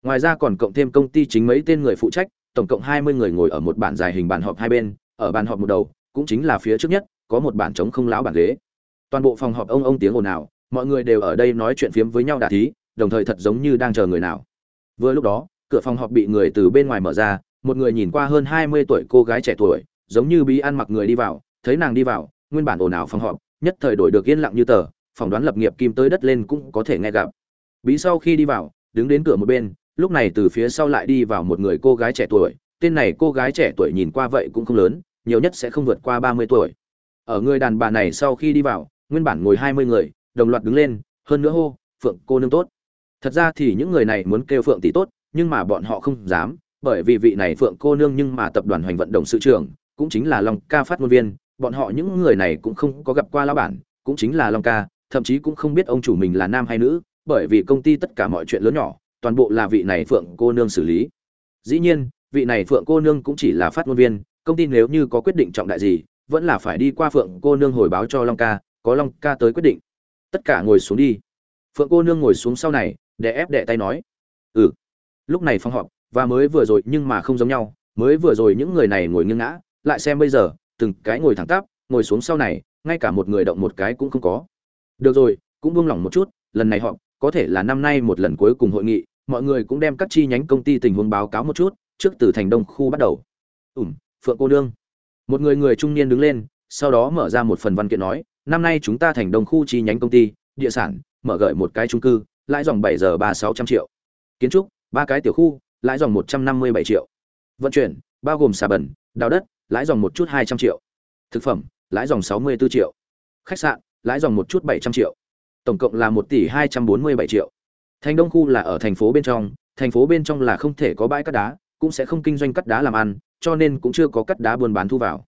ngoài ra còn cộng thêm công ty chính mấy tên người phụ trách, tổng cộng 20 người ngồi ở một bàn dài hình bàn họp hai bên, ở bàn họp một đầu, cũng chính là phía trước nhất, có một bàn trống không láo bàn ghế. Toàn bộ phòng họp ông ông tiếng ồn ào, mọi người đều ở đây nói chuyện phiếm với nhau đả thí, đồng thời thật giống như đang chờ người nào. Vừa lúc đó, cửa phòng họp bị người từ bên ngoài mở ra, một người nhìn qua hơn 20 tuổi cô gái trẻ tuổi, giống như bí ăn mặc người đi vào, thấy nàng đi vào, nguyên bản ồn ào phòng họp, nhất thời đổi được yên lặng như tờ, phỏng đoán lập nghiệp kim tới đất lên cũng có thể nghe gặp. Bí sau khi đi vào, đứng đến cửa một bên lúc này từ phía sau lại đi vào một người cô gái trẻ tuổi, tên này cô gái trẻ tuổi nhìn qua vậy cũng không lớn, nhiều nhất sẽ không vượt qua ba mươi tuổi. Ở người đàn bà này sau khi đi vào, nguyên bản ngồi hai mươi người, đồng loạt đứng lên, hơn nữa hô, phượng cô nương tốt. Thật ra thì những người này muốn kêu phượng tỷ tốt, nhưng mà bọn họ không dám, bởi vì vị này phượng cô nương nhưng mà tập đoàn hoành vận động sự trưởng, cũng chính là long ca phát ngôn viên, bọn họ những người này cũng không có gặp qua lao bản, cũng chính là long ca, thậm chí cũng không biết ông chủ mình là nam hay nữ, bởi vì công ty tất cả mọi chuyện lớn nhỏ toàn bộ là vị này phượng cô nương xử lý. Dĩ nhiên, vị này phượng cô nương cũng chỉ là phát ngôn viên, công ty nếu như có quyết định trọng đại gì, vẫn là phải đi qua phượng cô nương hồi báo cho long ca, có long ca tới quyết định. Tất cả ngồi xuống đi. Phượng cô nương ngồi xuống sau này để ép đệ tay nói. Ừ. Lúc này phong họp, và mới vừa rồi nhưng mà không giống nhau, mới vừa rồi những người này ngồi nghiêng ngã, lại xem bây giờ, từng cái ngồi thẳng tắp, ngồi xuống sau này, ngay cả một người động một cái cũng không có. Được rồi, cũng buông lỏng một chút, lần này họ có thể là năm nay một lần cuối cùng hội nghị mọi người cũng đem các chi nhánh công ty tình huống báo cáo một chút, trước từ thành đông khu bắt đầu. Ủm, phượng cô nương. Một người người trung niên đứng lên, sau đó mở ra một phần văn kiện nói, năm nay chúng ta thành đông khu chi nhánh công ty, địa sản, mở gợi một cái trung cư, lãi dòng bảy giờ ba sáu trăm triệu. Kiến trúc, ba cái tiểu khu, lãi dòng một trăm năm mươi bảy triệu. Vận chuyển, bao gồm xà bẩn, đào đất, lãi dòng một chút hai trăm triệu. Thực phẩm, lãi dòng sáu mươi 64 triệu. Khách sạn, lãi dòng một chút bảy trăm triệu. Tổng cộng là một tỷ hai trăm bốn mươi bảy triệu thành đông khu là ở thành phố bên trong, thành phố bên trong là không thể có bãi cắt đá, cũng sẽ không kinh doanh cắt đá làm ăn, cho nên cũng chưa có cắt đá buôn bán thu vào.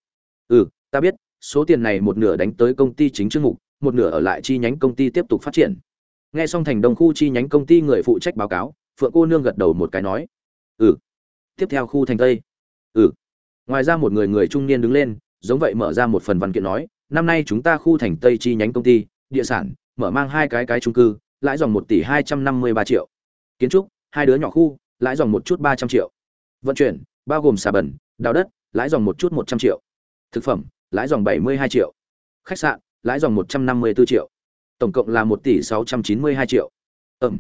Ừ ta biết, số tiền này một nửa đánh tới công ty chính chương mục, một nửa ở lại chi nhánh công ty tiếp tục phát triển. Nghe xong thành đông khu chi nhánh công ty người phụ trách báo cáo, phượng cô nương gật đầu một cái nói ừ. Tiếp theo khu thành tây. Ừ. Ngoài ra một người người trung niên đứng lên, giống vậy mở ra một phần văn kiện nói, năm nay chúng ta khu thành tây chi nhánh công ty, địa sản, mở mang hai cái cái chung cư lãi dòng một tỷ hai trăm năm mươi ba triệu. Kiến trúc, hai đứa nhỏ khu, lãi dòng một chút ba trăm triệu. Vận chuyển, bao gồm xà bẩn, đào đất, lãi dòng một chút một trăm triệu. Thực phẩm, lãi dòng bảy mươi hai triệu. Khách sạn, lãi dòng một trăm năm mươi b ố triệu. Tổng cộng là một tỷ sáu trăm chín mươi hai triệu. Ẩm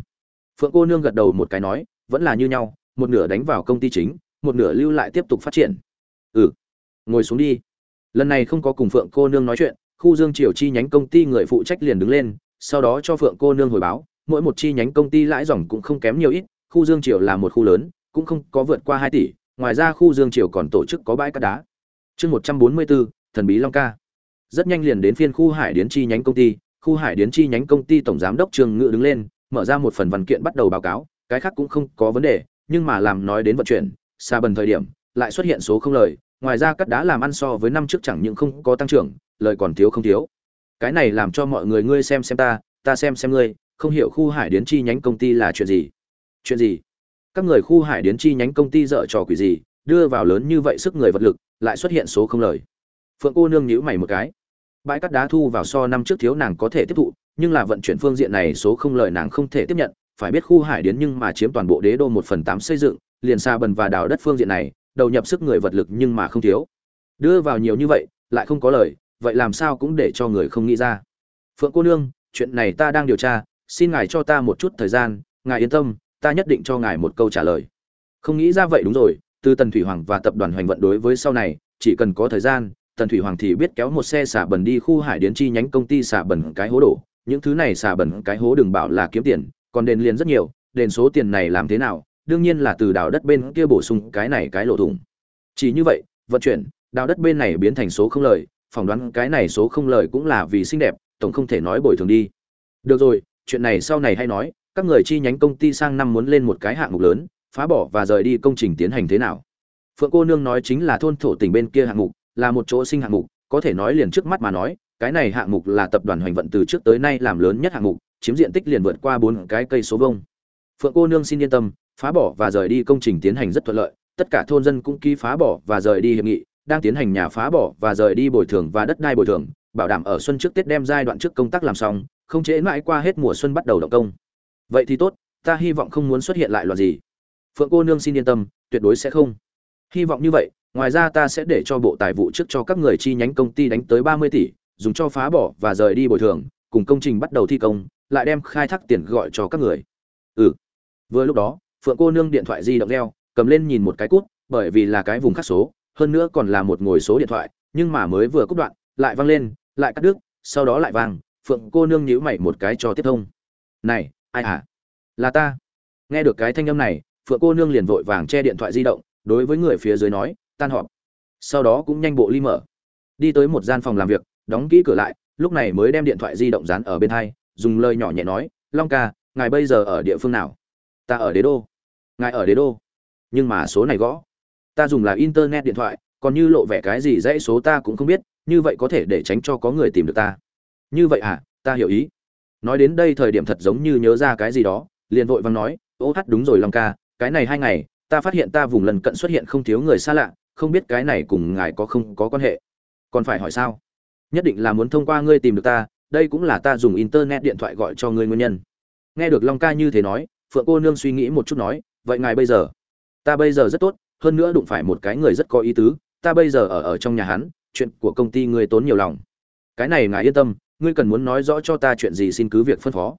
phượng cô nương gật đầu một cái nói, vẫn là như nhau, một nửa đánh vào công ty chính, một nửa lưu lại tiếp tục phát triển. Ừ. Ngồi xuống đi. Lần này không có cùng phượng cô nương nói chuyện, khu dương triều chi nhánh công ty người phụ trách liền đứng lên sau đó cho phượng cô nương hồi báo, mỗi một chi nhánh công ty lãi dòng cũng không kém nhiều ít, khu dương triều là một khu lớn, cũng không có vượt qua hai tỷ, ngoài ra khu dương triều còn tổ chức có bãi cát đá. Chương một trăm bốn mươi bốn, thần bí long ca. Rất nhanh liền đến phiên khu hải điến chi nhánh công ty, khu hải điến chi nhánh công ty tổng giám đốc trường ngự đứng lên, mở ra một phần văn kiện bắt đầu báo cáo, cái khác cũng không có vấn đề, nhưng mà làm nói đến vận chuyển, xa bần thời điểm, lại xuất hiện số không lời, ngoài ra cắt đá làm ăn so với năm trước chẳng những không có tăng trưởng, lời còn thiếu không thiếu cái này làm cho mọi người ngươi xem xem ta ta xem xem ngươi, không hiểu khu hải điến chi nhánh công ty là chuyện gì. Chuyện gì? Các người khu hải điến chi nhánh công ty dở trò quỷ gì, đưa vào lớn như vậy sức người vật lực, lại xuất hiện số không lời. Phượng cô nương nhíu mày một cái. Bãi cắt đá thu vào so năm trước thiếu nàng có thể tiếp thụ, nhưng là vận chuyển phương diện này số không lời nàng không thể tiếp nhận, phải biết khu hải điến nhưng mà chiếm toàn bộ đế đô một phần tám xây dựng, liền xa bần và đào đất phương diện này, đầu nhập sức người vật lực nhưng mà không thiếu. Đưa vào nhiều như vậy, lại không có lời vậy làm sao cũng để cho người không nghĩ ra. Phượng cô nương, chuyện này ta đang điều tra, xin ngài cho ta một chút thời gian, ngài yên tâm, ta nhất định cho ngài một câu trả lời. Không nghĩ ra vậy đúng rồi, từ tần thủy hoàng và tập đoàn hoành vận đối với sau này, chỉ cần có thời gian, tần thủy hoàng thì biết kéo một xe xả bẩn đi khu hải điến chi nhánh công ty xả bẩn cái hố đổ. Những thứ này xả bẩn cái hố đừng bảo là kiếm tiền, còn đền liền rất nhiều, đền số tiền này làm thế nào, đương nhiên là từ đào đất bên kia bổ sung cái này cái lỗ thủng. Chỉ như vậy, vận chuyển đào đất bên này biến thành số không lời phỏng đoán cái này số không lời cũng là vì xinh đẹp, tổng không thể nói bồi thường đi. Được rồi, chuyện này sau này hay nói, các người chi nhánh công ty sang năm muốn lên một cái hạng mục lớn, phá bỏ và rời đi công trình tiến hành thế nào? Phượng cô nương nói chính là thôn thổ tỉnh bên kia hạng mục, là một chỗ sinh hạng mục, có thể nói liền trước mắt mà nói, cái này hạng mục là tập đoàn hoành vận từ trước tới nay làm lớn nhất hạng mục, chiếm diện tích liền vượt qua bốn cái cây số vông phượng cô nương xin yên tâm, phá bỏ và rời đi công trình tiến hành rất thuận lợi, tất cả thôn dân cũng ký phá bỏ và rời đi hiệp nghị đang tiến hành nhà phá bỏ và rời đi bồi thường và đất đai bồi thường, bảo đảm ở xuân trước tết đem giai đoạn trước công tác làm xong, không chế mãi qua hết mùa xuân bắt đầu động công. Vậy thì tốt, ta hy vọng không muốn xuất hiện lại loạn gì. Phượng cô nương xin yên tâm, tuyệt đối sẽ không. Hy vọng như vậy, ngoài ra ta sẽ để cho bộ tài vụ trước cho các người chi nhánh công ty đánh tới ba mươi tỷ, dùng cho phá bỏ và rời đi bồi thường, cùng công trình bắt đầu thi công, lại đem khai thác tiền gọi cho các người. Ừ. Vừa lúc đó, phượng cô nương điện thoại di động reo, cầm lên nhìn một cái cút, bởi vì là cái vùng khác số hơn nữa còn là một ngồi số điện thoại, nhưng mà mới vừa cúp đoạn, lại vang lên, lại cắt đứt, sau đó lại vang, phượng cô nương nhíu mày một cái cho tiếp thông. Này, ai à? Là ta. Nghe được cái thanh âm này, phượng cô nương liền vội vàng che điện thoại di động, đối với người phía dưới nói, tan họp. Sau đó cũng nhanh bộ ly mở. Đi tới một gian phòng làm việc, đóng kỹ cửa lại, lúc này mới đem điện thoại di động dán ở bên hai, dùng lời nhỏ nhẹ nói, long ca, ngài bây giờ ở địa phương nào? Ta ở đế đô. Ngài ở đế đô. Nhưng mà số này gõ ta dùng là internet điện thoại, còn như lộ vẻ cái gì dãy số ta cũng không biết, như vậy có thể để tránh cho có người tìm được ta. Như vậy à ta hiểu ý. Nói đến đây thời điểm thật giống như nhớ ra cái gì đó, liền vội vàng nói, ô hát, đúng rồi, long ca, cái này hai ngày, ta phát hiện ta vùng lần cận xuất hiện không thiếu người xa lạ, không biết cái này cùng ngài có không có quan hệ. Còn phải hỏi sao? Nhất định là muốn thông qua ngươi tìm được ta, đây cũng là ta dùng internet điện thoại gọi cho ngươi nguyên nhân. Nghe được long ca như thế nói, phượng cô nương suy nghĩ một chút nói, vậy ngài bây giờ? Ta bây giờ rất tốt hơn nữa đụng phải một cái người rất có ý tứ, ta bây giờ ở ở trong nhà hắn, chuyện của công ty ngươi tốn nhiều lòng. Cái này ngài yên tâm, ngươi cần muốn nói rõ cho ta chuyện gì xin cứ việc phân phó.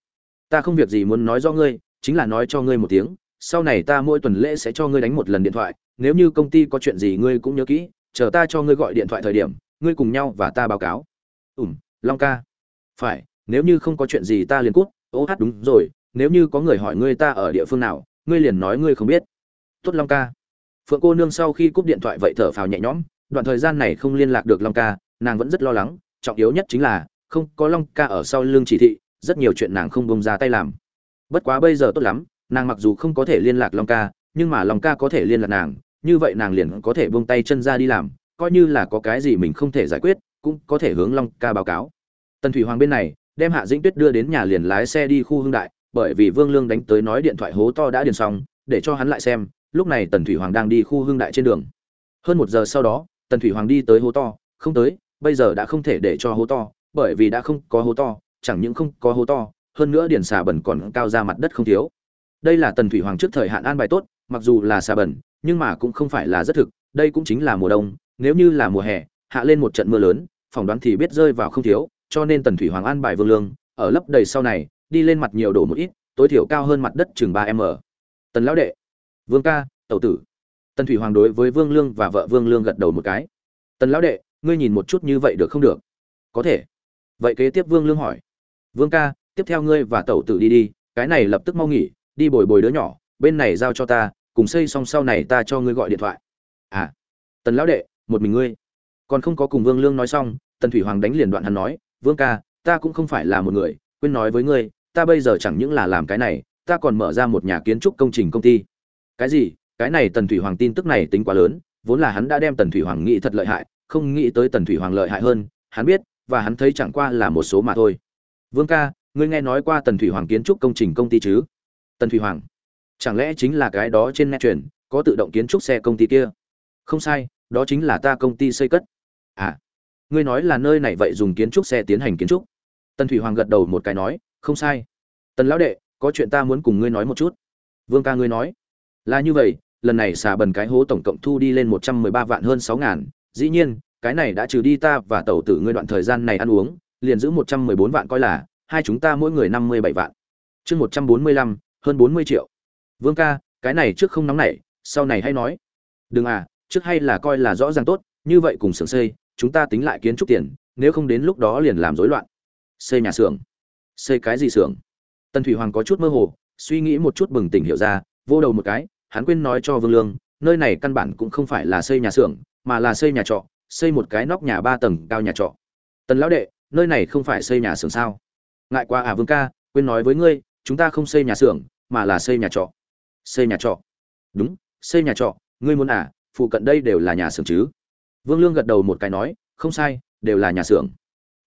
Ta không việc gì muốn nói rõ ngươi, chính là nói cho ngươi một tiếng, sau này ta mỗi tuần lễ sẽ cho ngươi đánh một lần điện thoại, nếu như công ty có chuyện gì ngươi cũng nhớ kỹ, chờ ta cho ngươi gọi điện thoại thời điểm, ngươi cùng nhau và ta báo cáo. Ủm long ca. Phải, nếu như không có chuyện gì ta liền cút, ô hát đúng rồi, nếu như có người hỏi ngươi ta ở địa phương nào, ngươi liền nói ngươi không biết. Tốt long ca phượng cô nương sau khi cúp điện thoại vậy thở phào nhẹ nhõm, đoạn thời gian này không liên lạc được long ca, nàng vẫn rất lo lắng, trọng yếu nhất chính là, không có long ca ở sau lưng chỉ thị, rất nhiều chuyện nàng không bông ra tay làm. Bất quá bây giờ tốt lắm, nàng mặc dù không có thể liên lạc long ca, nhưng mà long ca có thể liên lạc nàng, như vậy nàng liền có thể buông tay chân ra đi làm, coi như là có cái gì mình không thể giải quyết, cũng có thể hướng long ca báo cáo. Tần thủy hoàng bên này, đem hạ dĩnh tuyết đưa đến nhà liền lái xe đi khu hương đại, bởi vì vương lương đánh tới nói điện thoại hố to đã điền xong, để cho hắn lại xem lúc này tần thủy hoàng đang đi khu hương đại trên đường. Hơn một giờ sau đó, tần thủy hoàng đi tới hố to, không tới, bây giờ đã không thể để cho hố to, bởi vì đã không có hố to, chẳng những không có hố to, hơn nữa điển xà bẩn còn cao ra mặt đất không thiếu. Đây là tần thủy hoàng trước thời hạn an bài tốt, mặc dù là xà bẩn, nhưng mà cũng không phải là rất thực, đây cũng chính là mùa đông, nếu như là mùa hè, hạ lên một trận mưa lớn, phỏng đoán thì biết rơi vào không thiếu, cho nên tần thủy hoàng an bài vương lương, ở lấp đầy sau này, đi lên mặt nhiều đổ một ít, tối thiểu cao hơn mặt đất chừng ba m tần lão đệ vương ca, tẩu tử. Tần thủy hoàng đối với vương lương và vợ vương lương gật đầu một cái. Tần lão đệ, ngươi nhìn một chút như vậy được không được? Có thể. Vậy kế tiếp vương lương hỏi. Vương ca, tiếp theo ngươi và tẩu tử đi đi, cái này lập tức mau nghỉ, đi bồi bồi đứa nhỏ, bên này giao cho ta, cùng xây xong sau này ta cho ngươi gọi điện thoại. À. Tần lão đệ, một mình ngươi. Còn không có cùng vương lương nói xong, tần thủy hoàng đánh liền đoạn hắn nói, vương ca, ta cũng không phải là một người, quên nói với ngươi, ta bây giờ chẳng những là làm cái này, ta còn mở ra một nhà kiến trúc công trình công ty cái gì? Cái này tần thủy hoàng tin tức này tính quá lớn, vốn là hắn đã đem tần thủy hoàng nghĩ thật lợi hại, không nghĩ tới tần thủy hoàng lợi hại hơn, hắn biết, và hắn thấy chẳng qua là một số mà thôi. Vương ca, ngươi nghe nói qua tần thủy hoàng kiến trúc công trình công ty chứ? Tần thủy hoàng. Chẳng lẽ chính là cái đó trên net truyền, có tự động kiến trúc xe công ty kia? Không sai, đó chính là ta công ty xây cất. À ngươi nói là nơi này vậy dùng kiến trúc xe tiến hành kiến trúc? Tần thủy hoàng gật đầu một cái nói, không sai. Tần lão đệ, có chuyện ta muốn cùng ngươi nói một chút. Vương ca ngươi nói là như vậy, lần này xà bần cái hố tổng cộng thu đi lên một trăm mười ba vạn hơn sáu ngàn. Dĩ nhiên, cái này đã trừ đi ta và tẩu tử ngươi đoạn thời gian này ăn uống, liền giữ một trăm mười bốn vạn coi là, hai chúng ta mỗi người năm mươi bảy vạn. Chương một trăm bốn mươi lăm, hơn bốn mươi triệu. Vương ca, cái này trước không nóng nảy, sau này hay nói. Đừng à trước hay là coi là rõ ràng tốt, như vậy cùng xưởng xây, chúng ta tính lại kiến trúc tiền, nếu không đến lúc đó liền làm rối loạn. Xây nhà xưởng. Xây cái gì xưởng? Tân thủy hoàng có chút mơ hồ, suy nghĩ một chút bừng tỉnh hiểu ra vô đầu một cái hắn quên nói cho vương lương, nơi này căn bản cũng không phải là xây nhà xưởng, mà là xây nhà trọ, xây một cái nóc nhà ba tầng cao nhà trọ. Tần lão đệ, nơi này không phải xây nhà xưởng sao? Ngại quá à vương ca, quên nói với ngươi, chúng ta không xây nhà xưởng, mà là xây nhà trọ. Xây nhà trọ. Đúng, xây nhà trọ, ngươi muốn à phụ cận đây đều là nhà xưởng chứ? Vương lương gật đầu một cái nói, không sai, đều là nhà xưởng.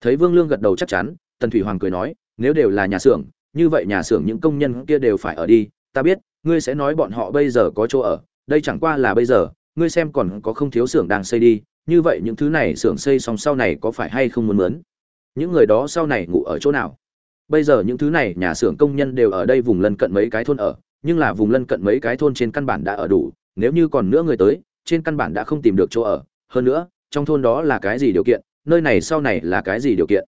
Thấy vương lương gật đầu chắc chắn, tần thủy hoàng cười nói, nếu đều là nhà xưởng, như vậy nhà xưởng những công nhân kia đều phải ở đi, ta biết ngươi sẽ nói bọn họ bây giờ có chỗ ở, đây chẳng qua là bây giờ, ngươi xem còn có không thiếu xưởng đang xây đi, như vậy những thứ này xưởng xây xong sau này có phải hay không muốn mướn? Những người đó sau này ngủ ở chỗ nào? Bây giờ những thứ này nhà xưởng công nhân đều ở đây vùng lân cận mấy cái thôn ở, nhưng là vùng lân cận mấy cái thôn trên căn bản đã ở đủ, nếu như còn nữa người tới, trên căn bản đã không tìm được chỗ ở. Hơn nữa, trong thôn đó là cái gì điều kiện, nơi này sau này là cái gì điều kiện?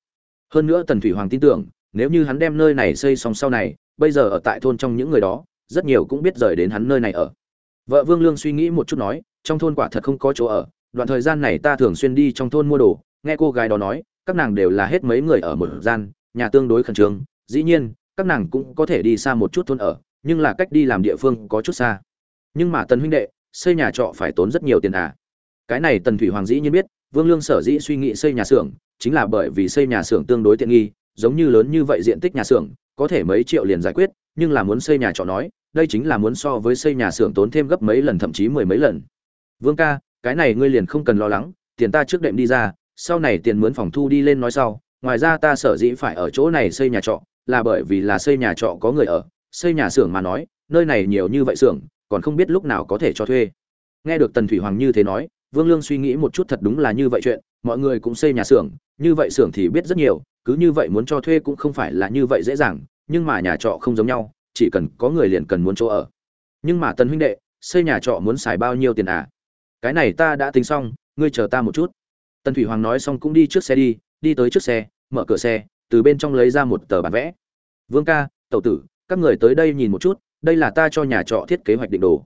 Hơn nữa tần thủy hoàng tin tưởng, nếu như hắn đem nơi này xây xong sau này, bây giờ ở tại thôn trong những người đó rất nhiều cũng biết rời đến hắn nơi này ở. Vợ vương lương suy nghĩ một chút nói, trong thôn quả thật không có chỗ ở, đoạn thời gian này ta thường xuyên đi trong thôn mua đồ, nghe cô gái đó nói, các nàng đều là hết mấy người ở một gian, nhà tương đối khẩn trương, dĩ nhiên, các nàng cũng có thể đi xa một chút thôn ở, nhưng là cách đi làm địa phương có chút xa. Nhưng mà tần huynh đệ, xây nhà trọ phải tốn rất nhiều tiền à. Cái này tần thủy hoàng dĩ nhiên biết, vương lương sở dĩ suy nghĩ xây nhà xưởng, chính là bởi vì xây nhà xưởng tương đối tiện nghi, giống như lớn như vậy diện tích nhà xưởng, có thể mấy triệu liền giải quyết, nhưng là muốn xây nhà trọ nói đây chính là muốn so với xây nhà xưởng tốn thêm gấp mấy lần, thậm chí mười mấy lần. Vương ca, cái này ngươi liền không cần lo lắng, tiền ta trước đệm đi ra, sau này tiền mướn phòng thu đi lên nói sau. Ngoài ra ta sở dĩ phải ở chỗ này xây nhà trọ, là bởi vì là xây nhà trọ có người ở. Xây nhà xưởng mà nói, nơi này nhiều như vậy xưởng, còn không biết lúc nào có thể cho thuê. Nghe được tần thủy hoàng như thế nói, vương lương suy nghĩ một chút thật đúng là như vậy chuyện, mọi người cũng xây nhà xưởng, như vậy xưởng thì biết rất nhiều, cứ như vậy muốn cho thuê cũng không phải là như vậy dễ dàng, nhưng mà nhà trọ không giống nhau chỉ cần có người liền cần muốn chỗ ở. Nhưng mà tần huynh đệ, xây nhà trọ muốn xài bao nhiêu tiền à? Cái này ta đã tính xong, ngươi chờ ta một chút. Tần thủy hoàng nói xong cũng đi trước xe đi đi tới trước xe, mở cửa xe, từ bên trong lấy ra một tờ bản vẽ. Vương ca, tẩu tử, các người tới đây nhìn một chút, đây là ta cho nhà trọ thiết kế hoạch định đồ.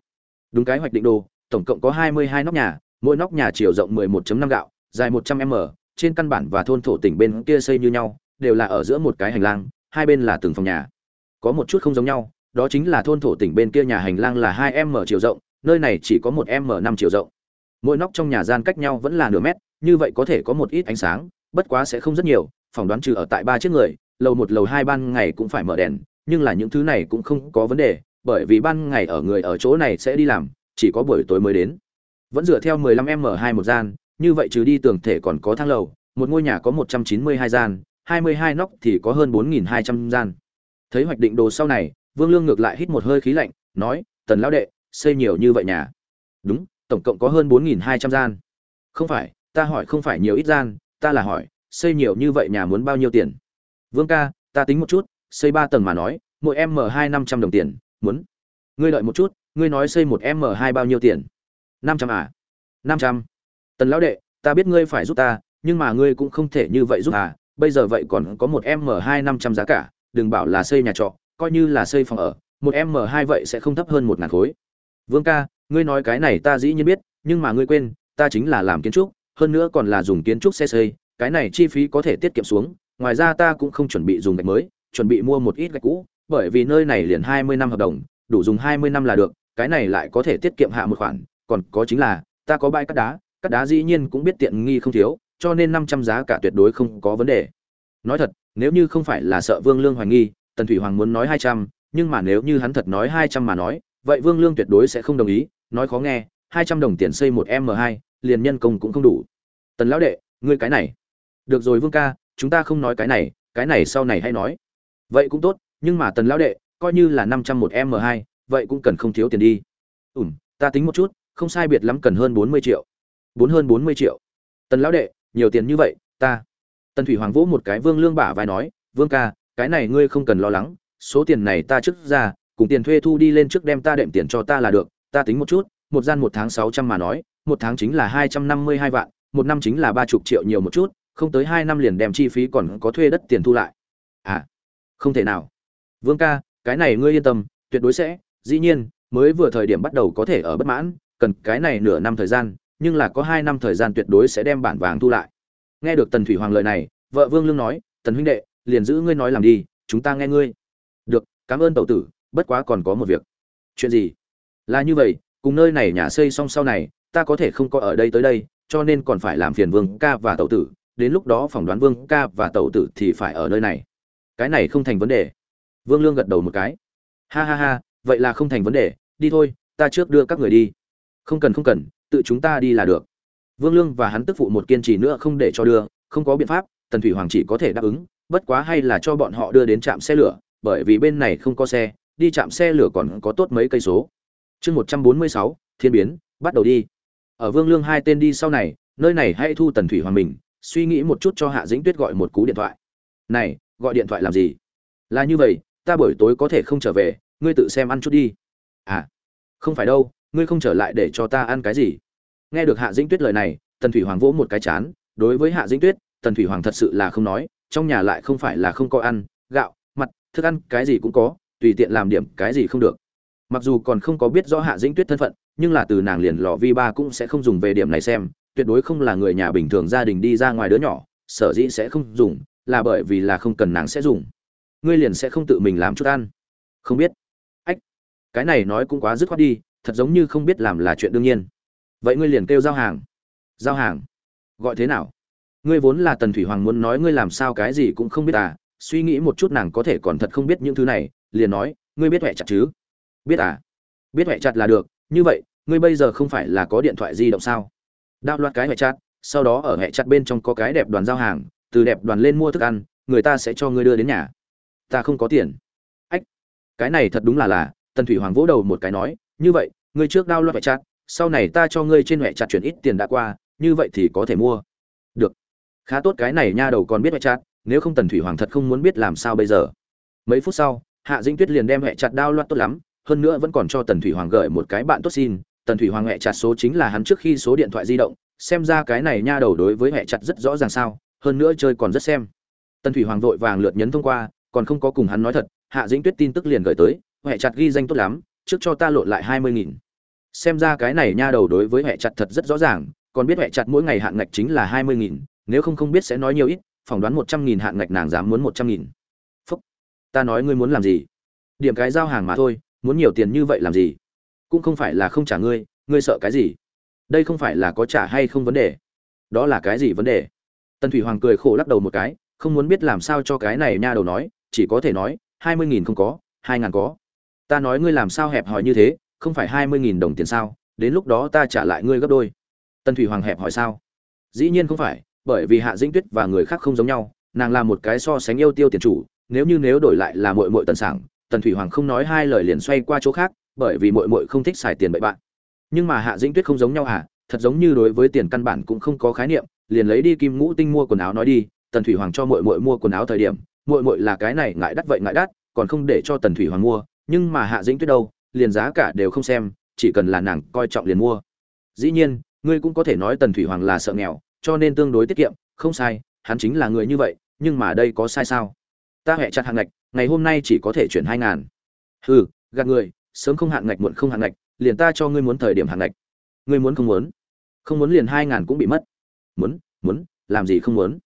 Đúng cái hoạch định đồ, tổng cộng có hai mươi hai nóc nhà, mỗi nóc nhà chiều rộng 11.5 gạo, dài 100 m, trên căn bản và thôn thổ tỉnh bên kia xây như nhau, đều là ở giữa một cái hành lang, hai bên là từng phòng nhà có một chút không giống nhau đó chính là thôn thổ tỉnh bên kia nhà hành lang là hai m chiều rộng nơi này chỉ có một m năm chiều rộng mỗi nóc trong nhà gian cách nhau vẫn là nửa mét như vậy có thể có một ít ánh sáng bất quá sẽ không rất nhiều phỏng đoán trừ ở tại ba chiếc người lầu một lầu hai ban ngày cũng phải mở đèn nhưng là những thứ này cũng không có vấn đề bởi vì ban ngày ở người ở chỗ này sẽ đi làm chỉ có buổi tối mới đến vẫn dựa theo 15m2 một gian, như vậy trừ đi tường thể còn có thang lầu, một ngôi nhà có 192 gian, 22 nóc thì có hơn 4200 gian. Thấy hoạch định đồ sau này, Vương Lương ngược lại hít một hơi khí lạnh, nói: "Tần lão đệ, xây nhiều như vậy nhà?" "Đúng, tổng cộng có hơn 4200 gian." "Không phải, ta hỏi không phải nhiều ít gian, ta là hỏi, xây nhiều như vậy nhà muốn bao nhiêu tiền?" "Vương ca, ta tính một chút, xây ba tầng mà nói, mỗi M2 500 đồng tiền, muốn." "Ngươi đợi một chút, ngươi nói xây một m hai bao nhiêu tiền?" năm trăm à năm trăm tần lão đệ ta biết ngươi phải giúp ta nhưng mà ngươi cũng không thể như vậy giúp à bây giờ vậy còn có một m hai năm trăm giá cả đừng bảo là xây nhà trọ, coi như là xây phòng ở, một m hai vậy sẽ không thấp hơn một ngàn khối. Vương ca, ngươi nói cái này ta dĩ nhiên biết, nhưng mà ngươi quên, ta chính là làm kiến trúc, hơn nữa còn là dùng kiến trúc xe xây, cái này chi phí có thể tiết kiệm xuống, ngoài ra ta cũng không chuẩn bị dùng gạch mới, chuẩn bị mua một ít gạch cũ, bởi vì nơi này liền hai mươi năm hợp đồng, đủ dùng hai mươi năm là được, cái này lại có thể tiết kiệm hạ một khoản, còn có chính là, ta có bãi cắt đá cắt đá dĩ nhiên cũng biết tiện nghi không thiếu, cho nên năm trăm giá cả tuyệt đối không có vấn đề. Nói thật nếu như không phải là sợ vương lương hoài nghi tần thủy hoàng muốn nói hai trăm nhưng mà nếu như hắn thật nói hai trăm mà nói vậy vương lương tuyệt đối sẽ không đồng ý nói khó nghe hai trăm đồng tiền xây một m hai liền nhân công cũng không đủ. Tần lão đệ ngươi cái này. Được rồi vương ca chúng ta không nói cái này cái này sau này hay nói. Vậy cũng tốt nhưng mà tần lão đệ coi như là năm trăm một m hai vậy cũng cần không thiếu tiền đi. Ừm, ta tính một chút không sai biệt lắm cần hơn bốn mươi triệu. Bốn hơn bốn mươi triệu. Tần lão đệ nhiều tiền như vậy ta tần thủy hoàng vỗ một cái vương lương bả vai nói, vương ca, cái này ngươi không cần lo lắng, số tiền này ta trước ra, cùng tiền thuê thu đi lên trước đem ta đệm tiền cho ta là được, ta tính một chút, một gian một tháng sáu trăm mà nói, một tháng chính là hai trăm năm mươi hai vạn, một năm chính là ba chục triệu nhiều một chút, không tới hai năm liền đem chi phí còn có thuê đất tiền thu lại. À không thể nào. Vương ca, cái này ngươi yên tâm, tuyệt đối sẽ, dĩ nhiên, mới vừa thời điểm bắt đầu có thể ở bất mãn, cần cái này nửa năm thời gian, nhưng là có hai năm thời gian tuyệt đối sẽ đem bản vàng thu lại nghe được tần thủy hoàng lời này, vợ vương lương nói, tần huynh đệ, liền giữ ngươi nói làm đi, chúng ta nghe ngươi. Được, cảm ơn tẩu tử, bất quá còn có một việc. Chuyện gì? Là như vậy, cùng nơi này nhà xây xong sau này, ta có thể không có ở đây tới đây, cho nên còn phải làm phiền vương ca và tẩu tử, đến lúc đó phỏng đoán vương ca và tẩu tử thì phải ở nơi này. Cái này không thành vấn đề. Vương lương gật đầu một cái. Ha ha ha, vậy là không thành vấn đề, đi thôi, ta trước đưa các người đi. Không cần không cần, tự chúng ta đi là được vương lương và hắn tức phụ một kiên trì nữa không để cho đưa, không có biện pháp, tần thủy hoàng chỉ có thể đáp ứng, bất quá hay là cho bọn họ đưa đến trạm xe lửa, bởi vì bên này không có xe, đi trạm xe lửa còn có tốt mấy cây số. Chương một trăm bốn mươi sáu, thiên biến, bắt đầu đi. Ở vương lương hai tên đi sau này, nơi này hãy thu tần thủy hoàng mình, suy nghĩ một chút cho hạ dĩnh tuyết gọi một cú điện thoại. Này, gọi điện thoại làm gì? Là như vậy, ta buổi tối có thể không trở về, ngươi tự xem ăn chút đi. À không phải đâu, ngươi không trở lại để cho ta ăn cái gì? Nghe được hạ dĩnh tuyết lời này, tần thủy hoàng vỗ một cái chán, đối với hạ dĩnh tuyết, tần thủy hoàng thật sự là không nói, trong nhà lại không phải là không có ăn, gạo, mặt, thức ăn, cái gì cũng có, tùy tiện làm điểm cái gì không được. Mặc dù còn không có biết rõ hạ dĩnh tuyết thân phận, nhưng là từ nàng liền lò vi ba cũng sẽ không dùng về điểm này xem, tuyệt đối không là người nhà bình thường gia đình đi ra ngoài đứa nhỏ, sở dĩ sẽ không dùng, là bởi vì là không cần nàng sẽ dùng. Ngươi liền sẽ không tự mình làm chút ăn. Không biết. Ách, cái này nói cũng quá dứt khoát đi, thật giống như không biết làm là chuyện đương nhiên vậy ngươi liền kêu giao hàng. Giao hàng? Gọi thế nào? Ngươi vốn là tần thủy hoàng muốn nói ngươi làm sao cái gì cũng không biết à? Suy nghĩ một chút nàng có thể còn thật không biết những thứ này, liền nói, ngươi biết huệ chặt chứ? Biết à? Biết huệ chặt là được, như vậy, ngươi bây giờ không phải là có điện thoại di động sao? Đạo loạt cái huệ chặt, sau đó ở huệ chặt bên trong có cái đẹp đoàn giao hàng, từ đẹp đoàn lên mua thức ăn, người ta sẽ cho ngươi đưa đến nhà. Ta không có tiền. Ách, cái này thật đúng là là, tần thủy hoàng vỗ đầu một cái nói, như vậy, ngươi trước đao loạt huệ chặt sau này ta cho ngươi trên mẹ chặt chuyển ít tiền đã qua, như vậy thì có thể mua. Được. Khá tốt cái này nha đầu còn biết mẹ chặt, nếu không tần thủy hoàng thật không muốn biết làm sao bây giờ. Mấy phút sau, hạ dĩnh tuyết liền đem mẹ chặt đao loạt tốt lắm, hơn nữa vẫn còn cho tần thủy hoàng gửi một cái bạn tốt xin. Tần thủy hoàng mẹ chặt số chính là hắn trước khi số điện thoại di động, xem ra cái này nha đầu đối với mẹ chặt rất rõ ràng sao, hơn nữa chơi còn rất xem. Tần thủy hoàng vội vàng lượt nhấn thông qua, còn không có cùng hắn nói thật, hạ dĩnh tuyết tin tức liền gửi tới, mẹ chặt ghi danh tốt lắm, trước cho ta lộn lại hai mươi nghìn xem ra cái này nha đầu đối với huệ chặt thật rất rõ ràng, còn biết huệ chặt mỗi ngày hạn ngạch chính là hai mươi nghìn, nếu không không biết sẽ nói nhiều ít, phỏng đoán một trăm nghìn hạn ngạch nàng dám muốn một trăm nghìn. Phúc, ta nói ngươi muốn làm gì? Điểm cái giao hàng mà thôi, muốn nhiều tiền như vậy làm gì? Cũng không phải là không trả ngươi ngươi sợ cái gì? Đây không phải là có trả hay không vấn đề? Đó là cái gì vấn đề? Tần thủy hoàng cười khổ lắc đầu một cái, không muốn biết làm sao cho cái này nha đầu nói, chỉ có thể nói, hai mươi nghìn không có, hai ngàn có. Ta nói ngươi làm sao hẹp hòi như thế không phải hai mươi nghìn đồng tiền sao, đến lúc đó ta trả lại ngươi gấp đôi. Tần thủy hoàng hẹp hỏi sao? Dĩ nhiên không phải, bởi vì hạ dĩnh tuyết và người khác không giống nhau, nàng là một cái so sánh yêu tiêu tiền chủ, nếu như nếu đổi lại là mội mội tần sảng, tần thủy hoàng không nói hai lời liền xoay qua chỗ khác, bởi vì mội mội không thích xài tiền bậy bạn. Nhưng mà hạ dĩnh tuyết không giống nhau hả? Thật giống như đối với tiền căn bản cũng không có khái niệm, liền lấy đi kim ngũ tinh mua quần áo nói đi, tần thủy hoàng cho mội mội mua quần áo thời điểm mội mội là cái này ngại đắt vậy ngại đắt, còn không để cho tần thủy hoàng mua, nhưng mà hạ dĩnh tuyết đâu? Liền giá cả đều không xem, chỉ cần là nàng coi trọng liền mua. Dĩ nhiên, ngươi cũng có thể nói tần thủy hoàng là sợ nghèo, cho nên tương đối tiết kiệm, không sai, hắn chính là người như vậy, nhưng mà đây có sai sao? Ta hẹ chặt hạn ngạch, ngày hôm nay chỉ có thể chuyển hai ngàn. Ừ gạt người, sớm không hạn ngạch muộn không hạn ngạch, liền ta cho ngươi muốn thời điểm hạn ngạch. Ngươi muốn không muốn? Không muốn liền hai ngàn cũng bị mất. Muốn muốn, làm gì không muốn?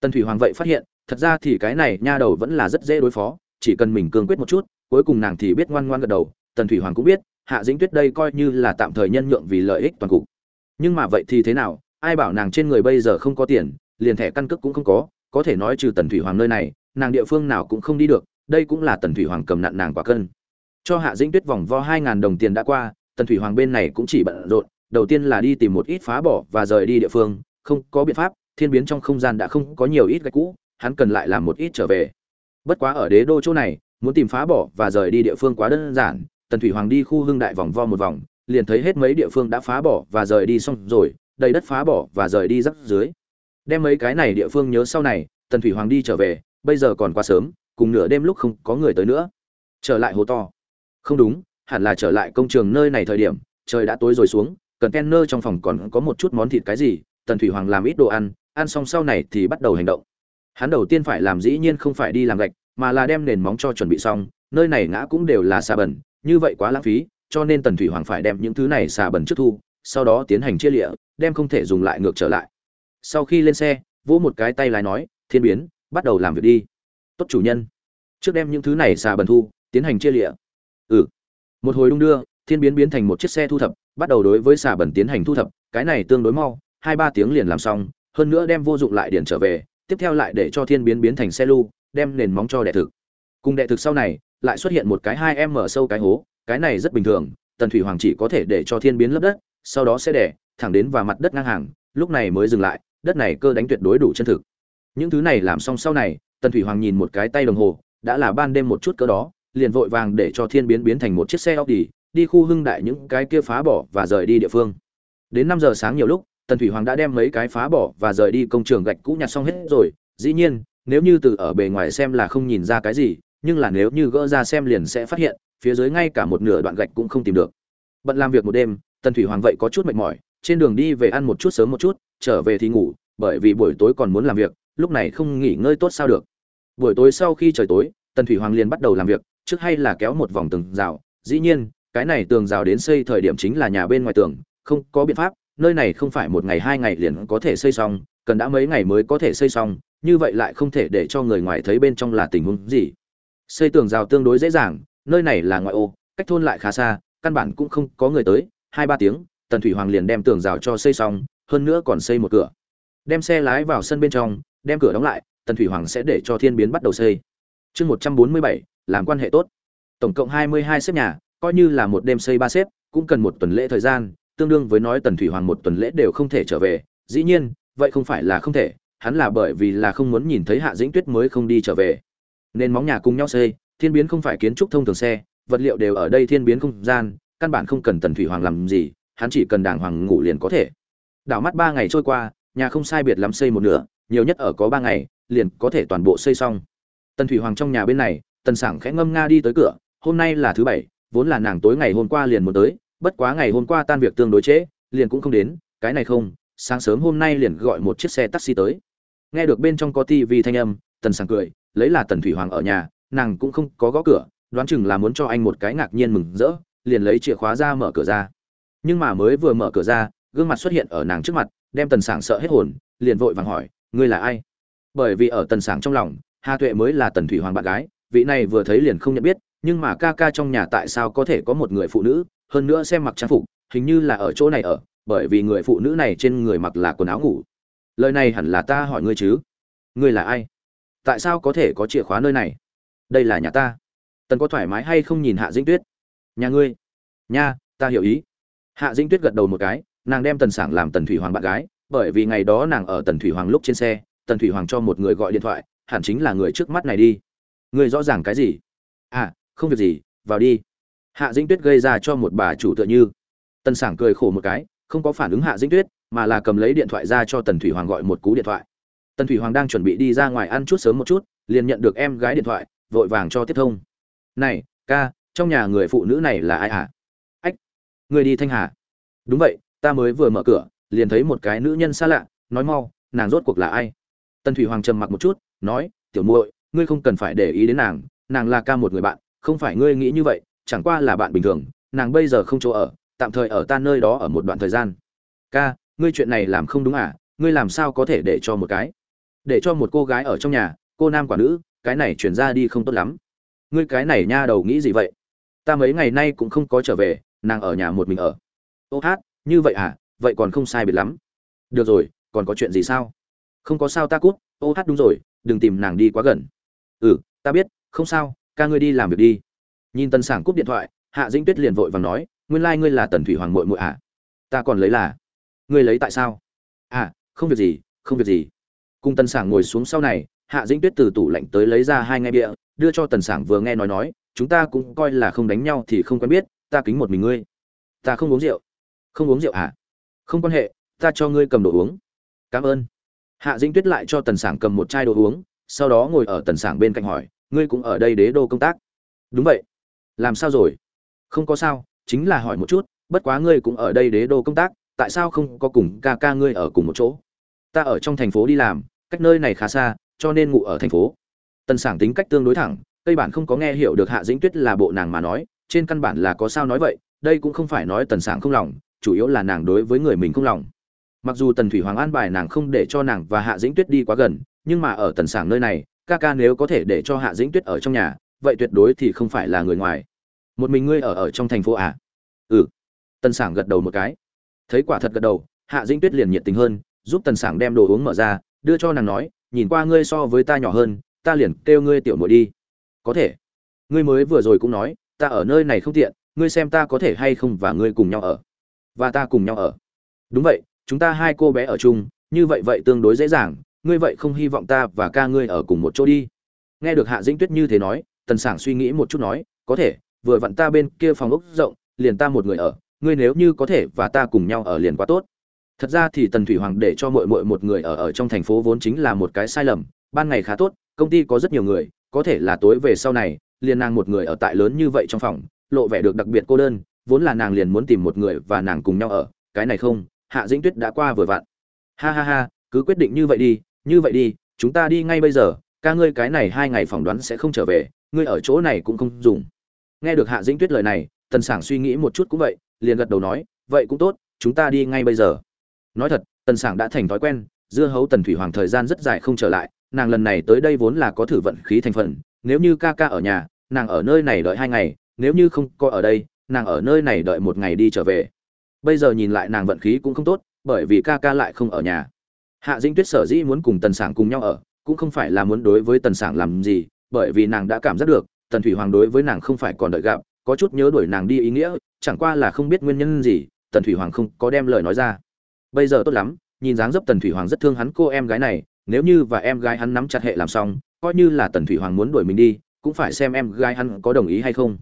Tần thủy hoàng vậy phát hiện, thật ra thì cái này nha đầu vẫn là rất dễ đối phó, chỉ cần mình cương quyết một chút, cuối cùng nàng thì biết ngoan ngoan gật đầu tần thủy hoàng cũng biết, hạ dĩnh tuyết đây coi như là tạm thời nhân nhượng vì lợi ích toàn cục. Nhưng mà vậy thì thế nào, ai bảo nàng trên người bây giờ không có tiền, liền thẻ căn cước cũng không có có thể nói trừ tần thủy hoàng nơi này, nàng địa phương nào cũng không đi được, đây cũng là tần thủy hoàng cầm nặn nàng quả cân. Cho hạ dĩnh tuyết vòng vo hai ngàn đồng tiền đã qua, tần thủy hoàng bên này cũng chỉ bận rộn, đầu tiên là đi tìm một ít phá bỏ và rời đi địa phương, không có biện pháp, thiên biến trong không gian đã không có nhiều ít gạch cũ, hắn cần lại làm một ít trở về. Bất quá ở đế đô chỗ này, muốn tìm phá bỏ và rời đi địa phương quá đơn giản tần thủy hoàng đi khu hưng đại vòng vo một vòng, liền thấy hết mấy địa phương đã phá bỏ và rời đi xong rồi, đầy đất phá bỏ và rời đi rắc dưới đem mấy cái này địa phương nhớ sau này, tần thủy hoàng đi trở về, bây giờ còn quá sớm, cùng nửa đêm lúc không có người tới nữa. Trở lại hồ to. Không đúng, hẳn là trở lại công trường nơi này thời điểm, trời đã tối rồi xuống, cần ken nơ trong phòng còn có một chút món thịt cái gì, tần thủy hoàng làm ít đồ ăn ăn xong sau này thì bắt đầu hành động. Hắn đầu tiên phải làm dĩ nhiên không phải đi làm gạch, mà là đem nền móng cho chuẩn bị xong, nơi này ngã cũng đều là xa bẩn như vậy quá lãng phí, cho nên tần thủy hoàng phải đem những thứ này xà bẩn trước thu, sau đó tiến hành chia lịa, đem không thể dùng lại ngược trở lại. Sau khi lên xe, vỗ một cái tay lái nói, thiên biến, bắt đầu làm việc đi. Tốt, chủ nhân. Trước đem những thứ này xà bẩn thu, tiến hành chia lịa. Ừ. Một hồi đung đưa, thiên biến biến thành một chiếc xe thu thập, bắt đầu đối với xà bẩn tiến hành thu thập, cái này tương đối mau, hai ba tiếng liền làm xong, hơn nữa đem vô dụng lại điển trở về, tiếp theo lại để cho thiên biến biến thành xe lưu, đem nền móng cho đệ thực. Cùng đệ thực sau này lại xuất hiện một cái hai em mở sâu cái hố cái này rất bình thường tần thủy hoàng chỉ có thể để cho thiên biến lấp đất sau đó sẽ đẻ thẳng đến vào mặt đất ngang hàng lúc này mới dừng lại đất này cơ đánh tuyệt đối đủ chân thực những thứ này làm xong sau này tần thủy hoàng nhìn một cái tay đồng hồ đã là ban đêm một chút cỡ đó liền vội vàng để cho thiên biến biến thành một chiếc xe Audi, đi khu hưng đại những cái kia phá bỏ và rời đi địa phương. Đến năm giờ sáng nhiều lúc, Tần Thủy Hoàng đã đem mấy cái phá bỏ và rời đi công trường gạch cũ nhặt xong hết rồi, dĩ nhiên, nếu như từ ở bề ngoài xem là không nhìn ra cái gì, nhưng là nếu như gỡ ra xem liền sẽ phát hiện, phía dưới ngay cả một nửa đoạn gạch cũng không tìm được. Bận làm việc một đêm, Tần Thủy Hoàng vậy có chút mệt mỏi, trên đường đi về ăn một chút sớm một chút, trở về thì ngủ, bởi vì buổi tối còn muốn làm việc, lúc này không nghỉ ngơi tốt sao được. Buổi tối sau khi trời tối, Tần Thủy Hoàng liền bắt đầu làm việc, trước hay là kéo một vòng tường rào dĩ nhiên cái này tường rào đến xây thời điểm chính là nhà bên ngoài tường không có biện pháp nơi này không phải một ngày hai ngày liền có thể xây xong cần đã mấy ngày mới có thể xây xong như vậy lại không thể để cho người ngoài thấy bên trong là tình huống gì xây tường rào tương đối dễ dàng, nơi này là ngoại ô, cách thôn lại khá xa, căn bản cũng không có người tới, hai ba tiếng, tần thủy hoàng liền đem tường rào cho xây xong, hơn nữa còn xây một cửa. Đem xe lái vào sân bên trong, đem cửa đóng lại, tần thủy hoàng sẽ để cho thiên biến bắt đầu xây. Chương một trăm bốn mươi bảy, làm quan hệ tốt. Tổng cộng hai mươi hai xếp nhà, coi như là một đêm xây ba xếp, cũng cần một tuần lễ thời gian, tương đương với nói tần thủy hoàng một tuần lễ đều không thể trở về. Dĩ nhiên, vậy không phải là không thể, hắn là bởi vì là không muốn nhìn thấy hạ dĩnh tuyết mới không đi trở về nên móng nhà cùng nhau xây, thiên biến không phải kiến trúc thông thường xe, vật liệu đều ở đây thiên biến không gian, căn bản không cần tần thủy hoàng làm gì, hắn chỉ cần đàng hoàng ngủ liền có thể. Đảo mắt ba ngày trôi qua, nhà không sai biệt lắm xây một nửa, nhiều nhất ở có ba ngày, liền có thể toàn bộ xây xong. Tần thủy hoàng trong nhà bên này, tần sảng khẽ ngâm nga đi tới cửa, hôm nay là thứ bảy, vốn là nàng tối ngày hôm qua liền muốn tới, bất quá ngày hôm qua tan việc tương đối trễ, liền cũng không đến, cái này không, sáng sớm hôm nay liền gọi một chiếc xe taxi tới. Nghe được bên trong có tivi thanh âm, tần sảng cười lấy là tần thủy hoàng ở nhà, nàng cũng không có gõ cửa, đoán chừng là muốn cho anh một cái ngạc nhiên mừng rỡ, liền lấy chìa khóa ra mở cửa ra. Nhưng mà mới vừa mở cửa ra, gương mặt xuất hiện ở nàng trước mặt, đem tần sảng sợ hết hồn, liền vội vàng hỏi, ngươi là ai? Bởi vì ở tần sảng trong lòng, hà tuệ mới là tần thủy hoàng bạn gái, vị này vừa thấy liền không nhận biết, nhưng mà ca ca trong nhà tại sao có thể có một người phụ nữ, hơn nữa xem mặc trang phục, hình như là ở chỗ này ở, bởi vì người phụ nữ này trên người mặc là quần áo ngủ. Lời này hẳn là ta hỏi ngươi chứ. Ngươi là ai? Tại sao có thể có chìa khóa nơi này? Đây là nhà ta. Tần có thoải mái hay không nhìn hạ dĩnh tuyết? Nhà ngươi. Nha, ta hiểu ý. Hạ dĩnh tuyết gật đầu một cái, nàng đem tần sảng làm tần thủy hoàng bạn gái, bởi vì ngày đó nàng ở tần thủy hoàng lúc trên xe, tần thủy hoàng cho một người gọi điện thoại, hẳn chính là người trước mắt này đi. Người rõ ràng cái gì? À không việc gì, vào đi. Hạ dĩnh tuyết gây ra cho một bà chủ tựa như. Tần sảng cười khổ một cái, không có phản ứng hạ dĩnh tuyết, mà là cầm lấy điện thoại ra cho tần thủy hoàng gọi một cú điện thoại tần thủy hoàng đang chuẩn bị đi ra ngoài ăn chút sớm một chút, liền nhận được em gái điện thoại, vội vàng cho tiếp thông. Này, ca, trong nhà người phụ nữ này là ai hả? Ách, người đi thanh hà. Đúng vậy, ta mới vừa mở cửa, liền thấy một cái nữ nhân xa lạ, nói mau, nàng rốt cuộc là ai? Tần thủy hoàng trầm mặc một chút, nói, tiểu muội, ngươi không cần phải để ý đến nàng nàng là ca một người bạn, không phải ngươi nghĩ như vậy, chẳng qua là bạn bình thường, nàng bây giờ không chỗ ở, tạm thời ở ta nơi đó ở một đoạn thời gian. Ca, ngươi chuyện này làm không đúng à? Ngươi làm sao có thể để cho một cái? Để cho một cô gái ở trong nhà, cô nam quả nữ, cái này chuyển ra đi không tốt lắm. Ngươi cái này nha đầu nghĩ gì vậy? Ta mấy ngày nay cũng không có trở về, nàng ở nhà một mình ở. Ô hát, như vậy à vậy còn không sai biệt lắm. Được rồi, còn có chuyện gì sao? Không có sao ta cút, ô hát đúng rồi, đừng tìm nàng đi quá gần. Ừ ta biết, không sao, ca ngươi đi làm việc đi. Nhìn tần sảng cúp điện thoại, hạ dĩnh tuyết liền vội và nói, nguyên lai、like、ngươi là tần thủy hoàng mội mội à? Ta còn lấy là. Ngươi lấy tại sao? À không việc gì, không việc gì cùng tần sảng ngồi xuống sau này, hạ dĩnh tuyết từ tủ lạnh tới lấy ra hai ngay bịa đưa cho tần sảng vừa nghe nói nói, chúng ta cũng coi là không đánh nhau thì không quen biết, ta kính một mình ngươi. Ta không uống rượu. Không uống rượu à? Không quan hệ, ta cho ngươi cầm đồ uống. Cảm ơn. Hạ dĩnh tuyết lại cho tần sảng cầm một chai đồ uống, sau đó ngồi ở tần sảng bên cạnh hỏi, ngươi cũng ở đây đế đô công tác? Đúng vậy. Làm sao rồi? Không có sao, chính là hỏi một chút, bất quá ngươi cũng ở đây đế đô công tác, tại sao không có cùng ca ca ngươi ở cùng một chỗ? Ta ở trong thành phố đi làm cách nơi này khá xa, cho nên ngủ ở thành phố. Tần sảng tính cách tương đối thẳng, cây bản không có nghe hiểu được hạ dĩnh tuyết là bộ nàng mà nói, trên căn bản là có sao nói vậy, đây cũng không phải nói tần sảng không lòng, chủ yếu là nàng đối với người mình không lòng. Mặc dù tần thủy hoàng an bài nàng không để cho nàng và hạ dĩnh tuyết đi quá gần, nhưng mà ở tần sảng nơi này, ca ca nếu có thể để cho hạ dĩnh tuyết ở trong nhà, vậy tuyệt đối thì không phải là người ngoài. Một mình ngươi ở ở trong thành phố à? Ừ. Tần sảng gật đầu một cái. Thấy quả thật gật đầu, hạ dĩnh tuyết liền nhiệt tình hơn, giúp tần sảng đem đồ uống mở ra đưa cho nàng nói, nhìn qua ngươi so với ta nhỏ hơn, ta liền kêu ngươi tiểu muội đi. Có thể. Ngươi mới vừa rồi cũng nói, ta ở nơi này không tiện, ngươi xem ta có thể hay không và ngươi cùng nhau ở. Và ta cùng nhau ở. Đúng vậy, chúng ta hai cô bé ở chung, như vậy vậy tương đối dễ dàng, ngươi vậy không hy vọng ta và ca ngươi ở cùng một chỗ đi. Nghe được hạ dĩnh tuyết như thế nói, tần sảng suy nghĩ một chút nói, có thể, vừa vặn ta bên kia phòng ốc rộng, liền ta một người ở, ngươi nếu như có thể và ta cùng nhau ở liền quá tốt thật ra thì tần thủy hoàng để cho mội mội một người ở ở trong thành phố vốn chính là một cái sai lầm, ban ngày khá tốt, công ty có rất nhiều người, có thể là tối về sau này, liền nàng một người ở tại lớn như vậy trong phòng, lộ vẻ được đặc biệt cô đơn, vốn là nàng liền muốn tìm một người và nàng cùng nhau ở, cái này không, hạ dĩnh tuyết đã qua vừa vặn. Ha ha ha, cứ quyết định như vậy đi, như vậy đi, chúng ta đi ngay bây giờ, ca ngươi cái này hai ngày phỏng đoán sẽ không trở về, ngươi ở chỗ này cũng không dùng. Nghe được hạ dĩnh tuyết lời này, tần sảng suy nghĩ một chút cũng vậy, liền gật đầu nói, vậy cũng tốt, chúng ta đi ngay bây giờ nói thật, tần sảng đã thành thói quen, dưa hấu tần thủy hoàng thời gian rất dài không trở lại, nàng lần này tới đây vốn là có thử vận khí thành phần, nếu như ca ca ở nhà, nàng ở nơi này đợi hai ngày, nếu như không có ở đây, nàng ở nơi này đợi một ngày đi trở về. Bây giờ nhìn lại nàng vận khí cũng không tốt, bởi vì ca ca lại không ở nhà. Hạ dĩnh tuyết sở dĩ muốn cùng tần sảng cùng nhau ở, cũng không phải là muốn đối với tần sảng làm gì, bởi vì nàng đã cảm giác được, tần thủy hoàng đối với nàng không phải còn đợi gặp, có chút nhớ đuổi nàng đi ý nghĩa, chẳng qua là không biết nguyên nhân gì, tần thủy hoàng không có đem lời nói ra bây giờ tốt lắm, nhìn dáng dấp tần thủy hoàng rất thương hắn cô em gái này, nếu như và em gái hắn nắm chặt hệ làm xong, coi như là tần thủy hoàng muốn đuổi mình đi, cũng phải xem em gái hắn có đồng ý hay không.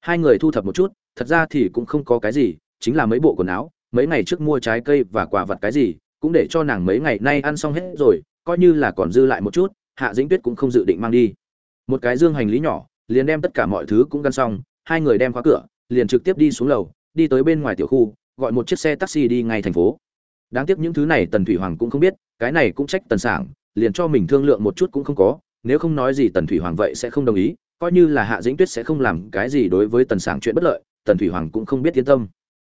Hai người thu thập một chút, thật ra thì cũng không có cái gì, chính là mấy bộ quần áo, mấy ngày trước mua trái cây và quà vật cái gì, cũng để cho nàng mấy ngày nay ăn xong hết rồi, coi như là còn dư lại một chút, hạ dĩnh tuyết cũng không dự định mang đi. Một cái dương hành lý nhỏ, liền đem tất cả mọi thứ cũng gắn xong, hai người đem khóa cửa, liền trực tiếp đi xuống lầu, đi tới bên ngoài tiểu khu, gọi một chiếc xe taxi đi ngay thành phố đáng tiếc những thứ này tần thủy hoàng cũng không biết, cái này cũng trách tần sảng, liền cho mình thương lượng một chút cũng không có, nếu không nói gì tần thủy hoàng vậy sẽ không đồng ý, coi như là hạ dĩnh tuyết sẽ không làm cái gì đối với tần sảng chuyện bất lợi, tần thủy hoàng cũng không biết yên tâm.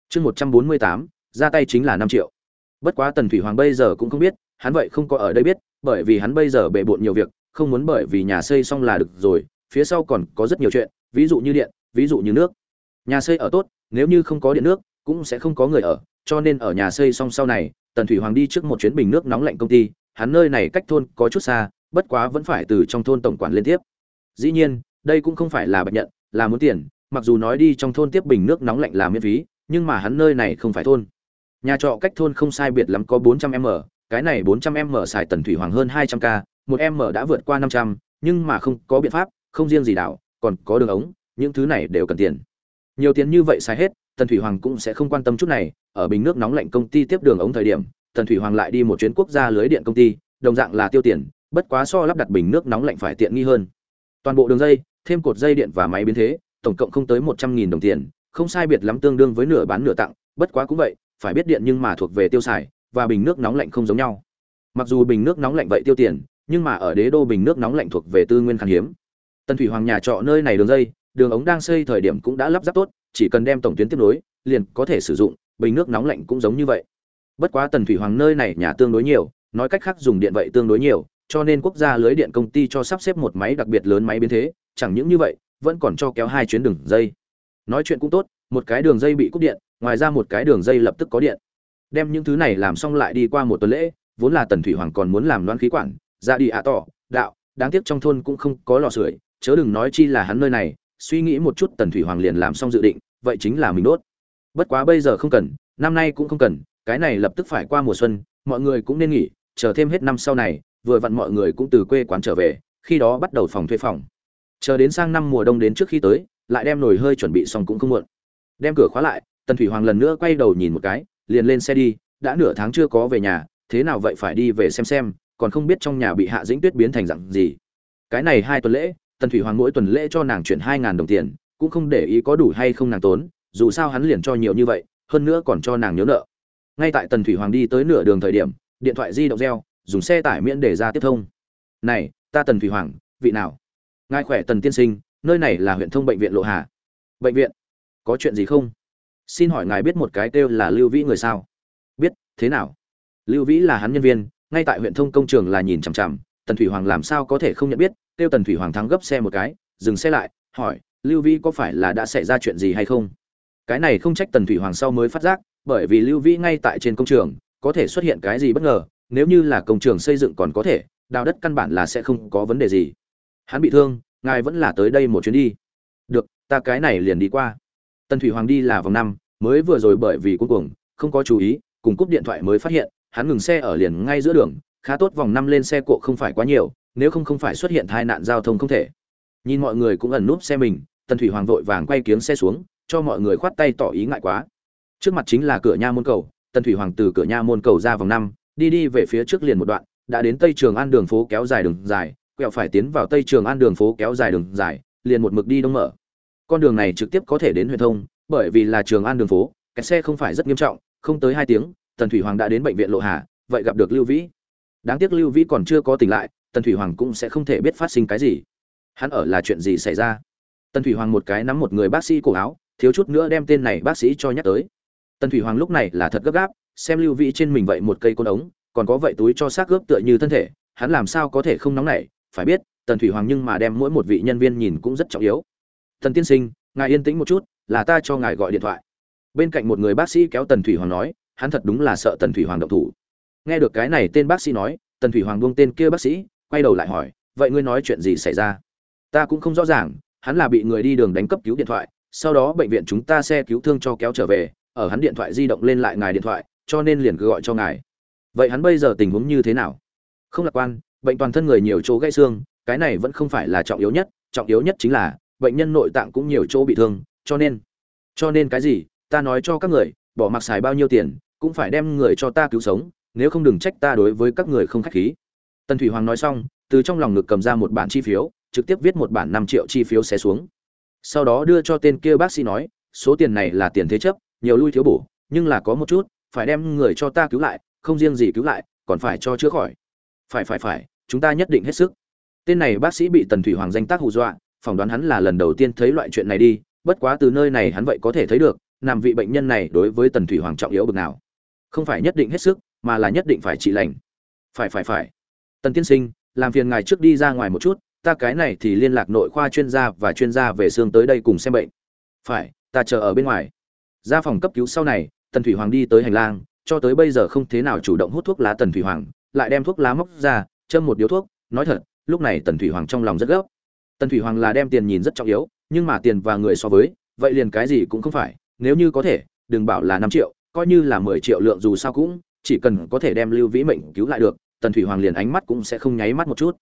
Chương một trăm bốn mươi tám, ra tay chính là năm triệu. Bất quá tần thủy hoàng bây giờ cũng không biết, hắn vậy không có ở đây biết, bởi vì hắn bây giờ bề bộn nhiều việc, không muốn bởi vì nhà xây xong là được rồi, phía sau còn có rất nhiều chuyện, ví dụ như điện, ví dụ như nước. Nhà xây ở tốt, nếu như không có điện nước, cũng sẽ không có người ở cho nên ở nhà xây xong sau này tần thủy hoàng đi trước một chuyến bình nước nóng lạnh công ty hắn nơi này cách thôn có chút xa bất quá vẫn phải từ trong thôn tổng quản liên tiếp. Dĩ nhiên đây cũng không phải là bạch nhận là muốn tiền mặc dù nói đi trong thôn tiếp bình nước nóng lạnh là miễn phí nhưng mà hắn nơi này không phải thôn. Nhà trọ cách thôn không sai biệt lắm có 400 m cái này 400 m xài tần thủy hoàng hơn 200 k một m đã vượt qua 500, nhưng mà không có biện pháp không riêng gì đảo còn có đường ống những thứ này đều cần tiền. Nhiều tiền như vậy xài hết tần thủy hoàng cũng sẽ không quan tâm chút này ở bình nước nóng lạnh công ty tiếp đường ống thời điểm, tần thủy hoàng lại đi một chuyến quốc gia lưới điện công ty, đồng dạng là tiêu tiền, bất quá so lắp đặt bình nước nóng lạnh phải tiện nghi hơn. Toàn bộ đường dây, thêm cột dây điện và máy biến thế, tổng cộng không tới một trăm nghìn đồng tiền, không sai biệt lắm tương đương với nửa bán nửa tặng, bất quá cũng vậy, phải biết điện nhưng mà thuộc về tiêu xài, và bình nước nóng lạnh không giống nhau. Mặc dù bình nước nóng lạnh vậy tiêu tiền, nhưng mà ở đế đô bình nước nóng lạnh thuộc về tư nguyên khan hiếm. Tần thủy hoàng nhà trọ nơi này đường dây, đường ống đang xây thời điểm cũng đã lắp ráp tốt, chỉ cần đem tổng tuyến tiếp nối, liền có thể sử dụng bình nước nóng lạnh cũng giống như vậy. Bất quá tần thủy hoàng nơi này nhà tương đối nhiều, nói cách khác dùng điện vậy tương đối nhiều, cho nên quốc gia lưới điện công ty cho sắp xếp một máy đặc biệt lớn máy biến thế, chẳng những như vậy, vẫn còn cho kéo hai chuyến đường dây. Nói chuyện cũng tốt, một cái đường dây bị cúp điện, ngoài ra một cái đường dây lập tức có điện. Đem những thứ này làm xong lại đi qua một tuần lễ, vốn là tần thủy hoàng còn muốn làm loan khí quản, ra đi ạ tỏ, đạo, đáng tiếc trong thôn cũng không có lò sưởi, chớ đừng nói chi là hắn nơi này, suy nghĩ một chút tần thủy hoàng liền làm xong dự định, vậy chính là mình đốt bất quá bây giờ không cần, năm nay cũng không cần, cái này lập tức phải qua mùa xuân, mọi người cũng nên nghỉ, chờ thêm hết năm sau này, vừa vặn mọi người cũng từ quê quán trở về, khi đó bắt đầu phòng thuê phòng. Chờ đến sang năm mùa đông đến trước khi tới, lại đem nồi hơi chuẩn bị xong cũng không muộn. Đem cửa khóa lại, tần thủy hoàng lần nữa quay đầu nhìn một cái, liền lên xe đi, đã nửa tháng chưa có về nhà, thế nào vậy phải đi về xem xem, còn không biết trong nhà bị hạ dĩnh tuyết biến thành dặn gì. Cái này hai tuần lễ, tần thủy hoàng mỗi tuần lễ cho nàng chuyển hai ngàn đồng tiền, cũng không để ý có đủ hay không nàng tốn dù sao hắn liền cho nhiều như vậy, hơn nữa còn cho nàng nhớ nợ. Ngay tại tần thủy hoàng đi tới nửa đường thời điểm, điện thoại di động reo, dùng xe tải miễn để ra tiếp thông. Này, ta tần thủy hoàng, vị nào? Ngài khỏe tần tiên sinh, nơi này là huyện thông bệnh viện lộ hà. Bệnh viện? Có chuyện gì không? Xin hỏi ngài biết một cái kêu là lưu vĩ người sao? Biết, thế nào? Lưu vĩ là hắn nhân viên, ngay tại huyện thông công trường là nhìn chằm chằm. Tần thủy hoàng làm sao có thể không nhận biết, kêu tần thủy hoàng thắng gấp xe một cái, dừng xe lại, hỏi, lưu vĩ có phải là đã xảy ra chuyện gì hay không? Cái này không trách tần thủy hoàng sau mới phát giác, bởi vì lưu vĩ ngay tại trên công trường, có thể xuất hiện cái gì bất ngờ, nếu như là công trường xây dựng còn có thể, đào đất căn bản là sẽ không có vấn đề gì. Hắn bị thương, ngài vẫn là tới đây một chuyến đi. Được, ta cái này liền đi qua. Tần thủy hoàng đi là vòng năm, mới vừa rồi bởi vì cuối cùng không có chú ý, cùng cúp điện thoại mới phát hiện, hắn ngừng xe ở liền ngay giữa đường, khá tốt vòng năm lên xe cộ không phải quá nhiều, nếu không không phải xuất hiện tai nạn giao thông không thể. Nhìn mọi người cũng ẩn núp xe mình, tần thủy hoàng vội vàng quay kiếng xe xuống cho mọi người khoát tay tỏ ý ngại quá. Trước mặt chính là cửa nha môn cầu, tần thủy hoàng từ cửa nha môn cầu ra vòng năm, đi đi về phía trước liền một đoạn, đã đến tây trường an đường phố kéo dài đường dài, quẹo phải tiến vào tây trường an đường phố kéo dài đường dài, liền một mực đi đông mở. Con đường này trực tiếp có thể đến huyện thông, bởi vì là trường an đường phố, cái xe không phải rất nghiêm trọng, không tới hai tiếng, tần thủy hoàng đã đến bệnh viện lộ hà, vậy gặp được lưu vĩ. Đáng tiếc lưu vĩ còn chưa có tỉnh lại, tần thủy hoàng cũng sẽ không thể biết phát sinh cái gì. Hắn ở là chuyện gì xảy ra? Tần thủy hoàng một cái nắm một người bác sĩ cổ áo thiếu chút nữa đem tên này bác sĩ cho nhắc tới. Tần thủy hoàng lúc này là thật gấp gáp, xem lưu vĩ trên mình vậy một cây côn ống, còn có vậy túi cho xác gớp tựa như thân thể, hắn làm sao có thể không nóng nảy, phải biết, tần thủy hoàng nhưng mà đem mỗi một vị nhân viên nhìn cũng rất trọng yếu. Tần tiên sinh, ngài yên tĩnh một chút, là ta cho ngài gọi điện thoại. Bên cạnh một người bác sĩ kéo tần thủy hoàng nói, hắn thật đúng là sợ tần thủy hoàng động thủ. Nghe được cái này tên bác sĩ nói, tần thủy hoàng buông tên kia bác sĩ, quay đầu lại hỏi, vậy ngươi nói chuyện gì xảy ra? Ta cũng không rõ ràng, hắn là bị người đi đường đánh cấp cứu điện thoại sau đó bệnh viện chúng ta xe cứu thương cho kéo trở về, ở hắn điện thoại di động lên lại ngài điện thoại, cho nên liền cứ gọi cho ngài. Vậy hắn bây giờ tình huống như thế nào? Không lạc quan, bệnh toàn thân người nhiều chỗ gãy xương, cái này vẫn không phải là trọng yếu nhất, trọng yếu nhất chính là, bệnh nhân nội tạng cũng nhiều chỗ bị thương, cho nên cho nên cái gì, ta nói cho các người, bỏ mặc xài bao nhiêu tiền, cũng phải đem người cho ta cứu sống, nếu không đừng trách ta đối với các người không khách khí. Tần thủy hoàng nói xong, từ trong lòng ngực cầm ra một bản chi phiếu, trực tiếp viết một bản năm triệu chi phiếu xé xuống sau đó đưa cho tên kia bác sĩ nói, số tiền này là tiền thế chấp, nhiều lui thiếu bổ, nhưng là có một chút, phải đem người cho ta cứu lại, không riêng gì cứu lại, còn phải cho chữa khỏi. Phải phải phải, chúng ta nhất định hết sức. Tên này bác sĩ bị tần thủy hoàng danh tác hù dọa, phỏng đoán hắn là lần đầu tiên thấy loại chuyện này đi, bất quá từ nơi này hắn vậy có thể thấy được làm vị bệnh nhân này đối với tần thủy hoàng trọng yếu bực nào. Không phải nhất định hết sức, mà là nhất định phải trị lành. Phải phải phải. Tần tiên sinh, làm phiền ngài trước đi ra ngoài một chút ta cái này thì liên lạc nội khoa chuyên gia và chuyên gia về xương tới đây cùng xem bệnh. Phải, ta chờ ở bên ngoài. Ra phòng cấp cứu sau này, tần thủy hoàng đi tới hành lang, cho tới bây giờ không thế nào chủ động hút thuốc lá tần thủy hoàng, lại đem thuốc lá móc ra, châm một điếu thuốc. Nói thật, lúc này tần thủy hoàng trong lòng rất gấp. Tần thủy hoàng là đem tiền nhìn rất trọng yếu, nhưng mà tiền và người so với, vậy liền cái gì cũng không phải, nếu như có thể, đừng bảo là năm triệu, coi như là mười triệu lượng dù sao cũng, chỉ cần có thể đem lưu vĩ mệnh cứu lại được, tần thủy hoàng liền ánh mắt cũng sẽ không nháy mắt một chút.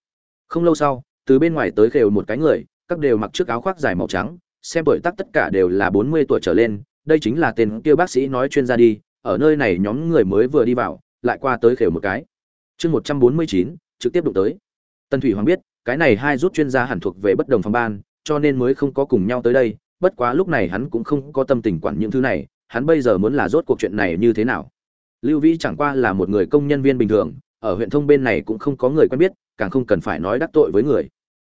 Không lâu sau từ bên ngoài tới khều một cái người, các đều mặc chiếc áo khoác dài màu trắng, xem tuổi tác tất cả đều là bốn mươi tuổi trở lên, đây chính là tên kia bác sĩ nói chuyên gia đi, ở nơi này nhóm người mới vừa đi vào, lại qua tới khều một cái. Chương một trăm bốn mươi chín, trực tiếp đụng tới. Tần thủy hoàng biết, cái này hai rút chuyên gia hẳn thuộc về bất đồng phòng ban, cho nên mới không có cùng nhau tới đây, bất quá lúc này hắn cũng không có tâm tình quản những thứ này, hắn bây giờ muốn là rốt cuộc chuyện này như thế nào? Lưu vĩ chẳng qua là một người công nhân viên bình thường ở huyện thông bên này cũng không có người quen biết, càng không cần phải nói đắc tội với người.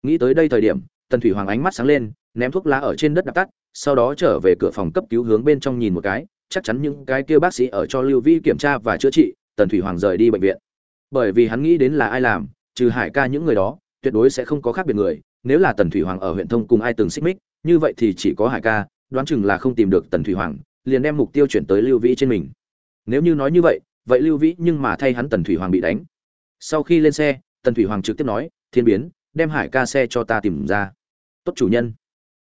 Nghĩ tới đây thời điểm, tần thủy hoàng ánh mắt sáng lên, ném thuốc lá ở trên đất đập tắt, sau đó trở về cửa phòng cấp cứu hướng bên trong nhìn một cái, chắc chắn những cái kia bác sĩ ở cho lưu Vi kiểm tra và chữa trị, tần thủy hoàng rời đi bệnh viện. Bởi vì hắn nghĩ đến là ai làm, trừ hải ca những người đó, tuyệt đối sẽ không có khác biệt người, nếu là tần thủy hoàng ở huyện thông cùng ai từng xích mích, như vậy thì chỉ có hải ca, đoán chừng là không tìm được tần thủy hoàng, liền đem mục tiêu chuyển tới lưu vĩ trên mình. Nếu như nói như vậy vậy lưu vĩ nhưng mà thay hắn tần thủy hoàng bị đánh. Sau khi lên xe, tần thủy hoàng trực tiếp nói, thiên biến, đem hải ca xe cho ta tìm ra. Tốt chủ nhân.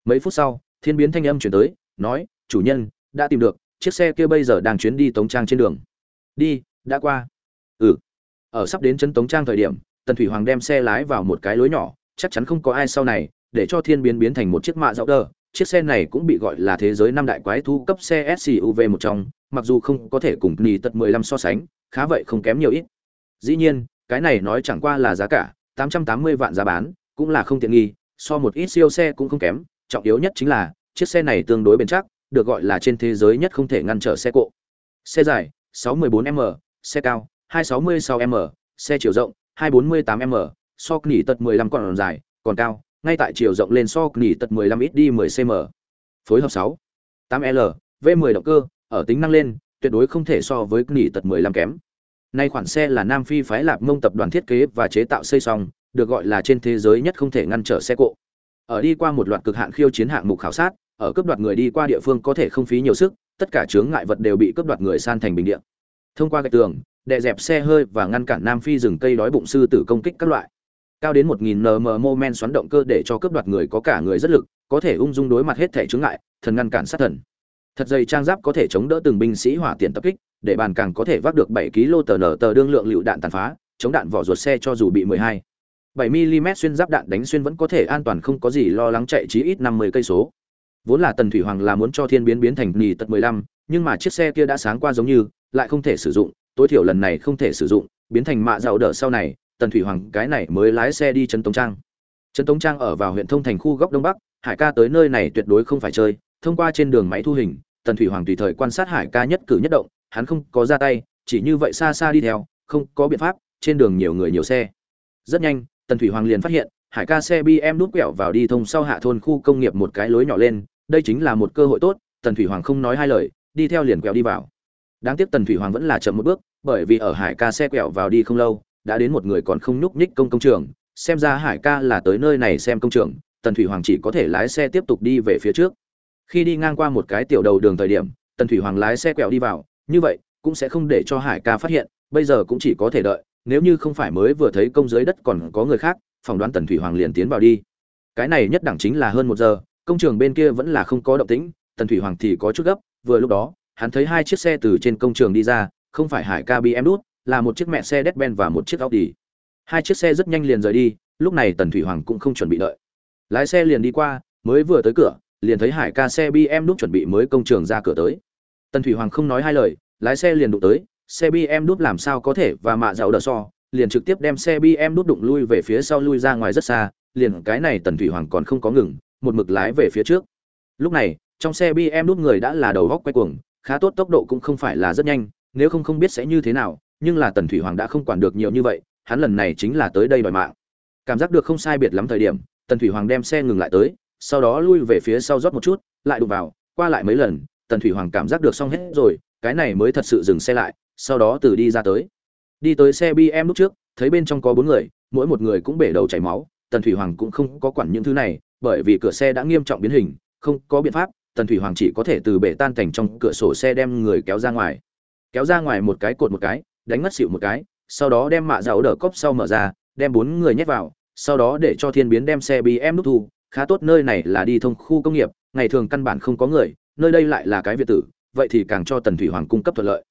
Mấy phút sau, thiên biến thanh âm chuyển tới, nói, chủ nhân, đã tìm được, chiếc xe kia bây giờ đang chuyến đi tống trang trên đường. Đi, đã qua. Ừ. Ở sắp đến chân tống trang thời điểm, tần thủy hoàng đem xe lái vào một cái lối nhỏ, chắc chắn không có ai sau này, để cho thiên biến biến thành một chiếc mạ dạo đờ chiếc xe này cũng bị gọi là thế giới năm đại quái thu cấp xe SUV một trong, mặc dù không có thể cùng Nỉ tật 15 so sánh, khá vậy không kém nhiều ít. Dĩ nhiên, cái này nói chẳng qua là giá cả, 880 vạn giá bán, cũng là không tiện nghi, so một ít siêu xe cũng không kém, trọng yếu nhất chính là chiếc xe này tương đối bền chắc, được gọi là trên thế giới nhất không thể ngăn trở xe cộ. Xe dài 614m, xe cao 266m, xe chiều rộng 248m, so nỉ tật 15 còn dài, còn cao, ngay tại chiều rộng lên so nỉ tật 15 ít đi 10 cm. Phối hợp 6, 8L, V10 động cơ, ở tính năng lên, tuyệt đối không thể so với nỉ tật 15 kém. Nay khoản xe là Nam Phi phái Lạp Mông tập đoàn thiết kế và chế tạo xây xong, được gọi là trên thế giới nhất không thể ngăn trở xe cộ. Ở đi qua một loạt cực hạn khiêu chiến hạng mục khảo sát, ở cấp đoạt người đi qua địa phương có thể không phí nhiều sức, tất cả chướng ngại vật đều bị cấp đoạt người san thành bình địa. Thông qua gạch tường, đè dẹp xe hơi và ngăn cản Nam Phi rừng cây đói bụng sư tử công kích các loại cao đến 1000 nm moment xoắn động cơ để cho cướp đoạt người có cả người rất lực, có thể ung dung đối mặt hết thể chướng ngại, thần ngăn cản sát thần. Thật dày trang giáp có thể chống đỡ từng binh sĩ hỏa tiện tập kích, để bàn càng có thể vác được 7 kg tờ nở tờ đương lượng lựu đạn tàn phá, chống đạn vỏ ruột xe cho dù bị 12 7 mm xuyên giáp đạn đánh xuyên vẫn có thể an toàn không có gì lo lắng chạy chí ít 50 cây số. Vốn là Tần Thủy Hoàng là muốn cho Thiên biến biến thành nỉ tật 15, nhưng mà chiếc xe kia đã sáng qua giống như, lại không thể sử dụng, tối thiểu lần này không thể sử dụng, biến thành mạ dạo đỡ sau này, tần thủy hoàng, cái này mới lái xe đi trấn tống trang. Trấn tống trang ở vào huyện thông thành khu góc đông bắc, hải ca tới nơi này tuyệt đối không phải chơi, thông qua trên đường máy thu hình, tần thủy hoàng tùy thời quan sát hải ca nhất cử nhất động, hắn không có ra tay, chỉ như vậy xa xa đi theo, không có biện pháp, trên đường nhiều người nhiều xe. Rất nhanh, tần thủy hoàng liền phát hiện, hải ca xe bm đút quẹo vào đi thông sau hạ thôn khu công nghiệp một cái lối nhỏ lên, đây chính là một cơ hội tốt, tần thủy hoàng không nói hai lời, đi theo liền quẹo đi vào. Đáng tiếc tần thủy hoàng vẫn là chậm một bước, bởi vì ở hải ca xe quẹo vào đi không lâu đã đến một người còn không nhúc nhích công công trường, xem ra hải ca là tới nơi này xem công trường, tần thủy hoàng chỉ có thể lái xe tiếp tục đi về phía trước. Khi đi ngang qua một cái tiểu đầu đường thời điểm, tần thủy hoàng lái xe quẹo đi vào, như vậy, cũng sẽ không để cho hải ca phát hiện, bây giờ cũng chỉ có thể đợi, nếu như không phải mới vừa thấy công dưới đất còn có người khác, phỏng đoán tần thủy hoàng liền tiến vào đi. Cái này nhất đẳng chính là hơn một giờ, công trường bên kia vẫn là không có động tĩnh, tần thủy hoàng thì có chút gấp, vừa lúc đó, hắn thấy hai chiếc xe từ trên công trường đi ra, không phải hải ca bị em đút là một chiếc mẹ xe đét ben và một chiếc audi. Hai chiếc xe rất nhanh liền rời đi, lúc này tần thủy hoàng cũng không chuẩn bị đợi. Lái xe liền đi qua, mới vừa tới cửa, liền thấy hải ca xe bm đúc chuẩn bị mới công trường ra cửa tới. Tần thủy hoàng không nói hai lời, lái xe liền đụng tới, xe bm đúc làm sao có thể và mạ dạo đỡ so, liền trực tiếp đem xe bm đúc đụng lui về phía sau lui ra ngoài rất xa, liền cái này tần thủy hoàng còn không có ngừng, một mực lái về phía trước. Lúc này, trong xe bm đúc người đã là đầu góc quay cuồng, khá tốt tốc độ cũng không phải là rất nhanh, nếu không không biết sẽ như thế nào nhưng là tần thủy hoàng đã không quản được nhiều như vậy, hắn lần này chính là tới đây đòi mạng. Cảm giác được không sai biệt lắm thời điểm, tần thủy hoàng đem xe ngừng lại tới, sau đó lui về phía sau rót một chút, lại đụng vào, qua lại mấy lần, tần thủy hoàng cảm giác được xong hết rồi, cái này mới thật sự dừng xe lại, sau đó từ đi ra tới. Đi tới xe bm lúc trước, thấy bên trong có bốn người, mỗi một người cũng bể đầu chảy máu, tần thủy hoàng cũng không có quản những thứ này, bởi vì cửa xe đã nghiêm trọng biến hình, không có biện pháp, tần thủy hoàng chỉ có thể từ bể tan cảnh trong cửa sổ xe đem người kéo ra ngoài. Kéo ra ngoài một cái cột một cái đánh ngất xỉu một cái, sau đó đem mạ dạo đỡ cốc sau mở ra, đem bốn người nhét vào, sau đó để cho thiên biến đem xe bm nút thu, khá tốt nơi này là đi thông khu công nghiệp, ngày thường căn bản không có người, nơi đây lại là cái việt tử, vậy thì càng cho tần thủy hoàng cung cấp thuận lợi.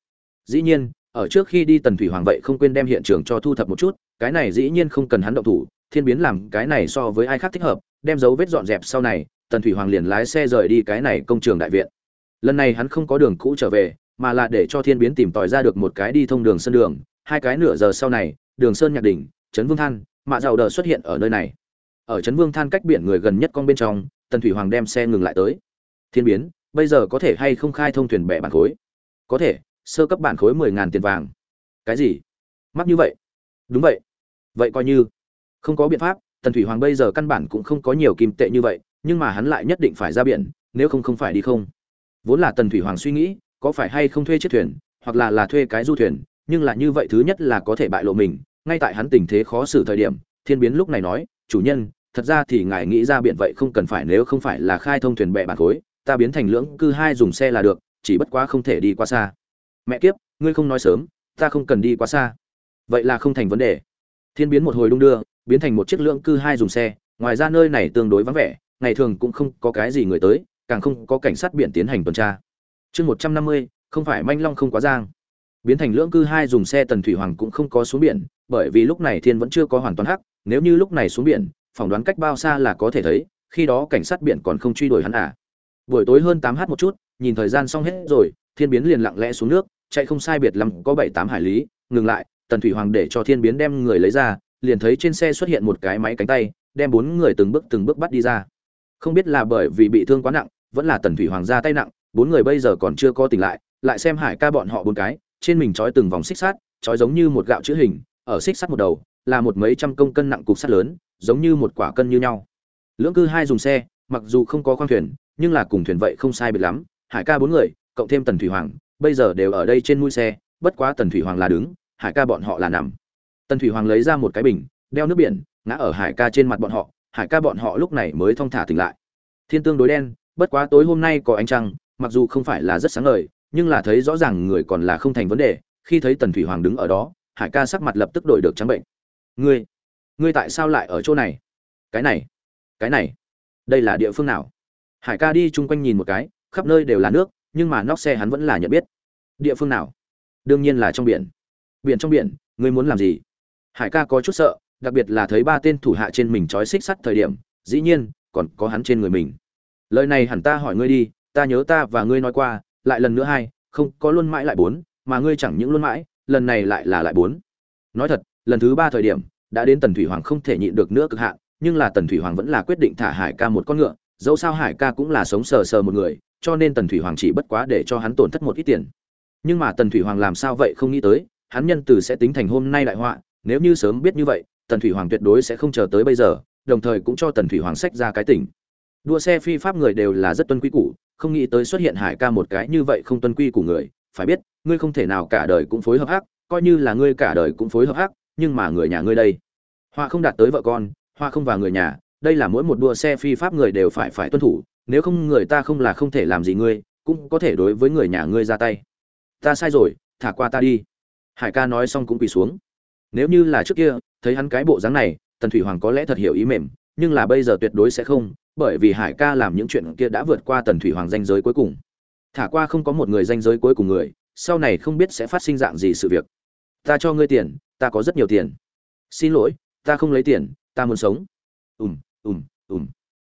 Dĩ nhiên, ở trước khi đi tần thủy hoàng vậy không quên đem hiện trường cho thu thập một chút, cái này dĩ nhiên không cần hắn động thủ, thiên biến làm cái này so với ai khác thích hợp, đem dấu vết dọn dẹp sau này, tần thủy hoàng liền lái xe rời đi cái này công trường đại viện. Lần này hắn không có đường cũ trở về mà là để cho thiên biến tìm tòi ra được một cái đi thông đường sân đường. Hai cái nửa giờ sau này, đường sơn nhạc đỉnh, trấn vương than mạ giàu đờ xuất hiện ở nơi này. Ở trấn vương than cách biển người gần nhất con bên trong, tần thủy hoàng đem xe ngừng lại tới. Thiên biến, bây giờ có thể hay không khai thông thuyền bè bản khối? Có thể, sơ cấp bản khối mười ngàn tiền vàng. Cái gì? Mắc như vậy? Đúng vậy. Vậy coi như. Không có biện pháp, tần thủy hoàng bây giờ căn bản cũng không có nhiều kim tệ như vậy, nhưng mà hắn lại nhất định phải ra biển, nếu không không phải đi không. Vốn là tần thủy hoàng suy nghĩ có phải hay không thuê chiếc thuyền, hoặc là là thuê cái du thuyền, nhưng là như vậy thứ nhất là có thể bại lộ mình, ngay tại hắn tình thế khó xử thời điểm, thiên biến lúc này nói, chủ nhân, thật ra thì ngài nghĩ ra biện vậy không cần phải nếu không phải là khai thông thuyền bè bản khối, ta biến thành lưỡng cư hai dùng xe là được, chỉ bất quá không thể đi quá xa. Mẹ kiếp, ngươi không nói sớm, ta không cần đi quá xa. Vậy là không thành vấn đề. Thiên biến một hồi đung đưa, biến thành một chiếc lưỡng cư hai dùng xe, ngoài ra nơi này tương đối vắng vẻ, ngày thường cũng không có cái gì người tới, càng không có cảnh sát biển tiến hành tuần tra chương một trăm năm mươi, không phải manh long không quá giang. Biến thành lưỡng cư hai dùng xe tần thủy hoàng cũng không có xuống biển, bởi vì lúc này thiên vẫn chưa có hoàn toàn hắc, nếu như lúc này xuống biển, phỏng đoán cách bao xa là có thể thấy, khi đó cảnh sát biển còn không truy đuổi hắn à. Buổi tối hơn tám h một chút, nhìn thời gian xong hết rồi, thiên biến liền lặng lẽ xuống nước, chạy không sai biệt lắm, có bảy tám hải lý, ngừng lại, tần thủy hoàng để cho thiên biến đem người lấy ra, liền thấy trên xe xuất hiện một cái máy cánh tay, đem bốn người từng bước từng bước bắt đi ra. Không biết là bởi vì bị thương quá nặng, vẫn là tần thủy hoàng ra tay nặng bốn người bây giờ còn chưa có tỉnh lại lại xem hải ca bọn họ bốn cái, trên mình trói từng vòng xích sắt, trói giống như một gạo chữ hình, ở xích sắt một đầu, là một mấy trăm công cân nặng cục sắt lớn, giống như một quả cân như nhau. Lưỡng cư hai dùng xe, mặc dù không có khoang thuyền, nhưng là cùng thuyền vậy không sai biệt lắm. Hải ca bốn người, cộng thêm tần thủy hoàng, bây giờ đều ở đây trên mũi xe, bất quá tần thủy hoàng là đứng, hải ca bọn họ là nằm. Tần thủy hoàng lấy ra một cái bình, đeo nước biển, ngã ở hải ca trên mặt bọn họ, hải ca bọn họ lúc này mới thong thả tỉnh lại. Thiên tương đối đen, bất quá tối hôm nay có ánh trăng mặc dù không phải là rất sáng ngời, nhưng là thấy rõ ràng người còn là không thành vấn đề, khi thấy tần thủy hoàng đứng ở đó, hải ca sắc mặt lập tức đổi được trắng bệnh. Ngươi ngươi tại sao lại ở chỗ này? Cái này cái này, đây là địa phương nào? Hải ca đi chung quanh nhìn một cái, khắp nơi đều là nước, nhưng mà nóc xe hắn vẫn là nhận biết. Địa phương nào? Đương nhiên là trong biển. Biển trong biển, ngươi muốn làm gì? Hải ca có chút sợ, đặc biệt là thấy ba tên thủ hạ trên mình trói xích sắt thời điểm, dĩ nhiên, còn có hắn trên người mình. Lời này hẳn ta hỏi ngươi đi ta nhớ ta và ngươi nói qua, lại lần nữa hai, không, có luôn mãi lại bốn, mà ngươi chẳng những luôn mãi, lần này lại là lại bốn. Nói thật, lần thứ ba thời điểm, đã đến tần thủy hoàng không thể nhịn được nữa cực hạn, nhưng là tần thủy hoàng vẫn là quyết định thả hải ca một con ngựa, dẫu sao hải ca cũng là sống sờ sờ một người, cho nên tần thủy hoàng chỉ bất quá để cho hắn tổn thất một ít tiền. Nhưng mà tần thủy hoàng làm sao vậy không nghĩ tới, hắn nhân từ sẽ tính thành hôm nay đại họa, nếu như sớm biết như vậy, tần thủy hoàng tuyệt đối sẽ không chờ tới bây giờ, đồng thời cũng cho tần thủy hoàng sách ra cái tỉnh. Đua xe phi pháp người đều là rất tuân quý củ không nghĩ tới xuất hiện hải ca một cái như vậy không tuân quy của người, phải biết, ngươi không thể nào cả đời cũng phối hợp hắc, coi như là ngươi cả đời cũng phối hợp hắc, nhưng mà người nhà ngươi đây. Hoa không đạt tới vợ con hoa không vào người nhà, đây là mỗi một đua xe phi pháp người đều phải phải tuân thủ, nếu không người ta không là không thể làm gì ngươi, cũng có thể đối với người nhà ngươi ra tay. Ta sai rồi, thả qua ta đi. Hải ca nói xong cũng quỳ xuống. Nếu như là trước kia, thấy hắn cái bộ dáng này, tần thủy hoàng có lẽ thật hiểu ý mềm, nhưng là bây giờ tuyệt đối sẽ không bởi vì hải ca làm những chuyện kia đã vượt qua tần thủy hoàng danh giới cuối cùng. Thả qua không có một người danh giới cuối cùng người, sau này không biết sẽ phát sinh dạng gì sự việc. Ta cho ngươi tiền, ta có rất nhiều tiền. Xin lỗi, ta không lấy tiền, ta muốn sống. Ùm ùm ùm.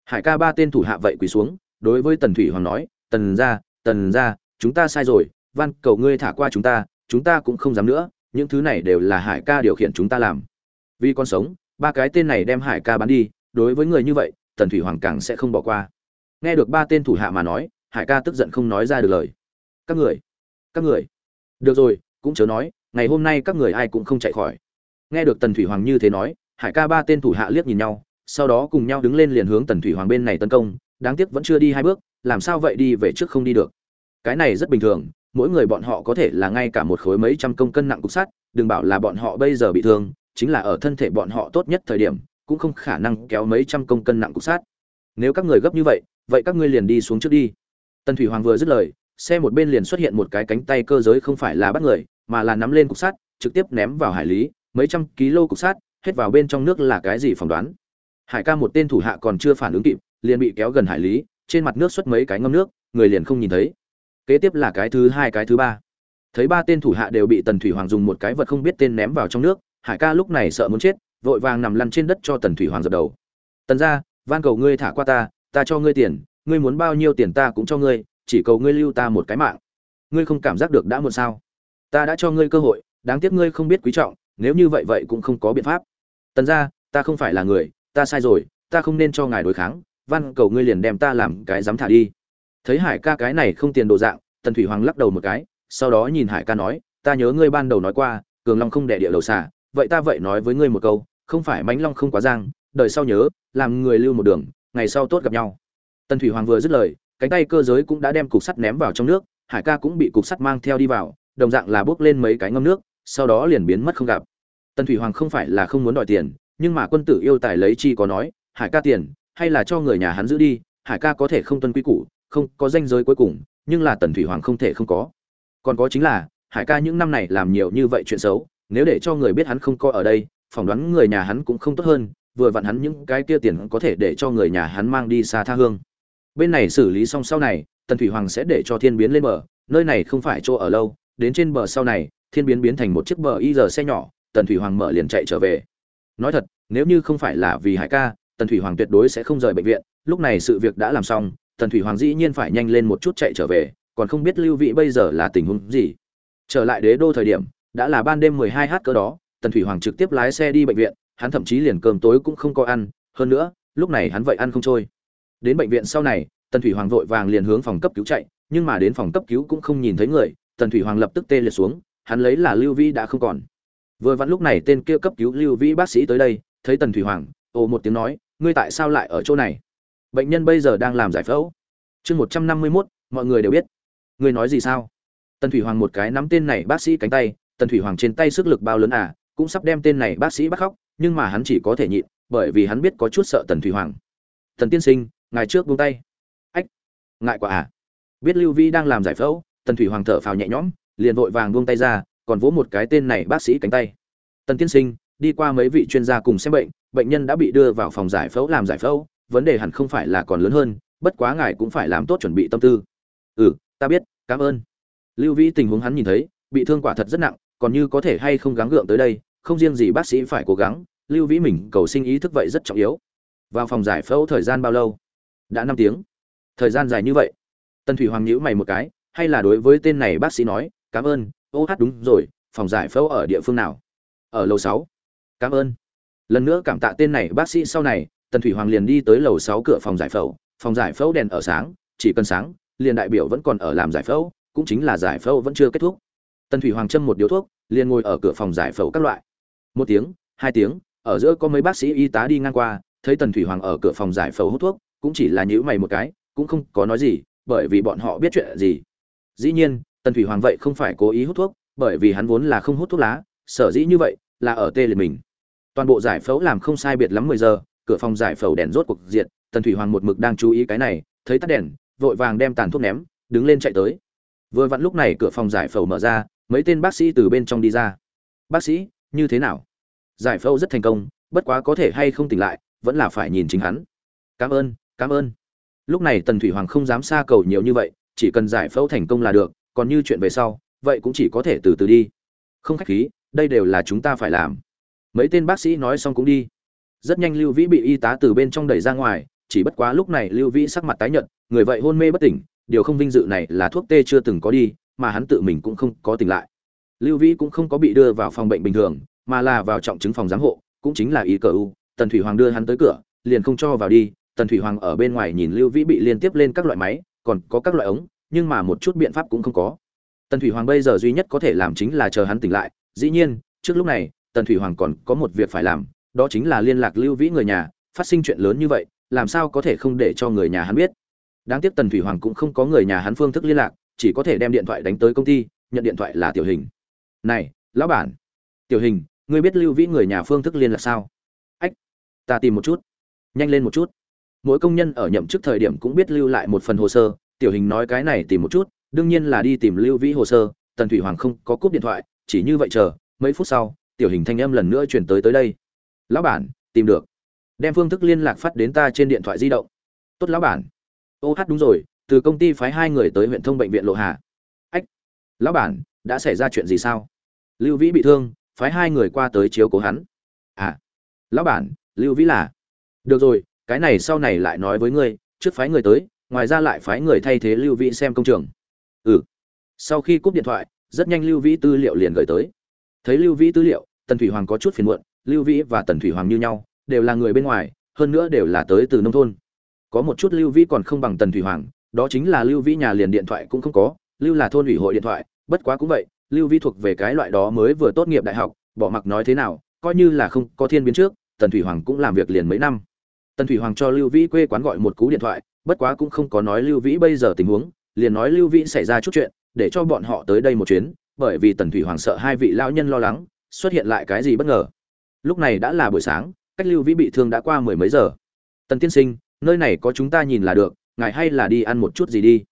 Hải ca ba tên thủ hạ vậy quỳ xuống, đối với tần thủy hoàng nói, tần ra tần ra chúng ta sai rồi, van cầu ngươi thả qua chúng ta chúng ta cũng không dám nữa, những thứ này đều là hải ca điều khiển chúng ta làm. Vì con sống, ba cái tên này đem hải ca bán đi, đối với người như vậy tần thủy hoàng càng sẽ không bỏ qua. Nghe được ba tên thủ hạ mà nói, hải ca tức giận không nói ra được lời. Các người các người. Được rồi, cũng chớ nói, ngày hôm nay các người ai cũng không chạy khỏi. Nghe được tần thủy hoàng như thế nói, hải ca ba tên thủ hạ liếc nhìn nhau, sau đó cùng nhau đứng lên liền hướng tần thủy hoàng bên này tấn công, đáng tiếc vẫn chưa đi hai bước, làm sao vậy đi về trước không đi được. Cái này rất bình thường, mỗi người bọn họ có thể là ngay cả một khối mấy trăm công cân nặng cục sắt, đừng bảo là bọn họ bây giờ bị thương, chính là ở thân thể bọn họ tốt nhất thời điểm cũng không khả năng kéo mấy trăm công cân nặng cục sắt nếu các người gấp như vậy vậy các ngươi liền đi xuống trước đi. Tần thủy hoàng vừa dứt lời, xe một bên liền xuất hiện một cái cánh tay cơ giới không phải là bắt người, mà là nắm lên cục sắt, trực tiếp ném vào hải lý, mấy trăm kg cục sắt, hết vào bên trong nước là cái gì phỏng đoán. Hải ca một tên thủ hạ còn chưa phản ứng kịp, liền bị kéo gần hải lý, trên mặt nước xuất mấy cái ngâm nước, người liền không nhìn thấy. Kế tiếp là cái thứ hai, cái thứ ba. Thấy ba tên thủ hạ đều bị tần thủy hoàng dùng một cái vật không biết tên ném vào trong nước, hải ca lúc này sợ muốn chết vội vàng nằm lăn trên đất cho tần thủy hoàng dập đầu. Tần ra van cầu ngươi thả qua ta ta cho ngươi tiền, ngươi muốn bao nhiêu tiền ta cũng cho ngươi, chỉ cầu ngươi lưu ta một cái mạng. Ngươi không cảm giác được đã muộn sao? Ta đã cho ngươi cơ hội, đáng tiếc ngươi không biết quý trọng, nếu như vậy vậy cũng không có biện pháp. Tần ra ta không phải là người, ta sai rồi, ta không nên cho ngài đối kháng, van cầu ngươi liền đem ta làm cái dám thả đi. Thấy hải ca cái này không tiền đồ dạng, tần thủy hoàng lắc đầu một cái, sau đó nhìn hải ca nói, ta nhớ ngươi ban đầu nói qua, cường long không đẻ địa đầu xả vậy ta vậy nói với ngươi một câu không phải mãnh long không quá giang đợi sau nhớ, làm người lưu một đường, ngày sau tốt gặp nhau. Tần thủy hoàng vừa dứt lời, cánh tay cơ giới cũng đã đem cục sắt ném vào trong nước, hải ca cũng bị cục sắt mang theo đi vào, đồng dạng là bước lên mấy cái ngâm nước, sau đó liền biến mất không gặp. Tần thủy hoàng không phải là không muốn đòi tiền, nhưng mà quân tử yêu tài lấy chi có nói, hải ca tiền, hay là cho người nhà hắn giữ đi, hải ca có thể không tuân quy củ, không có danh giới cuối cùng, nhưng là tần thủy hoàng không thể không có. Còn có chính là, hải ca những năm này làm nhiều như vậy chuyện xấu, nếu để cho người biết hắn không có ở đây phỏng đoán người nhà hắn cũng không tốt hơn, vừa vặn hắn những cái kia tiền có thể để cho người nhà hắn mang đi xa tha hương. Bên này xử lý xong sau này, tần thủy hoàng sẽ để cho thiên biến lên bờ, nơi này không phải chỗ ở lâu, đến trên bờ sau này, thiên biến biến thành một chiếc bờ y giờ xe nhỏ, tần thủy hoàng mở liền chạy trở về. Nói thật, nếu như không phải là vì hải ca, tần thủy hoàng tuyệt đối sẽ không rời bệnh viện, lúc này sự việc đã làm xong, tần thủy hoàng dĩ nhiên phải nhanh lên một chút chạy trở về, còn không biết lưu vị bây giờ là tình huống gì. Trở lại đế đô thời điểm, đã là ban đêm 12 h cơ đó tần thủy hoàng trực tiếp lái xe đi bệnh viện, hắn thậm chí liền cơm tối cũng không có ăn, hơn nữa, lúc này hắn vậy ăn không trôi. Đến bệnh viện sau này, tần thủy hoàng vội vàng liền hướng phòng cấp cứu chạy, nhưng mà đến phòng cấp cứu cũng không nhìn thấy người, tần thủy hoàng lập tức tê liệt xuống, hắn lấy là lưu vĩ đã không còn. Vừa vặn lúc này tên kia cấp cứu lưu vĩ bác sĩ tới đây, thấy tần thủy hoàng, ồ một tiếng nói, ngươi tại sao lại ở chỗ này? Bệnh nhân bây giờ đang làm giải phẫu. Chương một trăm năm mươi mốt, mọi người đều biết. Ngươi nói gì sao? Tần thủy hoàng một cái nắm tên này bác sĩ cánh tay, tần thủy hoàng trên tay sức lực bao lớn à? Cũng sắp đem tên này bác sĩ bắt khóc, nhưng mà hắn chỉ có thể nhịn, bởi vì hắn biết có chút sợ tần thủy hoàng. Tần tiên sinh, ngài trước buông tay. Ách, ngại quả à. Biết lưu vi đang làm giải phẫu, tần thủy hoàng thở phào nhẹ nhõm, liền vội vàng buông tay ra, còn vỗ một cái tên này bác sĩ cánh tay. Tần tiên sinh, đi qua mấy vị chuyên gia cùng xem bệnh bệnh nhân đã bị đưa vào phòng giải phẫu làm giải phẫu, vấn đề hẳn không phải là còn lớn hơn, bất quá ngài cũng phải làm tốt chuẩn bị tâm tư. Ừ ta biết, cảm ơn. Lưu vi tình huống hắn nhìn thấy, bị thương quả thật rất nặng còn như có thể hay không gắng gượng tới đây, không riêng gì bác sĩ phải cố gắng, lưu vĩ mình cầu sinh ý thức vậy rất trọng yếu. Vào phòng giải phẫu thời gian bao lâu? Đã năm tiếng. Thời gian dài như vậy. Tần thủy hoàng nhữ mày một cái, hay là đối với tên này bác sĩ nói, cảm ơn, ô hát đúng rồi, phòng giải phẫu ở địa phương nào? Ở lầu sáu. Cảm ơn. Lần nữa cảm tạ tên này bác sĩ sau này, tần thủy hoàng liền đi tới lầu sáu cửa phòng giải phẫu. Phòng giải phẫu đèn ở sáng, chỉ cần sáng, liền đại biểu vẫn còn ở làm giải phẫu, cũng chính là giải phẫu vẫn chưa kết thúc tần thủy hoàng châm một điếu thuốc, liền ngồi ở cửa phòng giải phẫu các loại. Một tiếng, hai tiếng, ở giữa có mấy bác sĩ y tá đi ngang qua, thấy tần thủy hoàng ở cửa phòng giải phẫu hút thuốc, cũng chỉ là nhíu mày một cái, cũng không có nói gì, bởi vì bọn họ biết chuyện gì. Dĩ nhiên, tần thủy hoàng vậy không phải cố ý hút thuốc, bởi vì hắn vốn là không hút thuốc lá, sở dĩ như vậy là ở tê liệt mình. Toàn bộ giải phẫu làm không sai biệt lắm mười giờ, cửa phòng giải phẫu đèn rốt cuộc diệt, tần thủy hoàng một mực đang chú ý cái này, thấy tắt đèn, vội vàng đem tàn thuốc ném, đứng lên chạy tới. Vừa vặn lúc này cửa phòng giải phẫu mở ra mấy tên bác sĩ từ bên trong đi ra. Bác sĩ, như thế nào? Giải phẫu rất thành công, bất quá có thể hay không tỉnh lại, vẫn là phải nhìn chính hắn. Cảm ơn cảm ơn. Lúc này tần thủy hoàng không dám xa cầu nhiều như vậy, chỉ cần giải phẫu thành công là được, còn như chuyện về sau, vậy cũng chỉ có thể từ từ đi. Không khách khí, đây đều là chúng ta phải làm. Mấy tên bác sĩ nói xong cũng đi. Rất nhanh lưu vĩ bị y tá từ bên trong đẩy ra ngoài, chỉ bất quá lúc này lưu vĩ sắc mặt tái nhợt, người vậy hôn mê bất tỉnh, điều không vinh dự này là thuốc tê chưa từng có đi mà hắn tự mình cũng không có tỉnh lại. Lưu vĩ cũng không có bị đưa vào phòng bệnh bình thường, mà là vào trọng chứng phòng giám hộ, cũng chính là y cờ u. Tần thủy hoàng đưa hắn tới cửa, liền không cho vào đi. Tần thủy hoàng ở bên ngoài nhìn lưu vĩ bị liên tiếp lên các loại máy, còn có các loại ống, nhưng mà một chút biện pháp cũng không có. Tần thủy hoàng bây giờ duy nhất có thể làm chính là chờ hắn tỉnh lại. Dĩ nhiên, trước lúc này, tần thủy hoàng còn có một việc phải làm, đó chính là liên lạc lưu vĩ người nhà. Phát sinh chuyện lớn như vậy, làm sao có thể không để cho người nhà hắn biết? Đáng tiếc tần thủy hoàng cũng không có người nhà hắn phương thức liên lạc chỉ có thể đem điện thoại đánh tới công ty, nhận điện thoại là tiểu hình. Này, lão bản. Tiểu hình, ngươi biết lưu vĩ người nhà phương thức liên lạc sao? Ách, ta tìm một chút. Nhanh lên một chút. Mỗi công nhân ở nhậm chức thời điểm cũng biết lưu lại một phần hồ sơ. Tiểu hình nói cái này tìm một chút, đương nhiên là đi tìm lưu vĩ hồ sơ. Tần thủy hoàng không có cúp điện thoại, chỉ như vậy chờ, mấy phút sau, tiểu hình thanh âm lần nữa chuyển tới tới đây. Lão bản, tìm được. Đem phương thức liên lạc phát đến ta trên điện thoại di động. Tốt, lão bản. Ô hát, đúng rồi từ công ty phái hai người tới huyện thông bệnh viện lộ hà. Ách, lão bản, đã xảy ra chuyện gì sao? Lưu vĩ bị thương, phái hai người qua tới chiếu cố hắn. À lão bản, lưu vĩ là? Được rồi, cái này sau này lại nói với ngươi, trước phái người tới, ngoài ra lại phái người thay thế lưu vĩ xem công trường. Ừ. Sau khi cúp điện thoại, rất nhanh lưu vĩ tư liệu liền gửi tới. Thấy lưu vĩ tư liệu, tần thủy hoàng có chút phiền muộn, lưu vĩ và tần thủy hoàng như nhau, đều là người bên ngoài, hơn nữa đều là tới từ nông thôn. Có một chút lưu vĩ còn không bằng tần thủy hoàng đó chính là lưu vĩ nhà liền điện thoại cũng không có, lưu là thôn ủy hội điện thoại, bất quá cũng vậy, lưu vĩ thuộc về cái loại đó mới vừa tốt nghiệp đại học, bỏ mặc nói thế nào, coi như là không có thiên biến trước, tần thủy hoàng cũng làm việc liền mấy năm. Tần thủy hoàng cho lưu vĩ quê quán gọi một cú điện thoại, bất quá cũng không có nói lưu vĩ bây giờ tình huống, liền nói lưu vĩ xảy ra chút chuyện, để cho bọn họ tới đây một chuyến, bởi vì tần thủy hoàng sợ hai vị lão nhân lo lắng, xuất hiện lại cái gì bất ngờ. Lúc này đã là buổi sáng, cách lưu vĩ bị thương đã qua mười mấy giờ. Tần tiên sinh, nơi này có chúng ta nhìn là được ngài hay là đi ăn một chút gì đi.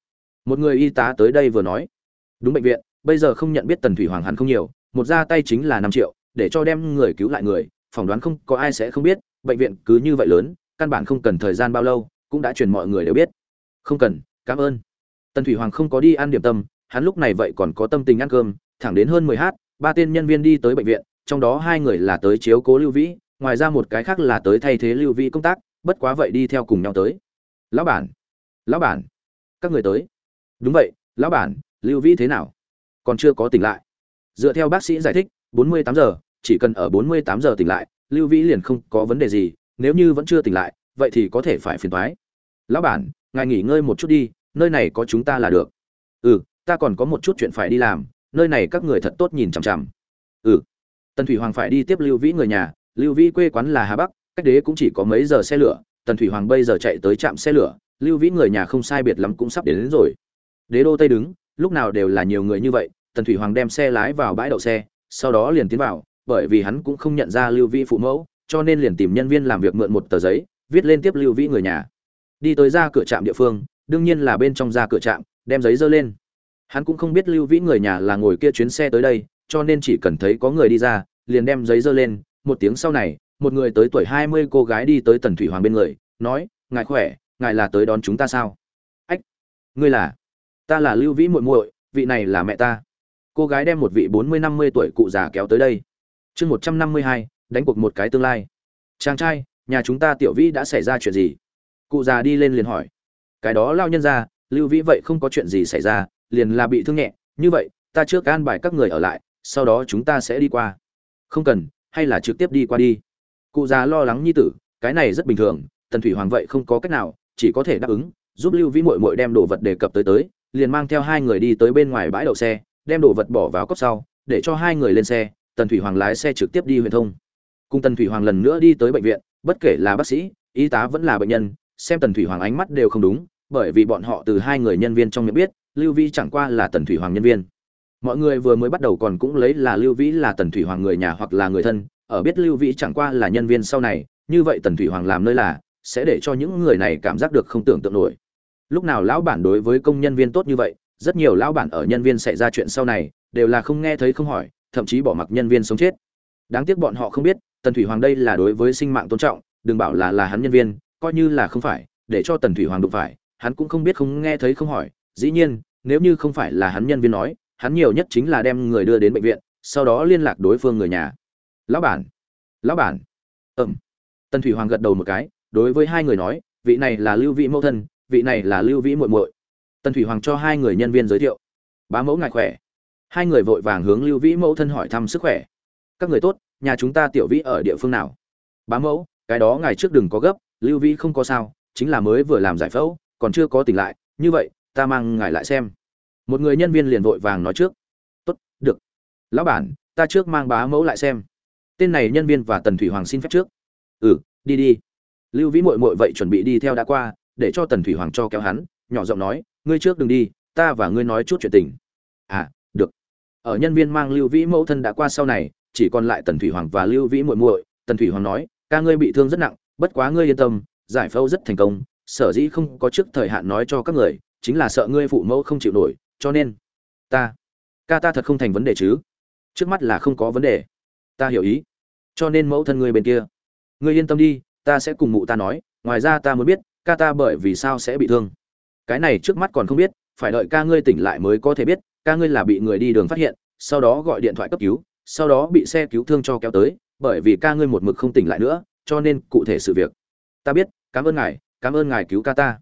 Một người y tá tới đây vừa nói. Đúng bệnh viện, bây giờ không nhận biết tần thủy hoàng hẳn không nhiều, một ra tay chính là năm triệu, để cho đem người cứu lại người, phỏng đoán không có ai sẽ không biết, bệnh viện cứ như vậy lớn, căn bản không cần thời gian bao lâu, cũng đã truyền mọi người đều biết. Không cần, cảm ơn. Tần thủy hoàng không có đi ăn điểm tâm, hắn lúc này vậy còn có tâm tình ăn cơm, thẳng đến hơn mười h ba tên nhân viên đi tới bệnh viện, trong đó hai người là tới chiếu cố lưu vĩ, ngoài ra một cái khác là tới thay thế lưu vĩ công tác, bất quá vậy đi theo cùng nhau tới. Lão bản lão bản. Các người tới. Đúng vậy, lão bản, lưu vĩ thế nào? Còn chưa có tỉnh lại. Dựa theo bác sĩ giải thích 48 giờ, chỉ cần ở 48 giờ tỉnh lại, lưu vĩ liền không có vấn đề gì, nếu như vẫn chưa tỉnh lại, vậy thì có thể phải phiền thoái lão bản, ngài nghỉ ngơi một chút đi, nơi này có chúng ta là được. Ừ ta còn có một chút chuyện phải đi làm, nơi này các người thật tốt nhìn chằm chằm. Ừ. Tần thủy hoàng phải đi tiếp lưu vĩ người nhà, lưu vĩ quê quán là hà bắc, cách đế cũng chỉ có mấy giờ xe lửa, tần thủy hoàng bây giờ chạy tới trạm xe lửa lưu vĩ người nhà không sai biệt lắm cũng sắp đến, đến rồi. Đế đô tây đứng lúc nào đều là nhiều người như vậy tần thủy hoàng đem xe lái vào bãi đậu xe sau đó liền tiến vào bởi vì hắn cũng không nhận ra lưu vĩ phụ mẫu cho nên liền tìm nhân viên làm việc mượn một tờ giấy viết lên tiếp lưu vĩ người nhà. Đi tới ra cửa trạm địa phương đương nhiên là bên trong ra cửa trạm đem giấy dơ lên. Hắn cũng không biết lưu vĩ người nhà là ngồi kia chuyến xe tới đây cho nên chỉ cần thấy có người đi ra liền đem giấy dơ lên một tiếng sau này một người tới tuổi hai mươi cô gái đi tới tần thủy hoàng bên người nói ngài khỏe? Ngài là tới đón chúng ta sao? Ách, ngươi là? Ta là lưu vĩ muội muội, vị này là mẹ ta. Cô gái đem một vị bốn mươi năm mươi tuổi cụ già kéo tới đây. Chương một trăm năm mươi hai, đánh cuộc một cái tương lai. Chàng trai, nhà chúng ta tiểu vĩ đã xảy ra chuyện gì? Cụ già đi lên liền hỏi. Cái đó lao nhân ra, lưu vĩ vậy không có chuyện gì xảy ra, liền là bị thương nhẹ. Như vậy, ta chưa can bài các người ở lại, sau đó chúng ta sẽ đi qua. Không cần, hay là trực tiếp đi qua đi. Cụ già lo lắng như tử, cái này rất bình thường, tần thủy hoàng vậy không có cách nào chỉ có thể đáp ứng, giúp lưu vĩ mội mội đem đồ vật đề cập tới tới, liền mang theo hai người đi tới bên ngoài bãi đậu xe, đem đồ vật bỏ vào cốc sau, để cho hai người lên xe, tần thủy hoàng lái xe trực tiếp đi huyện thông. Cùng tần thủy hoàng lần nữa đi tới bệnh viện, bất kể là bác sĩ, y tá vẫn là bệnh nhân, xem tần thủy hoàng ánh mắt đều không đúng, bởi vì bọn họ từ hai người nhân viên trong miệng biết, lưu vĩ chẳng qua là tần thủy hoàng nhân viên. Mọi người vừa mới bắt đầu còn cũng lấy là lưu vĩ là tần thủy hoàng người nhà hoặc là người thân, ở biết lưu vĩ chẳng qua là nhân viên sau này, như vậy tần thủy hoàng làm nơi là sẽ để cho những người này cảm giác được không tưởng tượng nổi. Lúc nào lão bản đối với công nhân viên tốt như vậy, rất nhiều lão bản ở nhân viên xảy ra chuyện sau này, đều là không nghe thấy không hỏi, thậm chí bỏ mặc nhân viên sống chết. Đáng tiếc bọn họ không biết, tần thủy hoàng đây là đối với sinh mạng tôn trọng, đừng bảo là là hắn nhân viên, coi như là không phải, để cho tần thủy hoàng đụng phải, hắn cũng không biết không nghe thấy không hỏi. Dĩ nhiên, nếu như không phải là hắn nhân viên nói, hắn nhiều nhất chính là đem người đưa đến bệnh viện, sau đó liên lạc đối phương người nhà. Lão bản lão bản. Ừm. Tần thủy hoàng gật đầu một cái đối với hai người nói, vị này là lưu vĩ mẫu thân, vị này là lưu vĩ muội muội. Tần thủy hoàng cho hai người nhân viên giới thiệu. Bá mẫu ngài khỏe. Hai người vội vàng hướng lưu vĩ mẫu thân hỏi thăm sức khỏe. Các người tốt, nhà chúng ta tiểu vĩ ở địa phương nào? Bá mẫu, cái đó ngài trước đừng có gấp, lưu vĩ không có sao, chính là mới vừa làm giải phẫu, còn chưa có tỉnh lại, như vậy, ta mang ngài lại xem. Một người nhân viên liền vội vàng nói trước. Tốt, được. Lão bản, ta trước mang bá mẫu lại xem. Tên này nhân viên và tần thủy hoàng xin phép trước. Ừ đi đi lưu vĩ mội mội vậy chuẩn bị đi theo đã qua, để cho tần thủy hoàng cho kéo hắn, nhỏ giọng nói, ngươi trước đừng đi, ta và ngươi nói chút chuyện tình. À được. Ở nhân viên mang lưu vĩ mẫu thân đã qua sau này, chỉ còn lại tần thủy hoàng và lưu vĩ muội muội, tần thủy hoàng nói, ca ngươi bị thương rất nặng, bất quá ngươi yên tâm, giải phẫu rất thành công, sở dĩ không có trước thời hạn nói cho các người, chính là sợ ngươi phụ mẫu không chịu nổi, cho nên ta, ca ta thật không thành vấn đề chứ? Trước mắt là không có vấn đề. Ta hiểu ý, cho nên mẫu thân ngươi bên kia. Ngươi yên tâm đi ta sẽ cùng mụ ta nói, ngoài ra ta muốn biết, ca ta bởi vì sao sẽ bị thương. Cái này trước mắt còn không biết, phải đợi ca ngươi tỉnh lại mới có thể biết, ca ngươi là bị người đi đường phát hiện, sau đó gọi điện thoại cấp cứu, sau đó bị xe cứu thương cho kéo tới, bởi vì ca ngươi một mực không tỉnh lại nữa, cho nên cụ thể sự việc. Ta biết, cảm ơn ngài, cảm ơn ngài cứu ca ta.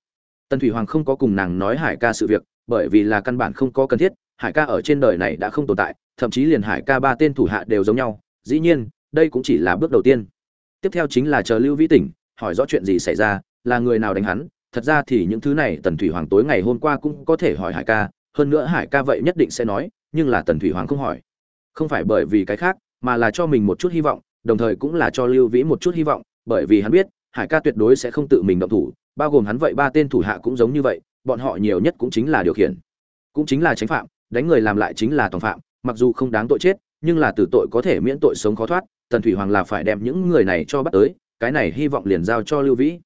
Tần thủy hoàng không có cùng nàng nói hải ca sự việc, bởi vì là căn bản không có cần thiết, hải ca ở trên đời này đã không tồn tại, thậm chí liền hải ca ba tên thủ hạ đều giống nhau. Dĩ nhiên, đây cũng chỉ là bước đầu tiên tiếp theo chính là chờ lưu vĩ tỉnh, hỏi rõ chuyện gì xảy ra, là người nào đánh hắn. Thật ra thì những thứ này tần thủy hoàng tối ngày hôm qua cũng có thể hỏi hải ca, hơn nữa hải ca vậy nhất định sẽ nói, nhưng là tần thủy hoàng không hỏi. Không phải bởi vì cái khác, mà là cho mình một chút hy vọng, đồng thời cũng là cho lưu vĩ một chút hy vọng, bởi vì hắn biết, hải ca tuyệt đối sẽ không tự mình động thủ, bao gồm hắn vậy ba tên thủ hạ cũng giống như vậy, bọn họ nhiều nhất cũng chính là điều khiển. Cũng chính là tránh phạm, đánh người làm lại chính là tòng phạm, mặc dù không đáng tội chết, nhưng là tử tội có thể miễn tội sống khó thoát tần thủy hoàng là phải đem những người này cho bắt tới, cái này hy vọng liền giao cho lưu vĩ.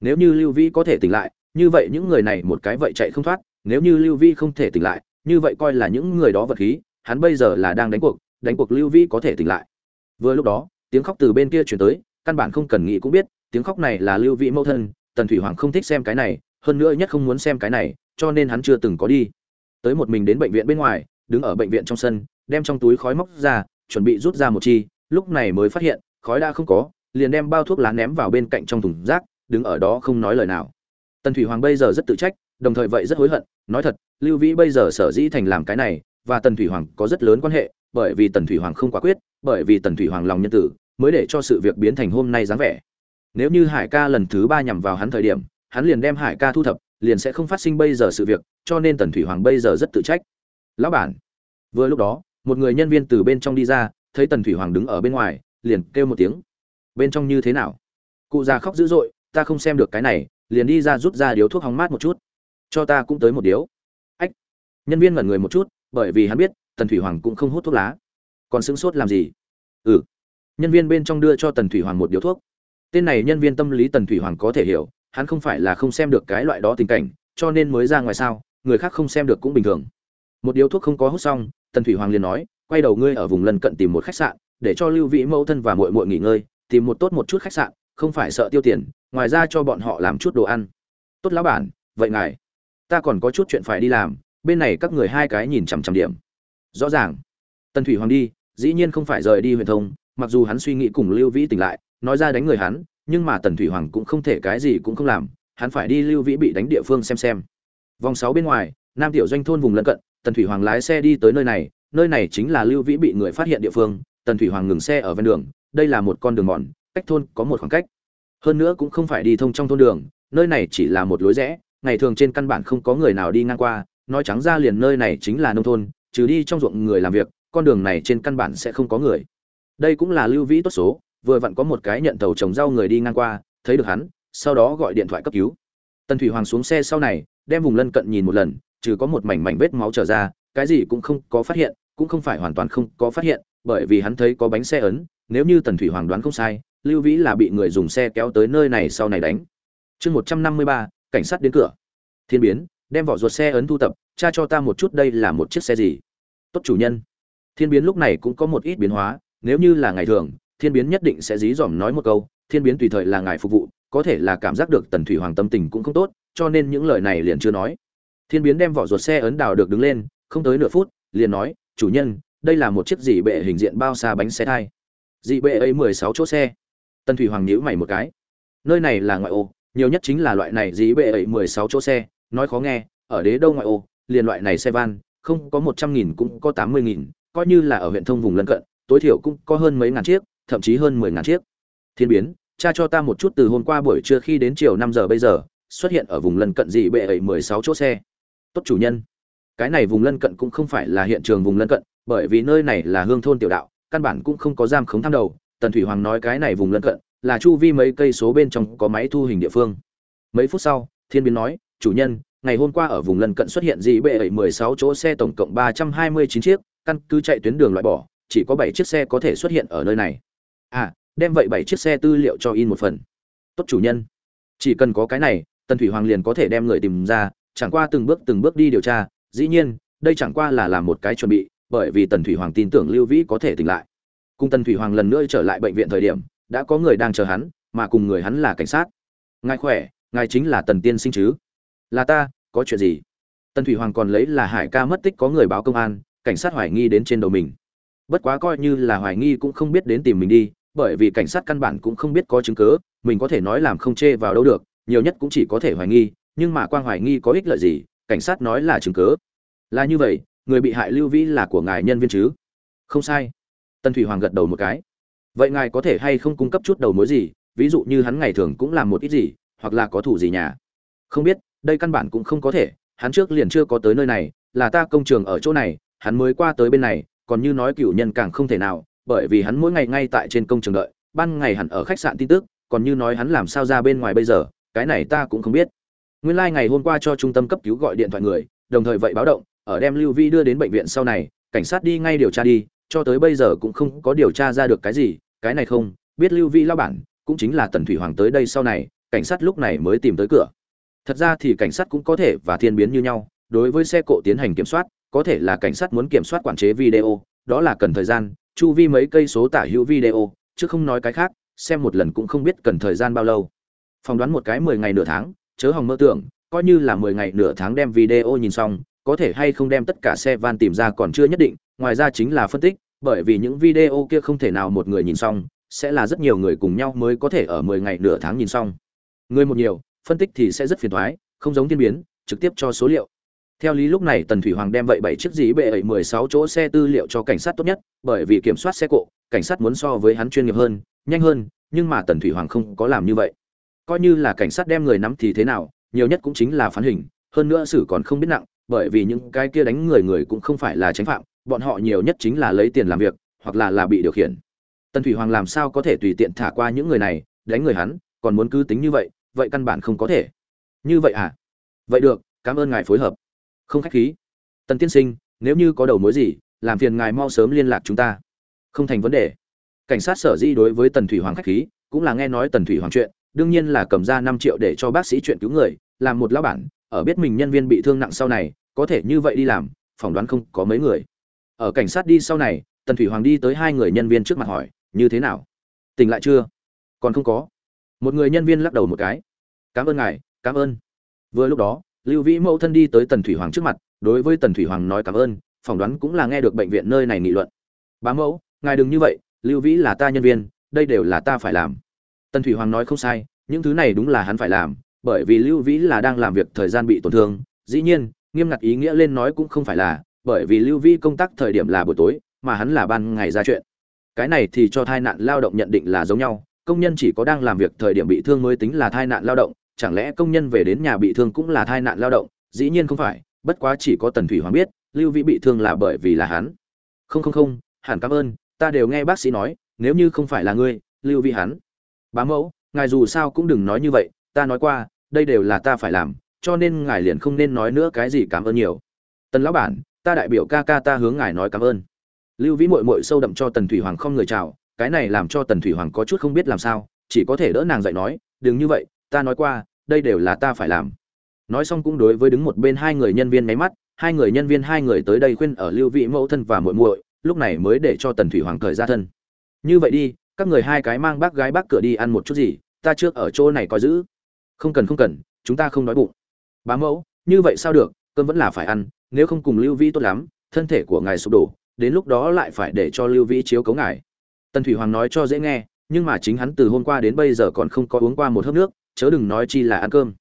Nếu như lưu vĩ có thể tỉnh lại, như vậy những người này một cái vậy chạy không thoát, nếu như lưu vĩ không thể tỉnh lại, như vậy coi là những người đó vật khí, hắn bây giờ là đang đánh cuộc đánh cuộc lưu vĩ có thể tỉnh lại. Vừa lúc đó, tiếng khóc từ bên kia chuyển tới, căn bản không cần nghĩ cũng biết, tiếng khóc này là lưu vĩ mẫu thân, tần thủy hoàng không thích xem cái này, hơn nữa nhất không muốn xem cái này, cho nên hắn chưa từng có đi. Tới một mình đến bệnh viện bên ngoài, đứng ở bệnh viện trong sân, đem trong túi khói móc ra, chuẩn bị rút ra một chi lúc này mới phát hiện, khói đã không có, liền đem bao thuốc lá ném vào bên cạnh trong thùng rác, đứng ở đó không nói lời nào. Tần thủy hoàng bây giờ rất tự trách, đồng thời vậy rất hối hận, nói thật, lưu vĩ bây giờ sở dĩ thành làm cái này, và tần thủy hoàng có rất lớn quan hệ, bởi vì tần thủy hoàng không quả quyết, bởi vì tần thủy hoàng lòng nhân tử, mới để cho sự việc biến thành hôm nay dáng vẻ. Nếu như hải ca lần thứ ba nhằm vào hắn thời điểm, hắn liền đem hải ca thu thập, liền sẽ không phát sinh bây giờ sự việc, cho nên tần thủy hoàng bây giờ rất tự trách. Lão bản, vừa lúc đó, một người nhân viên từ bên trong đi ra thấy tần thủy hoàng đứng ở bên ngoài, liền kêu một tiếng. Bên trong như thế nào? Cụ già khóc dữ dội, ta không xem được cái này, liền đi ra rút ra điếu thuốc hóng mát một chút. Cho ta cũng tới một điếu. Ách. Nhân viên ngẩn người một chút, bởi vì hắn biết, tần thủy hoàng cũng không hút thuốc lá. Còn sững sốt làm gì? Ừ. Nhân viên bên trong đưa cho tần thủy hoàng một điếu thuốc. Tên này nhân viên tâm lý tần thủy hoàng có thể hiểu, hắn không phải là không xem được cái loại đó tình cảnh, cho nên mới ra ngoài sao, người khác không xem được cũng bình thường. Một điếu thuốc không có hút xong, tần thủy hoàng liền nói quay đầu ngươi ở vùng lân cận tìm một khách sạn, để cho lưu vĩ mẫu thân và muội muội nghỉ ngơi, tìm một tốt một chút khách sạn, không phải sợ tiêu tiền, ngoài ra cho bọn họ làm chút đồ ăn. Tốt lão bản, vậy ngài, ta còn có chút chuyện phải đi làm, bên này các người hai cái nhìn chằm chằm điểm. Rõ ràng. Tần thủy hoàng đi, dĩ nhiên không phải rời đi huyền thông, mặc dù hắn suy nghĩ cùng lưu vĩ tỉnh lại, nói ra đánh người hắn, nhưng mà tần thủy hoàng cũng không thể cái gì cũng không làm, hắn phải đi lưu vĩ bị đánh địa phương xem xem. Vòng sáu bên ngoài, nam tiểu doanh thôn vùng lân cận, tần thủy hoàng lái xe đi tới nơi này nơi này chính là lưu vĩ bị người phát hiện địa phương, tần thủy hoàng ngừng xe ở ven đường, đây là một con đường mòn, cách thôn có một khoảng cách. Hơn nữa cũng không phải đi thông trong thôn đường, nơi này chỉ là một lối rẽ, ngày thường trên căn bản không có người nào đi ngang qua, nói trắng ra liền nơi này chính là nông thôn, trừ đi trong ruộng người làm việc, con đường này trên căn bản sẽ không có người. Đây cũng là lưu vĩ tốt số, vừa vặn có một cái nhận tàu trồng rau người đi ngang qua, thấy được hắn, sau đó gọi điện thoại cấp cứu. Tần thủy hoàng xuống xe sau này, đem vùng lân cận nhìn một lần, trừ có một mảnh mảnh vết máu trở ra cái gì cũng không có phát hiện, cũng không phải hoàn toàn không có phát hiện, bởi vì hắn thấy có bánh xe ấn, nếu như tần thủy hoàng đoán không sai, lưu vĩ là bị người dùng xe kéo tới nơi này sau này đánh. Chương một trăm năm mươi ba, cảnh sát đến cửa. Thiên biến, đem vỏ ruột xe ấn thu tập, cha cho ta một chút đây là một chiếc xe gì? Tốt chủ nhân. Thiên biến lúc này cũng có một ít biến hóa, nếu như là ngày thường, thiên biến nhất định sẽ dí dỏm nói một câu, thiên biến tùy thời là ngài phục vụ, có thể là cảm giác được tần thủy hoàng tâm tình cũng không tốt, cho nên những lời này liền chưa nói. Thiên biến đem vỏ ruột xe ấn đào được đứng lên không tới nửa phút, liền nói, chủ nhân, đây là một chiếc dị bệ hình diện bao xa bánh xe thai. Dị bệ ấy mười sáu chỗ xe. Tân thủy hoàng nhíu mày một cái. Nơi này là ngoại ô, nhiều nhất chính là loại này dị bệ ấy mười sáu chỗ xe. Nói khó nghe, ở đế đâu ngoại ô, liền loại này xe van, không có một trăm nghìn cũng có tám mươi nghìn, coi như là ở huyện thông vùng lân cận, tối thiểu cũng có hơn mấy ngàn chiếc, thậm chí hơn mười ngàn chiếc. Thiên biến, cha cho ta một chút từ hôm qua buổi trưa khi đến chiều năm giờ bây giờ, xuất hiện ở vùng lân cận dị bệ ấy mười sáu chỗ xe. Tốt chủ nhân cái này vùng lân cận cũng không phải là hiện trường vùng lân cận, bởi vì nơi này là hương thôn tiểu đạo, căn bản cũng không có giam khống tham đầu. Tần thủy hoàng nói cái này vùng lân cận là chu vi mấy cây số bên trong có máy thu hình địa phương. Mấy phút sau, thiên biến nói, chủ nhân, ngày hôm qua ở vùng lân cận xuất hiện dị bệ ẩy mười sáu chỗ xe tổng cộng ba trăm hai mươi chín chiếc, căn cứ chạy tuyến đường loại bỏ, chỉ có bảy chiếc xe có thể xuất hiện ở nơi này. À đem vậy bảy chiếc xe tư liệu cho in một phần. Tốt, chủ nhân. Chỉ cần có cái này, tần thủy hoàng liền có thể đem người tìm ra, chẳng qua từng bước từng bước đi điều tra dĩ nhiên, đây chẳng qua là làm một cái chuẩn bị, bởi vì tần thủy hoàng tin tưởng lưu vĩ có thể tỉnh lại. Cùng tần thủy hoàng lần nữa trở lại bệnh viện thời điểm, đã có người đang chờ hắn, mà cùng người hắn là cảnh sát. Ngài khỏe, ngài chính là tần tiên sinh chứ? Là ta, có chuyện gì? Tần thủy hoàng còn lấy là hải ca mất tích có người báo công an, cảnh sát hoài nghi đến trên đầu mình. Bất quá coi như là hoài nghi cũng không biết đến tìm mình đi, bởi vì cảnh sát căn bản cũng không biết có chứng cứ, mình có thể nói làm không chê vào đâu được, nhiều nhất cũng chỉ có thể hoài nghi, nhưng mà quan hoài nghi có ích lợi gì cảnh sát nói là chứng cứ. Là như vậy, người bị hại lưu vĩ là của ngài nhân viên chứ? Không sai. Tân thủy hoàng gật đầu một cái. Vậy ngài có thể hay không cung cấp chút đầu mối gì? Ví dụ như hắn ngày thường cũng làm một ít gì, hoặc là có thủ gì nhà? Không biết, đây căn bản cũng không có thể. Hắn trước liền chưa có tới nơi này, là ta công trường ở chỗ này, hắn mới qua tới bên này, còn như nói cựu nhân càng không thể nào, bởi vì hắn mỗi ngày ngay tại trên công trường đợi, ban ngày hắn ở khách sạn tin tức, còn như nói hắn làm sao ra bên ngoài bây giờ, cái này ta cũng không biết nguyên lai ngày hôm qua cho trung tâm cấp cứu gọi điện thoại người, đồng thời vậy báo động, ở đem lưu vi đưa đến bệnh viện sau này, cảnh sát đi ngay điều tra đi, cho tới bây giờ cũng không có điều tra ra được cái gì, cái này không, biết lưu vi lao bản, cũng chính là tần thủy hoàng tới đây sau này, cảnh sát lúc này mới tìm tới cửa. Thật ra thì cảnh sát cũng có thể và thiên biến như nhau, đối với xe cộ tiến hành kiểm soát, có thể là cảnh sát muốn kiểm soát quản chế video, đó là cần thời gian, chu vi mấy cây số tả hữu video, chứ không nói cái khác, xem một lần cũng không biết cần thời gian bao lâu. Phỏng đoán một cái mười ngày nửa tháng chớ hòng mơ tưởng, coi như là mười ngày nửa tháng đem video nhìn xong, có thể hay không đem tất cả xe van tìm ra còn chưa nhất định, ngoài ra chính là phân tích, bởi vì những video kia không thể nào một người nhìn xong, sẽ là rất nhiều người cùng nhau mới có thể ở mười ngày nửa tháng nhìn xong. Người một nhiều, phân tích thì sẽ rất phiền thoái không giống thiên biến, trực tiếp cho số liệu. Theo lý lúc này tần thủy hoàng đem vậy bảy chiếc dĩ bệ ấy mười sáu chỗ xe tư liệu cho cảnh sát tốt nhất, bởi vì kiểm soát xe cộ, cảnh sát muốn so với hắn chuyên nghiệp hơn, nhanh hơn, nhưng mà tần thủy hoàng không có làm như vậy coi như là cảnh sát đem người nắm thì thế nào, nhiều nhất cũng chính là phán hình, hơn nữa xử còn không biết nặng, bởi vì những cái kia đánh người người cũng không phải là tránh phạm, bọn họ nhiều nhất chính là lấy tiền làm việc, hoặc là là bị điều khiển. Tần thủy hoàng làm sao có thể tùy tiện thả qua những người này, đánh người hắn, còn muốn cứ tính như vậy vậy căn bản không có thể. Như vậy à? Vậy được, cảm ơn ngài phối hợp. Không khách khí. Tần tiên sinh, nếu như có đầu mối gì, làm phiền ngài mau sớm liên lạc chúng ta. Không thành vấn đề. Cảnh sát sở di đối với tần thủy hoàng khách khí, cũng là nghe nói tần thủy hoàng chuyện đương nhiên là cầm ra năm triệu để cho bác sĩ chuyện cứu người, làm một lão bản, ở biết mình nhân viên bị thương nặng sau này, có thể như vậy đi làm, phỏng đoán không có mấy người. Ở cảnh sát đi sau này, tần thủy hoàng đi tới hai người nhân viên trước mặt hỏi, như thế nào? Tỉnh lại chưa? Còn không có. Một người nhân viên lắc đầu một cái. Cảm ơn ngài, cảm ơn. Vừa lúc đó, lưu vĩ mẫu thân đi tới tần thủy hoàng trước mặt, đối với tần thủy hoàng nói cảm ơn, phỏng đoán cũng là nghe được bệnh viện nơi này nghị luận. Bá mẫu, ngài đừng như vậy, lưu vĩ là ta nhân viên, đây đều là ta phải làm tần thủy hoàng nói không sai, những thứ này đúng là hắn phải làm, bởi vì lưu vĩ là đang làm việc thời gian bị tổn thương. Dĩ nhiên, nghiêm ngặt ý nghĩa lên nói cũng không phải là, bởi vì lưu vĩ công tác thời điểm là buổi tối, mà hắn là ban ngày ra chuyện. Cái này thì cho tai nạn lao động nhận định là giống nhau, công nhân chỉ có đang làm việc thời điểm bị thương mới tính là tai nạn lao động, chẳng lẽ công nhân về đến nhà bị thương cũng là tai nạn lao động? Dĩ nhiên không phải, bất quá chỉ có tần thủy hoàng biết, lưu vĩ bị thương là bởi vì là hắn. Không không không, hẳn cảm ơn, ta đều nghe bác sĩ nói, nếu như không phải là ngươi, lưu vĩ hắn bá mẫu, ngài dù sao cũng đừng nói như vậy, ta nói qua, đây đều là ta phải làm, cho nên ngài liền không nên nói nữa cái gì cảm ơn nhiều. Tần lão bản, ta đại biểu ca ca ta hướng ngài nói cảm ơn. Lưu vĩ mội mội sâu đậm cho tần thủy hoàng không người chào, cái này làm cho tần thủy hoàng có chút không biết làm sao, chỉ có thể đỡ nàng dạy nói, đừng như vậy, ta nói qua, đây đều là ta phải làm. Nói xong cũng đối với đứng một bên hai người nhân viên máy mắt, hai người nhân viên hai người tới đây khuyên ở lưu vĩ mẫu thân và muội muội, lúc này mới để cho tần thủy hoàng thời ra thân. Như vậy đi các người hai cái mang bác gái bác cửa đi ăn một chút gì, ta trước ở chỗ này coi giữ. Không cần không cần, chúng ta không đói bụng. Bá mẫu, như vậy sao được, cơm vẫn là phải ăn, nếu không cùng lưu vĩ tốt lắm, thân thể của ngài sụp đổ, đến lúc đó lại phải để cho lưu vĩ chiếu cấu ngài. Tần thủy hoàng nói cho dễ nghe, nhưng mà chính hắn từ hôm qua đến bây giờ còn không có uống qua một hớp nước, chớ đừng nói chi là ăn cơm.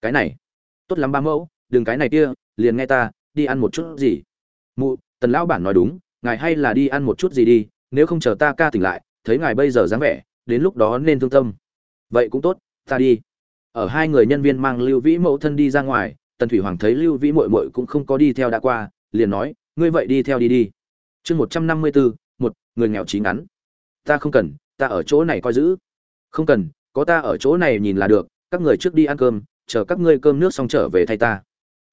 Cái này, tốt lắm ba mẫu, đừng cái này kia, liền nghe ta, đi ăn một chút gì. Mụ, tần lão bản nói đúng, ngài hay là đi ăn một chút gì đi, nếu không chờ ta ca tỉnh lại thấy ngài bây giờ dáng vẻ, đến lúc đó nên thương tâm. Vậy cũng tốt, ta đi. Ở hai người nhân viên mang lưu vĩ mẫu thân đi ra ngoài, tần thủy hoàng thấy lưu vĩ mội mội cũng không có đi theo đã qua, liền nói, ngươi vậy đi theo đi đi. Chương một trăm năm mươi bốn một, người nghèo trí ngắn. Ta không cần, ta ở chỗ này coi giữ. Không cần, có ta ở chỗ này nhìn là được, các người trước đi ăn cơm, chờ các ngươi cơm nước xong trở về thay ta.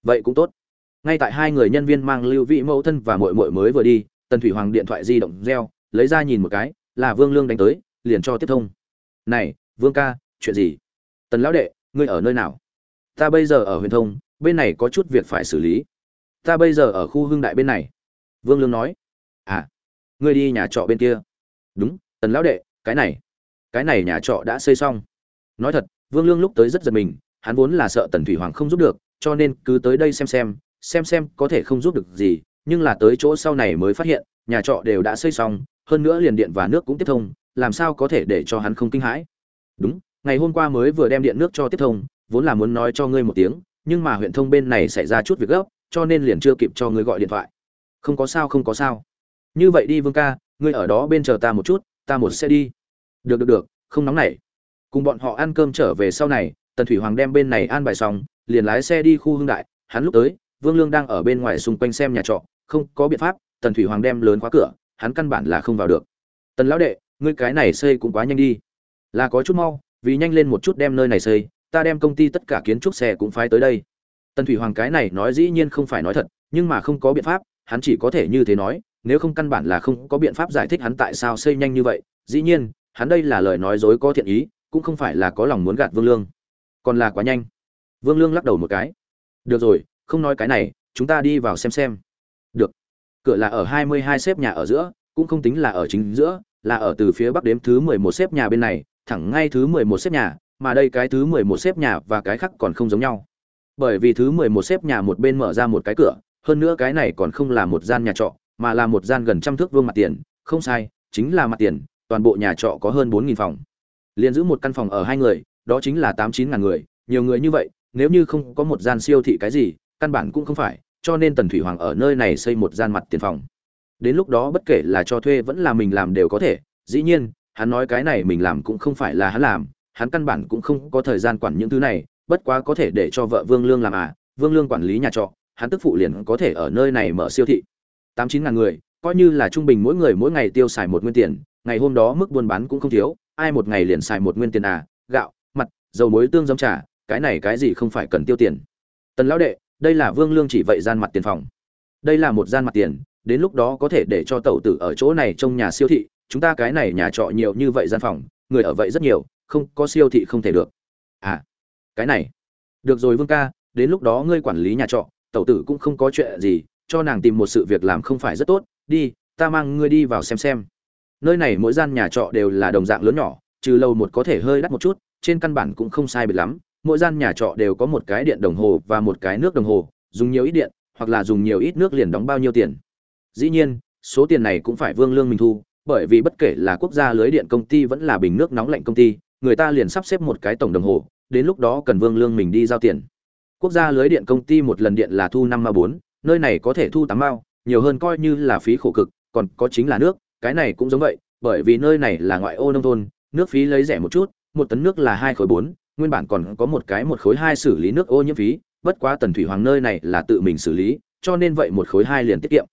Vậy cũng tốt. Ngay tại hai người nhân viên mang lưu vĩ mẫu thân và mội mội mới vừa đi, tần thủy hoàng điện thoại di động reo, lấy ra nhìn một cái là vương lương đánh tới, liền cho tiếp thông. Này, vương ca, chuyện gì? Tần lão đệ, ngươi ở nơi nào? Ta bây giờ ở huyền thông, bên này có chút việc phải xử lý. Ta bây giờ ở khu hưng đại bên này. Vương lương nói. À ngươi đi nhà trọ bên kia. Đúng, tần lão đệ, cái này. Cái này nhà trọ đã xây xong. Nói thật, vương lương lúc tới rất giật mình, hắn vốn là sợ tần thủy hoàng không giúp được, cho nên cứ tới đây xem xem xem xem có thể không giúp được gì, nhưng là tới chỗ sau này mới phát hiện, nhà trọ đều đã xây xong hơn nữa liền điện và nước cũng tiếp thông, làm sao có thể để cho hắn không kinh hãi? Đúng, ngày hôm qua mới vừa đem điện nước cho tiếp thông, vốn là muốn nói cho ngươi một tiếng, nhưng mà huyện thông bên này xảy ra chút việc gấp, cho nên liền chưa kịp cho ngươi gọi điện thoại. Không có sao, không có sao. Như vậy đi vương ca, ngươi ở đó bên chờ ta một chút, ta một xe đi. Được được được, không nóng nảy. Cùng bọn họ ăn cơm trở về sau này, tần thủy hoàng đem bên này an bài xong, liền lái xe đi khu hương đại. Hắn lúc tới, vương lương đang ở bên ngoài xung quanh xem nhà trọ, không có biện pháp, tần thủy hoàng đem lớn khóa cửa hắn căn bản là không vào được. Tần lão đệ, ngươi cái này xây cũng quá nhanh đi. Là có chút mau, vì nhanh lên một chút đem nơi này xây, ta đem công ty tất cả kiến trúc xe cũng phái tới đây. Tần thủy hoàng cái này nói dĩ nhiên không phải nói thật, nhưng mà không có biện pháp, hắn chỉ có thể như thế nói, nếu không căn bản là không có biện pháp giải thích hắn tại sao xây nhanh như vậy. Dĩ nhiên, hắn đây là lời nói dối có thiện ý, cũng không phải là có lòng muốn gạt vương lương. Còn là quá nhanh. Vương lương lắc đầu một cái. Được rồi, không nói cái này, chúng ta đi vào xem xem cửa là ở hai mươi hai xếp nhà ở giữa, cũng không tính là ở chính giữa, là ở từ phía bắc đếm thứ mười một xếp nhà bên này, thẳng ngay thứ mười một xếp nhà, mà đây cái thứ mười một xếp nhà và cái khác còn không giống nhau. Bởi vì thứ mười một xếp nhà một bên mở ra một cái cửa, hơn nữa cái này còn không là một gian nhà trọ, mà là một gian gần trăm thước vuông mặt tiền, không sai, chính là mặt tiền, toàn bộ nhà trọ có hơn bốn nghìn phòng. Liên giữ một căn phòng ở hai người, đó chính là tám chín ngàn người, nhiều người như vậy, nếu như không có một gian siêu thị cái gì, căn bản cũng không phải cho nên tần thủy hoàng ở nơi này xây một gian mặt tiền phòng. Đến lúc đó bất kể là cho thuê vẫn là mình làm đều có thể. Dĩ nhiên, hắn nói cái này mình làm cũng không phải là hắn làm, hắn căn bản cũng không có thời gian quản những thứ này, bất quá có thể để cho vợ vương lương làm à vương lương quản lý nhà trọ, hắn tức phụ liền có thể ở nơi này mở siêu thị. Tám chín ngàn người, coi như là trung bình mỗi người mỗi ngày tiêu xài một nguyên tiền, ngày hôm đó mức buôn bán cũng không thiếu, ai một ngày liền xài một nguyên tiền à gạo, mặt, dầu muối tương giống trà, cái này cái gì không phải cần tiêu tiền. Tần lão đệ đây là vương lương chỉ vậy gian mặt tiền phòng. Đây là một gian mặt tiền, đến lúc đó có thể để cho tẩu tử ở chỗ này trong nhà siêu thị, chúng ta cái này nhà trọ nhiều như vậy gian phòng, người ở vậy rất nhiều, không, có siêu thị không thể được. À cái này. Được rồi vương ca, đến lúc đó ngươi quản lý nhà trọ, tẩu tử cũng không có chuyện gì, cho nàng tìm một sự việc làm không phải rất tốt, đi, ta mang ngươi đi vào xem xem. Nơi này mỗi gian nhà trọ đều là đồng dạng lớn nhỏ, trừ lâu một có thể hơi đắt một chút, trên căn bản cũng không sai biệt lắm mỗi gian nhà trọ đều có một cái điện đồng hồ và một cái nước đồng hồ, dùng nhiều ít điện, hoặc là dùng nhiều ít nước liền đóng bao nhiêu tiền. Dĩ nhiên, số tiền này cũng phải vương lương mình thu, bởi vì bất kể là quốc gia lưới điện công ty vẫn là bình nước nóng lạnh công ty, người ta liền sắp xếp một cái tổng đồng hồ, đến lúc đó cần vương lương mình đi giao tiền. Quốc gia lưới điện công ty một lần điện là thu năm ma bốn, nơi này có thể thu tám mao nhiều hơn coi như là phí khổ cực, còn có chính là nước, cái này cũng giống vậy, bởi vì nơi này là ngoại ô nông thôn, nước phí lấy rẻ một chút, một tấn nước là hai khối bốn nguyên bản còn có một cái một khối hai xử lý nước ô nhiễm phí, bất quá tần thủy hoàng nơi này là tự mình xử lý, cho nên vậy một khối hai liền tiết kiệm.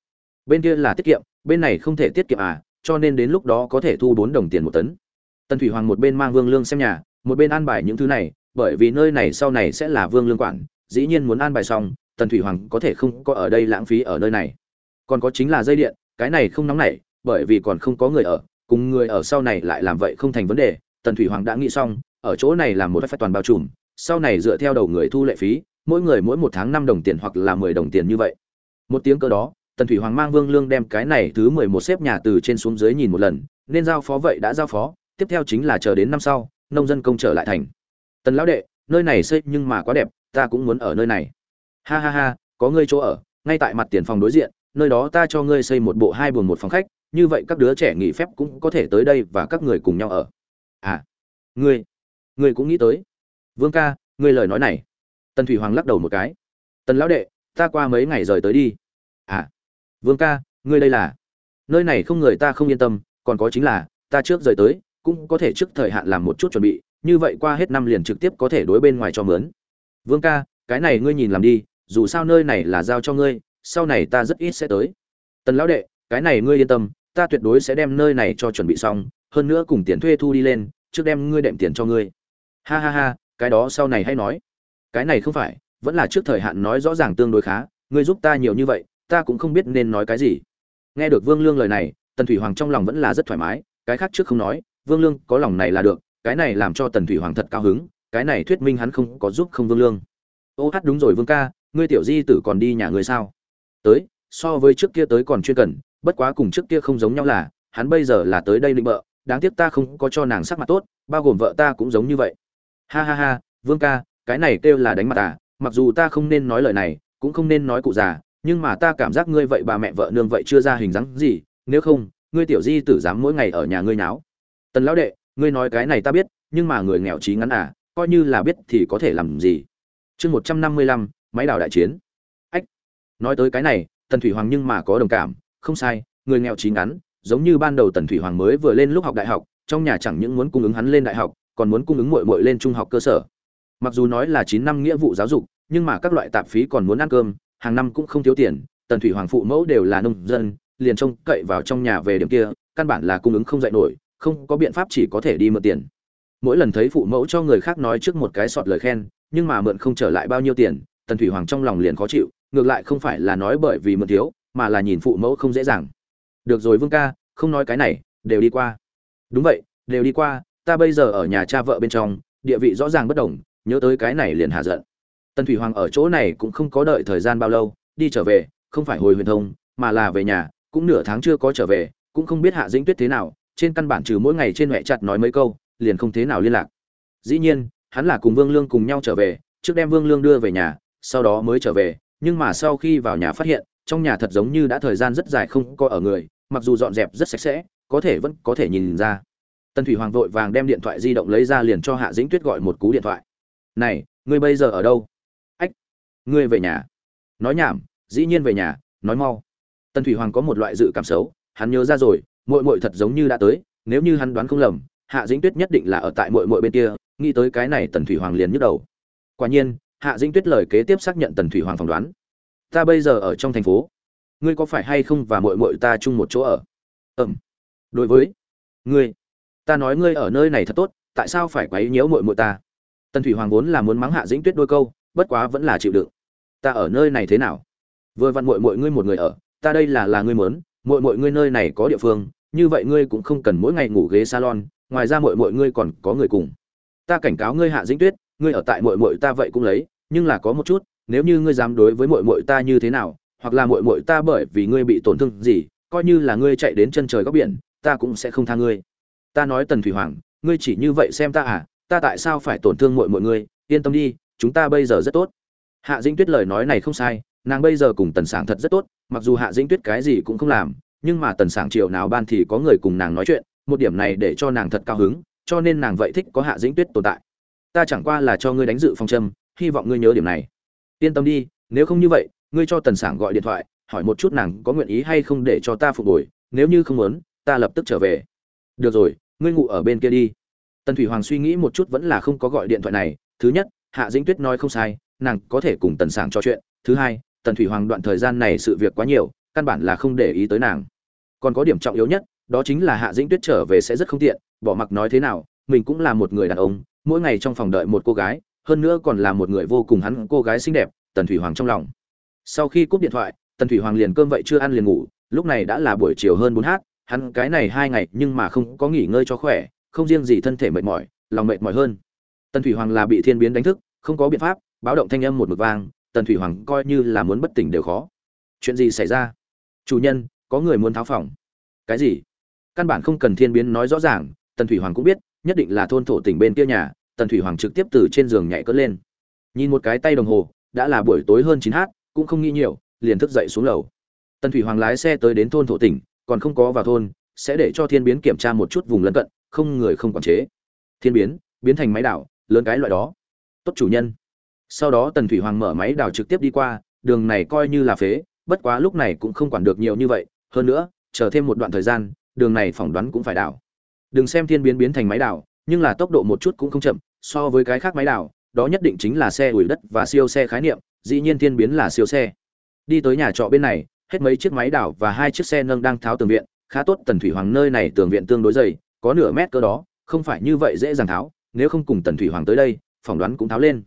Bên kia là tiết kiệm, bên này không thể tiết kiệm à cho nên đến lúc đó có thể thu bốn đồng tiền một tấn. Tần thủy hoàng một bên mang vương lương xem nhà, một bên an bài những thứ này, bởi vì nơi này sau này sẽ là vương lương quản, dĩ nhiên muốn an bài xong, tần thủy hoàng có thể không có ở đây lãng phí ở nơi này. Còn có chính là dây điện, cái này không nóng nảy, bởi vì còn không có người ở, cùng người ở sau này lại làm vậy không thành vấn đề, tần thủy hoàng đã nghĩ xong ở chỗ này làm một phép toàn bao trùm, sau này dựa theo đầu người thu lệ phí, mỗi người mỗi một tháng năm đồng tiền hoặc là mười đồng tiền như vậy. Một tiếng cơ đó, tần thủy hoàng mang vương lương đem cái này thứ mười một xếp nhà từ trên xuống dưới nhìn một lần, nên giao phó vậy đã giao phó, tiếp theo chính là chờ đến năm sau, nông dân công trở lại thành. Tần lão đệ, nơi này xây nhưng mà quá đẹp, ta cũng muốn ở nơi này. Ha ha ha, có ngươi chỗ ở, ngay tại mặt tiền phòng đối diện, nơi đó ta cho ngươi xây một bộ hai buồng một phòng khách, như vậy các đứa trẻ nghỉ phép cũng có thể tới đây và các người cùng nhau ở. À ngươi ngươi cũng nghĩ tới. Vương ca, ngươi lời nói này. Tần thủy hoàng lắc đầu một cái. Tần lão đệ, ta qua mấy ngày rời tới đi. À vương ca, ngươi đây là? Nơi này không người ta không yên tâm, còn có chính là, ta trước rời tới, cũng có thể trước thời hạn làm một chút chuẩn bị, như vậy qua hết năm liền trực tiếp có thể đối bên ngoài cho mướn. Vương ca, cái này ngươi nhìn làm đi, dù sao nơi này là giao cho ngươi, sau này ta rất ít sẽ tới. Tần lão đệ, cái này ngươi yên tâm, ta tuyệt đối sẽ đem nơi này cho chuẩn bị xong, hơn nữa cùng tiền thuê thu đi lên, trước đem ngươi đệm tiền cho ngươi ha ha ha, cái đó sau này hay nói. Cái này không phải, vẫn là trước thời hạn nói rõ ràng tương đối khá, ngươi giúp ta nhiều như vậy, ta cũng không biết nên nói cái gì. Nghe được vương lương lời này, tần thủy hoàng trong lòng vẫn là rất thoải mái, cái khác trước không nói, vương lương có lòng này là được, cái này làm cho tần thủy hoàng thật cao hứng, cái này thuyết minh hắn không có giúp không vương lương. Ô hát đúng rồi vương ca, ngươi tiểu di tử còn đi nhà ngươi sao? Tới, so với trước kia tới còn chuyên cần, bất quá cùng trước kia không giống nhau là, hắn bây giờ là tới đây định bợ, đáng tiếc ta không có cho nàng sắc mặt tốt, bao gồm vợ ta cũng giống như vậy ha ha ha, vương ca, cái này kêu là đánh mặt à mặc dù ta không nên nói lời này, cũng không nên nói cụ già, nhưng mà ta cảm giác ngươi vậy bà mẹ vợ nương vậy chưa ra hình dáng gì, nếu không, ngươi tiểu di tử dám mỗi ngày ở nhà ngươi náo tần lão đệ, ngươi nói cái này ta biết, nhưng mà người nghèo trí ngắn à coi như là biết thì có thể làm gì? Chương một trăm năm mươi lăm, máy đào đại chiến. Ách, nói tới cái này, tần thủy hoàng nhưng mà có đồng cảm, không sai, người nghèo trí ngắn, giống như ban đầu tần thủy hoàng mới vừa lên lúc học đại học, trong nhà chẳng những muốn cung ứng hắn lên đại học còn muốn cung ứng muội muội lên trung học cơ sở. Mặc dù nói là chín năm nghĩa vụ giáo dục, nhưng mà các loại tạp phí còn muốn ăn cơm, hàng năm cũng không thiếu tiền, tần thủy hoàng phụ mẫu đều là nông dân, liền trông cậy vào trong nhà về điểm kia, căn bản là cung ứng không dậy nổi, không có biện pháp chỉ có thể đi mượn tiền. Mỗi lần thấy phụ mẫu cho người khác nói trước một cái sọt lời khen, nhưng mà mượn không trở lại bao nhiêu tiền, tần thủy hoàng trong lòng liền khó chịu, ngược lại không phải là nói bởi vì mượn thiếu, mà là nhìn phụ mẫu không dễ dàng. Được rồi vương ca, không nói cái này, đều đi qua. Đúng vậy, đều đi qua ta bây giờ ở nhà cha vợ bên trong, địa vị rõ ràng bất đồng, nhớ tới cái này liền hạ giận. Tần thủy hoàng ở chỗ này cũng không có đợi thời gian bao lâu, đi trở về, không phải hồi huyền thông, mà là về nhà, cũng nửa tháng chưa có trở về, cũng không biết hạ dĩnh tuyết thế nào, trên căn bản trừ mỗi ngày trên mẹ chặt nói mấy câu, liền không thế nào liên lạc. Dĩ nhiên, hắn là cùng vương lương cùng nhau trở về, trước đem vương lương đưa về nhà, sau đó mới trở về, nhưng mà sau khi vào nhà phát hiện, trong nhà thật giống như đã thời gian rất dài không có ở người, mặc dù dọn dẹp rất sạch sẽ, có thể vẫn có thể nhìn ra tần thủy hoàng vội vàng đem điện thoại di động lấy ra liền cho hạ dĩnh tuyết gọi một cú điện thoại. Này, ngươi bây giờ ở đâu? Ách, ngươi về nhà. Nói nhảm, dĩ nhiên về nhà, nói mau. Tần thủy hoàng có một loại dự cảm xấu, hắn nhớ ra rồi, muội muội thật giống như đã tới, nếu như hắn đoán không lầm, hạ dĩnh tuyết nhất định là ở tại muội muội bên kia, nghĩ tới cái này tần thủy hoàng liền nhức đầu. Quả nhiên, hạ dĩnh tuyết lời kế tiếp xác nhận tần thủy hoàng phỏng đoán. Ta bây giờ ở trong thành phố, ngươi có phải hay không và muội muội ta chung một chỗ ở? Ừm, đối với, ngươi ta nói ngươi ở nơi này thật tốt, tại sao phải quấy nhiễu muội muội ta? Tần thủy hoàng vốn là muốn mắng hạ dĩnh tuyết đôi câu, bất quá vẫn là chịu đựng. Ta ở nơi này thế nào? Vừa vặn muội muội ngươi một người ở, ta đây là là ngươi muốn, muội muội ngươi nơi này có địa phương, như vậy ngươi cũng không cần mỗi ngày ngủ ghế salon, ngoài ra muội muội ngươi còn có người cùng. Ta cảnh cáo ngươi hạ dĩnh tuyết, ngươi ở tại muội muội ta vậy cũng lấy, nhưng là có một chút, nếu như ngươi dám đối với muội muội ta như thế nào, hoặc là muội muội ta bởi vì ngươi bị tổn thương gì, coi như là ngươi chạy đến chân trời góc biển, ta cũng sẽ không tha ngươi ta nói tần thủy hoàng, ngươi chỉ như vậy xem ta à ta tại sao phải tổn thương muội muội ngươi? Yên tâm đi, chúng ta bây giờ rất tốt. Hạ dĩnh tuyết lời nói này không sai, nàng bây giờ cùng tần sảng thật rất tốt, mặc dù hạ dĩnh tuyết cái gì cũng không làm, nhưng mà tần sảng chiều nào ban thì có người cùng nàng nói chuyện, một điểm này để cho nàng thật cao hứng, cho nên nàng vậy thích có hạ dĩnh tuyết tồn tại. Ta chẳng qua là cho ngươi đánh dự phong châm, hy vọng ngươi nhớ điểm này. Yên tâm đi, nếu không như vậy, ngươi cho tần sảng gọi điện thoại, hỏi một chút nàng có nguyện ý hay không để cho ta phục hồi, nếu như không muốn, ta lập tức trở về được rồi, ngươi ngủ ở bên kia đi. Tần thủy hoàng suy nghĩ một chút vẫn là không có gọi điện thoại này. Thứ nhất, hạ dĩnh tuyết nói không sai, nàng có thể cùng tần sảng trò chuyện. Thứ hai, tần thủy hoàng đoạn thời gian này sự việc quá nhiều, căn bản là không để ý tới nàng. Còn có điểm trọng yếu nhất, đó chính là hạ dĩnh tuyết trở về sẽ rất không tiện, bỏ mặc nói thế nào, mình cũng là một người đàn ông, mỗi ngày trong phòng đợi một cô gái, hơn nữa còn là một người vô cùng hắn cô gái xinh đẹp, tần thủy hoàng trong lòng. Sau khi cúp điện thoại, tần thủy hoàng liền cơm vậy chưa ăn liền ngủ, lúc này đã là buổi chiều hơn bốn h hắn cái này hai ngày nhưng mà không có nghỉ ngơi cho khỏe, không riêng gì thân thể mệt mỏi, lòng mệt mỏi hơn. Tần thủy hoàng là bị thiên biến đánh thức, không có biện pháp, báo động thanh âm một mực vang, tần thủy hoàng coi như là muốn bất tỉnh đều khó. Chuyện gì xảy ra? Chủ nhân, có người muốn tháo phòng. Cái gì? Căn bản không cần thiên biến nói rõ ràng, tần thủy hoàng cũng biết, nhất định là thôn thổ tỉnh bên kia nhà, tần thủy hoàng trực tiếp từ trên giường nhảy cất lên. Nhìn một cái tay đồng hồ, đã là buổi tối hơn chín h cũng không nghĩ nhiều, liền thức dậy xuống lầu. Tần thủy hoàng lái xe tới đến thôn thổ tỉnh còn không có vào thôn, sẽ để cho thiên biến kiểm tra một chút vùng lân cận, không người không quản chế. Thiên biến biến thành máy đảo, lớn cái loại đó. Tốt chủ nhân. Sau đó tần thủy hoàng mở máy đảo trực tiếp đi qua, đường này coi như là phế, bất quá lúc này cũng không quản được nhiều như vậy. Hơn nữa, chờ thêm một đoạn thời gian, đường này phỏng đoán cũng phải đảo. Đừng xem thiên biến biến thành máy đảo, nhưng là tốc độ một chút cũng không chậm, so với cái khác máy đảo, đó nhất định chính là xe ủi đất và siêu xe khái niệm, dĩ nhiên thiên biến là siêu xe. Đi tới nhà trọ bên này hết mấy chiếc máy đảo và hai chiếc xe nâng đang tháo tường viện, khá tốt, tần thủy hoàng nơi này tường viện tương đối dày, có nửa mét cơ đó, không phải như vậy dễ dàng tháo, nếu không cùng tần thủy hoàng tới đây, phỏng đoán cũng tháo lên.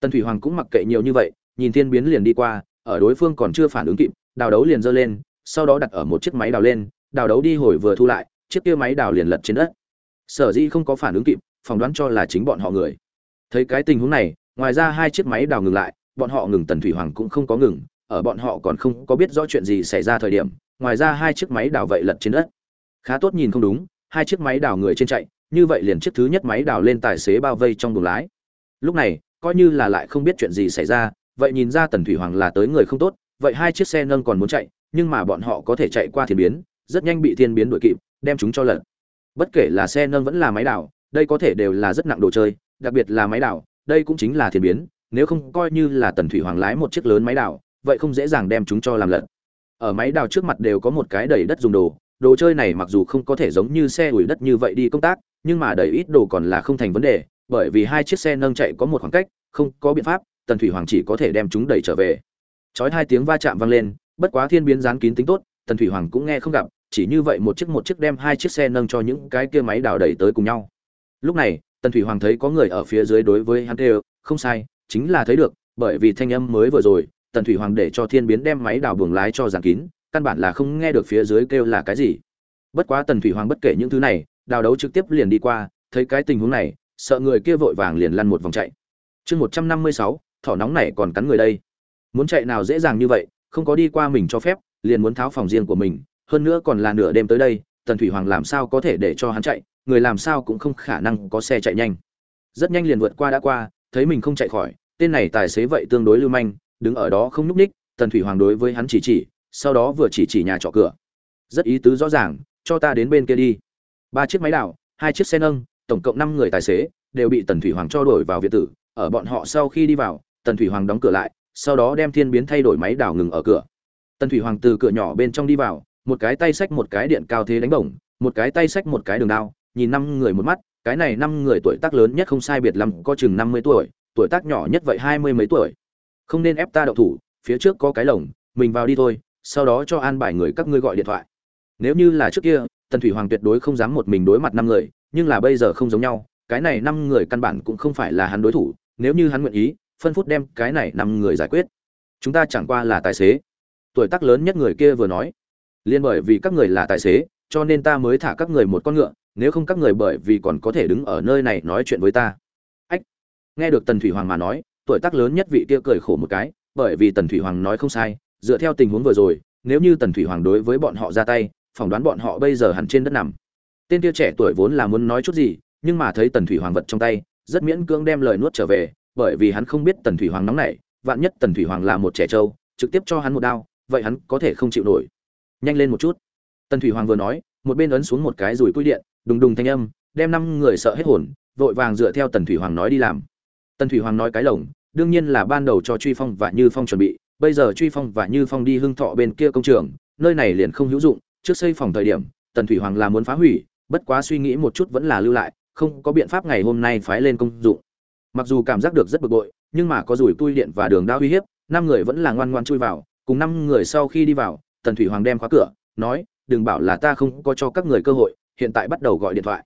Tần thủy hoàng cũng mặc kệ nhiều như vậy, nhìn thiên biến liền đi qua, ở đối phương còn chưa phản ứng kịp, đào đấu liền giơ lên, sau đó đặt ở một chiếc máy đào lên, đào đấu đi hồi vừa thu lại, chiếc kia máy đào liền lật trên đất. Sở dĩ không có phản ứng kịp, phỏng đoán cho là chính bọn họ người. Thấy cái tình huống này, ngoài ra hai chiếc máy đào ngừng lại, bọn họ ngừng, tần thủy hoàng cũng không có ngừng ở bọn họ còn không có biết rõ chuyện gì xảy ra thời điểm, ngoài ra hai chiếc máy đào vậy lật trên đất. Khá tốt nhìn không đúng, hai chiếc máy đào người trên chạy, như vậy liền chiếc thứ nhất máy đào lên tài xế bao vây trong buồng lái. Lúc này, coi như là lại không biết chuyện gì xảy ra, vậy nhìn ra tần thủy hoàng là tới người không tốt, vậy hai chiếc xe nâng còn muốn chạy, nhưng mà bọn họ có thể chạy qua thiên biến, rất nhanh bị thiên biến đuổi kịp, đem chúng cho lật. Bất kể là xe nâng vẫn là máy đào, đây có thể đều là rất nặng đồ chơi, đặc biệt là máy đào, đây cũng chính là thiên biến, nếu không coi như là tần thủy hoàng lái một chiếc lớn máy đào vậy không dễ dàng đem chúng cho làm lật. Ở máy đào trước mặt đều có một cái đầy đất dùng đồ đồ chơi này mặc dù không có thể giống như xe ủi đất như vậy đi công tác, nhưng mà đầy ít đồ còn là không thành vấn đề, bởi vì hai chiếc xe nâng chạy có một khoảng cách, không có biện pháp, tần thủy hoàng chỉ có thể đem chúng đẩy trở về. Chói hai tiếng va chạm vang lên, bất quá thiên biến dán kín tính tốt, tần thủy hoàng cũng nghe không gặp, chỉ như vậy một chiếc một chiếc đem hai chiếc xe nâng cho những cái kia máy đào đẩy tới cùng nhau. Lúc này, tần thủy hoàng thấy có người ở phía dưới đối với hắn kêu, không sai, chính là thấy được, bởi vì thanh âm mới vừa rồi tần thủy hoàng để cho thiên biến đem máy đào buồng lái cho giàn kín, căn bản là không nghe được phía dưới kêu là cái gì. Bất quá tần thủy hoàng bất kể những thứ này, đào đấu trực tiếp liền đi qua, thấy cái tình huống này, sợ người kia vội vàng liền lăn một vòng chạy. Chương một trăm năm mươi sáu, thỏ nóng này còn cắn người đây. Muốn chạy nào dễ dàng như vậy, không có đi qua mình cho phép, liền muốn tháo phòng riêng của mình, hơn nữa còn là nửa đêm tới đây, tần thủy hoàng làm sao có thể để cho hắn chạy, người làm sao cũng không khả năng có xe chạy nhanh. Rất nhanh liền vượt qua đã qua, thấy mình không chạy khỏi, tên này tài xế vậy tương đối lưu manh đứng ở đó không nhúc ních, tần thủy hoàng đối với hắn chỉ chỉ, sau đó vừa chỉ chỉ nhà trọ cửa. Rất ý tứ rõ ràng, cho ta đến bên kia đi. Ba chiếc máy đảo, hai chiếc xe nâng, tổng cộng năm người tài xế, đều bị tần thủy hoàng cho đổi vào viện tử. Ở bọn họ sau khi đi vào, tần thủy hoàng đóng cửa lại, sau đó đem thiên biến thay đổi máy đảo ngừng ở cửa. Tần thủy hoàng từ cửa nhỏ bên trong đi vào, một cái tay xách một cái điện cao thế đánh bổng, một cái tay xách một cái đường đao, nhìn năm người một mắt, cái này năm người tuổi tác lớn nhất không sai biệt lắm, có chừng năm mươi tuổi tuổi tác nhỏ nhất vậy hai mươi mấy tuổi không nên ép ta đậu thủ, phía trước có cái lồng, mình vào đi thôi, sau đó cho an bài người các ngươi gọi điện thoại. Nếu như là trước kia, tần thủy hoàng tuyệt đối không dám một mình đối mặt năm người, nhưng là bây giờ không giống nhau, cái này năm người căn bản cũng không phải là hắn đối thủ, nếu như hắn nguyện ý, phân phút đem cái này năm người giải quyết. Chúng ta chẳng qua là tài xế. Tuổi tác lớn nhất người kia vừa nói. Liên bởi vì các người là tài xế, cho nên ta mới thả các người một con ngựa, nếu không các người bởi vì còn có thể đứng ở nơi này nói chuyện với ta. Ách! Nghe được tần thủy hoàng mà nói tuổi tác lớn nhất vị kia cười khổ một cái, bởi vì tần thủy hoàng nói không sai, dựa theo tình huống vừa rồi, nếu như tần thủy hoàng đối với bọn họ ra tay, phỏng đoán bọn họ bây giờ hẳn trên đất nằm. Tên kia trẻ tuổi vốn là muốn nói chút gì, nhưng mà thấy tần thủy hoàng vật trong tay, rất miễn cưỡng đem lời nuốt trở về, bởi vì hắn không biết tần thủy hoàng nóng nảy, vạn nhất tần thủy hoàng là một trẻ trâu, trực tiếp cho hắn một đao, vậy hắn có thể không chịu nổi. Nhanh lên một chút. Tần thủy hoàng vừa nói, một bên ấn xuống một cái rùi cui điện, đùng đùng thanh âm, đem năm người sợ hết hồn, vội vàng dựa theo tần thủy hoàng nói đi làm tần thủy hoàng nói cái lồng, đương nhiên là ban đầu cho truy phong và như phong chuẩn bị, bây giờ truy phong và như phong đi hưng thọ bên kia công trường, nơi này liền không hữu dụng, trước xây phòng thời điểm, tần thủy hoàng là muốn phá hủy, bất quá suy nghĩ một chút vẫn là lưu lại, không có biện pháp ngày hôm nay phái lên công dụng. Mặc dù cảm giác được rất bực bội, nhưng mà có rủi tui điện và đường đao uy hiếp, năm người vẫn là ngoan ngoan chui vào, cùng năm người sau khi đi vào, tần thủy hoàng đem khóa cửa, nói, đừng bảo là ta không có cho các người cơ hội, hiện tại bắt đầu gọi điện thoại.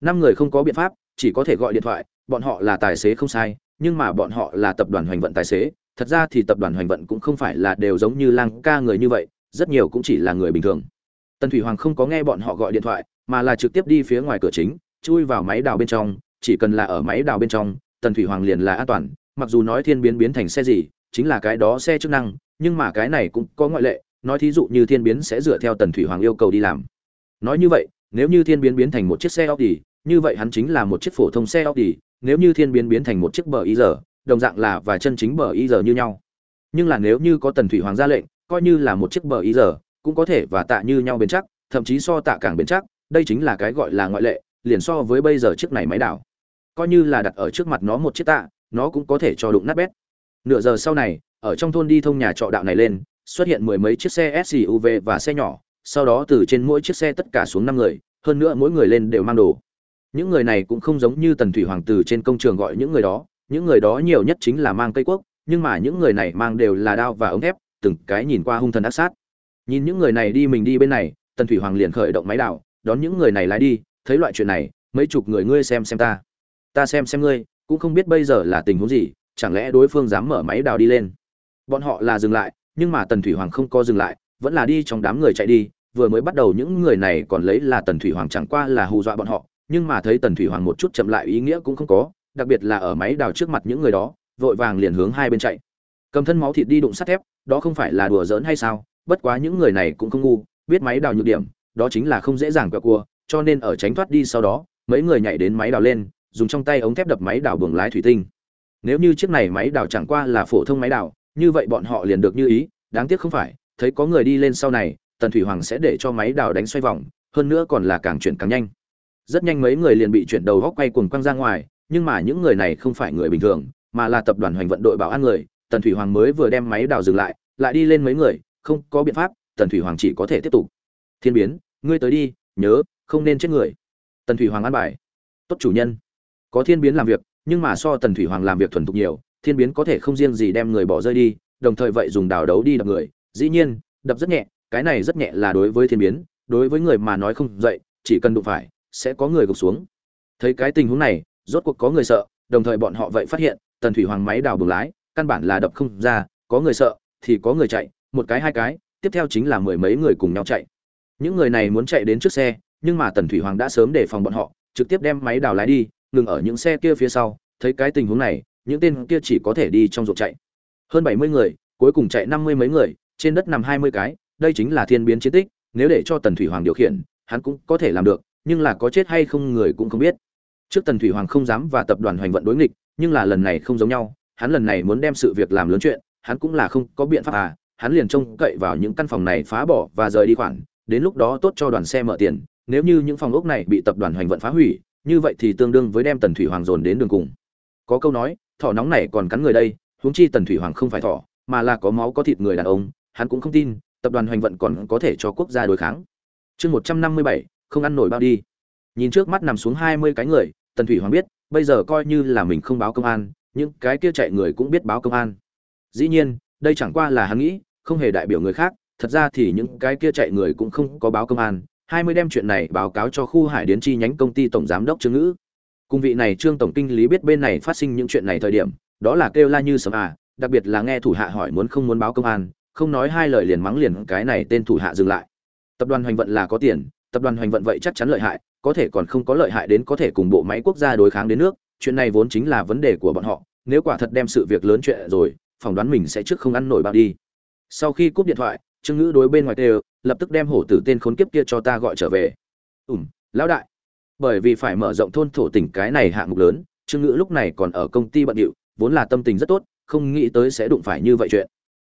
Năm người không có biện pháp chỉ có thể gọi điện thoại bọn họ là tài xế không sai nhưng mà bọn họ là tập đoàn hoành vận tài xế. Thật ra thì tập đoàn hoành vận cũng không phải là đều giống như lang ca người như vậy rất nhiều cũng chỉ là người bình thường. Tần thủy hoàng không có nghe bọn họ gọi điện thoại mà là trực tiếp đi phía ngoài cửa chính chui vào máy đào bên trong chỉ cần là ở máy đào bên trong tần thủy hoàng liền là an toàn. Mặc dù nói thiên biến biến thành xe gì chính là cái đó xe chức năng nhưng mà cái này cũng có ngoại lệ. Nói thí dụ như thiên biến sẽ dựa theo tần thủy hoàng yêu cầu đi làm. Nói như vậy nếu như thiên biến biến thành một chiếc xe Audi, như vậy hắn chính là một chiếc phổ thông xe Audi, nếu như thiên biến biến thành một chiếc bờ y giờ, đồng dạng là và chân chính bờ y giờ như nhau. Nhưng là nếu như có tần thủy hoàng ra lệnh, coi như là một chiếc bờ y giờ, cũng có thể và tạ như nhau bền chắc, thậm chí so tạ càng bền chắc, đây chính là cái gọi là ngoại lệ, liền so với bây giờ chiếc này máy đảo. Coi như là đặt ở trước mặt nó một chiếc tạ, nó cũng có thể cho đụng nát bét. Nửa giờ sau này, ở trong thôn đi thông nhà trọ đạo này lên, xuất hiện mười mấy chiếc xe SUV và xe nhỏ, sau đó từ trên mỗi chiếc xe tất cả xuống năm người, hơn nữa mỗi người lên đều mang đồ. Những người này cũng không giống như Tần Thủy Hoàng từ trên công trường gọi những người đó, những người đó nhiều nhất chính là mang cây quốc, nhưng mà những người này mang đều là đao và ống thép, từng cái nhìn qua hung thần ác sát. Nhìn những người này đi mình đi bên này, Tần Thủy Hoàng liền khởi động máy đảo, đón những người này lái đi, thấy loại chuyện này, mấy chục người ngươi xem xem ta, ta xem xem ngươi, cũng không biết bây giờ là tình huống gì, chẳng lẽ đối phương dám mở máy đào đi lên. Bọn họ là dừng lại, nhưng mà Tần Thủy Hoàng không có dừng lại, vẫn là đi trong đám người chạy đi, vừa mới bắt đầu những người này còn lấy là tần thủy hoàng chẳng qua là hù dọa bọn họ nhưng mà thấy tần thủy hoàng một chút chậm lại ý nghĩa cũng không có, đặc biệt là ở máy đào trước mặt những người đó, vội vàng liền hướng hai bên chạy. Cầm thân máu thịt đi đụng sắt thép, đó không phải là đùa giỡn hay sao? Bất quá những người này cũng không ngu, biết máy đào nhược điểm, đó chính là không dễ dàng quẹo cua, cho nên ở tránh thoát đi sau đó, mấy người nhảy đến máy đào lên, dùng trong tay ống thép đập máy đào buồng lái thủy tinh. Nếu như chiếc này máy đào chẳng qua là phổ thông máy đào, như vậy bọn họ liền được như ý, đáng tiếc không phải, thấy có người đi lên sau này, tần thủy hoàng sẽ để cho máy đào đánh xoay vòng, hơn nữa còn là càng chuyển càng nhanh rất nhanh mấy người liền bị chuyển đầu góc quay cuồng quăng ra ngoài, nhưng mà những người này không phải người bình thường, mà là tập đoàn hoành vận đội bảo an người. Tần thủy hoàng mới vừa đem máy đào dừng lại lại đi lên mấy người, không có biện pháp, tần thủy hoàng chỉ có thể tiếp tục. Thiên biến, ngươi tới đi, nhớ, không nên chết người. Tần thủy hoàng an bài. Tốt chủ nhân. Có thiên biến làm việc, nhưng mà so tần thủy hoàng làm việc thuần thục nhiều, thiên biến có thể không riêng gì đem người bỏ rơi đi, đồng thời vậy dùng đào đấu đi đập người. Dĩ nhiên, đập rất nhẹ, cái này rất nhẹ là đối với thiên biến, đối với người mà nói không dậy, chỉ cần đụng phải sẽ có người gục xuống. Thấy cái tình huống này, rốt cuộc có người sợ, đồng thời bọn họ vậy phát hiện, tần thủy hoàng máy đào bừng lái, căn bản là đập không ra, có người sợ, thì có người chạy, một cái, hai cái, tiếp theo chính là mười mấy người cùng nhau chạy. Những người này muốn chạy đến trước xe, nhưng mà tần thủy hoàng đã sớm để phòng bọn họ, trực tiếp đem máy đào lái đi, ngừng ở những xe kia phía sau, thấy cái tình huống này, những tên kia chỉ có thể đi trong ruộng chạy. Hơn bảy mươi người, cuối cùng chạy năm mươi mấy người, trên đất nằm hai mươi cái, đây chính là thiên biến chiến tích, nếu để cho tần thủy hoàng điều khiển, hắn cũng có thể làm được nhưng là có chết hay không người cũng không biết. Trước tần thủy hoàng không dám và tập đoàn hoành vận đối nghịch, nhưng là lần này không giống nhau, hắn lần này muốn đem sự việc làm lớn chuyện, hắn cũng là không có biện pháp à hắn liền trông cậy vào những căn phòng này phá bỏ và rời đi khoản, đến lúc đó tốt cho đoàn xe mở tiền, nếu như những phòng ốc này bị tập đoàn hoành vận phá hủy, như vậy thì tương đương với đem tần thủy hoàng dồn đến đường cùng. Có câu nói, thỏ nóng này còn cắn người đây, huống chi tần thủy hoàng không phải thỏ, mà là có máu có thịt người đàn ông, hắn cũng không tin, tập đoàn hoành vận còn có thể cho quốc gia đối kháng. Chương một trăm năm mươi bảy không ăn nổi bao đi. Nhìn trước mắt nằm xuống hai mươi cái người, tần thủy hoàng biết, bây giờ coi như là mình không báo công an, những cái kia chạy người cũng biết báo công an. Dĩ nhiên, đây chẳng qua là hắn nghĩ, không hề đại biểu người khác, thật ra thì những cái kia chạy người cũng không có báo công an. hai mươi đem chuyện này báo cáo cho khu hải điến chi nhánh công ty tổng giám đốc trương ngữ. Cùng vị này trương tổng kinh lý biết bên này phát sinh những chuyện này thời điểm, đó là kêu la như sấm à đặc biệt là nghe thủ hạ hỏi muốn không muốn báo công an, không nói hai lời liền mắng liền cái này tên thủ hạ dừng lại. Tập đoàn hoành vận là có tiền tập đoàn hoành vận vậy chắc chắn lợi hại, có thể còn không có lợi hại đến có thể cùng bộ máy quốc gia đối kháng đến nước, chuyện này vốn chính là vấn đề của bọn họ, nếu quả thật đem sự việc lớn chuyện rồi, phỏng đoán mình sẽ trước không ăn nổi bao đi. Sau khi cúp điện thoại, trương ngữ đối bên ngoài tê, lập tức đem hổ tử tên khốn kiếp kia cho ta gọi trở về. Ủm lão đại. Bởi vì phải mở rộng thôn thổ tỉnh cái này hạng mục lớn, trương ngữ lúc này còn ở công ty bận điệu, vốn là tâm tình rất tốt, không nghĩ tới sẽ đụng phải như vậy chuyện.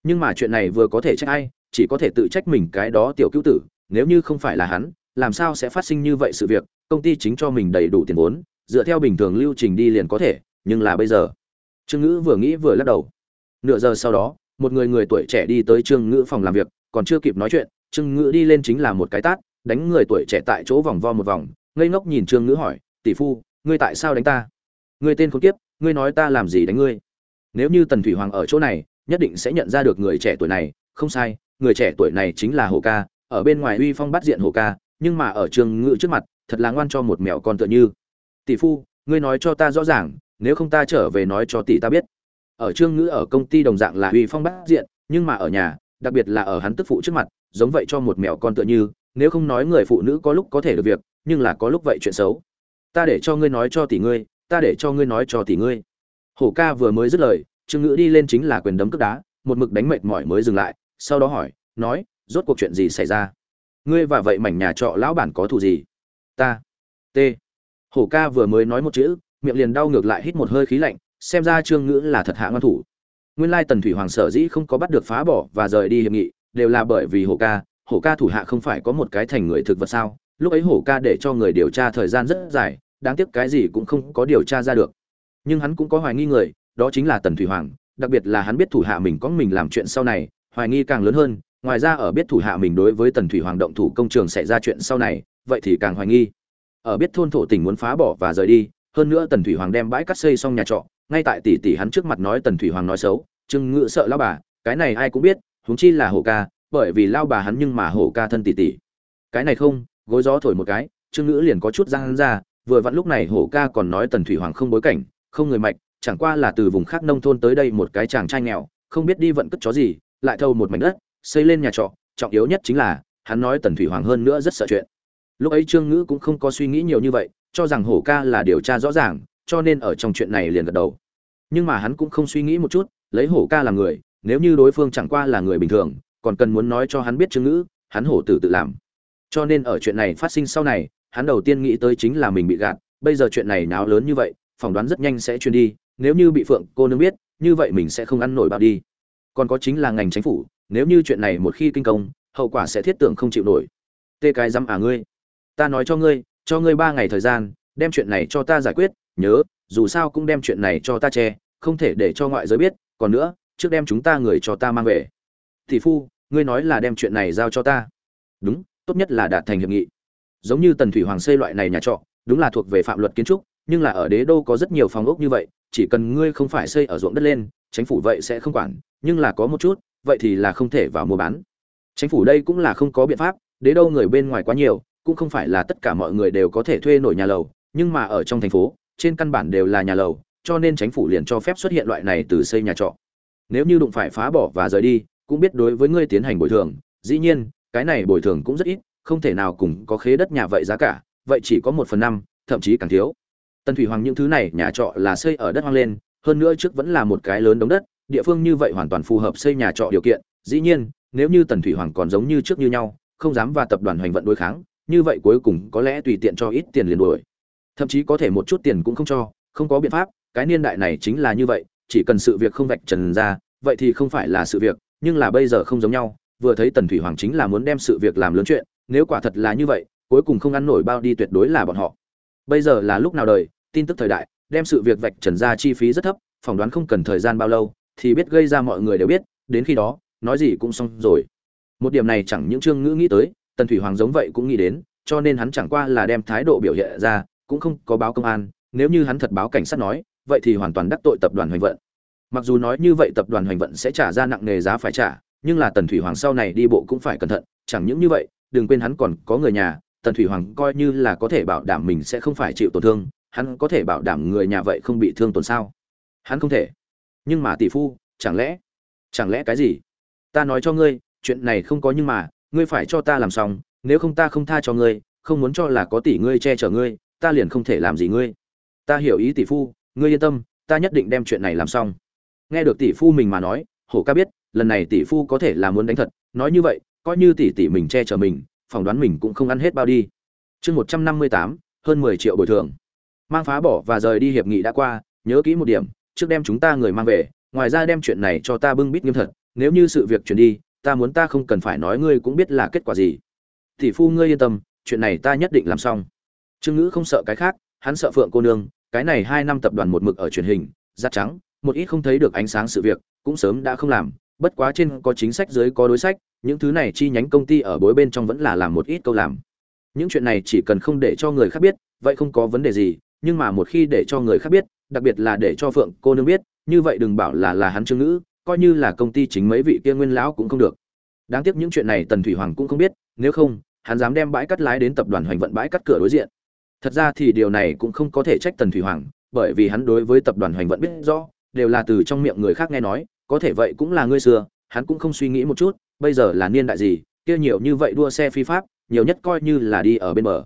Nhưng mà chuyện này vừa có thể trách ai, chỉ có thể tự trách mình cái đó tiểu cứu tử, nếu như không phải là hắn làm sao sẽ phát sinh như vậy sự việc, công ty chính cho mình đầy đủ tiền vốn, dựa theo bình thường lưu trình đi liền có thể, nhưng là bây giờ? Trương ngữ vừa nghĩ vừa lắc đầu. Nửa giờ sau đó, một người người tuổi trẻ đi tới trương ngữ phòng làm việc, còn chưa kịp nói chuyện, trương ngữ đi lên chính là một cái tát, đánh người tuổi trẻ tại chỗ vòng vo một vòng, ngây ngốc nhìn trương ngữ hỏi, tỷ phu, ngươi tại sao đánh ta? Ngươi tên khốn kiếp, ngươi nói ta làm gì đánh ngươi? Nếu như tần thủy hoàng ở chỗ này, nhất định sẽ nhận ra được người trẻ tuổi này, không sai, người trẻ tuổi này chính là hồ ca, ở bên ngoài uy phong bắt diện hồ ca nhưng mà ở trường ngự trước mặt, thật là ngoan cho một mèo con tựa như. Tỷ phu, ngươi nói cho ta rõ ràng, nếu không ta trở về nói cho tỷ ta biết. Ở trương ngữ ở công ty đồng dạng là uy phong bắt diện, nhưng mà ở nhà, đặc biệt là ở hắn tức phụ trước mặt, giống vậy cho một mèo con tựa như, nếu không nói người phụ nữ có lúc có thể được việc, nhưng là có lúc vậy chuyện xấu. Ta để cho ngươi nói cho tỷ ngươi, ta để cho ngươi nói cho tỷ ngươi. Hổ ca vừa mới dứt lời, trương ngữ đi lên chính là quyền đấm cướp đá, một mực đánh mệt mỏi mới dừng lại, sau đó hỏi, nói, rốt cuộc chuyện gì xảy ra? Ngươi và vậy mảnh nhà trọ lão bản có thù gì? Ta, t. Hổ ca vừa mới nói một chữ, miệng liền đau ngược lại hít một hơi khí lạnh, xem ra trương ngữ là thật hạ ngoan thủ. Nguyên lai tần thủy hoàng sở dĩ không có bắt được phá bỏ và rời đi hiệp nghị, đều là bởi vì hổ ca hổ ca thủ hạ không phải có một cái thành người thực vật sao? Lúc ấy hổ ca để cho người điều tra thời gian rất dài, đáng tiếc cái gì cũng không có điều tra ra được. Nhưng hắn cũng có hoài nghi người, đó chính là tần thủy hoàng, đặc biệt là hắn biết thủ hạ mình có mình làm chuyện sau này, hoài nghi càng lớn hơn ngoài ra ở biết thủ hạ mình đối với tần thủy hoàng động thủ công trường xảy ra chuyện sau này, vậy thì càng hoài nghi. Ở biết thôn thổ tỉnh muốn phá bỏ và rời đi, hơn nữa tần thủy hoàng đem bãi cắt xây xong nhà trọ, ngay tại tỷ tỷ hắn trước mặt nói tần thủy hoàng nói xấu, chừng ngựa sợ lao bà, cái này ai cũng biết, huống chi là hổ ca, bởi vì lao bà hắn nhưng mà hổ ca thân tỷ tỷ. Cái này không, gối gió thổi một cái trương ngữ liền có chút răng ra, vừa vặn lúc này hổ ca còn nói tần thủy hoàng không bối cảnh, không người mạch, chẳng qua là từ vùng khác nông thôn tới đây một cái chàng trai nghèo, không biết đi vận cất chó gì, lại thâu một mảnh đất xây lên nhà trọ, trọng yếu nhất chính là, hắn nói tần thủy hoàng hơn nữa rất sợ chuyện. Lúc ấy trương ngữ cũng không có suy nghĩ nhiều như vậy, cho rằng hổ ca là điều tra rõ ràng, cho nên ở trong chuyện này liền gật đầu. Nhưng mà hắn cũng không suy nghĩ một chút, lấy hổ ca làm người, nếu như đối phương chẳng qua là người bình thường, còn cần muốn nói cho hắn biết trương ngữ, hắn hổ tử tự làm. Cho nên ở chuyện này phát sinh sau này, hắn đầu tiên nghĩ tới chính là mình bị gạt, bây giờ chuyện này náo lớn như vậy, phỏng đoán rất nhanh sẽ truyền đi, nếu như bị phượng cô nương biết, như vậy mình sẽ không ăn nổi bao đi. Còn có chính là ngành chính phủ nếu như chuyện này một khi kinh công, hậu quả sẽ thiết tưởng không chịu nổi. Tê cái dám à ngươi? Ta nói cho ngươi cho ngươi ba ngày thời gian, đem chuyện này cho ta giải quyết, nhớ, dù sao cũng đem chuyện này cho ta che, không thể để cho ngoại giới biết, còn nữa, trước đem chúng ta người cho ta mang về. Tỷ phu, ngươi nói là đem chuyện này giao cho ta. Đúng, tốt nhất là đạt thành hiệp nghị. Giống như tần thủy hoàng xây loại này nhà trọ, đúng là thuộc về phạm luật kiến trúc, nhưng là ở đế đô có rất nhiều phòng ốc như vậy, chỉ cần ngươi không phải xây ở ruộng đất lên, chính phủ vậy sẽ không quản, nhưng là có một chút vậy thì là không thể vào mua bán. Chính phủ đây cũng là không có biện pháp, đế đâu người bên ngoài quá nhiều, cũng không phải là tất cả mọi người đều có thể thuê nổi nhà lầu, nhưng mà ở trong thành phố, trên căn bản đều là nhà lầu, cho nên chính phủ liền cho phép xuất hiện loại này từ xây nhà trọ. Nếu như đụng phải phá bỏ và rời đi, cũng biết đối với ngươi tiến hành bồi thường, dĩ nhiên, cái này bồi thường cũng rất ít, không thể nào cùng có khế đất nhà vậy giá cả, vậy chỉ có một phần năm, thậm chí càng thiếu. Tân thủy hoàng những thứ này, nhà trọ là xây ở đất hoang lên, hơn nữa trước vẫn là một cái lớn đống đất địa phương như vậy hoàn toàn phù hợp xây nhà trọ điều kiện, dĩ nhiên, nếu như tần thủy hoàng còn giống như trước như nhau, không dám và tập đoàn hoành vận đối kháng, như vậy cuối cùng có lẽ tùy tiện cho ít tiền liền đuổi. Thậm chí có thể một chút tiền cũng không cho, không có biện pháp, cái niên đại này chính là như vậy, chỉ cần sự việc không vạch trần ra, vậy thì không phải là sự việc, nhưng là bây giờ không giống nhau, vừa thấy tần thủy hoàng chính là muốn đem sự việc làm lớn chuyện, nếu quả thật là như vậy, cuối cùng không ăn nổi bao đi tuyệt đối là bọn họ. Bây giờ là lúc nào đời, tin tức thời đại, đem sự việc vạch trần ra chi phí rất thấp, phỏng đoán không cần thời gian bao lâu thì biết gây ra mọi người đều biết, đến khi đó, nói gì cũng xong rồi. Một điểm này chẳng những trương ngữ nghĩ tới, tần thủy hoàng giống vậy cũng nghĩ đến, cho nên hắn chẳng qua là đem thái độ biểu hiện ra, cũng không có báo công an, nếu như hắn thật báo cảnh sát nói, vậy thì hoàn toàn đắc tội tập đoàn hoành vận. Mặc dù nói như vậy tập đoàn hoành vận sẽ trả ra nặng nề giá phải trả, nhưng là tần thủy hoàng sau này đi bộ cũng phải cẩn thận, chẳng những như vậy, đừng quên hắn còn có người nhà, tần thủy hoàng coi như là có thể bảo đảm mình sẽ không phải chịu tổn thương, hắn có thể bảo đảm người nhà vậy không bị thương tổn sao? Hắn không thể nhưng mà tỷ phu, chẳng lẽ chẳng lẽ cái gì? Ta nói cho ngươi, chuyện này không có nhưng mà, ngươi phải cho ta làm xong, nếu không ta không tha cho ngươi, không muốn cho là có tỷ ngươi che chở ngươi, ta liền không thể làm gì ngươi. Ta hiểu ý tỷ phu, ngươi yên tâm, ta nhất định đem chuyện này làm xong. Nghe được tỷ phu mình mà nói hổ ca biết, lần này tỷ phu có thể là muốn đánh thật. Nói như vậy, coi như tỷ tỷ mình che chở mình, phỏng đoán mình cũng không ăn hết bao đi. Chương một trăm năm mươi tám, hơn mười triệu bồi thường. Mang phá bỏ và rời đi hiệp nghị đã qua, nhớ kỹ một điểm trước đem chúng ta người mang về, ngoài ra đem chuyện này cho ta bưng bít nghiêm thật, nếu như sự việc chuyển đi, ta muốn ta không cần phải nói ngươi cũng biết là kết quả gì. Tỷ phu ngươi yên tâm, chuyện này ta nhất định làm xong. Trương ngữ không sợ cái khác, hắn sợ phượng cô nương, cái này hai năm tập đoàn một mực ở truyền hình giặt trắng, một ít không thấy được ánh sáng sự việc, cũng sớm đã không làm, bất quá trên có chính sách dưới có đối sách, những thứ này chi nhánh công ty ở bối bên trong vẫn là làm một ít câu làm. Những chuyện này chỉ cần không để cho người khác biết, vậy không có vấn đề gì, nhưng mà một khi để cho người khác biết đặc biệt là để cho phượng cô nương biết, như vậy đừng bảo là là hắn trương ngữ, coi như là công ty chính mấy vị kia nguyên lão cũng không được. Đáng tiếc những chuyện này tần thủy hoàng cũng không biết, nếu không, hắn dám đem bãi cắt lái đến tập đoàn hoành vận bãi cắt cửa đối diện. Thật ra thì điều này cũng không có thể trách tần thủy hoàng, bởi vì hắn đối với tập đoàn hoành vận biết rõ, đều là từ trong miệng người khác nghe nói, có thể vậy cũng là ngươi xưa, hắn cũng không suy nghĩ một chút, bây giờ là niên đại gì, kia nhiều như vậy đua xe phi pháp, nhiều nhất coi như là đi ở bên bờ.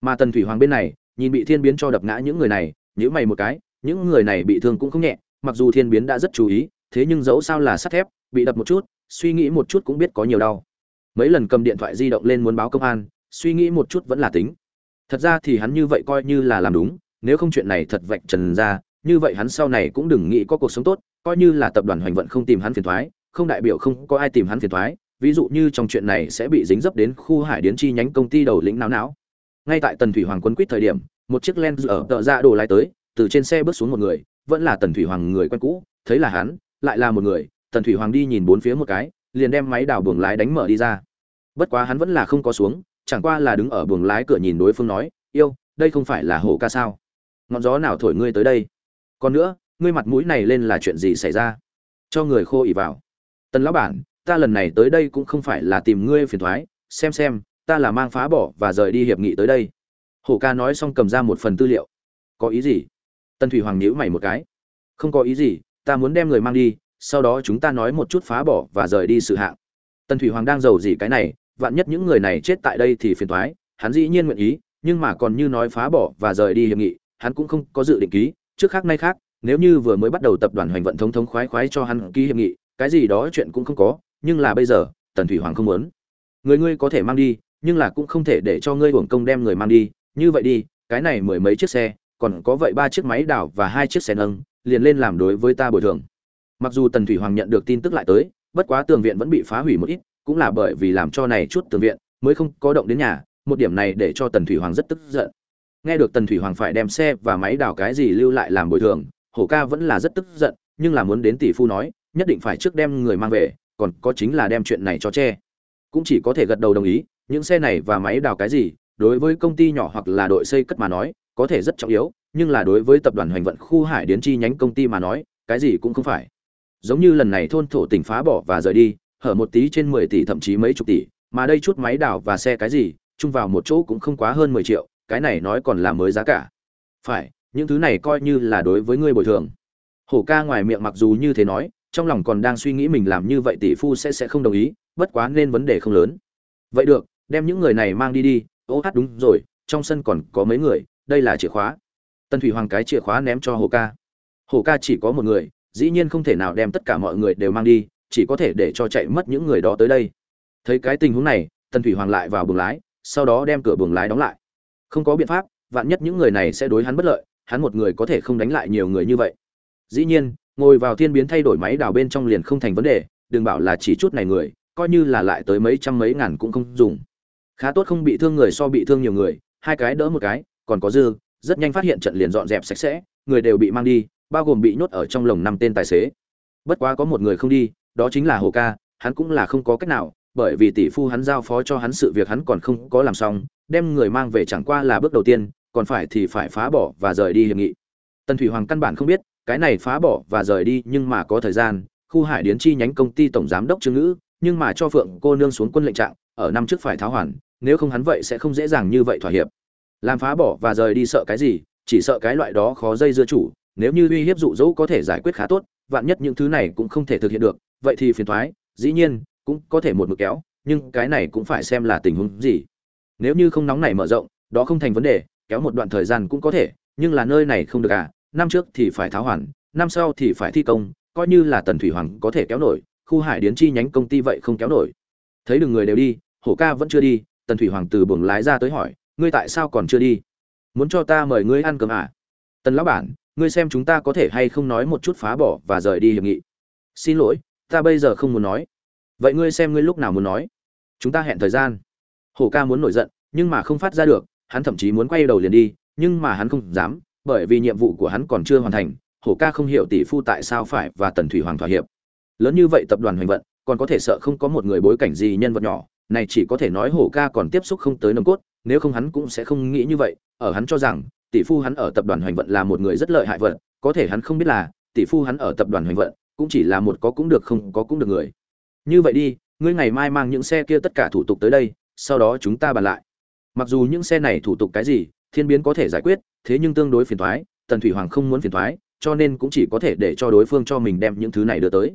Mà tần thủy hoàng bên này, nhìn bị thiên biến cho đập ngã những người này nhữ mày một cái những người này bị thương cũng không nhẹ, mặc dù thiên biến đã rất chú ý, thế nhưng dẫu sao là sắt thép, bị đập một chút, suy nghĩ một chút cũng biết có nhiều đau. Mấy lần cầm điện thoại di động lên muốn báo công an, suy nghĩ một chút vẫn là tính. Thật ra thì hắn như vậy coi như là làm đúng, nếu không chuyện này thật vạch trần ra, như vậy hắn sau này cũng đừng nghĩ có cuộc sống tốt, coi như là tập đoàn hoành vận không tìm hắn phiền thoái, không đại biểu không có ai tìm hắn phiền thoái, ví dụ như trong chuyện này sẽ bị dính dấp đến khu hải điến chi nhánh công ty đầu lĩnh não não ngay tại tần thủy hoàng quân quýt thời điểm, một chiếc len ở tợ ra dạ đồ lái tới từ trên xe bước xuống một người, vẫn là tần thủy hoàng người quen cũ, thấy là hắn, lại là một người, tần thủy hoàng đi nhìn bốn phía một cái, liền đem máy đào buồng lái đánh mở đi ra. Bất quá hắn vẫn là không có xuống, chẳng qua là đứng ở buồng lái cửa nhìn đối phương nói, yêu, đây không phải là hổ ca sao? Ngọn gió nào thổi ngươi tới đây? Còn nữa, ngươi mặt mũi này lên là chuyện gì xảy ra? Cho người khô ỉ vào. Tần lão bản, ta lần này tới đây cũng không phải là tìm ngươi phiền thoái, xem xem, ta là mang phá bỏ và rời đi hiệp nghị tới đây. Hổ ca nói xong cầm ra một phần tư liệu. Có ý gì? Tần thủy hoàng nhíu mày một cái. Không có ý gì, ta muốn đem người mang đi, sau đó chúng ta nói một chút phá bỏ và rời đi sự hạng. Tần thủy hoàng đang giàu gì cái này, vạn nhất những người này chết tại đây thì phiền toái. hắn dĩ nhiên nguyện ý, nhưng mà còn như nói phá bỏ và rời đi hiệp nghị, hắn cũng không có dự định ký. Trước khác nay khác, nếu như vừa mới bắt đầu tập đoàn hoành vận thống thống khoái khoái cho hắn ký hiệp nghị, cái gì đó chuyện cũng không có, nhưng là bây giờ, tần thủy hoàng không muốn. Người ngươi có thể mang đi, nhưng là cũng không thể để cho ngươi uổng công đem người mang đi, như vậy đi, cái này mười mấy chiếc xe còn có vậy ba chiếc máy đảo và hai chiếc xe nâng, liền lên làm đối với ta bồi thường. Mặc dù tần thủy hoàng nhận được tin tức lại tới, bất quá tường viện vẫn bị phá hủy một ít, cũng là bởi vì làm cho này chút tường viện mới không có động đến nhà, một điểm này để cho tần thủy hoàng rất tức giận. Nghe được tần thủy hoàng phải đem xe và máy đào cái gì lưu lại làm bồi thường, hổ ca vẫn là rất tức giận, nhưng là muốn đến tỷ phu nói, nhất định phải trước đem người mang về, còn có chính là đem chuyện này cho che. Cũng chỉ có thể gật đầu đồng ý, những xe này và máy đào cái gì, đối với công ty nhỏ hoặc là đội xây cất mà nói có thể rất trọng yếu, nhưng là đối với tập đoàn hoành vận khu hải điến chi nhánh công ty mà nói, cái gì cũng không phải. Giống như lần này thôn thổ tỉnh phá bỏ và rời đi, hở một tí trên mười tỷ thậm chí mấy chục tỷ, mà đây chút máy đào và xe cái gì, chung vào một chỗ cũng không quá hơn mười triệu, cái này nói còn là mới giá cả. Phải, những thứ này coi như là đối với ngươi bồi thường. Hổ ca ngoài miệng mặc dù như thế nói, trong lòng còn đang suy nghĩ mình làm như vậy tỷ phu sẽ sẽ không đồng ý, bất quá nên vấn đề không lớn. Vậy được, đem những người này mang đi đi, ô hát đúng rồi, trong sân còn có mấy người đây là chìa khóa. Tân thủy hoàng cái chìa khóa ném cho hồ ca. Hồ ca chỉ có một người, dĩ nhiên không thể nào đem tất cả mọi người đều mang đi, chỉ có thể để cho chạy mất những người đó tới đây. Thấy cái tình huống này tân thủy hoàng lại vào buồng lái, sau đó đem cửa buồng lái đóng lại. Không có biện pháp, vạn nhất những người này sẽ đối hắn bất lợi, hắn một người có thể không đánh lại nhiều người như vậy. Dĩ nhiên, ngồi vào thiên biến thay đổi máy đào bên trong liền không thành vấn đề, đừng bảo là chỉ chút này người, coi như là lại tới mấy trăm mấy ngàn cũng không dùng. Khá tốt không bị thương người so bị thương nhiều người, hai cái đỡ một cái còn có dư, rất nhanh phát hiện trận liền dọn dẹp sạch sẽ, người đều bị mang đi, bao gồm bị nhốt ở trong lồng năm tên tài xế. Bất quá có một người không đi, đó chính là hồ ca, hắn cũng là không có cách nào, bởi vì tỷ phu hắn giao phó cho hắn sự việc hắn còn không có làm xong, đem người mang về chẳng qua là bước đầu tiên, còn phải thì phải phá bỏ và rời đi hiệp nghị. Tần thủy hoàng căn bản không biết, cái này phá bỏ và rời đi nhưng mà có thời gian, khu hải điến chi nhánh công ty tổng giám đốc trương ngữ, nhưng mà cho phượng cô nương xuống quân lệnh trạng, ở năm trước phải tháo hoàn, nếu không hắn vậy sẽ không dễ dàng như vậy thỏa hiệp làm phá bỏ và rời đi sợ cái gì, chỉ sợ cái loại đó khó dây dưa chủ. Nếu như uy hiếp dụ dỗ có thể giải quyết khá tốt, vạn nhất những thứ này cũng không thể thực hiện được, vậy thì phiền thoái, dĩ nhiên, cũng có thể một mực kéo, nhưng cái này cũng phải xem là tình huống gì. Nếu như không nóng này mở rộng, đó không thành vấn đề, kéo một đoạn thời gian cũng có thể, nhưng là nơi này không được à năm trước thì phải tháo hoàn, năm sau thì phải thi công, coi như là tần thủy hoàng có thể kéo nổi, khu hải điến chi nhánh công ty vậy không kéo nổi. Thấy đường người đều đi, hổ ca vẫn chưa đi, tần thủy hoàng từ buồng lái ra tới hỏi ngươi tại sao còn chưa đi? Muốn cho ta mời ngươi ăn cơm à? Tần lão bản, ngươi xem chúng ta có thể hay không nói một chút phá bỏ và rời đi hiệp nghị. Xin lỗi, ta bây giờ không muốn nói. Vậy ngươi xem ngươi lúc nào muốn nói. Chúng ta hẹn thời gian. Hổ ca muốn nổi giận, nhưng mà không phát ra được, hắn thậm chí muốn quay đầu liền đi, nhưng mà hắn không dám, bởi vì nhiệm vụ của hắn còn chưa hoàn thành, hổ ca không hiểu tỷ phu tại sao phải và tần thủy hoàng thỏa hiệp. Lớn như vậy tập đoàn hoành vận, còn có thể sợ không có một người bối cảnh gì nhân vật nhỏ này chỉ có thể nói hổ ca còn tiếp xúc không tới nồng cốt, nếu không hắn cũng sẽ không nghĩ như vậy. Ở hắn cho rằng, tỷ phu hắn ở tập đoàn hoành vận là một người rất lợi hại vận, có thể hắn không biết là, tỷ phu hắn ở tập đoàn hoành vận cũng chỉ là một có cũng được không có cũng được người. Như vậy đi, ngươi ngày mai mang những xe kia tất cả thủ tục tới đây, sau đó chúng ta bàn lại. Mặc dù những xe này thủ tục cái gì, thiên biến có thể giải quyết, thế nhưng tương đối phiền thoái tần thủy hoàng không muốn phiền thoái cho nên cũng chỉ có thể để cho đối phương cho mình đem những thứ này đưa tới.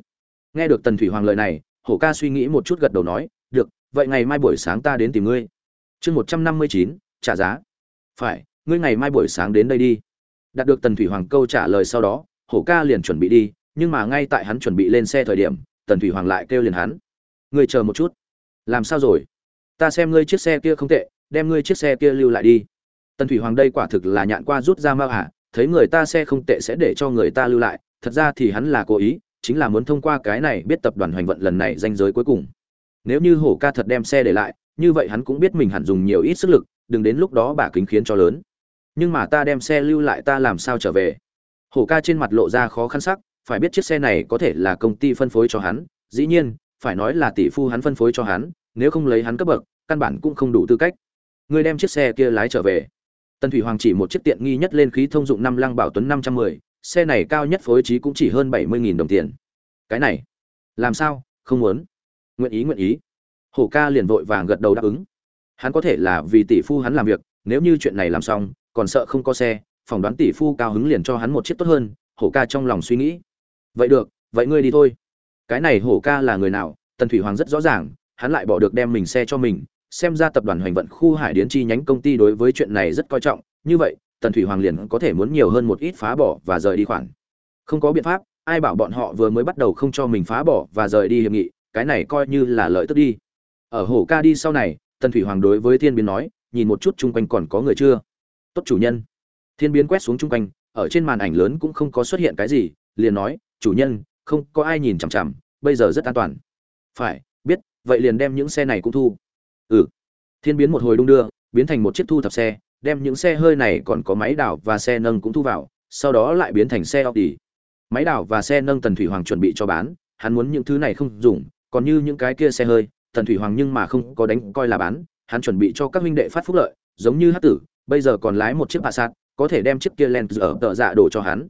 Nghe được tần thủy hoàng lời này, hổ ca suy nghĩ một chút gật đầu nói, được vậy ngày mai buổi sáng ta đến tìm ngươi. Chương một trăm năm mươi chín, trả giá. Phải, ngươi ngày mai buổi sáng đến đây đi. Đạt được tần thủy hoàng câu trả lời sau đó, hổ ca liền chuẩn bị đi, nhưng mà ngay tại hắn chuẩn bị lên xe thời điểm, tần thủy hoàng lại kêu liền hắn. Ngươi chờ một chút. Làm sao rồi? Ta xem ngươi chiếc xe kia không tệ, đem ngươi chiếc xe kia lưu lại đi. Tần thủy hoàng đây quả thực là nhạn qua rút ra mao hả thấy người ta xe không tệ sẽ để cho người ta lưu lại, thật ra thì hắn là cố ý, chính là muốn thông qua cái này biết tập đoàn hoành vận lần này danh giới cuối cùng nếu như hổ ca thật đem xe để lại, như vậy hắn cũng biết mình hẳn dùng nhiều ít sức lực, đừng đến lúc đó bà kính khiến cho lớn. Nhưng mà ta đem xe lưu lại ta làm sao trở về? Hổ ca trên mặt lộ ra khó khăn sắc, phải biết chiếc xe này có thể là công ty phân phối cho hắn, dĩ nhiên, phải nói là tỷ phu hắn phân phối cho hắn, nếu không lấy hắn cấp bậc, căn bản cũng không đủ tư cách. Người đem chiếc xe kia lái trở về. Tần thủy hoàng chỉ một chiếc tiện nghi nhất lên khí thông dụng năm lăng bảo tuấn năm trăm mười, xe này cao nhất phối trí cũng chỉ hơn bảy mươi nghìn đồng tiền. Cái này, làm sao? Không muốn nguyện ý nguyện ý. Hổ ca liền vội vàng gật đầu đáp ứng. Hắn có thể là vì tỷ phu hắn làm việc, nếu như chuyện này làm xong, còn sợ không có xe, phỏng đoán tỷ phu cao hứng liền cho hắn một chiếc tốt hơn, hổ ca trong lòng suy nghĩ. Vậy được, vậy ngươi đi thôi. Cái này hổ ca là người nào, tần thủy hoàng rất rõ ràng, hắn lại bỏ được đem mình xe cho mình, xem ra tập đoàn hoành vận khu hải điến chi nhánh công ty đối với chuyện này rất coi trọng, như vậy, tần thủy hoàng liền có thể muốn nhiều hơn một ít phá bỏ và rời đi khoản. Không có biện pháp, ai bảo bọn họ vừa mới bắt đầu không cho mình phá bỏ và rời đi hiệp nghị cái này coi như là lợi tức đi. Ở hồ ca đi sau này tần thủy hoàng đối với thiên biến nói nhìn một chút chung quanh còn có người chưa? Tốt chủ nhân. Thiên biến quét xuống chung quanh ở trên màn ảnh lớn cũng không có xuất hiện cái gì liền nói chủ nhân không có ai nhìn chằm chằm bây giờ rất an toàn. Phải biết vậy liền đem những xe này cũng thu. Ừ. Thiên biến một hồi đung đưa biến thành một chiếc thu thập xe đem những xe hơi này còn có máy đảo và xe nâng cũng thu vào sau đó lại biến thành xe Audi. Máy đảo và xe nâng Tần Thủy Hoàng chuẩn bị cho bán, hắn muốn những thứ này không dùng, còn như những cái kia xe hơi, Tần Thủy Hoàng nhưng mà không có đánh coi là bán, hắn chuẩn bị cho các huynh đệ phát phúc lợi, giống như Hắc Tử, bây giờ còn lái một chiếc Passat, có thể đem chiếc kia len ở tợ dạ đổ cho hắn.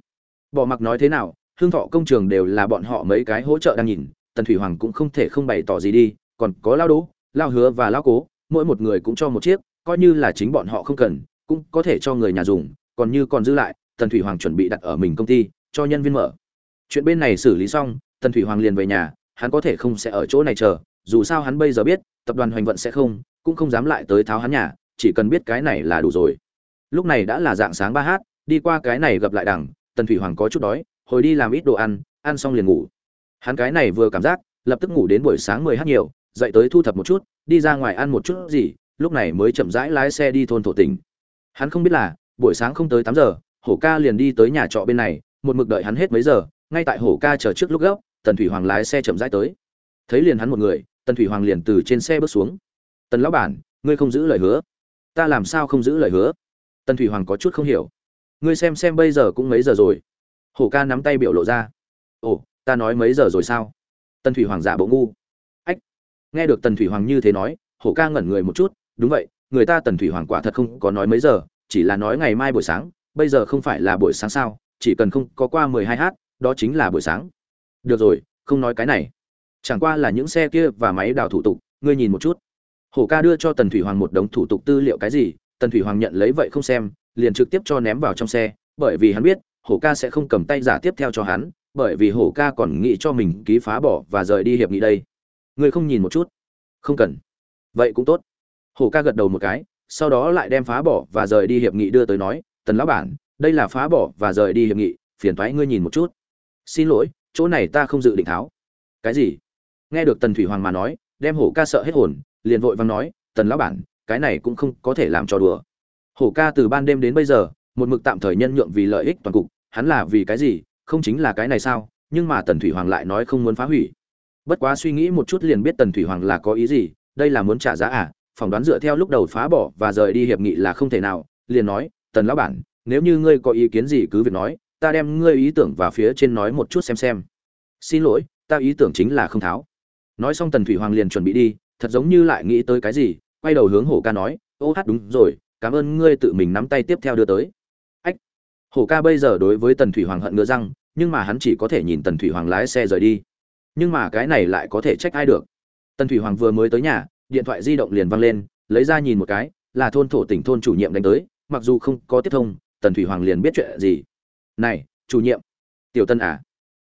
Bỏ mặc nói thế nào, hương thọ công trường đều là bọn họ mấy cái hỗ trợ đang nhìn, Tần Thủy Hoàng cũng không thể không bày tỏ gì đi, còn có lao đố, lao hứa và lao cố, mỗi một người cũng cho một chiếc, coi như là chính bọn họ không cần, cũng có thể cho người nhà dùng, còn như còn dư lại, Tần Thủy Hoàng chuẩn bị đặt ở mình công ty, cho nhân viên mở. Chuyện bên này xử lý xong, Tần Thủy Hoàng liền về nhà, hắn có thể không sẽ ở chỗ này chờ, dù sao hắn bây giờ biết, tập đoàn Hoành Vận sẽ không, cũng không dám lại tới tháo hắn nhà, chỉ cần biết cái này là đủ rồi. Lúc này đã là dạng sáng ba h, đi qua cái này gặp lại đằng, Tần Thủy Hoàng có chút đói, hồi đi làm ít đồ ăn, ăn xong liền ngủ. Hắn cái này vừa cảm giác, lập tức ngủ đến buổi sáng 10h nhiều, dậy tới thu thập một chút, đi ra ngoài ăn một chút gì, lúc này mới chậm rãi lái xe đi thôn thổ tỉnh. Hắn không biết là, buổi sáng không tới tám giờ, hổ ca liền đi tới nhà trọ bên này một mực đợi hắn hết mấy giờ ngay tại hổ ca chờ trước lúc gấp tần thủy hoàng lái xe chậm rãi tới. Thấy liền hắn một người, tần thủy hoàng liền từ trên xe bước xuống. Tần lão bản, ngươi không giữ lời hứa. Ta làm sao không giữ lời hứa? Tần thủy hoàng có chút không hiểu. Ngươi xem xem bây giờ cũng mấy giờ rồi? Hổ ca nắm tay biểu lộ ra. Ồ, ta nói mấy giờ rồi sao? Tần thủy hoàng giả bộ ngu. Ách, nghe được tần thủy hoàng như thế nói, hổ ca ngẩn người một chút. Đúng vậy, người ta tần thủy hoàng quả thật không có nói mấy giờ, chỉ là nói ngày mai buổi sáng. Bây giờ không phải là buổi sáng sao, chỉ cần không có qua mười hai h đó chính là buổi sáng được rồi, không nói cái này. Chẳng qua là những xe kia và máy đào thủ tục, ngươi nhìn một chút. Hổ ca đưa cho tần thủy hoàng một đống thủ tục tư liệu cái gì? Tần thủy hoàng nhận lấy vậy không xem, liền trực tiếp cho ném vào trong xe, bởi vì hắn biết hổ ca sẽ không cầm tay giả tiếp theo cho hắn, bởi vì hổ ca còn nghĩ cho mình ký phá bỏ và rời đi hiệp nghị đây. Ngươi không nhìn một chút? Không cần. Vậy cũng tốt. Hổ ca gật đầu một cái, sau đó lại đem phá bỏ và rời đi hiệp nghị đưa tới nói, tần lão bản, đây là phá bỏ và rời đi hiệp nghị, phiền thoái ngươi nhìn một chút. Xin lỗi chỗ này ta không dự định tháo. Cái gì? Nghe được tần thủy hoàng mà nói, đem hổ ca sợ hết hồn, liền vội vàng nói, tần lão bản, cái này cũng không có thể làm cho đùa. Hổ ca từ ban đêm đến bây giờ, một mực tạm thời nhân nhượng vì lợi ích toàn cục, hắn là vì cái gì, không chính là cái này sao? Nhưng mà tần thủy hoàng lại nói không muốn phá hủy. Bất quá suy nghĩ một chút liền biết tần thủy hoàng là có ý gì, đây là muốn trả giá à? Phỏng đoán dựa theo lúc đầu phá bỏ và rời đi hiệp nghị là không thể nào, liền nói, tần lão bản, nếu như ngươi có ý kiến gì cứ việc nói ta đem ngươi ý tưởng vào phía trên nói một chút xem xem. Xin lỗi, ta ý tưởng chính là không tháo. Nói xong tần thủy hoàng liền chuẩn bị đi, thật giống như lại nghĩ tới cái gì, quay đầu hướng hổ ca nói, ô hát, đúng rồi, cảm ơn ngươi tự mình nắm tay tiếp theo đưa tới. Ách. Hổ ca bây giờ đối với tần thủy hoàng hận ngứa răng, nhưng mà hắn chỉ có thể nhìn tần thủy hoàng lái xe rời đi. Nhưng mà cái này lại có thể trách ai được? Tần thủy hoàng vừa mới tới nhà, điện thoại di động liền văng lên, lấy ra nhìn một cái, là thôn thổ tỉnh thôn chủ nhiệm đánh tới, mặc dù không có tiếp thông, tần thủy hoàng liền biết chuyện gì này, chủ nhiệm. Tiểu tân à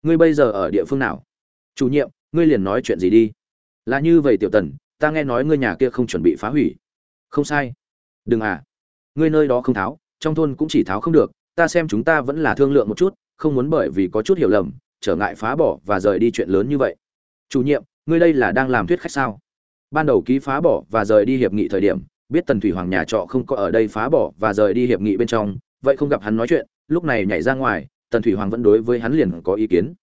ngươi bây giờ ở địa phương nào? Chủ nhiệm, ngươi liền nói chuyện gì đi. Là như vậy tiểu tần ta nghe nói ngươi nhà kia không chuẩn bị phá hủy. Không sai. Đừng à ngươi nơi đó không tháo, trong thôn cũng chỉ tháo không được, ta xem chúng ta vẫn là thương lượng một chút, không muốn bởi vì có chút hiểu lầm, trở ngại phá bỏ và rời đi chuyện lớn như vậy. Chủ nhiệm, ngươi đây là đang làm thuyết khách sao? Ban đầu ký phá bỏ và rời đi hiệp nghị thời điểm, biết tần thủy hoàng nhà trọ không có ở đây phá bỏ và rời đi hiệp nghị bên trong, vậy không gặp hắn nói chuyện lúc này nhảy ra ngoài, tần thủy hoàng vẫn đối với hắn liền có ý kiến.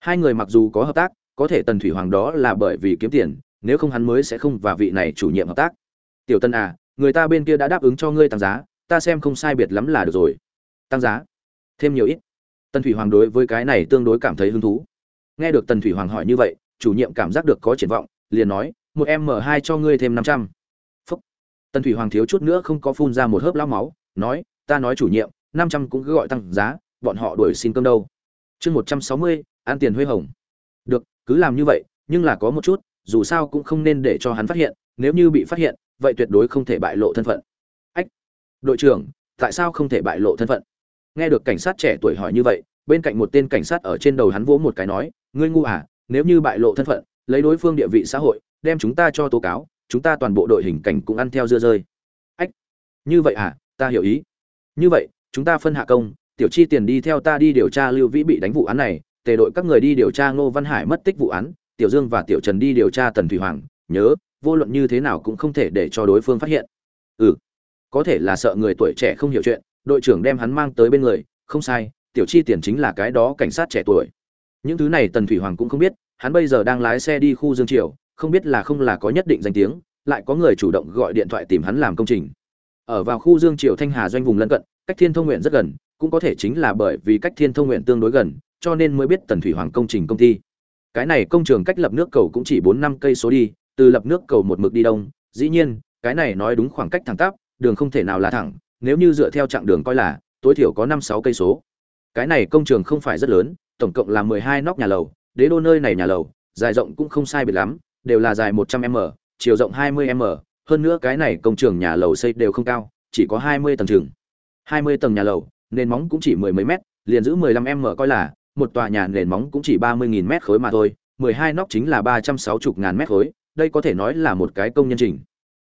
Hai người mặc dù có hợp tác, có thể tần thủy hoàng đó là bởi vì kiếm tiền, nếu không hắn mới sẽ không và vị này chủ nhiệm hợp tác. Tiểu tân à người ta bên kia đã đáp ứng cho ngươi tăng giá, ta xem không sai biệt lắm là được rồi. Tăng giá? Thêm nhiều ít. Tần thủy hoàng đối với cái này tương đối cảm thấy hứng thú. Nghe được tần thủy hoàng hỏi như vậy, chủ nhiệm cảm giác được có triển vọng, liền nói, một em m hai cho ngươi thêm năm trăm. Phúc. Tần thủy hoàng thiếu chút nữa không có phun ra một hớp lao máu, nói, ta nói chủ nhiệm năm trăm cũng cứ gọi tăng giá, bọn họ đuổi xin cơm đâu. Chương một trăm sáu mươi an tiền huê hồng. Được, cứ làm như vậy, nhưng là có một chút, dù sao cũng không nên để cho hắn phát hiện, nếu như bị phát hiện, vậy tuyệt đối không thể bại lộ thân phận. Ách, đội trưởng, tại sao không thể bại lộ thân phận? Nghe được cảnh sát trẻ tuổi hỏi như vậy, bên cạnh một tên cảnh sát ở trên đầu hắn vỗ một cái nói, ngươi ngu à nếu như bại lộ thân phận, lấy đối phương địa vị xã hội, đem chúng ta cho tố cáo, chúng ta toàn bộ đội hình cảnh cũng ăn theo dưa rơi. Ách, như vậy à ta hiểu ý. Như vậy chúng ta phân hạ công, tiểu chi tiền đi theo ta đi điều tra lưu vĩ bị đánh vụ án này, tề đội các người đi điều tra ngô văn hải mất tích vụ án, tiểu dương và tiểu trần đi điều tra tần thủy hoàng, nhớ, vô luận như thế nào cũng không thể để cho đối phương phát hiện. Ừ có thể là sợ người tuổi trẻ không hiểu chuyện, đội trưởng đem hắn mang tới bên người, không sai, tiểu chi tiền chính là cái đó cảnh sát trẻ tuổi. Những thứ này tần thủy hoàng cũng không biết, hắn bây giờ đang lái xe đi khu dương triều, không biết là không là có nhất định danh tiếng, lại có người chủ động gọi điện thoại tìm hắn làm công trình. Ở vào khu dương triều thanh hà doanh vùng lân cận cách thiên thông nguyện rất gần, cũng có thể chính là bởi vì cách thiên thông nguyện tương đối gần, cho nên mới biết tần thủy hoàng công trình công ty. Cái này công trường cách lập nước cầu cũng chỉ bốn năm cây số đi, từ lập nước cầu một mực đi đông. Dĩ nhiên, cái này nói đúng khoảng cách thẳng tắp, đường không thể nào là thẳng, nếu như dựa theo chặng đường coi là, tối thiểu có năm sáu cây số. Cái này công trường không phải rất lớn, tổng cộng là mười hai nóc nhà lầu, đế đô nơi này nhà lầu, dài rộng cũng không sai biệt lắm, đều là dài một trăm m, chiều rộng hai mươi m, hơn nữa cái này công trường nhà lầu xây đều không cao, chỉ có hai mươi tầng trường hai mươi tầng nhà lầu, nền móng cũng chỉ mười mấy mét, liền giữ mười lăm m coi là, một tòa nhà nền móng cũng chỉ ba mươi nghìn mét khối mà thôi, mười hai nóc chính là ba trăm sáu chục ngàn mét khối, đây có thể nói là một cái công nhân trình.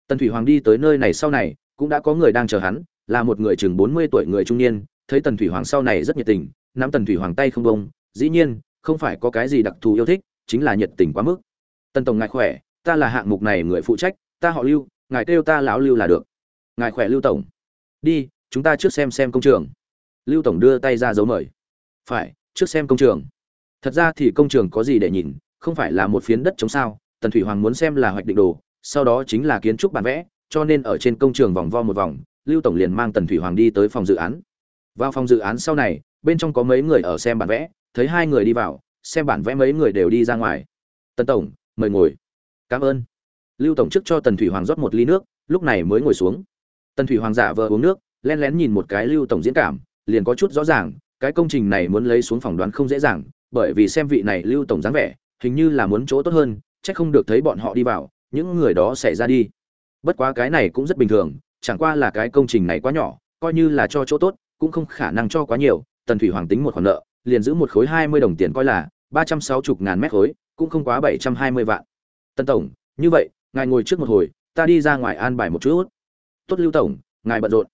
Tần thủy hoàng đi tới nơi này sau này, cũng đã có người đang chờ hắn, là một người chừng bốn mươi tuổi người trung niên, thấy tần thủy hoàng sau này rất nhiệt tình, nắm tần thủy hoàng tay không bông dĩ nhiên, không phải có cái gì đặc thù yêu thích, chính là nhiệt tình quá mức. Tần tổng ngài khỏe, ta là hạng mục này người phụ trách, ta họ lưu, ngài kêu ta lão lưu là được. Ngài khỏe lưu tổng. Đi chúng ta trước xem xem công trường. Lưu tổng đưa tay ra dấu mời. Phải, trước xem công trường. Thật ra thì công trường có gì để nhìn, không phải là một phiến đất chống sao, tần thủy hoàng muốn xem là hoạch định đồ, sau đó chính là kiến trúc bản vẽ, cho nên ở trên công trường vòng vo một vòng, lưu tổng liền mang tần thủy hoàng đi tới phòng dự án. Vào phòng dự án sau này, bên trong có mấy người ở xem bản vẽ, thấy hai người đi vào, xem bản vẽ mấy người đều đi ra ngoài. Tần tổng, mời ngồi. Cảm ơn. Lưu tổng trước cho tần thủy hoàng rót một ly nước, lúc này mới ngồi xuống. Tần thủy hoàng giả vờ uống nước len lén nhìn một cái lưu tổng diễn cảm, liền có chút rõ ràng, cái công trình này muốn lấy xuống phòng đoán không dễ dàng, bởi vì xem vị này lưu tổng dáng vẻ, hình như là muốn chỗ tốt hơn, chắc không được thấy bọn họ đi vào, những người đó sẽ ra đi. Bất quá cái này cũng rất bình thường, chẳng qua là cái công trình này quá nhỏ, coi như là cho chỗ tốt, cũng không khả năng cho quá nhiều, tần thủy hoàng tính một khoản nợ, liền giữ một khối hai mươi đồng tiền coi là ba trăm sáu chục ngàn mét khối, cũng không quá bảy trăm hai mươi vạn. Tân tổng, như vậy, ngài ngồi trước một hồi, ta đi ra ngoài an bài một chút. Tốt, lưu tổng, ngài bận rộn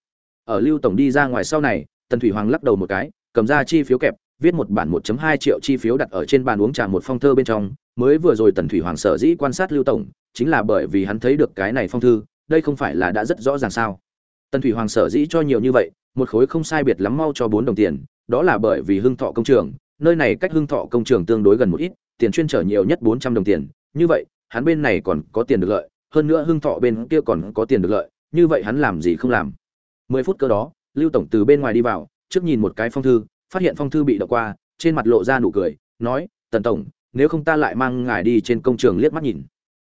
ở lưu tổng đi ra ngoài sau này, tần thủy hoàng lắc đầu một cái, cầm ra chi phiếu kẹp, viết một bản 1.2 triệu chi phiếu đặt ở trên bàn uống trà một phong thơ bên trong. Mới vừa rồi tần thủy hoàng sở dĩ quan sát lưu tổng, chính là bởi vì hắn thấy được cái này phong thư, đây không phải là đã rất rõ ràng sao? Tần thủy hoàng sở dĩ cho nhiều như vậy, một khối không sai biệt lắm mau cho bốn đồng tiền, đó là bởi vì hưng thọ công trường, nơi này cách hưng thọ công trường tương đối gần một ít, tiền chuyên trở nhiều nhất bốn trăm đồng tiền. Như vậy, hắn bên này còn có tiền được lợi, hơn nữa hưng thọ bên kia còn có tiền được lợi, như vậy hắn làm gì không làm? Mười phút cơ đó, lưu tổng từ bên ngoài đi vào, trước nhìn một cái phong thư, phát hiện phong thư bị đọc qua, trên mặt lộ ra nụ cười, nói, tần tổng, nếu không ta lại mang ngài đi trên công trường liếc mắt nhìn.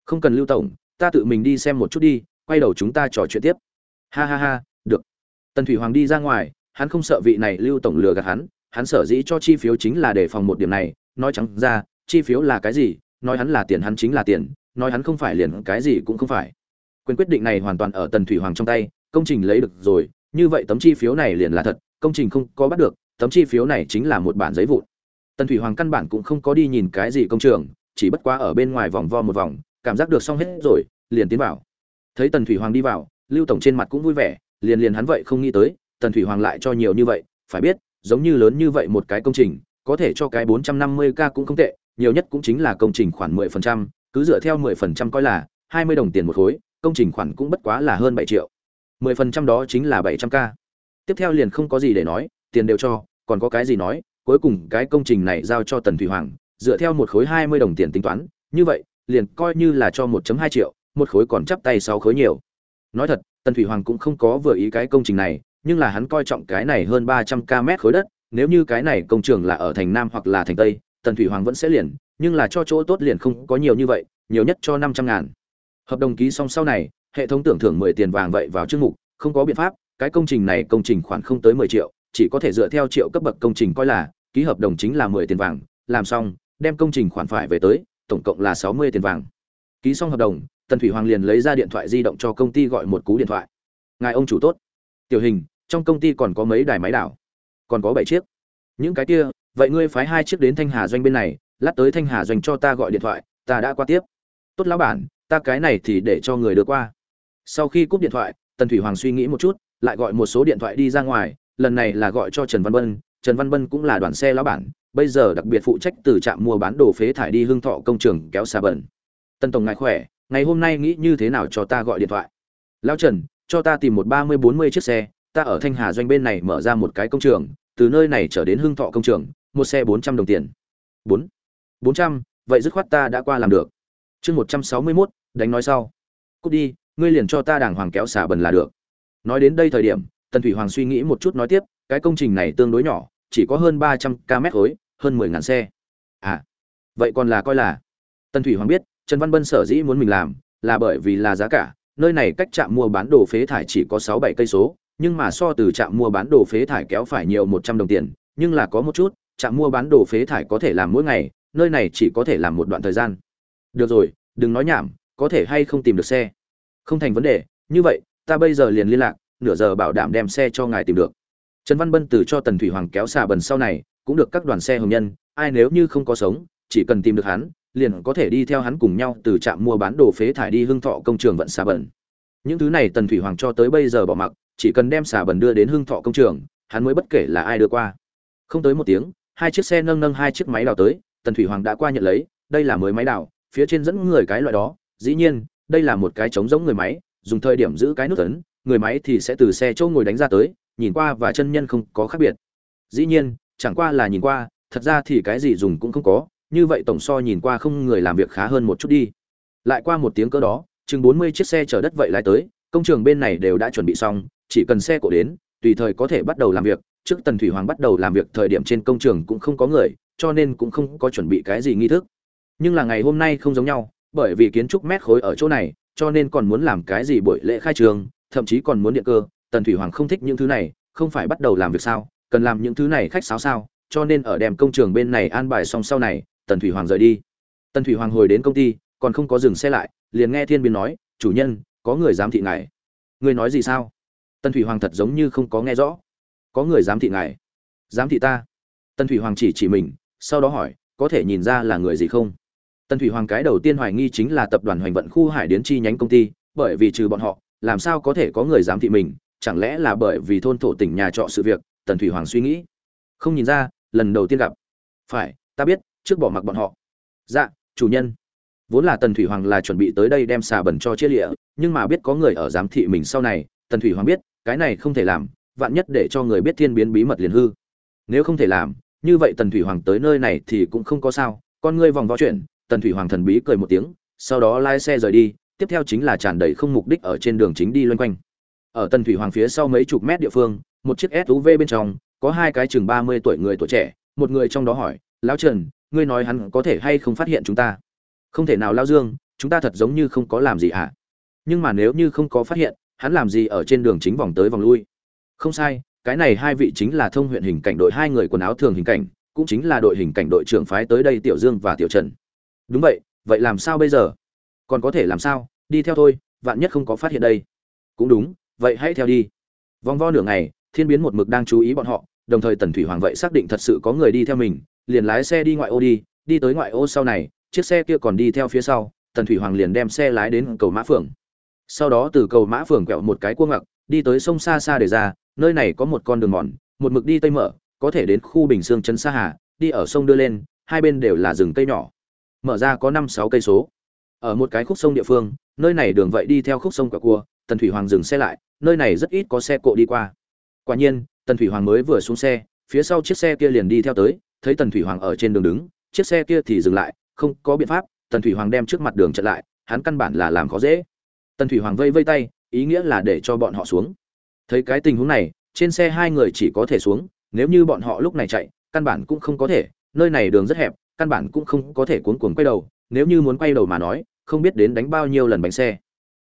Không cần lưu tổng, ta tự mình đi xem một chút đi, quay đầu chúng ta trò chuyện tiếp. Ha ha ha, được. Tần thủy hoàng đi ra ngoài, hắn không sợ vị này lưu tổng lừa gạt hắn hắn sở dĩ cho chi phiếu chính là để phòng một điểm này, nói trắng ra, chi phiếu là cái gì, nói hắn là tiền hắn chính là tiền, nói hắn không phải liền cái gì cũng không phải. Quyền quyết định này hoàn toàn ở tần thủy hoàng trong tay công trình lấy được rồi như vậy tấm chi phiếu này liền là thật công trình không có bắt được tấm chi phiếu này chính là một bản giấy vụn. Tần thủy hoàng căn bản cũng không có đi nhìn cái gì công trường chỉ bất quá ở bên ngoài vòng vo một vòng cảm giác được xong hết rồi liền tiến vào. Thấy tần thủy hoàng đi vào lưu tổng trên mặt cũng vui vẻ liền liền hắn vậy không nghĩ tới tần thủy hoàng lại cho nhiều như vậy phải biết giống như lớn như vậy một cái công trình có thể cho cái 450k cũng không tệ nhiều nhất cũng chính là công trình khoản 10%, cứ dựa theo 10% coi là 20 đồng tiền một khối công trình khoản cũng bất quá là hơn 7 triệu. 10% đó chính là 700k tiếp theo liền không có gì để nói, tiền đều cho, còn có cái gì nói, cuối cùng cái công trình này giao cho tần thủy hoàng, dựa theo một khối 20 đồng tiền tính toán, như vậy, liền coi như là cho 1.2 triệu, một khối còn chắp tay sáu khối nhiều. Nói thật, tần thủy hoàng cũng không có vừa ý cái công trình này, nhưng là hắn coi trọng cái này hơn 300 k mét khối đất, nếu như cái này công trường là ở thành nam hoặc là thành tây, tần thủy hoàng vẫn sẽ liền, nhưng là cho chỗ tốt liền không có nhiều như vậy, nhiều nhất cho 500 ngàn. Hợp đồng ký xong sau này hệ thống tưởng thưởng 10 tiền vàng vậy vào chương mục, không có biện pháp, cái công trình này công trình khoản không tới 10 triệu, chỉ có thể dựa theo triệu cấp bậc công trình coi là, ký hợp đồng chính là 10 tiền vàng, làm xong, đem công trình khoản phải về tới, tổng cộng là 60 tiền vàng. Ký xong hợp đồng, tần thủy hoàng liền lấy ra điện thoại di động cho công ty gọi một cú điện thoại. Ngài ông chủ tốt. Tiểu hình, trong công ty còn có mấy đài máy đảo? Còn có bảy chiếc. Những cái kia, vậy ngươi phái hai chiếc đến thanh hà doanh bên này, lát tới thanh hà doanh cho ta gọi điện thoại, ta đã qua tiếp. Tốt lão bản, ta cái này thì để cho người đưa qua sau khi cúp điện thoại, tần thủy hoàng suy nghĩ một chút, lại gọi một số điện thoại đi ra ngoài, lần này là gọi cho trần văn bân. Trần văn bân cũng là đoàn xe lão bản, bây giờ đặc biệt phụ trách từ trạm mua bán đồ phế thải đi hương thọ công trường kéo xa bẩn. Tân tổng ngài khỏe, ngày hôm nay nghĩ như thế nào cho ta gọi điện thoại? Lão trần, cho ta tìm một ba mươi bốn mươi chiếc xe, ta ở thanh hà doanh bên này mở ra một cái công trường, từ nơi này trở đến hương thọ công trường, một xe bốn trăm đồng tiền. Bốn. Bốn trăm, vậy dứt khoát ta đã qua làm được. Chương một trăm sáu mươi mốt, đánh nói sau. Cút đi ngươi liền cho ta đàng hoàng kéo xả bần là được. Nói đến đây thời điểm, tần thủy hoàng suy nghĩ một chút nói tiếp, cái công trình này tương đối nhỏ, chỉ có hơn ba trăm km khối, hơn mười ngàn xe. À vậy còn là coi là? Tần thủy hoàng biết, trần văn bân sở dĩ muốn mình làm, là bởi vì là giá cả, nơi này cách trạm mua bán đồ phế thải chỉ có sáu bảy cây số, nhưng mà so từ trạm mua bán đồ phế thải kéo phải nhiều một trăm đồng tiền, nhưng là có một chút, trạm mua bán đồ phế thải có thể làm mỗi ngày, nơi này chỉ có thể làm một đoạn thời gian. Được rồi, đừng nói nhảm, có thể hay không tìm được xe không thành vấn đề, như vậy, ta bây giờ liền liên lạc, nửa giờ bảo đảm đem xe cho ngài tìm được. Trần văn bân từ cho tần thủy hoàng kéo xà bần sau này, cũng được các đoàn xe hồng nhân, ai nếu như không có sống, chỉ cần tìm được hắn, liền có thể đi theo hắn cùng nhau từ trạm mua bán đồ phế thải đi hương thọ công trường vận xà bẩn những thứ này tần thủy hoàng cho tới bây giờ bỏ mặc, chỉ cần đem xà bẩn đưa đến hương thọ công trường, hắn mới bất kể là ai đưa qua. Không tới một tiếng, hai chiếc xe nâng nâng hai chiếc máy đào tới, tần thủy hoàng đã qua nhận lấy, đây là mới máy đào, phía trên dẫn người cái loại đó, dĩ nhiên đây là một cái trống giống người máy, dùng thời điểm giữ cái nút tấn người máy thì sẽ từ xe chỗ ngồi đánh ra tới, nhìn qua và chân nhân không có khác biệt. Dĩ nhiên, chẳng qua là nhìn qua, thật ra thì cái gì dùng cũng không có, như vậy tổng so nhìn qua không người làm việc khá hơn một chút đi. Lại qua một tiếng cỡ đó, chừng bốn mươi chiếc xe chở đất vậy lái tới, công trường bên này đều đã chuẩn bị xong, chỉ cần xe cổ đến, tùy thời có thể bắt đầu làm việc, trước tần thủy hoàng bắt đầu làm việc thời điểm trên công trường cũng không có người, cho nên cũng không có chuẩn bị cái gì nghi thức. Nhưng là ngày hôm nay không giống nhau bởi vì kiến trúc mét khối ở chỗ này, cho nên còn muốn làm cái gì buổi lễ khai trường, thậm chí còn muốn điện cơ, tần thủy hoàng không thích những thứ này, không phải bắt đầu làm việc sao, cần làm những thứ này khách sáo sao, cho nên ở đem công trường bên này an bài xong sau này, tần thủy hoàng rời đi. Tần thủy hoàng hồi đến công ty, còn không có dừng xe lại, liền nghe thiên biến nói, chủ nhân, có người giám thị ngài. Ngươi nói gì sao? Tần thủy hoàng thật giống như không có nghe rõ. Có người giám thị ngài. Giám thị ta. Tần thủy hoàng chỉ chỉ mình, sau đó hỏi, có thể nhìn ra là người gì không? Tần thủy hoàng cái đầu tiên hoài nghi chính là tập đoàn hoành vận khu hải điến chi nhánh công ty, bởi vì trừ bọn họ, làm sao có thể có người giám thị mình, chẳng lẽ là bởi vì thôn thổ tỉnh nhà trọ sự việc, tần thủy hoàng suy nghĩ. Không nhìn ra, lần đầu tiên gặp. Phải, ta biết, trước bỏ mặc bọn họ. Dạ chủ nhân. Vốn là tần thủy hoàng là chuẩn bị tới đây đem xà bẩn cho chia lịa, nhưng mà biết có người ở giám thị mình sau này, tần thủy hoàng biết, cái này không thể làm, vạn nhất để cho người biết thiên biến bí mật liền hư. Nếu không thể làm, như vậy tần thủy hoàng tới nơi này thì cũng không có sao, con ngươi vòng vo chuyện tần thủy hoàng thần bí cười một tiếng, sau đó lái xe rời đi, tiếp theo chính là tràn đầy không mục đích ở trên đường chính đi loanh quanh. Ở tần thủy hoàng phía sau mấy chục mét địa phương, một chiếc suv bên trong, có hai cái chừng ba mươi tuổi người tuổi trẻ, một người trong đó hỏi, lão trần, ngươi nói hắn có thể hay không phát hiện chúng ta? Không thể nào lao dương, chúng ta thật giống như không có làm gì hả? Nhưng mà nếu như không có phát hiện, hắn làm gì ở trên đường chính vòng tới vòng lui? Không sai, cái này hai vị chính là thông huyện hình cảnh đội hai người quần áo thường hình cảnh, cũng chính là đội hình cảnh đội trưởng phái tới đây tiểu dương và tiểu trần đúng vậy vậy làm sao bây giờ? Còn có thể làm sao? Đi theo thôi, vạn nhất không có phát hiện đây. Cũng đúng, vậy hãy theo đi. Vòng vo nửa ngày, thiên biến một mực đang chú ý bọn họ, đồng thời tần thủy hoàng vậy xác định thật sự có người đi theo mình, liền lái xe đi ngoại ô đi đi tới ngoại ô sau này, chiếc xe kia còn đi theo phía sau, tần thủy hoàng liền đem xe lái đến cầu mã phường sau đó từ cầu mã phường quẹo một cái cua ngặc đi tới sông xa xa để ra, nơi này có một con đường mòn, một mực đi tây mở, có thể đến khu bình sương trấn sa hà, đi ở sông đưa lên, hai bên đều là rừng cây nhỏ mở ra có năm sáu cây số. Ở một cái khúc sông địa phương, nơi này đường vậy đi theo khúc sông quả cua, tần thủy hoàng dừng xe lại, nơi này rất ít có xe cộ đi qua. Quả nhiên, tần thủy hoàng mới vừa xuống xe, phía sau chiếc xe kia liền đi theo tới, thấy tần thủy hoàng ở trên đường đứng, chiếc xe kia thì dừng lại, không có biện pháp, tần thủy hoàng đem trước mặt đường chặn lại, hắn căn bản là làm khó dễ. Tần thủy hoàng vây vây tay, ý nghĩa là để cho bọn họ xuống. Thấy cái tình huống này, trên xe hai người chỉ có thể xuống, nếu như bọn họ lúc này chạy, căn bản cũng không có thể, nơi này đường rất hẹp căn bản cũng không có thể cuốn cuồng quay đầu, nếu như muốn quay đầu mà nói, không biết đến đánh bao nhiêu lần bánh xe.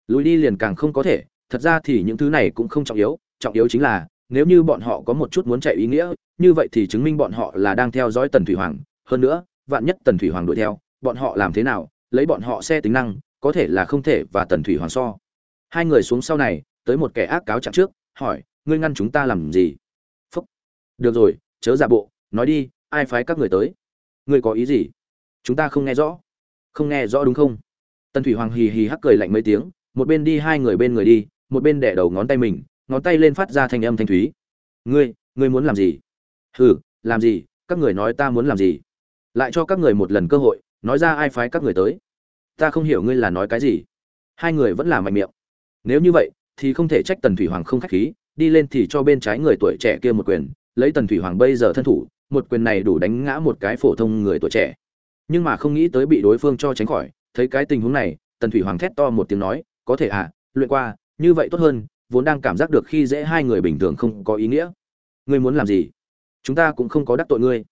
Lùi đi liền càng không có thể, thật ra thì những thứ này cũng không trọng yếu trọng yếu chính là, nếu như bọn họ có một chút muốn chạy ý nghĩa, như vậy thì chứng minh bọn họ là đang theo dõi tần thủy hoàng. Hơn nữa, vạn nhất tần thủy hoàng đuổi theo, bọn họ làm thế nào, lấy bọn họ xe tính năng, có thể là không thể và tần thủy hoàng so. Hai người xuống sau này, tới một kẻ ác cáo chặn trước, hỏi, ngươi ngăn chúng ta làm gì? Phúc. Được rồi, chớ giả bộ, nói đi, ai phái các người tới? Ngươi có ý gì? Chúng ta không nghe rõ. Không nghe rõ đúng không? Tần thủy hoàng hì hì hắc cười lạnh mấy tiếng, một bên đi hai người bên người đi, một bên đẻ đầu ngón tay mình, ngón tay lên phát ra thanh âm thanh thúy. Ngươi ngươi muốn làm gì? Hừ, làm gì? Các người nói ta muốn làm gì? Lại cho các người một lần cơ hội, nói ra ai phái các người tới. Ta không hiểu ngươi là nói cái gì. Hai người vẫn là mạnh miệng. Nếu như vậy, thì không thể trách tần thủy hoàng không khách khí, đi lên thì cho bên trái người tuổi trẻ kia một quyền, lấy tần thủy hoàng bây giờ thân thủ một quyền này đủ đánh ngã một cái phổ thông người tuổi trẻ. Nhưng mà không nghĩ tới bị đối phương cho tránh khỏi, thấy cái tình huống này, tần thủy hoàng thét to một tiếng nói, có thể à luyện qua, như vậy tốt hơn, vốn đang cảm giác được khi dễ hai người bình thường không có ý nghĩa. Ngươi muốn làm gì? Chúng ta cũng không có đắc tội ngươi.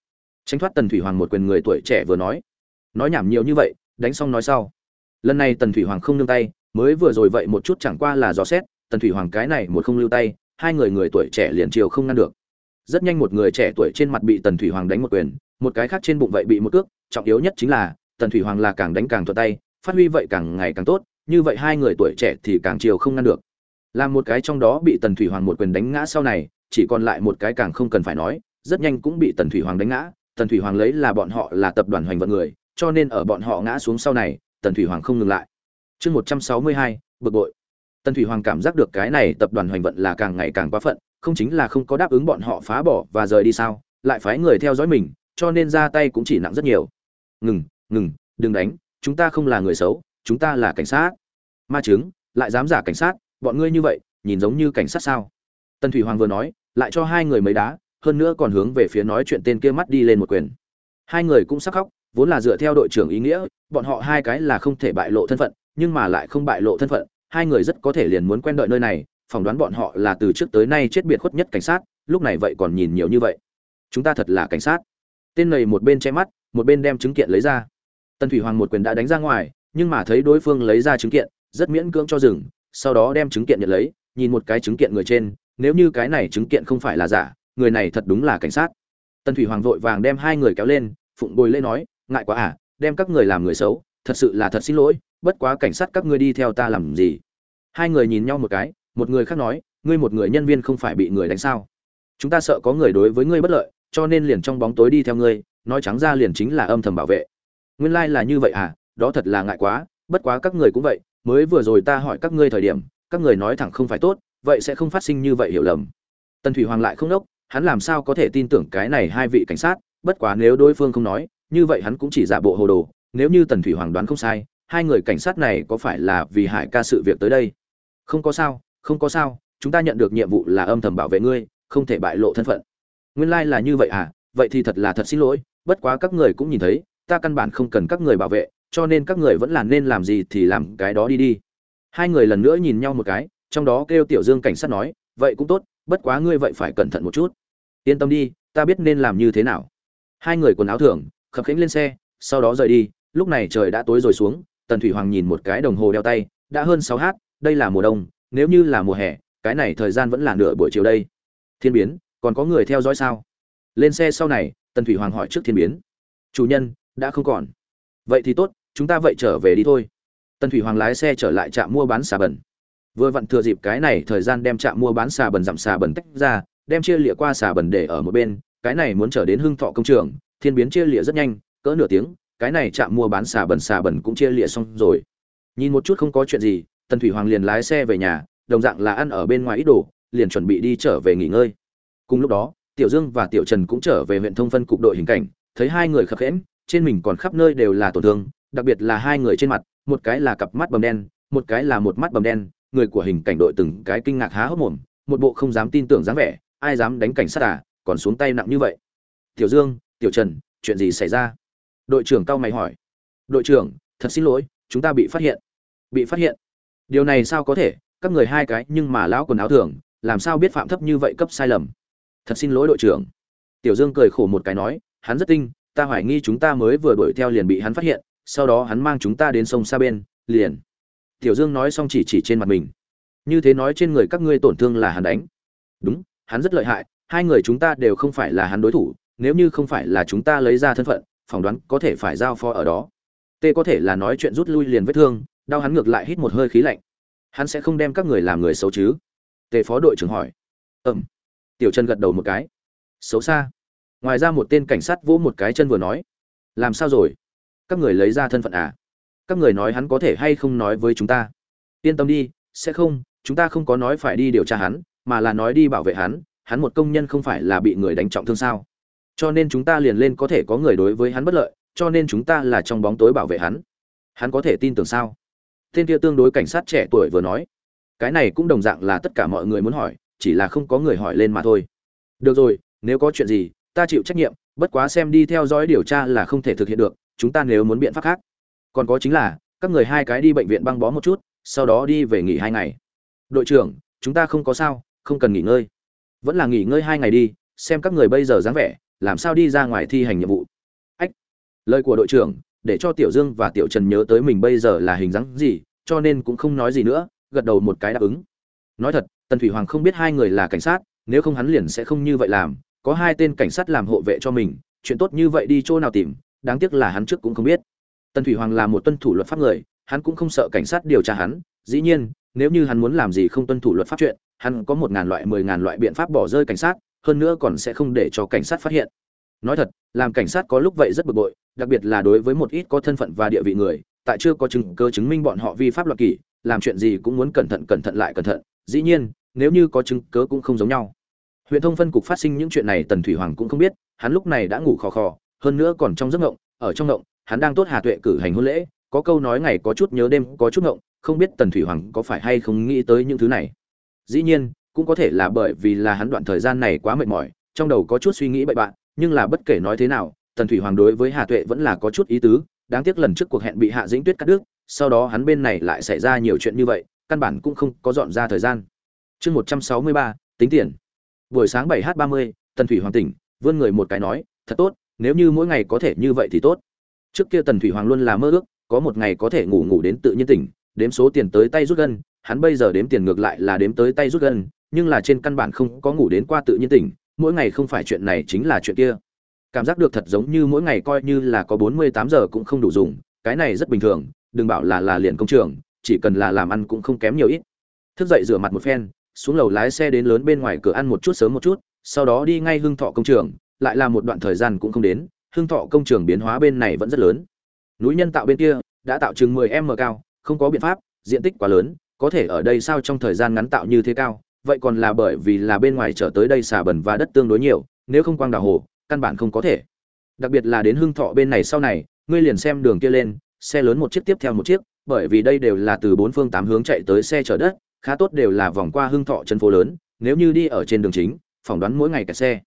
Tránh thoát tần thủy hoàng một quyền người tuổi trẻ vừa nói. Nói nhảm nhiều như vậy, đánh xong nói sau. Lần này tần thủy hoàng không nương tay, mới vừa rồi vậy một chút chẳng qua là dò xét, tần thủy hoàng cái này một không lưu tay, hai người người tuổi trẻ liền chiều không ngăn được rất nhanh một người trẻ tuổi trên mặt bị tần thủy hoàng đánh một quyền, một cái khác trên bụng vậy bị một cước, trọng yếu nhất chính là, tần thủy hoàng là càng đánh càng thuận tay, phát huy vậy càng ngày càng tốt, như vậy hai người tuổi trẻ thì càng chiều không ngăn được. Làm một cái trong đó bị tần thủy hoàng một quyền đánh ngã sau này, chỉ còn lại một cái càng không cần phải nói, rất nhanh cũng bị tần thủy hoàng đánh ngã. Tần thủy hoàng lấy là bọn họ là tập đoàn hoành vận người, cho nên ở bọn họ ngã xuống sau này, tần thủy hoàng không ngừng lại. Chương một trăm sáu mươi hai, bực bội. Tần thủy hoàng cảm giác được cái này tập đoàn hoành vận là càng ngày càng quá phận không chính là không có đáp ứng bọn họ phá bỏ và rời đi sao, lại phái người theo dõi mình, cho nên ra tay cũng chỉ nặng rất nhiều. Ngừng ngừng, đừng đánh, chúng ta không là người xấu, chúng ta là cảnh sát. Ma chứng lại dám giả cảnh sát, bọn ngươi như vậy, nhìn giống như cảnh sát sao? Tần thủy hoàng vừa nói, lại cho hai người mấy đá, hơn nữa còn hướng về phía nói chuyện tên kia mắt đi lên một quyền. Hai người cũng sắc khóc, vốn là dựa theo đội trưởng ý nghĩa, bọn họ hai cái là không thể bại lộ thân phận, nhưng mà lại không bại lộ thân phận, hai người rất có thể liền muốn quen đợi nơi này phỏng đoán bọn họ là từ trước tới nay chết biệt khuất nhất cảnh sát, lúc này vậy còn nhìn nhiều như vậy. Chúng ta thật là cảnh sát. Tên này một bên che mắt, một bên đem chứng kiện lấy ra. Tần thủy hoàng một quyền đã đánh ra ngoài, nhưng mà thấy đối phương lấy ra chứng kiện, rất miễn cưỡng cho dừng, sau đó đem chứng kiện nhận lấy, nhìn một cái chứng kiện người trên, nếu như cái này chứng kiện không phải là giả, người này thật đúng là cảnh sát. Tần thủy hoàng vội vàng đem hai người kéo lên, phụng bồi lễ nói, ngại quá à đem các người làm người xấu, thật sự là thật xin lỗi, bất quá cảnh sát các ngươi đi theo ta làm gì? Hai người nhìn nhau một cái một người khác nói, ngươi một người nhân viên không phải bị người đánh sao? Chúng ta sợ có người đối với ngươi bất lợi, cho nên liền trong bóng tối đi theo ngươi, nói trắng ra liền chính là âm thầm bảo vệ. Nguyên lai là như vậy à đó thật là ngại quá, bất quá các người cũng vậy, mới vừa rồi ta hỏi các ngươi thời điểm, các người nói thẳng không phải tốt, vậy sẽ không phát sinh như vậy hiểu lầm. Tần thủy hoàng lại không đốc, hắn làm sao có thể tin tưởng cái này hai vị cảnh sát, bất quá nếu đối phương không nói, như vậy hắn cũng chỉ giả bộ hồ đồ, nếu như tần thủy hoàng đoán không sai, hai người cảnh sát này có phải là vì hải ca sự việc tới đây? Không có sao không có sao, chúng ta nhận được nhiệm vụ là âm thầm bảo vệ ngươi, không thể bại lộ thân phận. Nguyên lai、like、là như vậy à vậy thì thật là thật xin lỗi, bất quá các người cũng nhìn thấy, ta căn bản không cần các người bảo vệ, cho nên các người vẫn là nên làm gì thì làm cái đó đi đi. Hai người lần nữa nhìn nhau một cái, trong đó kêu tiểu dương cảnh sát nói, vậy cũng tốt, bất quá ngươi vậy phải cẩn thận một chút. Yên tâm đi, ta biết nên làm như thế nào. Hai người quần áo thưởng, khập khánh lên xe, sau đó rời đi, lúc này trời đã tối rồi xuống, tần thủy hoàng nhìn một cái đồng hồ đeo tay, đã hơn sáu h đây là mùa đông nếu như là mùa hè, cái này thời gian vẫn là nửa buổi chiều đây. Thiên biến, còn có người theo dõi sao? Lên xe sau này, tần thủy hoàng hỏi trước thiên biến. Chủ nhân, đã không còn. Vậy thì tốt, chúng ta vậy trở về đi thôi. Tần thủy hoàng lái xe trở lại trạm mua bán xà bẩn. Vừa vặn thừa dịp cái này thời gian đem trạm mua bán xà bẩn giảm xà bẩn tách ra, đem chia lịa qua xà bẩn để ở một bên, cái này muốn trở đến hưng thọ công trường, thiên biến chia lịa rất nhanh, cỡ nửa tiếng, cái này trạm mua bán xà bẩn xà bẩn cũng chia lịa xong rồi. Nhìn một chút không có chuyện gì tần thủy hoàng liền lái xe về nhà, đồng dạng là ăn ở bên ngoài ít đồ, liền chuẩn bị đi trở về nghỉ ngơi. Cùng lúc đó, tiểu dương và tiểu trần cũng trở về huyện thông phân cục đội hình cảnh, thấy hai người khập khẽn, trên mình còn khắp nơi đều là tổn thương, đặc biệt là hai người trên mặt, một cái là cặp mắt bầm đen, một cái là một mắt bầm đen, người của hình cảnh đội từng cái kinh ngạc há hốc mồm, một bộ không dám tin tưởng dáng vẻ, ai dám đánh cảnh sát à còn xuống tay nặng như vậy. Tiểu dương, tiểu trần, chuyện gì xảy ra? Đội trưởng cao mày hỏi. Đội trưởng, thật xin lỗi, chúng ta bị phát hiện. Bị phát hiện? Điều này sao có thể? Các người hai cái nhưng mà lão quần áo thường, làm sao biết phạm thấp như vậy cấp sai lầm? Thật xin lỗi đội trưởng. Tiểu dương cười khổ một cái nói, hắn rất tinh, ta hoài nghi chúng ta mới vừa đuổi theo liền bị hắn phát hiện, sau đó hắn mang chúng ta đến sông xa bên, liền. Tiểu dương nói xong chỉ chỉ trên mặt mình. Như thế nói trên người các ngươi tổn thương là hắn đánh. Đúng, hắn rất lợi hại, hai người chúng ta đều không phải là hắn đối thủ, nếu như không phải là chúng ta lấy ra thân phận, phỏng đoán có thể phải giao phó ở đó. T có thể là nói chuyện rút lui liền vết thương đau hắn ngược lại hít một hơi khí lạnh. Hắn sẽ không đem các người làm người xấu chứ? Tề phó đội trưởng hỏi. Ừm. Tiểu chân gật đầu một cái. Xấu xa. Ngoài ra một tên cảnh sát vỗ một cái chân vừa nói. Làm sao rồi? Các người lấy ra thân phận à? Các người nói hắn có thể hay không nói với chúng ta? Yên tâm đi, sẽ không. Chúng ta không có nói phải đi điều tra hắn, mà là nói đi bảo vệ hắn. Hắn một công nhân không phải là bị người đánh trọng thương sao? Cho nên chúng ta liền lên có thể có người đối với hắn bất lợi, cho nên chúng ta là trong bóng tối bảo vệ hắn. Hắn có thể tin tưởng sao? Tên kia tương đối cảnh sát trẻ tuổi vừa nói. Cái này cũng đồng dạng là tất cả mọi người muốn hỏi, chỉ là không có người hỏi lên mà thôi. Được rồi, nếu có chuyện gì, ta chịu trách nhiệm, bất quá xem đi theo dõi điều tra là không thể thực hiện được, chúng ta nếu muốn biện pháp khác. Còn có chính là, các người hai cái đi bệnh viện băng bó một chút, sau đó đi về nghỉ hai ngày. Đội trưởng, chúng ta không có sao, không cần nghỉ ngơi. Vẫn là nghỉ ngơi hai ngày đi, xem các người bây giờ dáng vẻ, làm sao đi ra ngoài thi hành nhiệm vụ. Ách, lời của đội trưởng, để cho tiểu dương và tiểu trần nhớ tới mình bây giờ là hình dáng gì cho nên cũng không nói gì nữa, gật đầu một cái đáp ứng. Nói thật, tần thủy hoàng không biết hai người là cảnh sát, nếu không hắn liền sẽ không như vậy làm, có hai tên cảnh sát làm hộ vệ cho mình, chuyện tốt như vậy đi chỗ nào tìm, đáng tiếc là hắn trước cũng không biết. Tần thủy hoàng là một tuân thủ luật pháp người, hắn cũng không sợ cảnh sát điều tra hắn, dĩ nhiên, nếu như hắn muốn làm gì không tuân thủ luật pháp chuyện, hắn có một ngàn loại, mười ngàn loại biện pháp bỏ rơi cảnh sát, hơn nữa còn sẽ không để cho cảnh sát phát hiện. Nói thật, làm cảnh sát có lúc vậy rất bực bội, đặc biệt là đối với một ít có thân phận và địa vị người tại chưa có chứng cơ chứng minh bọn họ vi pháp luật kỷ, làm chuyện gì cũng muốn cẩn thận cẩn thận lại cẩn thận. Dĩ nhiên, nếu như có chứng cớ cũng không giống nhau. Huyện thông phân cục phát sinh những chuyện này, tần thủy hoàng cũng không biết, hắn lúc này đã ngủ khò khò, hơn nữa còn trong giấc ngộng, ở trong ngộng, hắn đang tốt hà tuệ cử hành hôn lễ, có câu nói ngày có chút nhớ đêm, có chút ngộng, không biết tần thủy hoàng có phải hay không nghĩ tới những thứ này. Dĩ nhiên, cũng có thể là bởi vì là hắn đoạn thời gian này quá mệt mỏi, trong đầu có chút suy nghĩ bậy bạn nhưng là bất kể nói thế nào, tần thủy hoàng đối với hà tuệ vẫn là có chút ý tứ đáng tiếc lần trước cuộc hẹn bị hạ dĩnh tuyết cắt đứt sau đó hắn bên này lại xảy ra nhiều chuyện như vậy căn bản cũng không có dọn ra thời gian. Chương một trăm sáu mươi ba tính tiền. Buổi sáng bảy h ba mươi tần thủy hoàng tỉnh vươn người một cái nói thật tốt nếu như mỗi ngày có thể như vậy thì tốt. Trước kia tần thủy hoàng luôn là mơ ước có một ngày có thể ngủ ngủ đến tự nhiên tỉnh đếm số tiền tới tay rút gần, hắn bây giờ đếm tiền ngược lại là đếm tới tay rút gần, nhưng là trên căn bản không có ngủ đến qua tự nhiên tỉnh mỗi ngày không phải chuyện này chính là chuyện kia cảm giác được thật giống như mỗi ngày coi như là có bốn mươi tám giờ cũng không đủ dùng, cái này rất bình thường, đừng bảo là là liền công trường, chỉ cần là làm ăn cũng không kém nhiều ít. Thức dậy rửa mặt một phen, xuống lầu lái xe đến lớn bên ngoài cửa ăn một chút sớm một chút, sau đó đi ngay hưng thọ công trường, lại là một đoạn thời gian cũng không đến, hưng thọ công trường biến hóa bên này vẫn rất lớn. Núi nhân tạo bên kia, đã tạo chừng 10 m cao, không có biện pháp, diện tích quá lớn, có thể ở đây sao trong thời gian ngắn tạo như thế cao, vậy còn là bởi vì là bên ngoài trở tới đây xả bẩn và đất tương đối nhiều, nếu không quang đảo hồ căn bản không có thể. Đặc biệt là đến hưng thọ bên này sau này ngươi liền xem đường kia lên xe lớn một chiếc tiếp theo một chiếc bởi vì đây đều là từ bốn phương tám hướng chạy tới xe chở đất khá tốt đều là vòng qua hưng thọ chân phố lớn nếu như đi ở trên đường chính phỏng đoán mỗi ngày cả xe.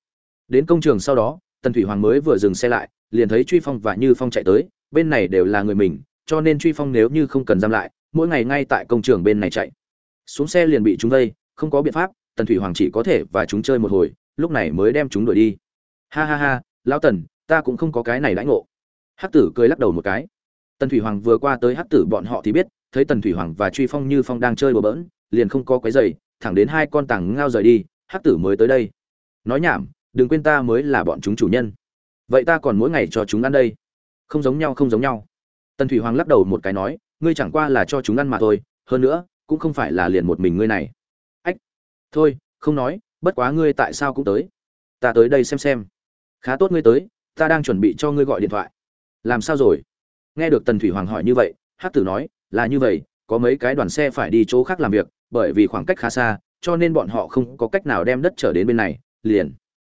Đến công trường sau đó tần thủy hoàng mới vừa dừng xe lại liền thấy truy phong và như phong chạy tới bên này đều là người mình cho nên truy phong nếu như không cần giam lại mỗi ngày ngay tại công trường bên này chạy. Xuống xe liền bị chúng đây, không có biện pháp tần thủy hoàng chỉ có thể và chúng chơi một hồi lúc này mới đem chúng đuổi đi ha ha ha, lão tần, ta cũng không có cái này đãi ngộ. Hắc tử cười lắc đầu một cái. Tần thủy hoàng vừa qua tới hắc tử bọn họ thì biết, thấy tần thủy hoàng và truy phong như phong đang chơi bừa bỡn, liền không có quấy giày thẳng đến hai con tàng ngao rời đi, hắc tử mới tới đây. Nói nhảm, đừng quên ta mới là bọn chúng chủ nhân. Vậy ta còn mỗi ngày cho chúng ăn đây. Không giống nhau, không giống nhau. Tần thủy hoàng lắc đầu một cái nói, ngươi chẳng qua là cho chúng ăn mà thôi, hơn nữa, cũng không phải là liền một mình ngươi này. Ách, thôi, không nói, bất quá ngươi tại sao cũng tới. Ta tới đây xem xem khá tốt ngươi tới, ta đang chuẩn bị cho ngươi gọi điện thoại. Làm sao rồi? Nghe được tần thủy hoàng hỏi như vậy hát tử nói, là như vậy, có mấy cái đoàn xe phải đi chỗ khác làm việc, bởi vì khoảng cách khá xa, cho nên bọn họ không có cách nào đem đất trở đến bên này, liền.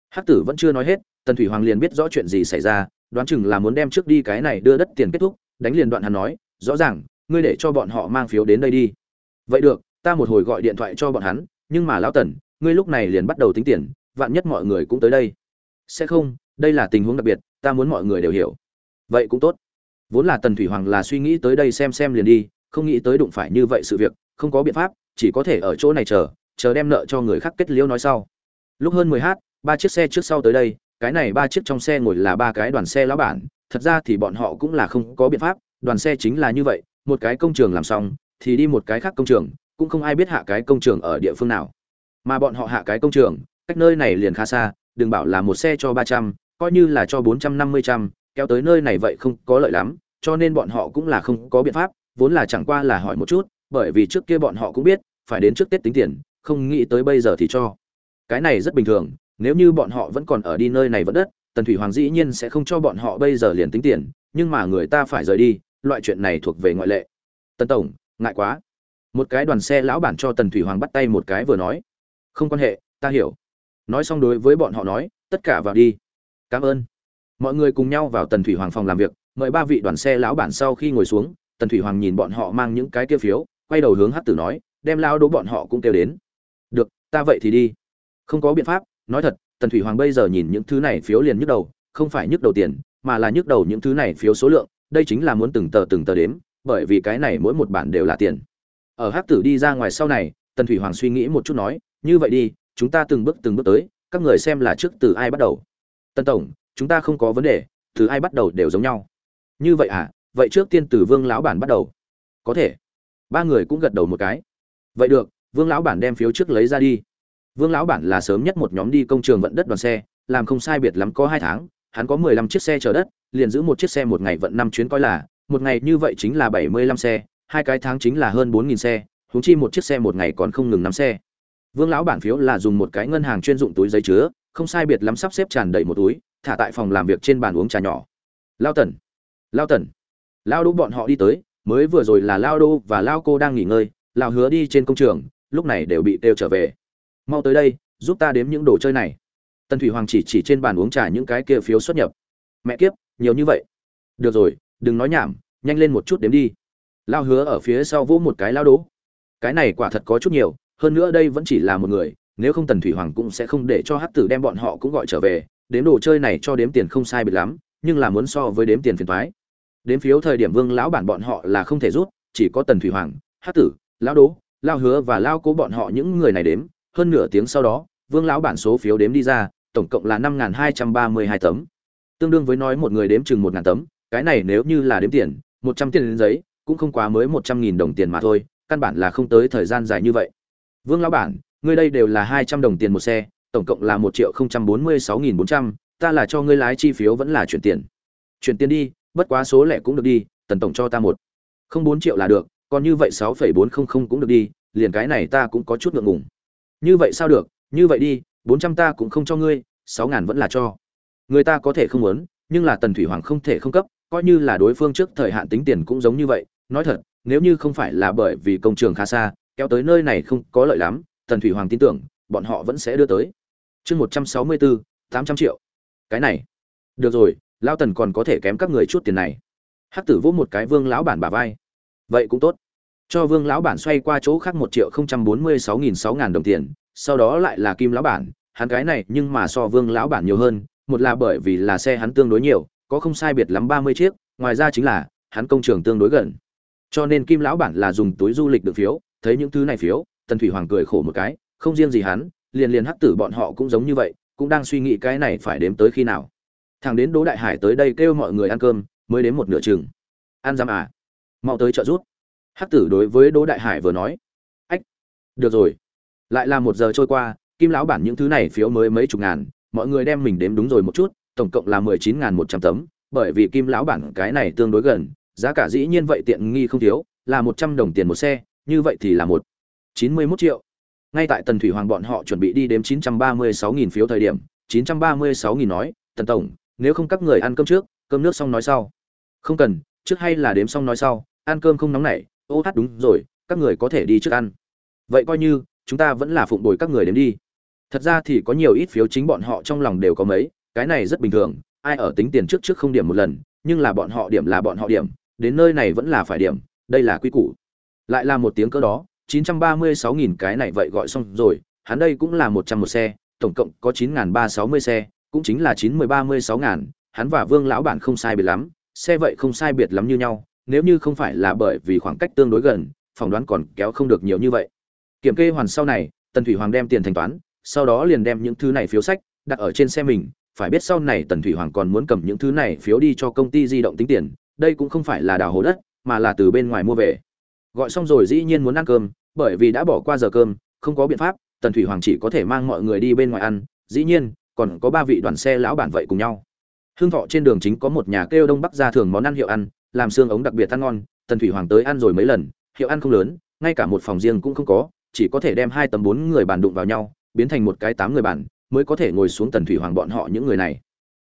Hắc tử vẫn chưa nói hết, tần thủy hoàng liền biết rõ chuyện gì xảy ra, đoán chừng là muốn đem trước đi cái này đưa đất tiền kết thúc, đánh liền đoạn hắn nói, rõ ràng, ngươi để cho bọn họ mang phiếu đến đây đi. Vậy được, ta một hồi gọi điện thoại cho bọn hắn, nhưng mà lão tần, ngươi lúc này liền bắt đầu tính tiền, vạn nhất mọi người cũng tới đây sẽ không, đây là tình huống đặc biệt, ta muốn mọi người đều hiểu. Vậy cũng tốt. Vốn là tần thủy hoàng là suy nghĩ tới đây xem xem liền đi, không nghĩ tới đụng phải như vậy sự việc, không có biện pháp, chỉ có thể ở chỗ này chờ chờ đem nợ cho người khác kết liễu nói sau. Lúc hơn mười h ba chiếc xe trước sau tới đây, cái này ba chiếc trong xe ngồi là ba cái đoàn xe lão bản, thật ra thì bọn họ cũng là không có biện pháp, đoàn xe chính là như vậy, một cái công trường làm xong, thì đi một cái khác công trường, cũng không ai biết hạ cái công trường ở địa phương nào. Mà bọn họ hạ cái công trường, cách nơi này liền khá xa đừng bảo là một xe cho ba trăm, coi như là cho bốn trăm năm mươi trăm, kéo tới nơi này vậy không có lợi lắm, cho nên bọn họ cũng là không có biện pháp, vốn là chẳng qua là hỏi một chút, bởi vì trước kia bọn họ cũng biết, phải đến trước tết tính tiền, không nghĩ tới bây giờ thì cho. Cái này rất bình thường, nếu như bọn họ vẫn còn ở đi nơi này vẫn đất, tần thủy hoàng dĩ nhiên sẽ không cho bọn họ bây giờ liền tính tiền, nhưng mà người ta phải rời đi, loại chuyện này thuộc về ngoại lệ. Tần tổng, ngại quá. Một cái đoàn xe lão bản cho tần thủy hoàng bắt tay một cái vừa nói. Không quan hệ, ta hiểu nói xong đối với bọn họ nói, tất cả vào đi. Cảm ơn. Mọi người cùng nhau vào tần thủy hoàng phòng làm việc, mời ba vị đoàn xe lão bản sau khi ngồi xuống, tần thủy hoàng nhìn bọn họ mang những cái kia phiếu, quay đầu hướng hát tử nói, đem lao đố bọn họ cũng kêu đến. Được, ta vậy thì đi. Không có biện pháp, nói thật, tần thủy hoàng bây giờ nhìn những thứ này phiếu liền nhức đầu, không phải nhức đầu tiền, mà là nhức đầu những thứ này phiếu số lượng, đây chính là muốn từng tờ từng tờ đếm, bởi vì cái này mỗi một bản đều là tiền. Ở hát tử đi ra ngoài sau này, tần thủy hoàng suy nghĩ một chút nói, như vậy đi chúng ta từng bước từng bước tới, các người xem là trước từ ai bắt đầu? Tân tổng, chúng ta không có vấn đề, từ ai bắt đầu đều giống nhau. Như vậy à vậy trước tiên từ vương lão bản bắt đầu. Có thể. Ba người cũng gật đầu một cái. Vậy được, vương lão bản đem phiếu trước lấy ra đi. Vương lão bản là sớm nhất một nhóm đi công trường vận đất đoàn xe, làm không sai biệt lắm có hai tháng, hắn có mười lăm chiếc xe chở đất, liền giữ một chiếc xe một ngày vận năm chuyến coi là, một ngày như vậy chính là bảy mươi lăm xe, hai cái tháng chính là hơn bốn nghìn xe, huống chi một chiếc xe một ngày còn không ngừng năm xe vương lão bản phiếu là dùng một cái ngân hàng chuyên dụng túi giấy chứa, không sai biệt lắm sắp xếp tràn đầy một túi, thả tại phòng làm việc trên bàn uống trà nhỏ. Lao tần lao tần. Lao đỗ bọn họ đi tới, mới vừa rồi là lao đô và lao cô đang nghỉ ngơi lao hứa đi trên công trường, lúc này đều bị đều trở về. Mau tới đây, giúp ta đếm những đồ chơi này. Tần thủy hoàng chỉ chỉ trên bàn uống trà những cái kia phiếu xuất nhập. Mẹ kiếp, nhiều như vậy. Được rồi, đừng nói nhảm, nhanh lên một chút đếm đi. Lao hứa ở phía sau vỗ một cái lao đố cái này quả thật có chút nhiều hơn nữa đây vẫn chỉ là một người, nếu không tần thủy hoàng cũng sẽ không để cho hát tử đem bọn họ cũng gọi trở về. Đếm đồ chơi này cho đếm tiền không sai biệt lắm, nhưng là muốn so với đếm tiền phiền thoái đếm phiếu thời điểm vương lão bản bọn họ là không thể rút, chỉ có tần thủy hoàng hát tử, lão đố lao hứa và lao cố bọn họ những người này đếm. Hơn nửa tiếng sau đó, vương lão bản số phiếu đếm đi ra, tổng cộng là năm hai trăm ba mươi hai tấm. Tương đương với nói một người đếm chừng một ngàn tấm, cái này nếu như là đếm tiền, một trăm tiền giấy, cũng không quá mới một trăm nghìn đồng tiền mà thôi, căn bản là không tới thời gian dài như vậy vương lão bản, ngươi đây đều là hai trăm đồng tiền một xe, tổng cộng là một triệu không trăm bốn mươi sáu nghìn bốn trăm, ta là cho ngươi lái chi phiếu vẫn là chuyển tiền. Chuyển tiền đi, bất quá số lẻ cũng được đi, tần tổng cho ta một. Không bốn triệu là được, còn như vậy sáu phẩy bốn không không cũng được đi, liền cái này ta cũng có chút ngượng ngùng. Như vậy sao được, như vậy đi, bốn trăm ta cũng không cho ngươi, sáu ngàn vẫn là cho. Người ta có thể không muốn, nhưng là tần thủy hoàng không thể không cấp, coi như là đối phương trước thời hạn tính tiền cũng giống như vậy, nói thật, nếu như không phải là bởi vì công trường khá xa kéo tới nơi này không có lợi lắm, tần thủy hoàng tin tưởng, bọn họ vẫn sẽ đưa tới. Chương một trăm sáu mươi bốn, tám trăm triệu. Cái này. Được rồi lao tần còn có thể kém các người chút tiền này. Hắc tử vỗ một cái vương lão bản bà vai. Vậy cũng tốt. Cho vương lão bản xoay qua chỗ khác một triệu không trăm bốn mươi sáu nghìn sáu ngàn đồng tiền, sau đó lại là kim lão bản. Hắn cái này nhưng mà so vương lão bản nhiều hơn, một là bởi vì là xe hắn tương đối nhiều, có không sai biệt lắm ba mươi chiếc, ngoài ra chính là, hắn công trường tương đối gần. Cho nên kim lão bản là dùng túi du lịch được phiếu thấy những thứ này phiếu, tần thủy hoàng cười khổ một cái, không riêng gì hắn, liền liền hắc tử bọn họ cũng giống như vậy, cũng đang suy nghĩ cái này phải đếm tới khi nào. Thằng đến đỗ đại hải tới đây kêu mọi người ăn cơm, mới đến một nửa chừng. Ăn dám à? Mau tới trợ rút. Hắc tử đối với đỗ đại hải vừa nói. Ách, được rồi. Lại là một giờ trôi qua, kim lão bản những thứ này phiếu mới mấy chục ngàn, mọi người đem mình đếm đúng rồi một chút, tổng cộng là mười chín ngàn một trăm tấm, bởi vì kim lão bản cái này tương đối gần, giá cả dĩ nhiên vậy tiện nghi không thiếu, là một trăm đồng tiền một xe như vậy thì là một. Chín mươi mốt triệu. Ngay tại tần thủy hoàng bọn họ chuẩn bị đi đếm chín trăm ba mươi sáu nghìn phiếu thời điểm, chín trăm ba mươi sáu nghìn nói, tần tổng, nếu không các người ăn cơm trước, cơm nước xong nói sau. Không cần, trước hay là đếm xong nói sau, ăn cơm không nóng nảy. Ô hát, đúng rồi, các người có thể đi trước ăn. Vậy coi như, chúng ta vẫn là phụng bồi các người đến đi. Thật ra thì có nhiều ít phiếu chính bọn họ trong lòng đều có mấy, cái này rất bình thường, ai ở tính tiền trước trước không điểm một lần, nhưng là bọn họ điểm là bọn họ điểm, đến nơi này vẫn là phải điểm, đây là quy củ lại là một tiếng cỡ đó, chín trăm ba mươi sáu nghìn cái này vậy gọi xong rồi, hắn đây cũng là một trăm một xe, tổng cộng có chín nghìn ba sáu mươi xe, cũng chính là chín mươi ba mươi sáu ngàn hắn và vương lão bản không sai biệt lắm, xe vậy không sai biệt lắm như nhau, nếu như không phải là bởi vì khoảng cách tương đối gần, phỏng đoán còn kéo không được nhiều như vậy. Kiểm kê hoàn sau này, tần thủy hoàng đem tiền thanh toán, sau đó liền đem những thứ này phiếu sách, đặt ở trên xe mình, phải biết sau này tần thủy hoàng còn muốn cầm những thứ này phiếu đi cho công ty di động tính tiền, đây cũng không phải là đào hố đất, mà là từ bên ngoài mua về gọi xong rồi dĩ nhiên muốn ăn cơm, bởi vì đã bỏ qua giờ cơm, không có biện pháp, tần thủy hoàng chỉ có thể mang mọi người đi bên ngoài ăn. Dĩ nhiên, còn có ba vị đoàn xe lão bản vậy cùng nhau. Hương thọ trên đường chính có một nhà kêu đông bắc ra thường món ăn hiệu ăn, làm xương ống đặc biệt ăn ngon. Tần thủy hoàng tới ăn rồi mấy lần, hiệu ăn không lớn, ngay cả một phòng riêng cũng không có, chỉ có thể đem hai tấm bốn người bàn đụng vào nhau, biến thành một cái tám người bàn, mới có thể ngồi xuống tần thủy hoàng bọn họ những người này.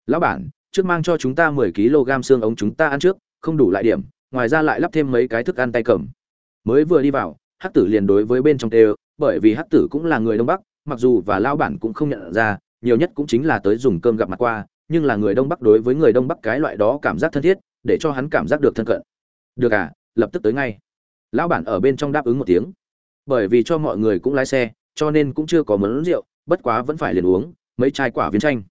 Lão bản, trước mang cho chúng ta mười kg xương ống chúng ta ăn trước, không đủ lại điểm, ngoài ra lại lắp thêm mấy cái thức ăn tay cầm mới vừa đi vào, hắc tử liền đối với bên trong tê bởi vì hắc tử cũng là người đông bắc, mặc dù và lao bản cũng không nhận ra, nhiều nhất cũng chính là tới dùng cơm gặp mặt qua, nhưng là người đông bắc đối với người đông bắc cái loại đó cảm giác thân thiết, để cho hắn cảm giác được thân cận. Được à lập tức tới ngay. Lão bản ở bên trong đáp ứng một tiếng. Bởi vì cho mọi người cũng lái xe, cho nên cũng chưa có mớn rượu, bất quá vẫn phải liền uống mấy chai quả viên tranh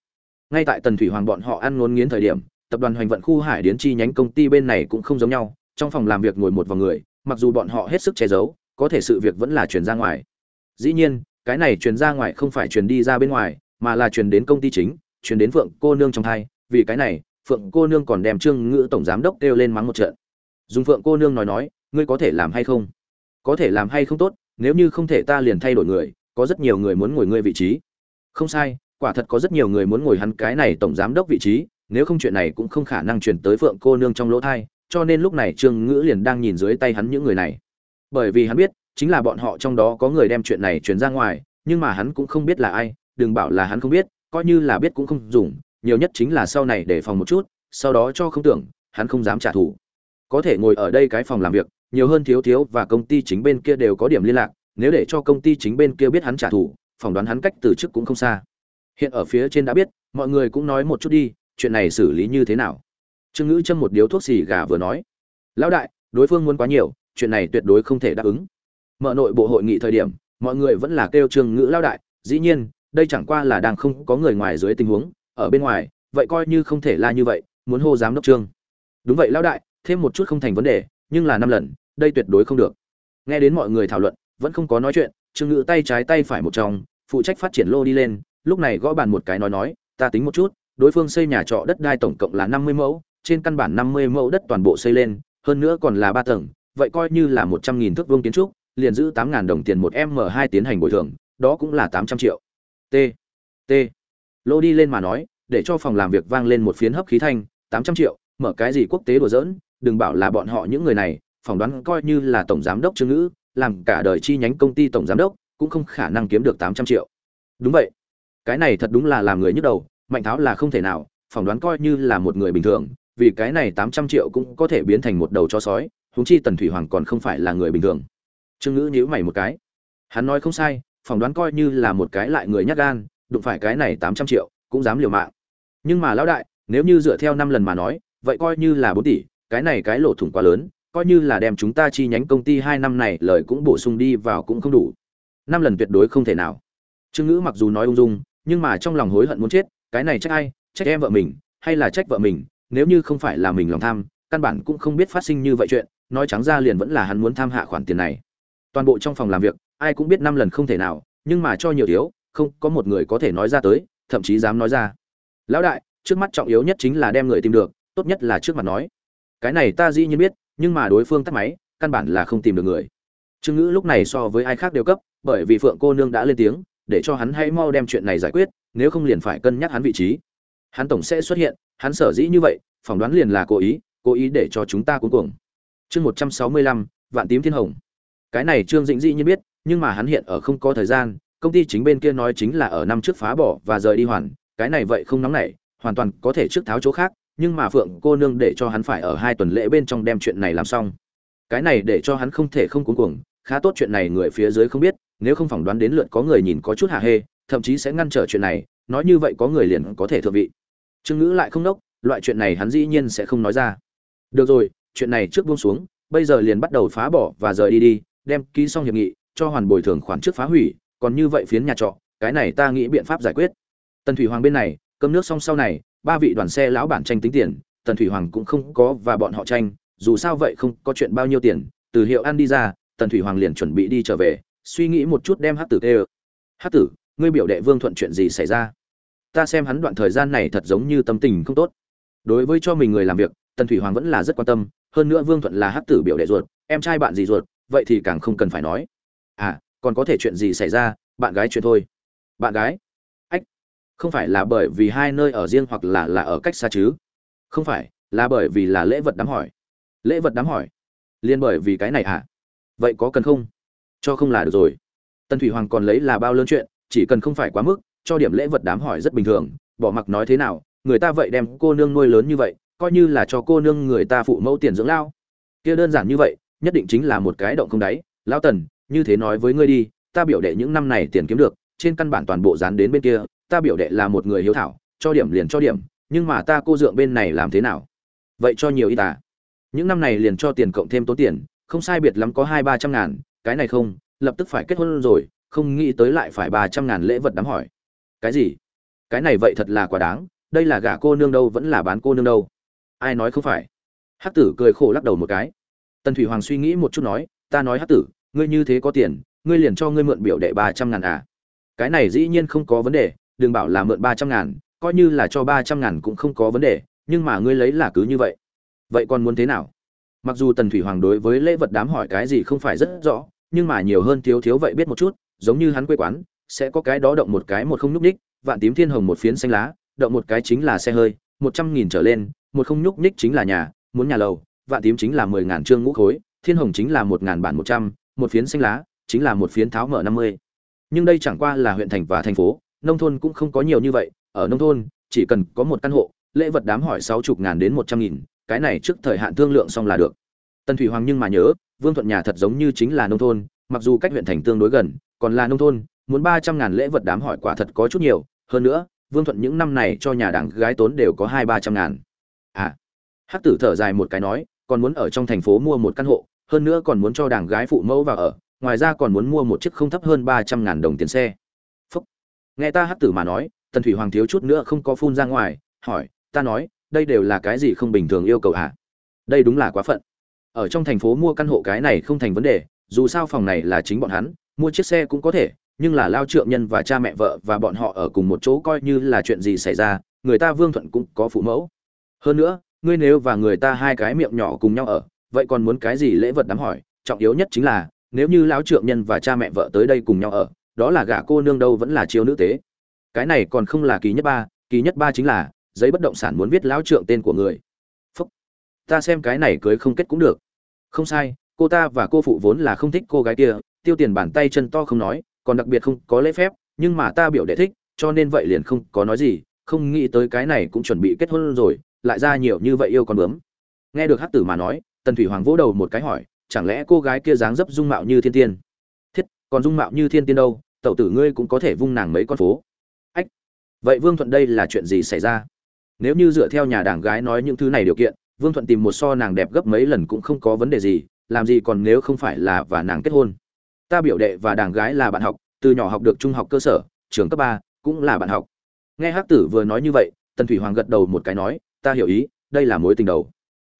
ngay tại tần thủy hoàng bọn họ ăn ngốn nghiến thời điểm, tập đoàn hoành vận khu hải điến chi nhánh công ty bên này cũng không giống nhau, trong phòng làm việc ngồi một vòng người mặc dù bọn họ hết sức che giấu, có thể sự việc vẫn là truyền ra ngoài. Dĩ nhiên, cái này truyền ra ngoài không phải truyền đi ra bên ngoài, mà là truyền đến công ty chính, truyền đến phượng cô nương trong thai, vì cái này, phượng cô nương còn đem trương ngữ tổng giám đốc kêu lên mắng một trận. Dùng phượng cô nương nói nói, ngươi có thể làm hay không? Có thể làm hay không tốt, nếu như không thể ta liền thay đổi người, có rất nhiều người muốn ngồi ngươi vị trí. Không sai, quả thật có rất nhiều người muốn ngồi hắn cái này tổng giám đốc vị trí, nếu không chuyện này cũng không khả năng chuyển tới phượng cô nương trong lỗ thai cho nên lúc này trương ngữ liền đang nhìn dưới tay hắn những người này. Bởi vì hắn biết, chính là bọn họ trong đó có người đem chuyện này truyền ra ngoài, nhưng mà hắn cũng không biết là ai, đừng bảo là hắn không biết, coi như là biết cũng không dùng, nhiều nhất chính là sau này để phòng một chút, sau đó cho không tưởng, hắn không dám trả thù. Có thể ngồi ở đây cái phòng làm việc, nhiều hơn thiếu thiếu và công ty chính bên kia đều có điểm liên lạc, nếu để cho công ty chính bên kia biết hắn trả thù, phỏng đoán hắn cách từ chức cũng không xa. Hiện ở phía trên đã biết, mọi người cũng nói một chút đi, chuyện này xử lý như thế nào? Trương ngữ châm một điếu thuốc xì gà vừa nói. Lão đại, đối phương muốn quá nhiều, chuyện này tuyệt đối không thể đáp ứng. Mở nội bộ hội nghị thời điểm, mọi người vẫn là kêu trương ngữ lão đại, dĩ nhiên, đây chẳng qua là đang không có người ngoài dưới tình huống, ở bên ngoài, vậy coi như không thể la như vậy, muốn hô giám đốc trương. Đúng vậy, lão đại, thêm một chút không thành vấn đề, nhưng là năm lần, đây tuyệt đối không được. Nghe đến mọi người thảo luận, vẫn không có nói chuyện, trương ngữ tay trái tay phải một trong phụ trách phát triển lô đi lên, lúc này gõ bàn một cái nói nói, ta tính một chút, đối phương xây nhà trọ đất đai tổng cộng là năm mươi mẫu trên căn bản năm mươi mẫu đất toàn bộ xây lên, hơn nữa còn là ba tầng, vậy coi như là một trăm nghìn thước vuông kiến trúc, liền giữ tám ngàn đồng tiền một m hai tiến hành bồi thường, đó cũng là tám trăm triệu. T t. Lô đi lên mà nói, để cho phòng làm việc vang lên một phiến hấp khí thanh, tám trăm triệu, mở cái gì quốc tế đùa giỡn, đừng bảo là bọn họ những người này, phỏng đoán coi như là tổng giám đốc trương ngữ, làm cả đời chi nhánh công ty tổng giám đốc, cũng không khả năng kiếm được tám trăm triệu. Đúng vậy. Cái này thật đúng là làm người nhức đầu, mạnh tháo là không thể nào, phỏng đoán coi như là một người bình thường vì cái này tám trăm triệu cũng có thể biến thành một đầu chó sói, huống chi tần thủy hoàng còn không phải là người bình thường. Trương ngữ nhíu mày một cái. Hắn nói không sai, phỏng đoán coi như là một cái lại người nhát gan, đụng phải cái này tám trăm triệu, cũng dám liều mạng. Nhưng mà lão đại, nếu như dựa theo năm lần mà nói, vậy coi như là bốn tỷ, cái này cái lỗ thủng quá lớn, coi như là đem chúng ta chi nhánh công ty hai năm này lời cũng bổ sung đi vào cũng không đủ. Năm lần tuyệt đối không thể nào. Trương ngữ mặc dù nói ung dung, nhưng mà trong lòng hối hận muốn chết, cái này trách ai? Trách em vợ mình, hay là trách vợ mình? Nếu như không phải là mình lòng tham, căn bản cũng không biết phát sinh như vậy chuyện, nói trắng ra liền vẫn là hắn muốn tham hạ khoản tiền này. Toàn bộ trong phòng làm việc, ai cũng biết năm lần không thể nào, nhưng mà cho nhiều thiếu, không có một người có thể nói ra tới, thậm chí dám nói ra. Lão đại, trước mắt trọng yếu nhất chính là đem người tìm được, tốt nhất là trước mặt nói. Cái này ta dĩ nhiên biết, nhưng mà đối phương tắt máy, căn bản là không tìm được người. Trương ngữ lúc này so với ai khác đều cấp, bởi vì phượng cô nương đã lên tiếng, để cho hắn hãy mau đem chuyện này giải quyết, nếu không liền phải cân nhắc hắn vị trí. Hắn tổng sẽ xuất hiện hắn sở dĩ như vậy, phỏng đoán liền là cố ý cố ý để cho chúng ta cuống cuồng. Chương một trăm sáu mươi lăm, vạn tím thiên hồng. Cái này trương dĩnh dĩ nhiên biết, nhưng mà hắn hiện ở không có thời gian, công ty chính bên kia nói chính là ở năm trước phá bỏ và rời đi hoàn, cái này vậy không nóng nảy, hoàn toàn có thể trước tháo chỗ khác, nhưng mà phượng cô nương để cho hắn phải ở hai tuần lễ bên trong đem chuyện này làm xong. Cái này để cho hắn không thể không cuống cuồng, khá tốt chuyện này người phía dưới không biết, nếu không phỏng đoán đến lượt có người nhìn có chút hạ hê, thậm chí sẽ ngăn trở chuyện này, nói như vậy có người liền có thể thượng vị trương ngữ lại không nốc, loại chuyện này hắn dĩ nhiên sẽ không nói ra. Được rồi, chuyện này trước buông xuống, bây giờ liền bắt đầu phá bỏ và rời đi đi, đem ký xong hiệp nghị, cho hoàn bồi thường khoản trước phá hủy, còn như vậy phiến nhà trọ, cái này ta nghĩ biện pháp giải quyết. Tần thủy hoàng bên này, cơm nước xong sau này, ba vị đoàn xe lão bản tranh tính tiền, tần thủy hoàng cũng không có và bọn họ tranh, dù sao vậy không có chuyện bao nhiêu tiền, từ hiệu ăn đi ra, tần thủy hoàng liền chuẩn bị đi trở về, suy nghĩ một chút đem hát tử tê hát tử, ngươi biểu đệ vương thuận chuyện gì xảy ra? Ta xem hắn đoạn thời gian này thật giống như tâm tình không tốt. Đối với cho mình người làm việc, tần thủy hoàng vẫn là rất quan tâm, hơn nữa vương thuận là hát tử biểu đệ ruột, em trai bạn gì ruột, vậy thì càng không cần phải nói. À còn có thể chuyện gì xảy ra, bạn gái chuyện thôi. Bạn gái? Ách, không phải là bởi vì hai nơi ở riêng hoặc là là ở cách xa chứ? Không phải, là bởi vì là lễ vật đám hỏi. Lễ vật đám hỏi? Liên bởi vì cái này à? Vậy có cần không? Cho không là được rồi. Tần thủy hoàng còn lấy là bao lớn chuyện, chỉ cần không phải quá mức cho điểm lễ vật đám hỏi rất bình thường, bỏ mặc nói thế nào, người ta vậy đem cô nương nuôi lớn như vậy, coi như là cho cô nương người ta phụ mẫu tiền dưỡng lao. Kia đơn giản như vậy, nhất định chính là một cái động không đáy. Lão tần, như thế nói với ngươi đi, ta biểu đệ những năm này tiền kiếm được, trên căn bản toàn bộ dán đến bên kia, ta biểu đệ là một người hiếu thảo, cho điểm liền cho điểm, nhưng mà ta cô dượng bên này làm thế nào? Vậy cho nhiều y tá những năm này liền cho tiền cộng thêm tốn tiền, không sai biệt lắm có hai ba trăm ngàn, cái này không, lập tức phải kết hôn rồi, không nghĩ tới lại phải ba trăm ngàn lễ vật đám hỏi cái gì? Cái này vậy thật là quá đáng, đây là gả cô nương đâu vẫn là bán cô nương đâu. Ai nói không phải? Hắc tử cười khổ lắc đầu một cái. Tần thủy hoàng suy nghĩ một chút nói, ta nói hắc tử, ngươi như thế có tiền, ngươi liền cho ngươi mượn biểu đệ ba trăm ngàn à? Cái này dĩ nhiên không có vấn đề, đừng bảo là mượn ba trăm ngàn, coi như là cho ba trăm ngàn cũng không có vấn đề, nhưng mà ngươi lấy là cứ như vậy. Vậy còn muốn thế nào? Mặc dù tần thủy hoàng đối với lễ vật đám hỏi cái gì không phải rất rõ, nhưng mà nhiều hơn thiếu thiếu vậy biết một chút, giống như hắn quê quán sẽ có cái đó động một cái một không nhúc ních vạn tím thiên hồng một phiến xanh lá, động một cái chính là xe hơi, một trăm nghìn trở lên, một không nhúc ních chính là nhà, muốn nhà lầu, vạn tím chính là mười ngàn trương ngũ khối, thiên hồng chính là một ngàn bản một trăm, một phiến xanh lá, chính là một phiến tháo mở năm mươi. Nhưng đây chẳng qua là huyện thành và thành phố, nông thôn cũng không có nhiều như vậy, ở nông thôn, chỉ cần có một căn hộ, lễ vật đám hỏi sáu chục ngàn đến một trăm nghìn, cái này trước thời hạn thương lượng xong là được. Tần thủy hoàng nhưng mà nhớ, vương thuận nhà thật giống như chính là nông thôn, mặc dù cách huyện thành tương đối gần, còn là nông thôn muốn ba trăm ngàn lễ vật đám hỏi quả thật có chút nhiều, hơn nữa, vương thuận những năm này cho nhà đảng gái tốn đều có hai ba trăm ngàn à hắc tử thở dài một cái nói, còn muốn ở trong thành phố mua một căn hộ, hơn nữa còn muốn cho đảng gái phụ mẫu vào ở, ngoài ra còn muốn mua một chiếc không thấp hơn ba trăm ngàn đồng tiền xe Phúc. nghe ta hắc tử mà nói, tần thủy hoàng thiếu chút nữa không có phun ra ngoài, hỏi, ta nói, đây đều là cái gì không bình thường yêu cầu hả à? đây đúng là quá phận ở trong thành phố mua căn hộ cái này không thành vấn đề, dù sao phòng này là chính bọn hắn, mua chiếc xe cũng có thể nhưng là lao trượng nhân và cha mẹ vợ và bọn họ ở cùng một chỗ coi như là chuyện gì xảy ra, người ta vương thuận cũng có phụ mẫu. Hơn nữa, ngươi nếu và người ta hai cái miệng nhỏ cùng nhau ở, vậy còn muốn cái gì lễ vật đám hỏi? Trọng yếu nhất chính là, nếu như lão trượng nhân và cha mẹ vợ tới đây cùng nhau ở, đó là gả cô nương đâu vẫn là chiêu nữ tế. Cái này còn không là kỳ nhất ba, kỳ nhất ba chính là, giấy bất động sản muốn viết lão trượng tên của người. Phúc. Ta xem cái này cưới không kết cũng được. Không sai, cô ta và cô phụ vốn là không thích cô gái kia, tiêu tiền bàn tay chân to không nói còn đặc biệt không có lễ phép, nhưng mà ta biểu đệ thích, cho nên vậy liền không có nói gì, không nghĩ tới cái này cũng chuẩn bị kết hôn rồi, lại ra nhiều như vậy yêu con bướm. Nghe được hắc tử mà nói, tần thủy hoàng vỗ đầu một cái hỏi, chẳng lẽ cô gái kia dáng dấp dung mạo như thiên tiên? Thiết, còn dung mạo như thiên tiên đâu, tẩu tử ngươi cũng có thể vung nàng mấy con phố. Ách, vậy vương thuận đây là chuyện gì xảy ra? Nếu như dựa theo nhà đảng gái nói những thứ này điều kiện, vương thuận tìm một so nàng đẹp gấp mấy lần cũng không có vấn đề gì, làm gì còn nếu không phải là và nàng kết hôn? Ta biểu đệ và đàng gái là bạn học, từ nhỏ học được trung học cơ sở, trường cấp ba, cũng là bạn học. Nghe hắc tử vừa nói như vậy, tần thủy hoàng gật đầu một cái nói, ta hiểu ý, đây là mối tình đầu.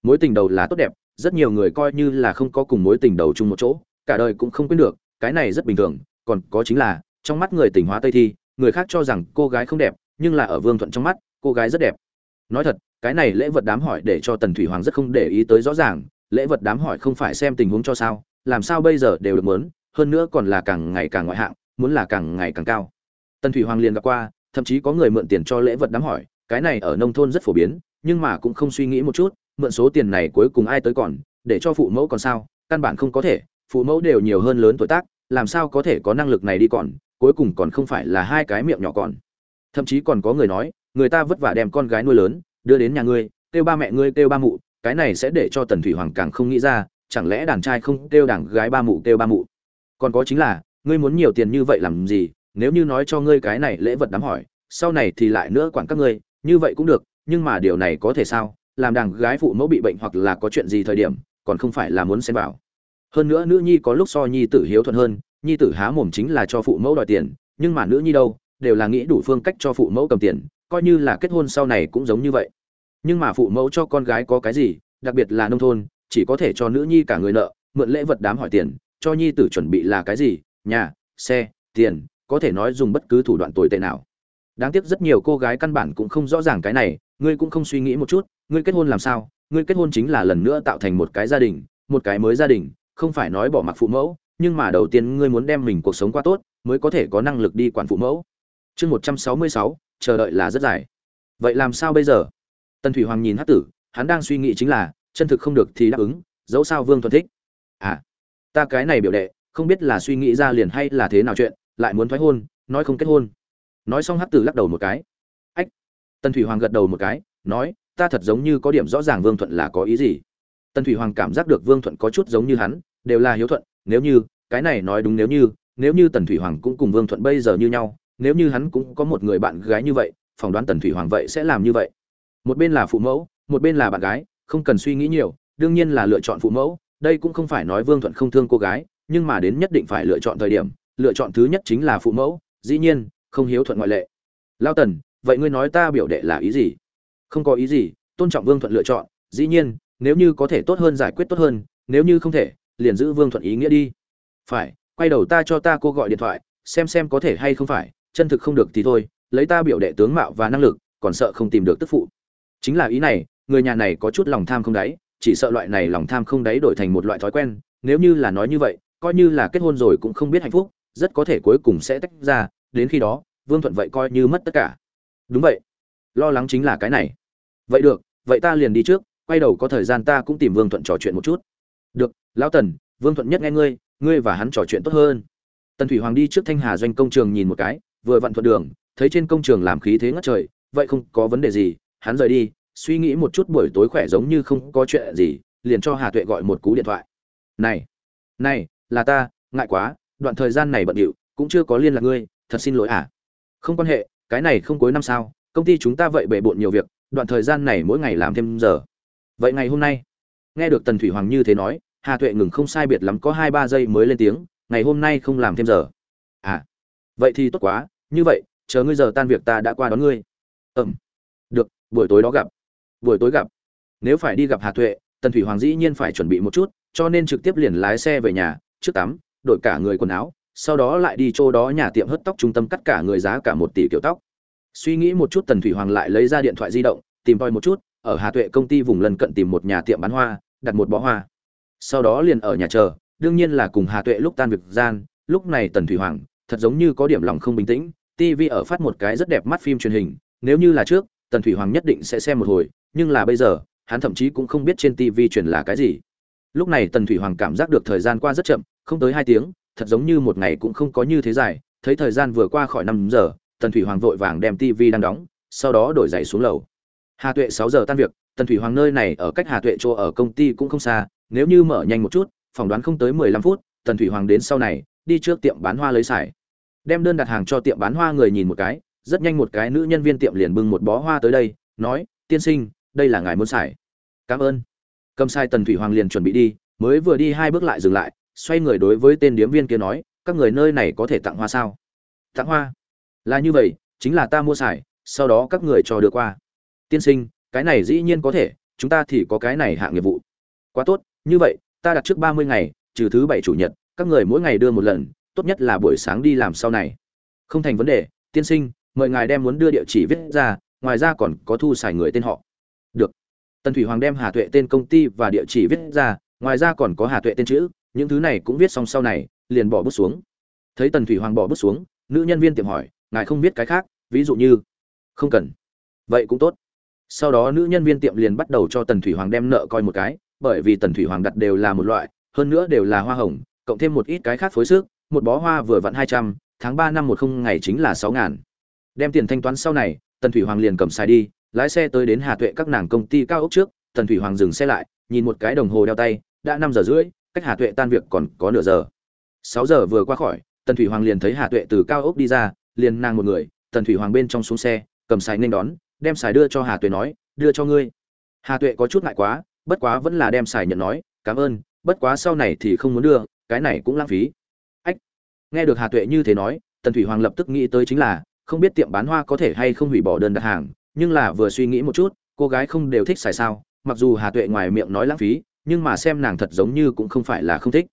Mối tình đầu là tốt đẹp, rất nhiều người coi như là không có cùng mối tình đầu chung một chỗ, cả đời cũng không quên được, cái này rất bình thường, còn có chính là, trong mắt người tỉnh hóa tây thi, người khác cho rằng cô gái không đẹp, nhưng là ở vương thuận trong mắt, cô gái rất đẹp. Nói thật, cái này lễ vật đám hỏi để cho tần thủy hoàng rất không để ý tới rõ ràng, lễ vật đám hỏi không phải xem tình huống cho sao, làm sao bây giờ đều được mớn hơn nữa còn là càng ngày càng ngoại hạng, muốn là càng ngày càng cao. Tần thủy hoàng liền gặp qua, thậm chí có người mượn tiền cho lễ vật đám hỏi, cái này ở nông thôn rất phổ biến, nhưng mà cũng không suy nghĩ một chút, mượn số tiền này cuối cùng ai tới còn, để cho phụ mẫu còn sao, căn bản không có thể, phụ mẫu đều nhiều hơn lớn tuổi tác, làm sao có thể có năng lực này đi còn, cuối cùng còn không phải là hai cái miệng nhỏ còn. Thậm chí còn có người nói, người ta vất vả đem con gái nuôi lớn, đưa đến nhà ngươi, kêu ba mẹ ngươi, kêu ba mụ, cái này sẽ để cho tần thủy hoàng càng không nghĩ ra, chẳng lẽ đàn trai không kêu đàn gái ba mụ, kêu ba mụ còn có chính là, ngươi muốn nhiều tiền như vậy làm gì, nếu như nói cho ngươi cái này lễ vật đám hỏi, sau này thì lại nữa quản các ngươi, như vậy cũng được, nhưng mà điều này có thể sao? Làm đàng gái phụ mẫu bị bệnh hoặc là có chuyện gì thời điểm, còn không phải là muốn xem vào. Hơn nữa nữ nhi có lúc so nhi tử hiếu thuận hơn, nhi tử há mồm chính là cho phụ mẫu đòi tiền, nhưng mà nữ nhi đâu, đều là nghĩ đủ phương cách cho phụ mẫu cầm tiền, coi như là kết hôn sau này cũng giống như vậy. Nhưng mà phụ mẫu cho con gái có cái gì, đặc biệt là nông thôn, chỉ có thể cho nữ nhi cả người nợ, mượn lễ vật đám hỏi tiền cho nhi tử chuẩn bị là cái gì, nhà, xe, tiền, có thể nói dùng bất cứ thủ đoạn tồi tệ nào. Đáng tiếc rất nhiều cô gái căn bản cũng không rõ ràng cái này, ngươi cũng không suy nghĩ một chút, ngươi kết hôn làm sao? Ngươi kết hôn chính là lần nữa tạo thành một cái gia đình, một cái mới gia đình, không phải nói bỏ mặc phụ mẫu, nhưng mà đầu tiên ngươi muốn đem mình cuộc sống qua tốt, mới có thể có năng lực đi quản phụ mẫu. Chương một trăm sáu mươi sáu, chờ đợi là rất dài. Vậy làm sao bây giờ? Tần thủy hoàng nhìn hát tử, hắn đang suy nghĩ chính là, chân thực không được thì đáp ứng, dẫu sao vương thuận thích. À ta cái này biểu đệ, không biết là suy nghĩ ra liền hay là thế nào chuyện, lại muốn thoái hôn, nói không kết hôn. Nói xong hát tử lắc đầu một cái. Ách. Tần thủy hoàng gật đầu một cái, nói, ta thật giống như có điểm rõ ràng vương thuận là có ý gì. Tần thủy hoàng cảm giác được vương thuận có chút giống như hắn, đều là hiếu thuận, nếu như, cái này nói đúng nếu như nếu như tần thủy hoàng cũng cùng vương thuận bây giờ như nhau, nếu như hắn cũng có một người bạn gái như vậy, phỏng đoán tần thủy hoàng vậy sẽ làm như vậy. Một bên là phụ mẫu, một bên là bạn gái, không cần suy nghĩ nhiều, đương nhiên là lựa chọn phụ mẫu đây cũng không phải nói vương thuận không thương cô gái, nhưng mà đến nhất định phải lựa chọn thời điểm, lựa chọn thứ nhất chính là phụ mẫu, dĩ nhiên, không hiếu thuận ngoại lệ. Lao tần, vậy ngươi nói ta biểu đệ là ý gì? Không có ý gì, tôn trọng vương thuận lựa chọn, dĩ nhiên, nếu như có thể tốt hơn giải quyết tốt hơn, nếu như không thể, liền giữ vương thuận ý nghĩa đi. Phải, quay đầu ta cho ta cô gọi điện thoại, xem xem có thể hay không phải, chân thực không được thì thôi, lấy ta biểu đệ tướng mạo và năng lực, còn sợ không tìm được tức phụ. Chính là ý này, người nhà này có chút lòng tham không đáy chỉ sợ loại này lòng tham không đáy đổi thành một loại thói quen, nếu như là nói như vậy, coi như là kết hôn rồi cũng không biết hạnh phúc, rất có thể cuối cùng sẽ tách ra, đến khi đó, vương thuận vậy coi như mất tất cả. Đúng vậy. Lo lắng chính là cái này. Vậy được, vậy ta liền đi trước, quay đầu có thời gian ta cũng tìm vương thuận trò chuyện một chút. Được, lão tần, vương thuận nhất nghe ngươi ngươi và hắn trò chuyện tốt hơn. Tần thủy hoàng đi trước thanh hà doanh công trường nhìn một cái, vừa vặn thuận đường, thấy trên công trường làm khí thế ngất trời, vậy không có vấn đề gì, hắn rời đi suy nghĩ một chút buổi tối khỏe giống như không có chuyện gì, liền cho hà tuệ gọi một cú điện thoại. Này này, là ta, ngại quá, đoạn thời gian này bận điệu, cũng chưa có liên lạc ngươi, thật xin lỗi à. Không quan hệ, cái này không cuối năm sao, công ty chúng ta vậy bề bộn nhiều việc, đoạn thời gian này mỗi ngày làm thêm giờ. Vậy ngày hôm nay, nghe được tần thủy hoàng như thế nói, hà tuệ ngừng không sai biệt lắm có hai ba giây mới lên tiếng, ngày hôm nay không làm thêm giờ. À vậy thì tốt quá, như vậy, chờ ngươi giờ tan việc ta đã qua đón ngươi. Ừm, được, buổi tối đó gặp buổi tối gặp. Nếu phải đi gặp hà tuệ tần thủy hoàng dĩ nhiên phải chuẩn bị một chút, cho nên trực tiếp liền lái xe về nhà, trước tắm, đổi cả người quần áo, sau đó lại đi chỗ đó nhà tiệm hớt tóc trung tâm cắt cả người giá cả một tỷ kiểu tóc. Suy nghĩ một chút tần thủy hoàng lại lấy ra điện thoại di động, tìm tòi một chút, ở hà tuệ công ty vùng lân cận tìm một nhà tiệm bán hoa, đặt một bó hoa. Sau đó liền ở nhà chờ, đương nhiên là cùng hà tuệ lúc tan việc gian, lúc này tần thủy hoàng, thật giống như có điểm lòng không bình tĩnh tv ở phát một cái rất đẹp mắt phim truyền hình, nếu như là trước tần thủy hoàng nhất định sẽ xem một hồi, nhưng là bây giờ, hắn thậm chí cũng không biết trên tv truyền là cái gì. Lúc này tần thủy hoàng cảm giác được thời gian qua rất chậm, không tới hai tiếng, thật giống như một ngày cũng không có như thế dài, thấy thời gian vừa qua khỏi năm giờ, tần thủy hoàng vội vàng đem tv đang đóng, sau đó đổi giày xuống lầu. Hà tuệ sáu giờ tan việc, tần thủy hoàng nơi này ở cách hà tuệ chỗ ở công ty cũng không xa, nếu như mở nhanh một chút, phỏng đoán không tới mười lăm phút, tần thủy hoàng đến sau này, đi trước tiệm bán hoa lấy sải đem đơn đặt hàng cho tiệm bán hoa người nhìn một cái rất nhanh một cái nữ nhân viên tiệm liền bưng một bó hoa tới đây, nói, tiên sinh, đây là ngài muốn xài. Cảm ơn. Cầm sai tần thủy hoàng liền chuẩn bị đi, mới vừa đi hai bước lại dừng lại, xoay người đối với tên điếm viên kia nói, các người nơi này có thể tặng hoa sao? Tặng hoa? Là như vậy, chính là ta mua xài, sau đó các người cho đưa qua. Tiên sinh, cái này dĩ nhiên có thể, chúng ta thì có cái này hạng nghiệp vụ. Quá tốt, như vậy, ta đặt trước ba mươi ngày, trừ thứ bảy chủ nhật, các người mỗi ngày đưa một lần, tốt nhất là buổi sáng đi làm sau này. Không thành vấn đề, tiên sinh mời ngài đem muốn đưa địa chỉ viết ra, ngoài ra còn có thu xài người tên họ. Được. Tần thủy hoàng đem hà tuệ tên công ty và địa chỉ viết ra, ngoài ra còn có hà tuệ tên chữ, những thứ này cũng viết xong sau này, liền bỏ bút xuống. Thấy tần thủy hoàng bỏ bút xuống, nữ nhân viên tiệm hỏi, ngài không biết cái khác, ví dụ như? Không cần. Vậy cũng tốt. Sau đó nữ nhân viên tiệm liền bắt đầu cho tần thủy hoàng đem nợ coi một cái, bởi vì tần thủy hoàng đặt đều là một loại, hơn nữa đều là hoa hồng, cộng thêm một ít cái khác phối sức, một bó hoa vừa vặn hai trăm, tháng ba năm một không ngày chính là sáu ngàn đem tiền thanh toán sau này, tần thủy hoàng liền cầm xài đi, lái xe tới đến hà tuệ các nàng công ty cao ốc trước, tần thủy hoàng dừng xe lại, nhìn một cái đồng hồ đeo tay, đã năm giờ rưỡi, cách hà tuệ tan việc còn có nửa giờ. Sáu giờ vừa qua khỏi, tần thủy hoàng liền thấy hà tuệ từ cao ốc đi ra, liền nàng một người, tần thủy hoàng bên trong xuống xe, cầm xài nên đón, đem xài đưa cho hà tuệ nói, đưa cho ngươi. Hà tuệ có chút ngại quá, bất quá vẫn là đem xài nhận nói, cảm ơn, bất quá sau này thì không muốn đưa, cái này cũng lãng phí. Ách, nghe được hà tuệ như thế nói, tần thủy hoàng lập tức nghĩ tới chính là không biết tiệm bán hoa có thể hay không hủy bỏ đơn đặt hàng, nhưng là vừa suy nghĩ một chút, cô gái không đều thích xài sao, mặc dù hà tuệ ngoài miệng nói lãng phí, nhưng mà xem nàng thật giống như cũng không phải là không thích.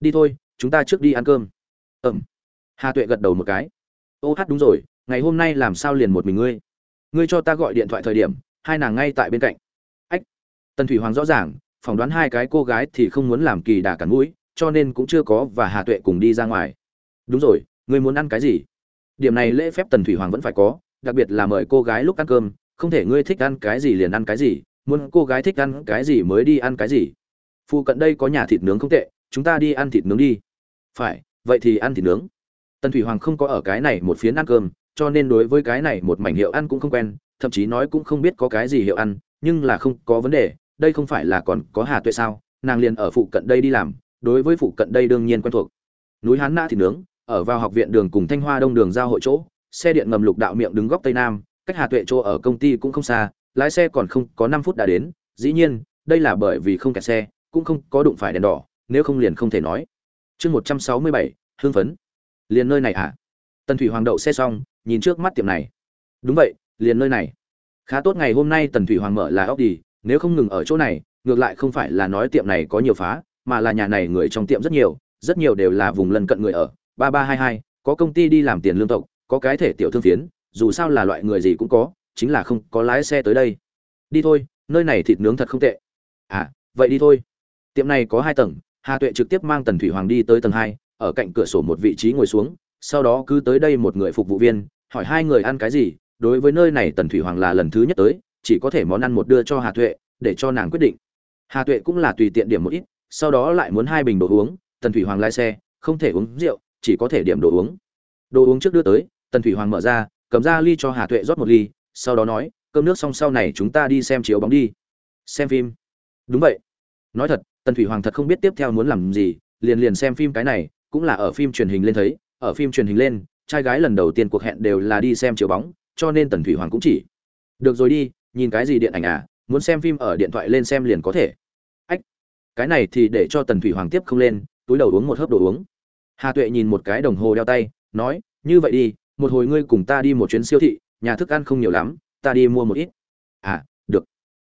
Đi thôi, chúng ta trước đi ăn cơm. Ẩm hà tuệ gật đầu một cái. Ô hát đúng rồi, ngày hôm nay làm sao liền một mình ngươi? Ngươi cho ta gọi điện thoại thời điểm, hai nàng ngay tại bên cạnh. Ách. Tần thủy hoàng rõ ràng, phỏng đoán hai cái cô gái thì không muốn làm kỳ đà cắn mũi, cho nên cũng chưa có và hà tuệ cùng đi ra ngoài. Đúng rồi, ngươi muốn ăn cái gì? Điểm này lễ phép tần thủy hoàng vẫn phải có, đặc biệt là mời cô gái lúc ăn cơm, không thể ngươi thích ăn cái gì liền ăn cái gì, muốn cô gái thích ăn cái gì mới đi ăn cái gì. Phụ cận đây có nhà thịt nướng không tệ, chúng ta đi ăn thịt nướng đi. Phải, vậy thì ăn thịt nướng. Tần thủy hoàng không có ở cái này một phiến ăn cơm, cho nên đối với cái này một mảnh hiệu ăn cũng không quen, thậm chí nói cũng không biết có cái gì hiệu ăn, nhưng là không có vấn đề, đây không phải là còn có hà tuệ sao? Nàng liền ở phụ cận đây đi làm, đối với phụ cận đây đương nhiên quen thuộc. Núi hán na thịt nướng ở vào học viện đường cùng thanh hoa đông đường giao hội chỗ, xe điện ngầm lục đạo miệng đứng góc tây nam, cách hà tuệ chỗ ở công ty cũng không xa, lái xe còn không có năm phút đã đến, dĩ nhiên, đây là bởi vì không kẹt xe, cũng không có đụng phải đèn đỏ, nếu không liền không thể nói. Chương một trăm sáu mươi bảy hương phấn. Liền nơi này à tần thủy hoàng đậu xe xong, nhìn trước mắt tiệm này. Đúng vậy, liền nơi này. Khá tốt ngày hôm nay tần thủy hoàng mở là ốc đi nếu không ngừng ở chỗ này, ngược lại không phải là nói tiệm này có nhiều phá, mà là nhà này người trong tiệm rất nhiều rất nhiều đều là vùng lân cận người ở ba ba hai hai, có công ty đi làm tiền lương tộc, có cái thể tiểu thương phiến, dù sao là loại người gì cũng có, chính là không có lái xe tới đây. Đi thôi, nơi này thịt nướng thật không tệ. À vậy đi thôi. Tiệm này có hai tầng, hà tuệ trực tiếp mang tần thủy hoàng đi tới tầng hai, ở cạnh cửa sổ một vị trí ngồi xuống, sau đó cứ tới đây một người phục vụ viên, hỏi hai người ăn cái gì, đối với nơi này tần thủy hoàng là lần thứ nhất tới, chỉ có thể món ăn một đưa cho hà tuệ, để cho nàng quyết định. Hà tuệ cũng là tùy tiện điểm một ít, sau đó lại muốn hai bình đồ uống, tần thủy hoàng lái xe, không thể uống rượu chỉ có thể điểm đồ uống. Đồ uống trước đưa tới, tần thủy hoàng mở ra, cầm ra ly cho hà tuệ rót một ly, sau đó nói, cơm nước xong sau này chúng ta đi xem chiếu bóng đi. Xem phim? Đúng vậy. Nói thật, tần thủy hoàng thật không biết tiếp theo muốn làm gì, liền liền xem phim cái này, cũng là ở phim truyền hình lên thấy, ở phim truyền hình lên, trai gái lần đầu tiên cuộc hẹn đều là đi xem chiếu bóng, cho nên tần thủy hoàng cũng chỉ, được rồi đi, nhìn cái gì điện ảnh à muốn xem phim ở điện thoại lên xem liền có thể. Ách, cái này thì để cho tần thủy hoàng tiếp không lên, túi đầu uống một hớp đồ uống hà tuệ nhìn một cái đồng hồ đeo tay, nói, như vậy đi, một hồi ngươi cùng ta đi một chuyến siêu thị, nhà thức ăn không nhiều lắm, ta đi mua một ít. À được.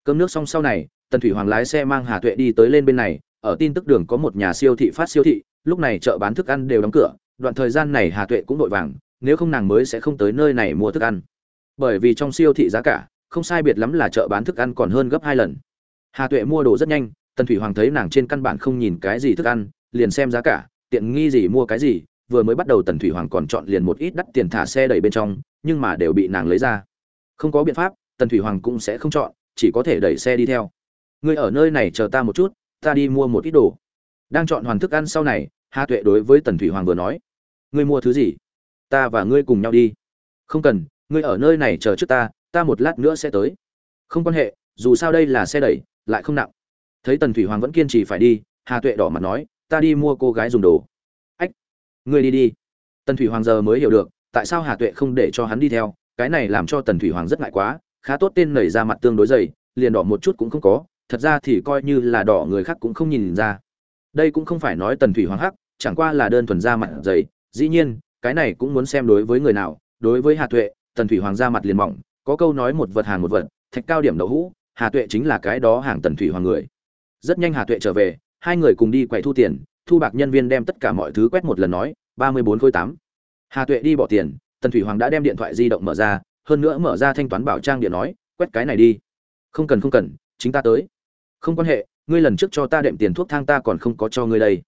Cơm nước xong sau này, tần thủy hoàng lái xe mang hà tuệ đi tới lên bên này, ở tin tức đường có một nhà siêu thị phát siêu thị, lúc này chợ bán thức ăn đều đóng cửa, đoạn thời gian này hà tuệ cũng vội vàng, nếu không nàng mới sẽ không tới nơi này mua thức ăn. Bởi vì trong siêu thị giá cả, không sai biệt lắm là chợ bán thức ăn còn hơn gấp hai lần. Hà tuệ mua đồ rất nhanh, tần thủy hoàng thấy nàng trên căn bản không nhìn cái gì thức ăn, liền xem giá cả tiện nghi gì mua cái gì, vừa mới bắt đầu tần thủy hoàng còn chọn liền một ít đắt tiền thả xe đẩy bên trong, nhưng mà đều bị nàng lấy ra. Không có biện pháp, tần thủy hoàng cũng sẽ không chọn, chỉ có thể đẩy xe đi theo. Ngươi ở nơi này chờ ta một chút, ta đi mua một ít đồ. Đang chọn hoàn thức ăn sau này, hà tuệ đối với tần thủy hoàng vừa nói. Ngươi mua thứ gì? Ta và ngươi cùng nhau đi. Không cần, ngươi ở nơi này chờ trước ta ta một lát nữa sẽ tới. Không quan hệ, dù sao đây là xe đẩy, lại không nặng. Thấy tần thủy hoàng vẫn kiên trì phải đi, hà tuệ đỏ mặt nói ta đi mua cô gái dùng đồ. Ách, ngươi đi đi. Tần thủy hoàng giờ mới hiểu được, tại sao hà tuệ không để cho hắn đi theo, cái này làm cho tần thủy hoàng rất ngại quá, khá tốt tên nảy ra mặt tương đối dày, liền đỏ một chút cũng không có, thật ra thì coi như là đỏ người khác cũng không nhìn ra. Đây cũng không phải nói tần thủy hoàng hắc, chẳng qua là đơn thuần ra mặt dày, dĩ nhiên, cái này cũng muốn xem đối với người nào, đối với hà tuệ, tần thủy hoàng ra mặt liền mỏng, có câu nói một vật hàng một vật, thạch cao điểm đậu hũ, hà tuệ chính là cái đó hàng tần thủy hoàng người. Rất nhanh hà tuệ trở về hai người cùng đi quậy thu tiền, thu bạc nhân viên đem tất cả mọi thứ quét một lần nói, ba mươi bốn khối tám. Hà tuệ đi bỏ tiền, tần thủy hoàng đã đem điện thoại di động mở ra, hơn nữa mở ra thanh toán bảo trang điện nói, quét cái này đi. Không cần không cần, chính ta tới. Không quan hệ, ngươi lần trước cho ta đệm tiền thuốc thang ta còn không có cho ngươi đây.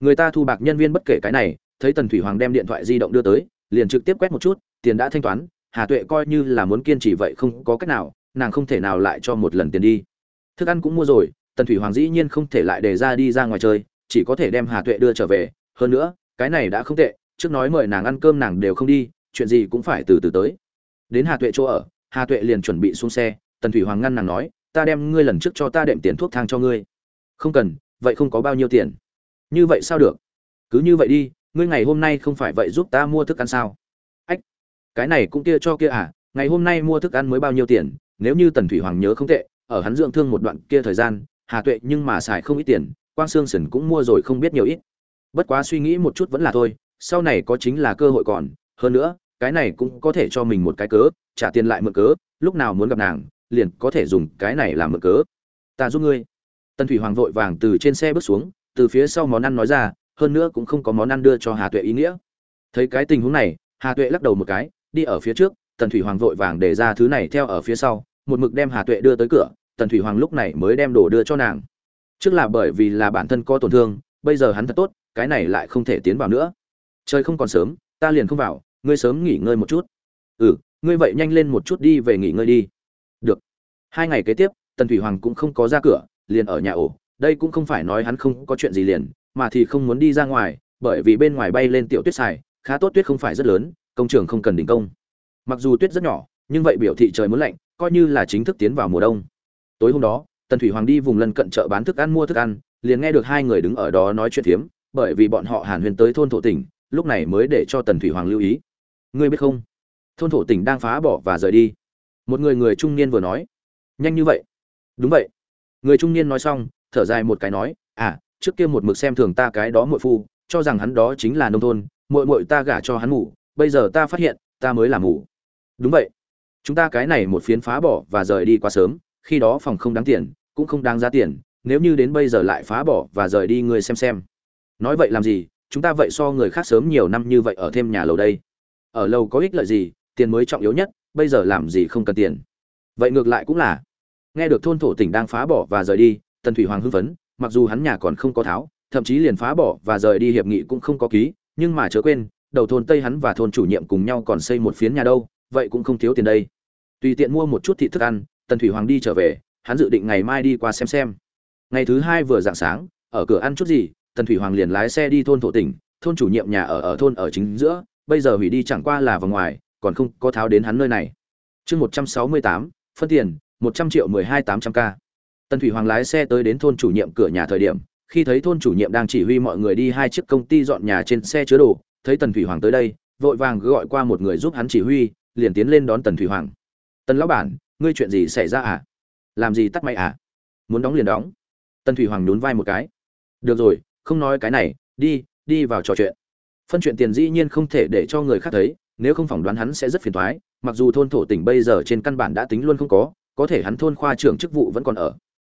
Người ta thu bạc nhân viên bất kể cái này, thấy tần thủy hoàng đem điện thoại di động đưa tới, liền trực tiếp quét một chút, tiền đã thanh toán, hà tuệ coi như là muốn kiên trì vậy không có cách nào, nàng không thể nào lại cho một lần tiền đi. Thức ăn cũng mua rồi tần thủy hoàng dĩ nhiên không thể lại đề ra đi ra ngoài chơi, chỉ có thể đem hà tuệ đưa trở về. Hơn nữa, cái này đã không tệ, trước nói mời nàng ăn cơm nàng đều không đi, chuyện gì cũng phải từ từ tới. Đến hà tuệ chỗ ở, hà tuệ liền chuẩn bị xuống xe, tần thủy hoàng ngăn nàng nói, ta đem ngươi lần trước cho ta đệm tiền thuốc thang cho ngươi. Không cần, vậy không có bao nhiêu tiền. Như vậy sao được? Cứ như vậy đi, ngươi ngày hôm nay không phải vậy giúp ta mua thức ăn sao? Ách, cái này cũng kia cho kia à ngày hôm nay mua thức ăn mới bao nhiêu tiền, nếu như tần thủy hoàng nhớ không tệ, ở hắn dưỡng thương một đoạn kia thời gian hà tuệ nhưng mà xài không ít tiền, quang sương sần cũng mua rồi không biết nhiều ít. Bất quá suy nghĩ một chút vẫn là thôi, sau này có chính là cơ hội còn, hơn nữa, cái này cũng có thể cho mình một cái cớ, trả tiền lại mượn cớ, lúc nào muốn gặp nàng, liền có thể dùng cái này làm mượn cớ. Ta giúp ngươi. Tần thủy hoàng vội vàng từ trên xe bước xuống, từ phía sau món ăn nói ra, hơn nữa cũng không có món ăn đưa cho hà tuệ ý nghĩa. Thấy cái tình huống này, hà tuệ lắc đầu một cái, đi ở phía trước, tần thủy hoàng vội vàng để ra thứ này theo ở phía sau, một mực đem hà tuệ đưa tới cửa tần thủy hoàng lúc này mới đem đồ đưa cho nàng. Trước là bởi vì là bản thân có tổn thương, bây giờ hắn thật tốt, cái này lại không thể tiến vào nữa. Trời không còn sớm, ta liền không vào, ngươi sớm nghỉ ngơi một chút. Ừ ngươi vậy nhanh lên một chút đi về nghỉ ngơi đi. Được. Hai ngày kế tiếp, tần thủy hoàng cũng không có ra cửa, liền ở nhà ổ. Đây cũng không phải nói hắn không có chuyện gì liền, mà thì không muốn đi ra ngoài, bởi vì bên ngoài bay lên tiểu tuyết xài, khá tốt tuyết không phải rất lớn, công trường không cần đình công. Mặc dù tuyết rất nhỏ, nhưng vậy biểu thị trời muốn lạnh, coi như là chính thức tiến vào mùa đông tối hôm đó, tần thủy hoàng đi vùng lân cận chợ bán thức ăn mua thức ăn, liền nghe được hai người đứng ở đó nói chuyện thiếm, bởi vì bọn họ hàn huyền tới thôn thổ tỉnh, lúc này mới để cho tần thủy hoàng lưu ý. Ngươi biết không? Thôn thổ tỉnh đang phá bỏ và rời đi. Một người người trung niên vừa nói. Nhanh như vậy? Đúng vậy. Người trung niên nói xong, thở dài một cái nói à trước kia một mực xem thường ta cái đó muội phu, cho rằng hắn đó chính là nông thôn, muội muội ta gả cho hắn ngủ bây giờ ta phát hiện, ta mới là ngủ đúng vậy. Chúng ta cái này một phiến phá bỏ và rời đi quá sớm khi đó phòng không đáng tiền, cũng không đáng giá tiền, nếu như đến bây giờ lại phá bỏ và rời đi người xem xem. Nói vậy làm gì, chúng ta vậy so người khác sớm nhiều năm như vậy ở thêm nhà lầu đây. Ở lầu có ích lợi gì, tiền mới trọng yếu nhất, bây giờ làm gì không cần tiền. Vậy ngược lại cũng là. Nghe được thôn thổ tỉnh đang phá bỏ và rời đi, tần thủy hoàng hưng phấn, mặc dù hắn nhà còn không có tháo, thậm chí liền phá bỏ và rời đi hiệp nghị cũng không có ký, nhưng mà chớ quên, đầu thôn tây hắn và thôn chủ nhiệm cùng nhau còn xây một phiến nhà đâu, vậy cũng không thiếu tiền đây. Tùy tiện mua một chút thịt thức ăn tần thủy hoàng đi trở về, hắn dự định ngày mai đi qua xem xem. Ngày thứ hai vừa dạng sáng, ở cửa ăn chút gì, tần thủy hoàng liền lái xe đi thôn thổ tỉnh, thôn chủ nhiệm nhà ở ở thôn ở chính giữa, bây giờ hủy đi chẳng qua là vào ngoài, còn không có tháo đến hắn nơi này. Chương một trăm sáu mươi tám, phân tiền, một trăm triệu mười hai tám trăm k. Tần thủy hoàng lái xe tới đến thôn chủ nhiệm cửa nhà thời điểm, khi thấy thôn chủ nhiệm đang chỉ huy mọi người đi hai chiếc công ty dọn nhà trên xe chứa đồ, thấy tần thủy hoàng tới đây, vội vàng gọi qua một người giúp hắn chỉ huy, liền tiến lên đón tần thủy hoàng. Tần lão bản ngươi chuyện gì xảy ra à? Làm gì tắt máy à? Muốn đóng liền đóng. Tân thủy hoàng nhún vai một cái. Được rồi, không nói cái này, đi đi vào trò chuyện. Phân chuyện tiền dĩ nhiên không thể để cho người khác thấy, nếu không phỏng đoán hắn sẽ rất phiền toái, mặc dù thôn thổ tỉnh bây giờ trên căn bản đã tính luôn không có có thể hắn thôn khoa trưởng chức vụ vẫn còn ở.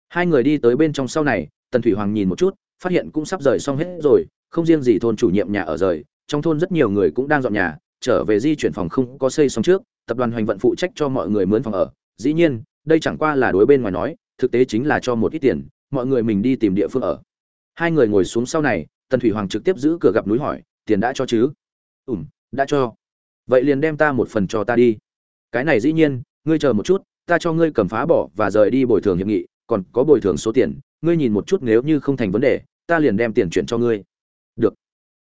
Hai người đi tới bên trong sau này, tần thủy hoàng nhìn một chút, phát hiện cũng sắp rời xong hết rồi, không riêng gì thôn chủ nhiệm nhà ở rời, trong thôn rất nhiều người cũng đang dọn nhà, trở về di chuyển phòng không có xây xong trước, tập đoàn hoành vận phụ trách cho mọi người mướn phòng ở dĩ nhiên, đây chẳng qua là đối bên ngoài nói, thực tế chính là cho một ít tiền, mọi người mình đi tìm địa phương ở. Hai người ngồi xuống sau này, tần thủy hoàng trực tiếp giữ cửa gặp núi hỏi, tiền đã cho chứ? Ủm đã cho. Vậy liền đem ta một phần cho ta đi. Cái này dĩ nhiên, ngươi chờ một chút, ta cho ngươi cầm phá bỏ và rời đi bồi thường hiệp nghị, còn có bồi thường số tiền, ngươi nhìn một chút nếu như không thành vấn đề, ta liền đem tiền chuyển cho ngươi. Được.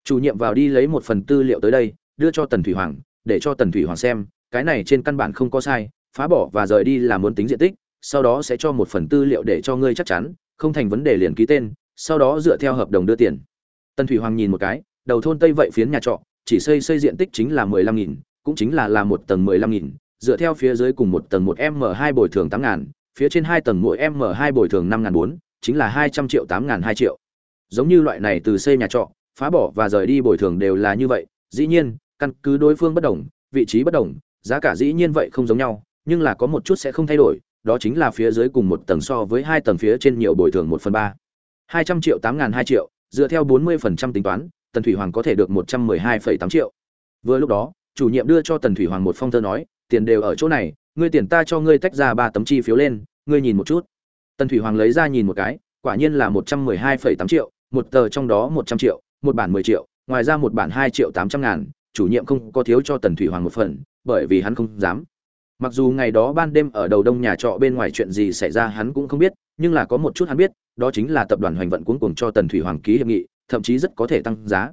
Chủ nhiệm vào đi lấy một phần tư liệu tới đây, đưa cho tần thủy hoàng, để cho tần thủy hoàng xem, cái này trên căn bản không có sai phá bỏ và rời đi là muốn tính diện tích, sau đó sẽ cho một phần tư liệu để cho ngươi chắc chắn, không thành vấn đề liền ký tên, sau đó dựa theo hợp đồng đưa tiền. Tân thủy hoàng nhìn một cái, đầu thôn tây vậy phiến nhà trọ, chỉ xây xây diện tích chính là mười lăm nghìn, cũng chính là là một tầng mười lăm nghìn, dựa theo phía dưới cùng một tầng một m hai bồi thường tám ngàn, phía trên hai tầng mỗi m hai bồi thường năm ngàn bốn, chính là hai trăm triệu tám ngàn hai triệu. Giống như loại này từ xây nhà trọ, phá bỏ và rời đi bồi thường đều là như vậy, dĩ nhiên, căn cứ đối phương bất đồng, vị trí bất đồng, giá cả dĩ nhiên vậy không giống nhau nhưng là có một chút sẽ không thay đổi, đó chính là phía dưới cùng một tầng so với hai tầng phía trên nhiều bồi thường một phần ba. hai trăm triệu tám ngàn hai triệu, dựa theo bốn mươi phần trăm tính toán, tần thủy hoàng có thể được một trăm mười hai phẩy tám triệu. Vừa lúc đó, chủ nhiệm đưa cho tần thủy hoàng một phong thơ nói, tiền đều ở chỗ này, ngươi tiền ta cho ngươi tách ra ba tấm chi phiếu lên, ngươi nhìn một chút. Tần thủy hoàng lấy ra nhìn một cái, quả nhiên là một trăm mười hai phẩy tám triệu, một tờ trong đó một trăm triệu, một bản mười triệu, ngoài ra một bản hai triệu tám trăm ngàn, chủ nhiệm không có thiếu cho tần thủy hoàng một phần, bởi vì hắn không dám mặc dù ngày đó ban đêm ở đầu đông nhà trọ bên ngoài chuyện gì xảy ra hắn cũng không biết, nhưng là có một chút hắn biết, đó chính là tập đoàn hoành vận cuống cùng cho tần thủy hoàng ký hiệp nghị, thậm chí rất có thể tăng giá.